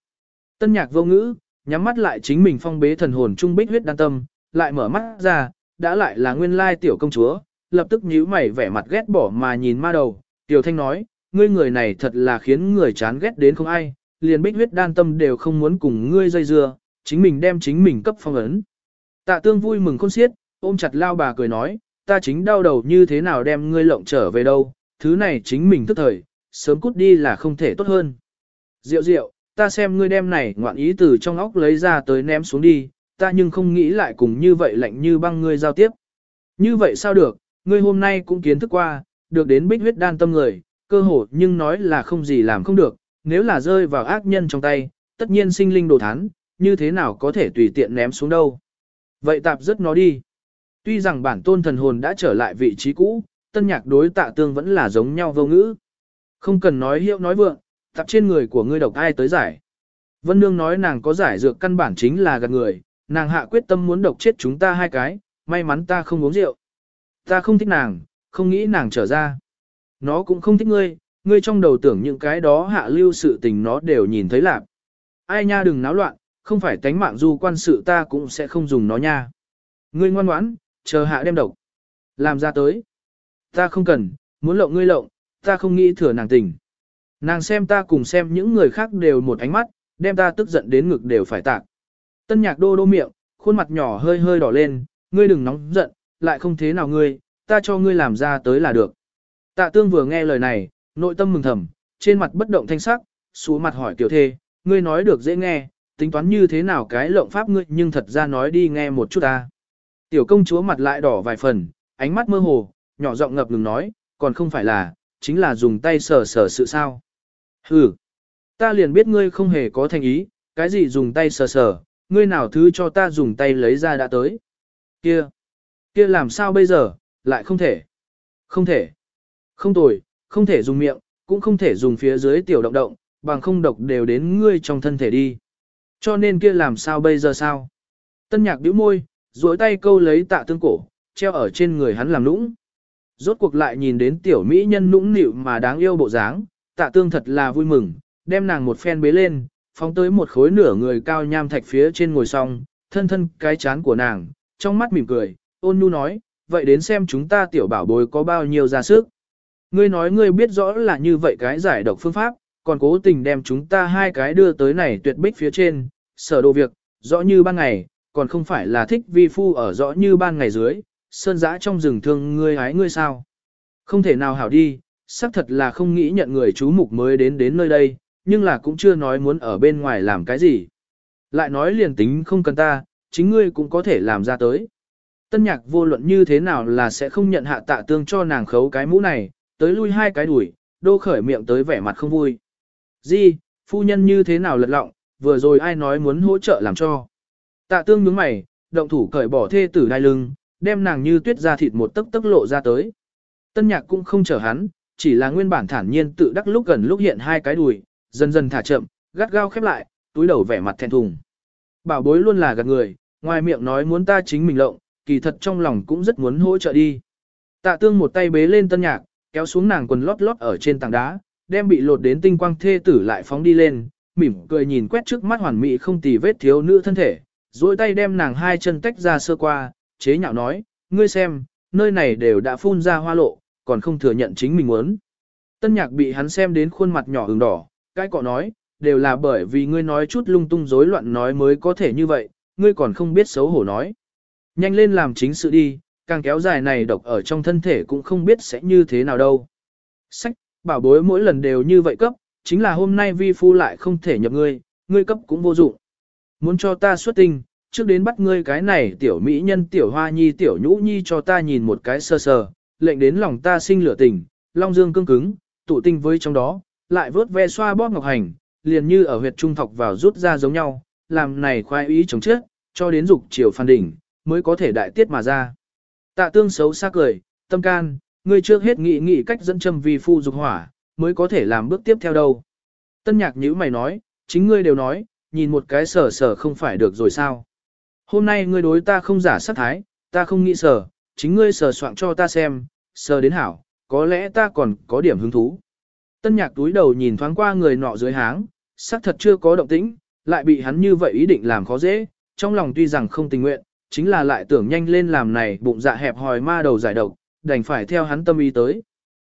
Tân nhạc vô ngữ, nhắm mắt lại chính mình phong bế thần hồn trung bích huyết đan tâm, lại mở mắt ra, đã lại là nguyên lai tiểu công chúa, lập tức nhíu mày vẻ mặt ghét bỏ mà nhìn ma đầu, tiểu thanh nói, ngươi người này thật là khiến người chán ghét đến không ai, liền bích huyết đan tâm đều không muốn cùng ngươi dây dưa, chính mình đem chính mình cấp phong ấn. Tạ tương vui mừng khôn xiết, ôm chặt lao bà cười nói, ta chính đau đầu như thế nào đem ngươi lộng trở về đâu, thứ này chính mình tức thời, sớm cút đi là không thể tốt hơn. Diệu diệu, ta xem ngươi đem này ngoạn ý từ trong óc lấy ra tới ném xuống đi, ta nhưng không nghĩ lại cùng như vậy lạnh như băng ngươi giao tiếp. Như vậy sao được, ngươi hôm nay cũng kiến thức qua, được đến bích huyết đan tâm người, cơ hồ nhưng nói là không gì làm không được, nếu là rơi vào ác nhân trong tay, tất nhiên sinh linh đồ thán, như thế nào có thể tùy tiện ném xuống đâu. Vậy tạp rất nó đi. Tuy rằng bản tôn thần hồn đã trở lại vị trí cũ, tân nhạc đối tạ tương vẫn là giống nhau vô ngữ. Không cần nói hiệu nói vượng, tạp trên người của ngươi độc ai tới giải. Vân Nương nói nàng có giải dược căn bản chính là gạt người, nàng hạ quyết tâm muốn độc chết chúng ta hai cái, may mắn ta không uống rượu. Ta không thích nàng, không nghĩ nàng trở ra. Nó cũng không thích ngươi, ngươi trong đầu tưởng những cái đó hạ lưu sự tình nó đều nhìn thấy lạc. Ai nha đừng náo loạn, không phải tánh mạng du quan sự ta cũng sẽ không dùng nó nha. Ngươi ngoan ngoãn, chờ hạ đem độc. Làm ra tới. Ta không cần, muốn lộng ngươi lộng, ta không nghĩ thừa nàng tình. Nàng xem ta cùng xem những người khác đều một ánh mắt, đem ta tức giận đến ngực đều phải tạc. Tân nhạc đô đô miệng, khuôn mặt nhỏ hơi hơi đỏ lên, ngươi đừng nóng giận, lại không thế nào ngươi, ta cho ngươi làm ra tới là được. Tạ tương vừa nghe lời này, nội tâm mừng thầm, trên mặt bất động thanh sắc, xuống mặt hỏi tiểu thê, ngươi nói được dễ nghe, tính toán như thế nào cái lộng pháp ngươi nhưng thật ra nói đi nghe một chút ta. Tiểu công chúa mặt lại đỏ vài phần, ánh mắt mơ hồ, nhỏ giọng ngập ngừng nói, còn không phải là, chính là dùng tay sờ sờ sự sao. Hừ, ta liền biết ngươi không hề có thành ý, cái gì dùng tay sờ sờ, ngươi nào thứ cho ta dùng tay lấy ra đã tới. Kia, kia làm sao bây giờ, lại không thể. Không thể. Không tồi, không thể dùng miệng, cũng không thể dùng phía dưới tiểu động động, bằng không độc đều đến ngươi trong thân thể đi. Cho nên kia làm sao bây giờ sao? Tân nhạc bĩu môi, duỗi tay câu lấy tạ tương cổ, treo ở trên người hắn làm nũng. Rốt cuộc lại nhìn đến tiểu mỹ nhân nũng nịu mà đáng yêu bộ dáng, tạ tương thật là vui mừng, đem nàng một phen bế lên, phóng tới một khối nửa người cao nham thạch phía trên ngồi xong, thân thân cái chán của nàng, trong mắt mỉm cười, ôn nhu nói, vậy đến xem chúng ta tiểu bảo bối có bao nhiêu ra sức. Ngươi nói ngươi biết rõ là như vậy cái giải độc phương pháp, còn cố tình đem chúng ta hai cái đưa tới này tuyệt bích phía trên, sở đồ việc, rõ như ban ngày, còn không phải là thích vi phu ở rõ như ban ngày dưới, sơn dã trong rừng thương ngươi hái ngươi sao. Không thể nào hảo đi, xác thật là không nghĩ nhận người chú mục mới đến đến nơi đây, nhưng là cũng chưa nói muốn ở bên ngoài làm cái gì. Lại nói liền tính không cần ta, chính ngươi cũng có thể làm ra tới. Tân nhạc vô luận như thế nào là sẽ không nhận hạ tạ tương cho nàng khấu cái mũ này, tới lui hai cái đuổi, đô khởi miệng tới vẻ mặt không vui. Di, phu nhân như thế nào lật lọng, vừa rồi ai nói muốn hỗ trợ làm cho. Tạ tương nhướng mày, động thủ cởi bỏ thê tử đai lưng, đem nàng như tuyết ra thịt một tấc tấc lộ ra tới. Tân nhạc cũng không chở hắn, chỉ là nguyên bản thản nhiên tự đắc lúc gần lúc hiện hai cái đùi, dần dần thả chậm, gắt gao khép lại, túi đầu vẻ mặt thẹn thùng. Bảo bối luôn là gạt người, ngoài miệng nói muốn ta chính mình lộng, kỳ thật trong lòng cũng rất muốn hỗ trợ đi. Tạ tương một tay bế lên tân nhạc, kéo xuống nàng quần lót lót ở trên tảng đá, đem bị lột đến tinh quang thê tử lại phóng đi lên, mỉm cười nhìn quét trước mắt hoàn mỹ không tì vết thiếu nữ thân thể, duỗi tay đem nàng hai chân tách ra sơ qua, chế nhạo nói, ngươi xem, nơi này đều đã phun ra hoa lộ, còn không thừa nhận chính mình muốn. Tân nhạc bị hắn xem đến khuôn mặt nhỏ ửng đỏ, cái cọ nói, đều là bởi vì ngươi nói chút lung tung rối loạn nói mới có thể như vậy, ngươi còn không biết xấu hổ nói. Nhanh lên làm chính sự đi, càng kéo dài này độc ở trong thân thể cũng không biết sẽ như thế nào đâu. Sách, bảo bối mỗi lần đều như vậy cấp, chính là hôm nay vi phu lại không thể nhập ngươi, ngươi cấp cũng vô dụng. Muốn cho ta xuất tinh, trước đến bắt ngươi cái này tiểu mỹ nhân tiểu hoa nhi tiểu nhũ nhi cho ta nhìn một cái sơ sờ, lệnh đến lòng ta sinh lửa tình, long dương cương cứng, tụ tinh với trong đó, lại vớt ve xoa bóp ngọc hành, liền như ở huyệt trung thọc vào rút ra giống nhau, làm này khoái ý chống chết, cho đến dục chiều phan đỉnh, mới có thể đại tiết mà ra. Tạ tương xấu xa cười, tâm can, ngươi trước hết nghĩ nghĩ cách dẫn châm vi phu dục hỏa, mới có thể làm bước tiếp theo đâu. Tân nhạc nhữ mày nói, chính ngươi đều nói, nhìn một cái sở sở không phải được rồi sao. Hôm nay ngươi đối ta không giả sát thái, ta không nghĩ sở, chính ngươi sở soạn cho ta xem, sở đến hảo, có lẽ ta còn có điểm hứng thú. Tân nhạc túi đầu nhìn thoáng qua người nọ dưới háng, xác thật chưa có động tĩnh, lại bị hắn như vậy ý định làm khó dễ, trong lòng tuy rằng không tình nguyện, chính là lại tưởng nhanh lên làm này bụng dạ hẹp hòi ma đầu giải độc, đành phải theo hắn tâm ý tới.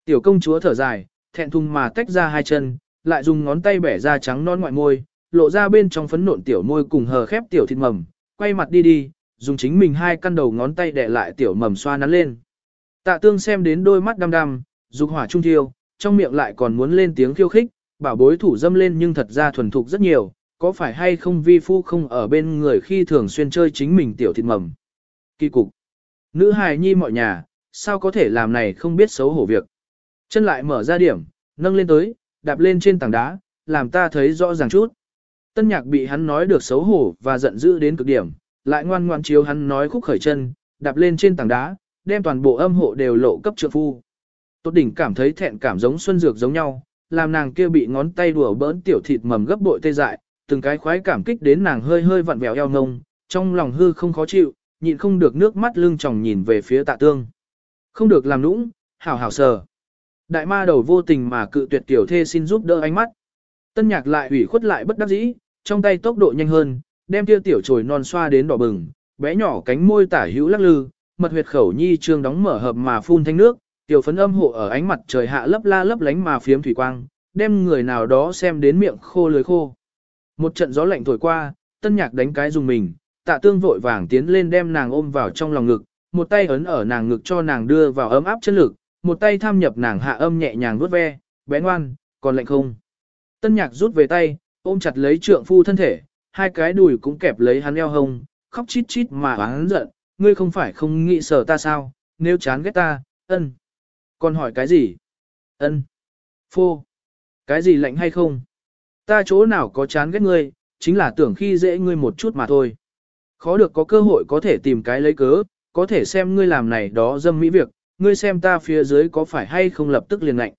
Tiểu công chúa thở dài, thẹn thùng mà tách ra hai chân, lại dùng ngón tay bẻ ra trắng non ngoại môi, lộ ra bên trong phấn nộn tiểu môi cùng hờ khép tiểu thịt mầm, quay mặt đi đi, dùng chính mình hai căn đầu ngón tay đè lại tiểu mầm xoa nắn lên. Tạ tương xem đến đôi mắt đăm đăm, dục hỏa trung thiêu, trong miệng lại còn muốn lên tiếng khiêu khích, bảo bối thủ dâm lên nhưng thật ra thuần thục rất nhiều, có phải hay không vi phu không ở bên người khi thường xuyên chơi chính mình tiểu thịt mầm. Kỳ cục. Nữ hài nhi mọi nhà, sao có thể làm này không biết xấu hổ việc. Chân lại mở ra điểm, nâng lên tới, đạp lên trên tảng đá, làm ta thấy rõ ràng chút. Tân nhạc bị hắn nói được xấu hổ và giận dữ đến cực điểm, lại ngoan ngoan chiếu hắn nói khúc khởi chân, đạp lên trên tảng đá, đem toàn bộ âm hộ đều lộ cấp trượng phu. Tốt đỉnh cảm thấy thẹn cảm giống xuân dược giống nhau, làm nàng kia bị ngón tay đùa bỡn tiểu thịt mầm gấp bội tê dại, từng cái khoái cảm kích đến nàng hơi hơi vặn vẹo eo ngông, trong lòng hư không khó chịu, nhịn không được nước mắt lưng tròng nhìn về phía tạ tương. Không được làm nũng, hảo hảo sờ. Đại ma đầu vô tình mà cự tuyệt tiểu thê xin giúp đỡ ánh mắt. Tân nhạc lại ủy khuất lại bất đắc dĩ, trong tay tốc độ nhanh hơn, đem tiêu tiểu trồi non xoa đến đỏ bừng, bé nhỏ cánh môi tả hữu lắc lư, mật huyệt khẩu nhi trương đóng mở hợp mà phun thanh nước, tiểu phấn âm hộ ở ánh mặt trời hạ lấp la lấp lánh mà phiếm thủy quang, đem người nào đó xem đến miệng khô lưới khô. Một trận gió lạnh thổi qua, tân nhạc đánh cái dùng mình, tạ tương vội vàng tiến lên đem nàng ôm vào trong lòng ngực, một tay ấn ở nàng ngực cho nàng đưa vào ấm áp chân lực, một tay tham nhập nàng hạ âm nhẹ nhàng vuốt ve, bé ngoan, còn lạnh không. Tân nhạc rút về tay, ôm chặt lấy trượng phu thân thể, hai cái đùi cũng kẹp lấy hắn eo hông, khóc chít chít mà hắn giận, ngươi không phải không nghĩ sở ta sao, nếu chán ghét ta, ân. Còn hỏi cái gì? ân. Phô. Cái gì lạnh hay không? Ta chỗ nào có chán ghét ngươi, chính là tưởng khi dễ ngươi một chút mà thôi. Khó được có cơ hội có thể tìm cái lấy cớ, có thể xem ngươi làm này đó dâm mỹ việc, ngươi xem ta phía dưới có phải hay không lập tức liền lạnh.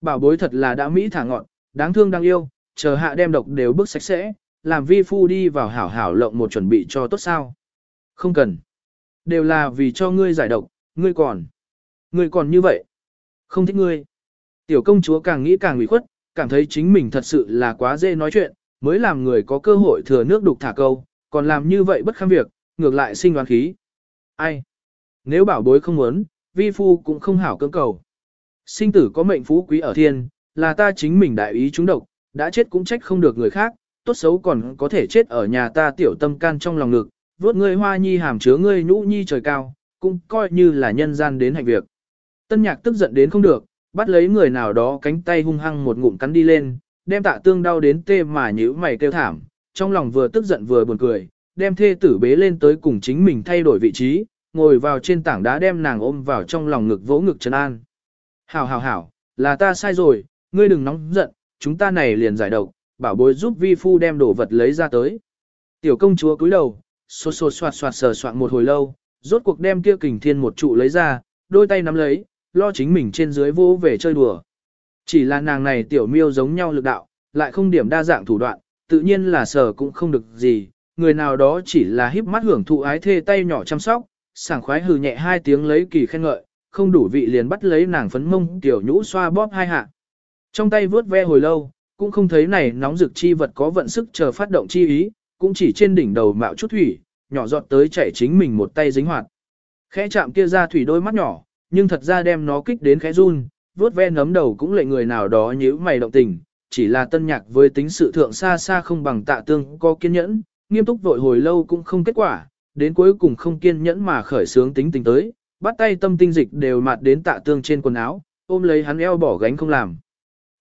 Bảo bối thật là đã mỹ thả ngọn, đáng thương đáng yêu, chờ hạ đem độc đều bước sạch sẽ, làm vi phu đi vào hảo hảo lộng một chuẩn bị cho tốt sao. Không cần. Đều là vì cho ngươi giải độc, ngươi còn. Ngươi còn như vậy. Không thích ngươi. Tiểu công chúa càng nghĩ càng ủy khuất, cảm thấy chính mình thật sự là quá dễ nói chuyện, mới làm người có cơ hội thừa nước đục thả câu, còn làm như vậy bất kham việc, ngược lại sinh đoán khí. Ai? Nếu bảo bối không muốn, vi phu cũng không hảo cưỡng cầu. Sinh tử có mệnh phú quý ở thiên, là ta chính mình đại ý chúng độc, đã chết cũng trách không được người khác, tốt xấu còn có thể chết ở nhà ta tiểu tâm can trong lòng ngực, vuốt ngươi hoa nhi hàm chứa ngươi nhũ nhi trời cao, cũng coi như là nhân gian đến hạnh việc. Tân nhạc tức giận đến không được, bắt lấy người nào đó cánh tay hung hăng một ngụm cắn đi lên, đem tạ tương đau đến tê mà nhíu mày kêu thảm, trong lòng vừa tức giận vừa buồn cười, đem thê tử bế lên tới cùng chính mình thay đổi vị trí, ngồi vào trên tảng đá đem nàng ôm vào trong lòng ngực vỗ ngực trấn an. Hảo hảo hảo, là ta sai rồi, ngươi đừng nóng giận, chúng ta này liền giải độc, bảo bối giúp vi phu đem đồ vật lấy ra tới. Tiểu công chúa cúi đầu, xô xô xoạt xoạt sờ soạn một hồi lâu, rốt cuộc đem kia kình thiên một trụ lấy ra, đôi tay nắm lấy, lo chính mình trên dưới vô về chơi đùa. Chỉ là nàng này tiểu miêu giống nhau lực đạo, lại không điểm đa dạng thủ đoạn, tự nhiên là sở cũng không được gì, người nào đó chỉ là híp mắt hưởng thụ ái thê tay nhỏ chăm sóc, sảng khoái hừ nhẹ hai tiếng lấy kỳ khen ngợi, không đủ vị liền bắt lấy nàng phấn mông tiểu nhũ xoa bóp hai hạ. Trong tay vướt ve hồi lâu, cũng không thấy này nóng rực chi vật có vận sức chờ phát động chi ý, cũng chỉ trên đỉnh đầu mạo chút thủy, nhỏ giọt tới chảy chính mình một tay dính hoạt. Khẽ chạm kia ra thủy đôi mắt nhỏ, nhưng thật ra đem nó kích đến khẽ run, vuốt ve nấm đầu cũng lệ người nào đó nhíu mày động tình, chỉ là tân nhạc với tính sự thượng xa xa không bằng tạ tương có kiên nhẫn, nghiêm túc vội hồi lâu cũng không kết quả, đến cuối cùng không kiên nhẫn mà khởi sướng tính tình tới, bắt tay tâm tinh dịch đều mạt đến tạ tương trên quần áo, ôm lấy hắn eo bỏ gánh không làm.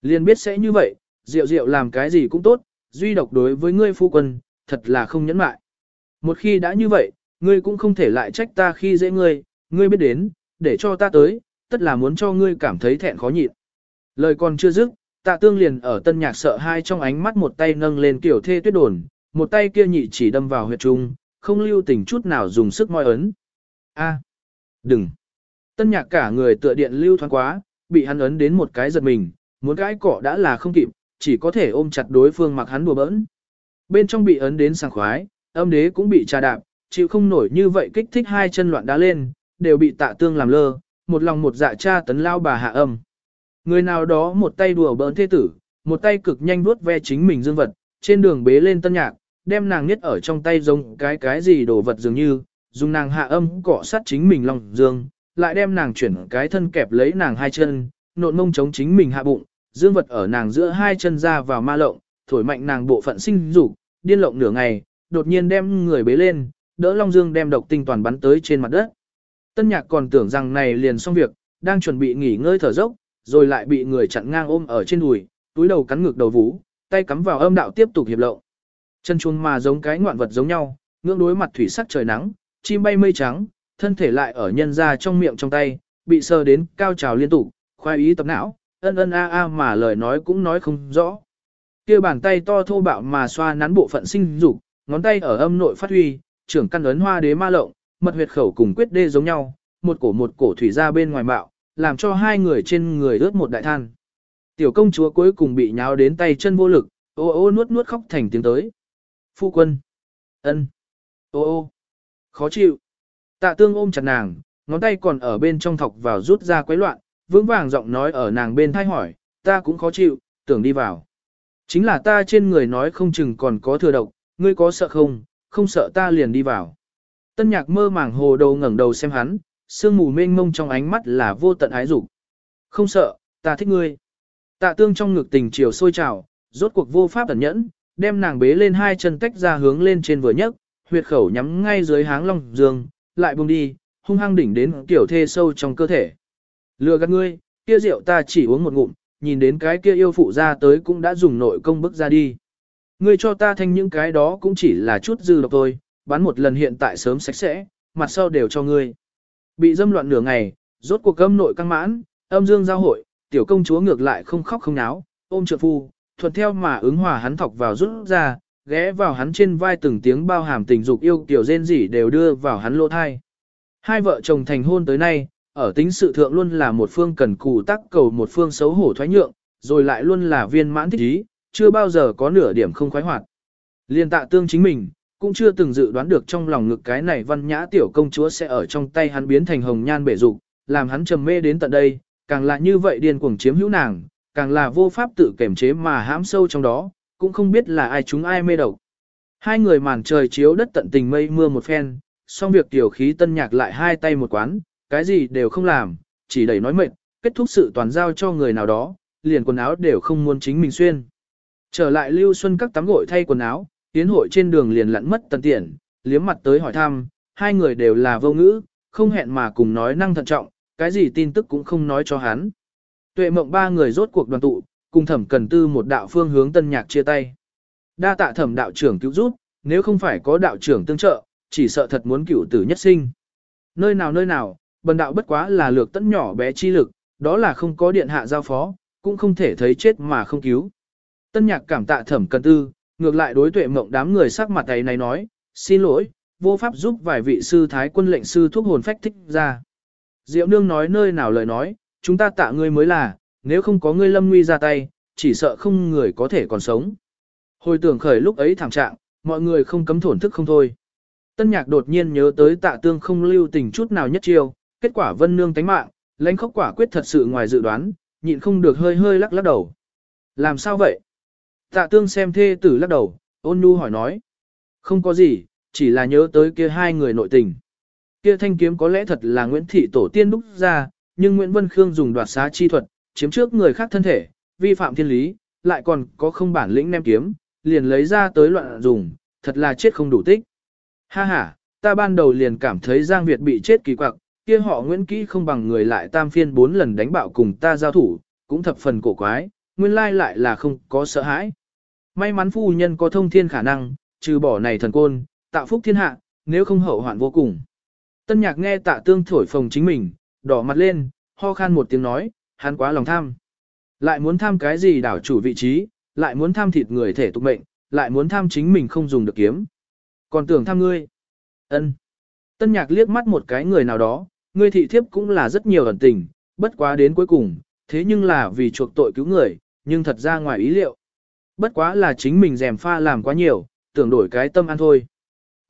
Liền biết sẽ như vậy, rượu rượu làm cái gì cũng tốt, duy độc đối với ngươi phu quân, thật là không nhẫn mại. Một khi đã như vậy, ngươi cũng không thể lại trách ta khi dễ ngươi, ngươi biết đến, để cho ta tới, tất là muốn cho ngươi cảm thấy thẹn khó nhịn. Lời còn chưa dứt, tạ tương liền ở tân nhạc sợ hai trong ánh mắt một tay nâng lên kiểu thê tuyết đồn, một tay kia nhị chỉ đâm vào huyệt trung, không lưu tình chút nào dùng sức moi ấn. A, đừng. Tân nhạc cả người tựa điện lưu thoáng quá, bị hắn ấn đến một cái giật mình, muốn gãi cỏ đã là không kịp, chỉ có thể ôm chặt đối phương mặc hắn đùa bỡn. Bên trong bị ấn đến sảng khoái, âm đế cũng bị trà đạp, chịu không nổi như vậy kích thích hai chân loạn đá lên, đều bị tạ tương làm lơ, một lòng một dạ cha tấn lao bà hạ âm. Người nào đó một tay đùa bỡn thế tử, một tay cực nhanh vuốt ve chính mình dương vật, trên đường bế lên tân nhạc, đem nàng niết ở trong tay giống cái cái gì đồ vật dường như, dùng nàng hạ âm cọ sát chính mình lòng dương, lại đem nàng chuyển cái thân kẹp lấy nàng hai chân, nộn mông chống chính mình hạ bụng, dương vật ở nàng giữa hai chân ra vào ma lộng, thổi mạnh nàng bộ phận sinh dục, điên lộng nửa ngày, đột nhiên đem người bế lên, đỡ Long Dương đem độc tinh toàn bắn tới trên mặt đất. Tân nhạc còn tưởng rằng này liền xong việc, đang chuẩn bị nghỉ ngơi thở dốc, rồi lại bị người chặn ngang ôm ở trên đùi, túi đầu cắn ngược đầu vú, tay cắm vào âm đạo tiếp tục hiệp lộ, Chân chuông mà giống cái ngoạn vật giống nhau, ngưỡng đối mặt thủy sắc trời nắng, chim bay mây trắng, thân thể lại ở nhân ra trong miệng trong tay, bị sờ đến cao trào liên tục, khoái ý tập não, ân ân a a mà lời nói cũng nói không rõ. kia bàn tay to thô bạo mà xoa nắn bộ phận sinh dục, ngón tay ở âm nội phát huy, trưởng căn ấn hoa đế ma lộng, mật huyệt khẩu cùng quyết đê giống nhau, một cổ một cổ thủy ra bên ngoài bạo, làm cho hai người trên người ướt một đại than. Tiểu công chúa cuối cùng bị nháo đến tay chân vô lực, ô ô nuốt nuốt khóc thành tiếng tới. Phu quân. ân, Ô ô. Khó chịu. Tạ tương ôm chặt nàng, ngón tay còn ở bên trong thọc vào rút ra quấy loạn, vững vàng giọng nói ở nàng bên thay hỏi, ta cũng khó chịu, tưởng đi vào. Chính là ta trên người nói không chừng còn có thừa độc, ngươi có sợ không, không sợ ta liền đi vào. Tân nhạc mơ màng hồ đầu ngẩng đầu xem hắn, sương mù mênh mông trong ánh mắt là vô tận ái dục. Không sợ, ta thích ngươi. Tạ tương trong ngực tình chiều sôi trào, rốt cuộc vô pháp ẩn nhẫn, đem nàng bế lên hai chân tách ra hướng lên trên vừa nhấc, huyệt khẩu nhắm ngay dưới háng long dương, lại buông đi, hung hăng đỉnh đến tiểu thê sâu trong cơ thể. Lừa gạt ngươi, kia rượu ta chỉ uống một ngụm, nhìn đến cái kia yêu phụ ra tới cũng đã dùng nội công bức ra đi. Ngươi cho ta thanh những cái đó cũng chỉ là chút dư độc thôi, bán một lần hiện tại sớm sạch sẽ, mặt sau đều cho ngươi. Bị dâm loạn nửa ngày, rốt cuộc âm nội căng mãn, âm dương giao hội, tiểu công chúa ngược lại không khóc không náo, ôm trượng phu, thuận theo mà ứng hòa hắn thọc vào rút ra, ghé vào hắn trên vai từng tiếng bao hàm tình dục yêu tiểu rên rỉ đều đưa vào hắn lỗ thai. Hai vợ chồng thành hôn tới nay, ở tính sự thượng luôn là một phương cần cù tắc cầu một phương xấu hổ thoái nhượng, rồi lại luôn là viên mãn thích ý, chưa bao giờ có nửa điểm không khoái hoạt. Liên tạ tương chính mình, cũng chưa từng dự đoán được trong lòng ngực cái này văn nhã tiểu công chúa sẽ ở trong tay hắn biến thành hồng nhan bể dục, làm hắn trầm mê đến tận đây, càng là như vậy điên cuồng chiếm hữu nàng, càng là vô pháp tự kiểm chế mà hãm sâu trong đó, cũng không biết là ai chúng ai mê độc. Hai người màn trời chiếu đất tận tình mây mưa một phen, xong việc tiểu khí tân nhạc lại hai tay một quán, cái gì đều không làm, chỉ đẩy nói mệt, kết thúc sự toàn giao cho người nào đó, liền quần áo đều không muốn chính mình xuyên. Trở lại Lưu Xuân các tắm gội thay quần áo, tiến hội trên đường liền lặn mất tần tiện, liếm mặt tới hỏi thăm, hai người đều là vô ngữ, không hẹn mà cùng nói năng thận trọng, cái gì tin tức cũng không nói cho hắn. Tuệ mộng ba người rốt cuộc đoàn tụ, cùng thẩm cần tư một đạo phương hướng tân nhạc chia tay. Đa tạ thẩm đạo trưởng cứu giúp, nếu không phải có đạo trưởng tương trợ, chỉ sợ thật muốn cửu tử nhất sinh. Nơi nào nơi nào, bần đạo bất quá là lược tận nhỏ bé chi lực, đó là không có điện hạ giao phó, cũng không thể thấy chết mà không cứu. Tân nhạc cảm tạ thẩm cần tư, ngược lại đối tuệ mộng đám người sắc mặt ấy này nói, xin lỗi, vô pháp giúp vài vị sư thái quân lệnh sư thuốc hồn phách thích ra. Diệu nương nói nơi nào lời nói, chúng ta tạ ngươi mới là, nếu không có ngươi lâm nguy ra tay, chỉ sợ không người có thể còn sống. Hồi tưởng khởi lúc ấy thảm trạng, mọi người không cấm thổn thức không thôi. Tân nhạc đột nhiên nhớ tới tạ tương không lưu tình chút nào nhất chiêu, kết quả vân nương tánh mạng, lãnh khốc quả quyết thật sự ngoài dự đoán, nhịn không được hơi hơi lắc lắc đầu. Làm sao vậy? Tạ tương xem thê tử lắc đầu, ôn nhu hỏi nói. Không có gì, chỉ là nhớ tới kia hai người nội tình. Kia thanh kiếm có lẽ thật là Nguyễn Thị Tổ tiên đúc ra, nhưng Nguyễn Vân Khương dùng đoạt xá chi thuật, chiếm trước người khác thân thể, vi phạm thiên lý, lại còn có không bản lĩnh nem kiếm, liền lấy ra tới loạn dùng, thật là chết không đủ tích. Ha ha, ta ban đầu liền cảm thấy Giang Việt bị chết kỳ quặc, kia họ Nguyễn Kỹ không bằng người lại tam phiên bốn lần đánh bạo cùng ta giao thủ, cũng thập phần cổ quái, nguyên lai lại là không có sợ hãi. May mắn phu nhân có thông thiên khả năng, trừ bỏ này thần côn, tạo phúc thiên hạ, nếu không hậu hoạn vô cùng. Tân nhạc nghe tạ tương thổi phồng chính mình, đỏ mặt lên, ho khan một tiếng nói, hắn quá lòng tham. Lại muốn tham cái gì đảo chủ vị trí, lại muốn tham thịt người thể tục mệnh, lại muốn tham chính mình không dùng được kiếm. Còn tưởng tham ngươi. ân Tân nhạc liếc mắt một cái người nào đó, ngươi thị thiếp cũng là rất nhiều ẩn tình, bất quá đến cuối cùng, thế nhưng là vì chuộc tội cứu người, nhưng thật ra ngoài ý liệu. Bất quá là chính mình rèm pha làm quá nhiều, tưởng đổi cái tâm an thôi.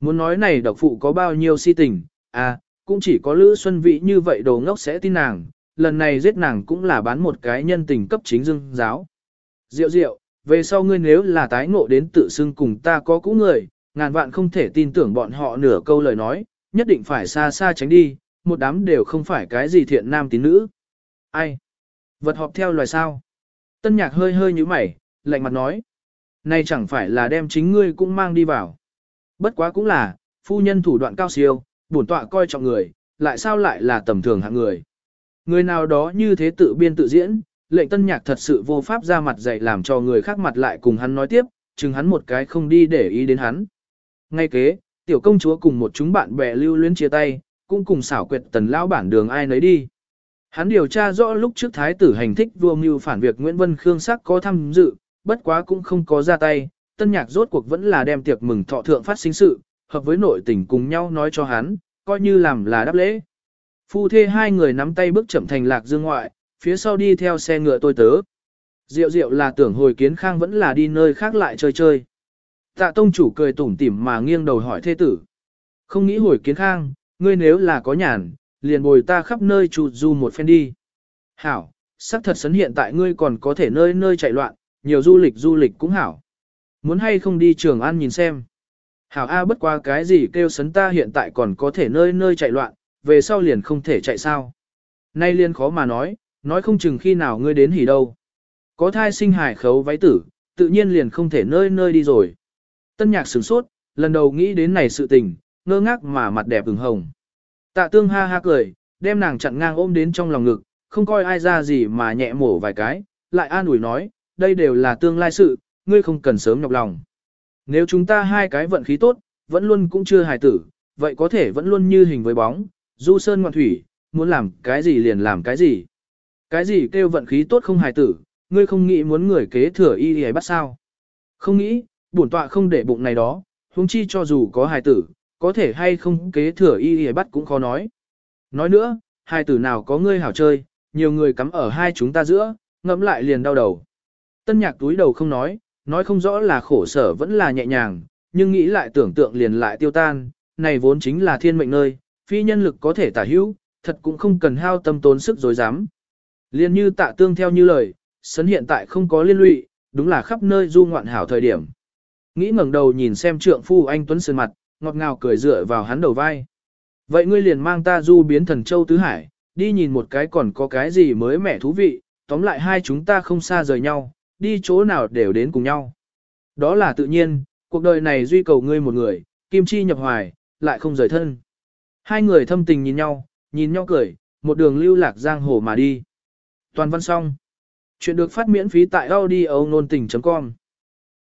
Muốn nói này độc phụ có bao nhiêu si tình, à, cũng chỉ có Lữ Xuân Vĩ như vậy đồ ngốc sẽ tin nàng, lần này giết nàng cũng là bán một cái nhân tình cấp chính dương giáo. Diệu diệu, về sau ngươi nếu là tái ngộ đến tự xưng cùng ta có cũ người, ngàn vạn không thể tin tưởng bọn họ nửa câu lời nói, nhất định phải xa xa tránh đi, một đám đều không phải cái gì thiện nam tín nữ. Ai? Vật họp theo loài sao? Tân nhạc hơi hơi như mày, lạnh mặt nói. Này chẳng phải là đem chính ngươi cũng mang đi vào. Bất quá cũng là, phu nhân thủ đoạn cao siêu, bổn tọa coi trọng người, lại sao lại là tầm thường hạng người. Người nào đó như thế tự biên tự diễn, lệnh tân nhạc thật sự vô pháp ra mặt dạy làm cho người khác mặt lại cùng hắn nói tiếp, chừng hắn một cái không đi để ý đến hắn. Ngay kế, tiểu công chúa cùng một chúng bạn bè lưu luyến chia tay, cũng cùng xảo quyệt tần lão bản đường ai nấy đi. Hắn điều tra rõ lúc trước thái tử hành thích vua mưu phản việc Nguyễn Vân Khương sắc có tham dự, bất quá cũng không có ra tay, tân nhạc rốt cuộc vẫn là đem tiệc mừng thọ thượng phát sinh sự, hợp với nội tình cùng nhau nói cho hắn, coi như làm là đáp lễ. Phu thê hai người nắm tay bước chậm thành lạc dương ngoại, phía sau đi theo xe ngựa tôi tớ. Diệu diệu là tưởng hồi kiến khang vẫn là đi nơi khác lại chơi chơi. Tạ tông chủ cười tủm tỉm mà nghiêng đầu hỏi thê tử. Không nghĩ hồi kiến khang, ngươi nếu là có nhàn, liền bồi ta khắp nơi chụt du một phen đi. Hảo, sắc thật sấn hiện tại ngươi còn có thể nơi nơi chạy loạn, nhiều du lịch du lịch cũng hảo. Muốn hay không đi trường ăn nhìn xem. Hảo A bất qua cái gì kêu sấn ta hiện tại còn có thể nơi nơi chạy loạn, về sau liền không thể chạy sao. Nay liền khó mà nói, nói không chừng khi nào ngươi đến hỉ đâu. Có thai sinh hải khấu váy tử, tự nhiên liền không thể nơi nơi đi rồi. Tân nhạc sửng sốt, lần đầu nghĩ đến này sự tình, ngơ ngác mà mặt đẹp ửng hồng. Tạ tương ha ha cười, đem nàng chặn ngang ôm đến trong lòng ngực, không coi ai ra gì mà nhẹ mổ vài cái, lại an ủi nói, đây đều là tương lai sự, ngươi không cần sớm nhọc lòng. Nếu chúng ta hai cái vận khí tốt, vẫn luôn cũng chưa hài tử, vậy có thể vẫn luôn như hình với bóng, du sơn ngoạn thủy, muốn làm cái gì liền làm cái gì. Cái gì kêu vận khí tốt không hài tử, ngươi không nghĩ muốn người kế thừa y y bắt sao. Không nghĩ, bổn tọa không để bụng này đó, huống chi cho dù có hài tử, có thể hay không kế thừa y y bắt cũng khó nói. Nói nữa, hai tử nào có ngươi hảo chơi, nhiều người cắm ở hai chúng ta giữa, ngẫm lại liền đau đầu. Tân nhạc túi đầu không nói, nói không rõ là khổ sở vẫn là nhẹ nhàng, nhưng nghĩ lại tưởng tượng liền lại tiêu tan, này vốn chính là thiên mệnh nơi, phi nhân lực có thể tả hữu, thật cũng không cần hao tâm tốn sức dối dám. Liên như tạ tương theo như lời, sấn hiện tại không có liên lụy, đúng là khắp nơi du ngoạn hảo thời điểm. Nghĩ ngẩng đầu nhìn xem trượng phu anh Tuấn Sơn mặt, ngọt ngào cười dựa vào hắn đầu vai. Vậy ngươi liền mang ta du biến thần châu tứ hải, đi nhìn một cái còn có cái gì mới mẻ thú vị, tóm lại hai chúng ta không xa rời nhau, đi chỗ nào đều đến cùng nhau. Đó là tự nhiên, cuộc đời này duy cầu ngươi một người, kim chi nhập hoài, lại không rời thân. Hai người thâm tình nhìn nhau, nhìn nhau cười, một đường lưu lạc giang hồ mà đi. Toàn văn xong. Chuyện được phát miễn phí tại audio nôn tình.com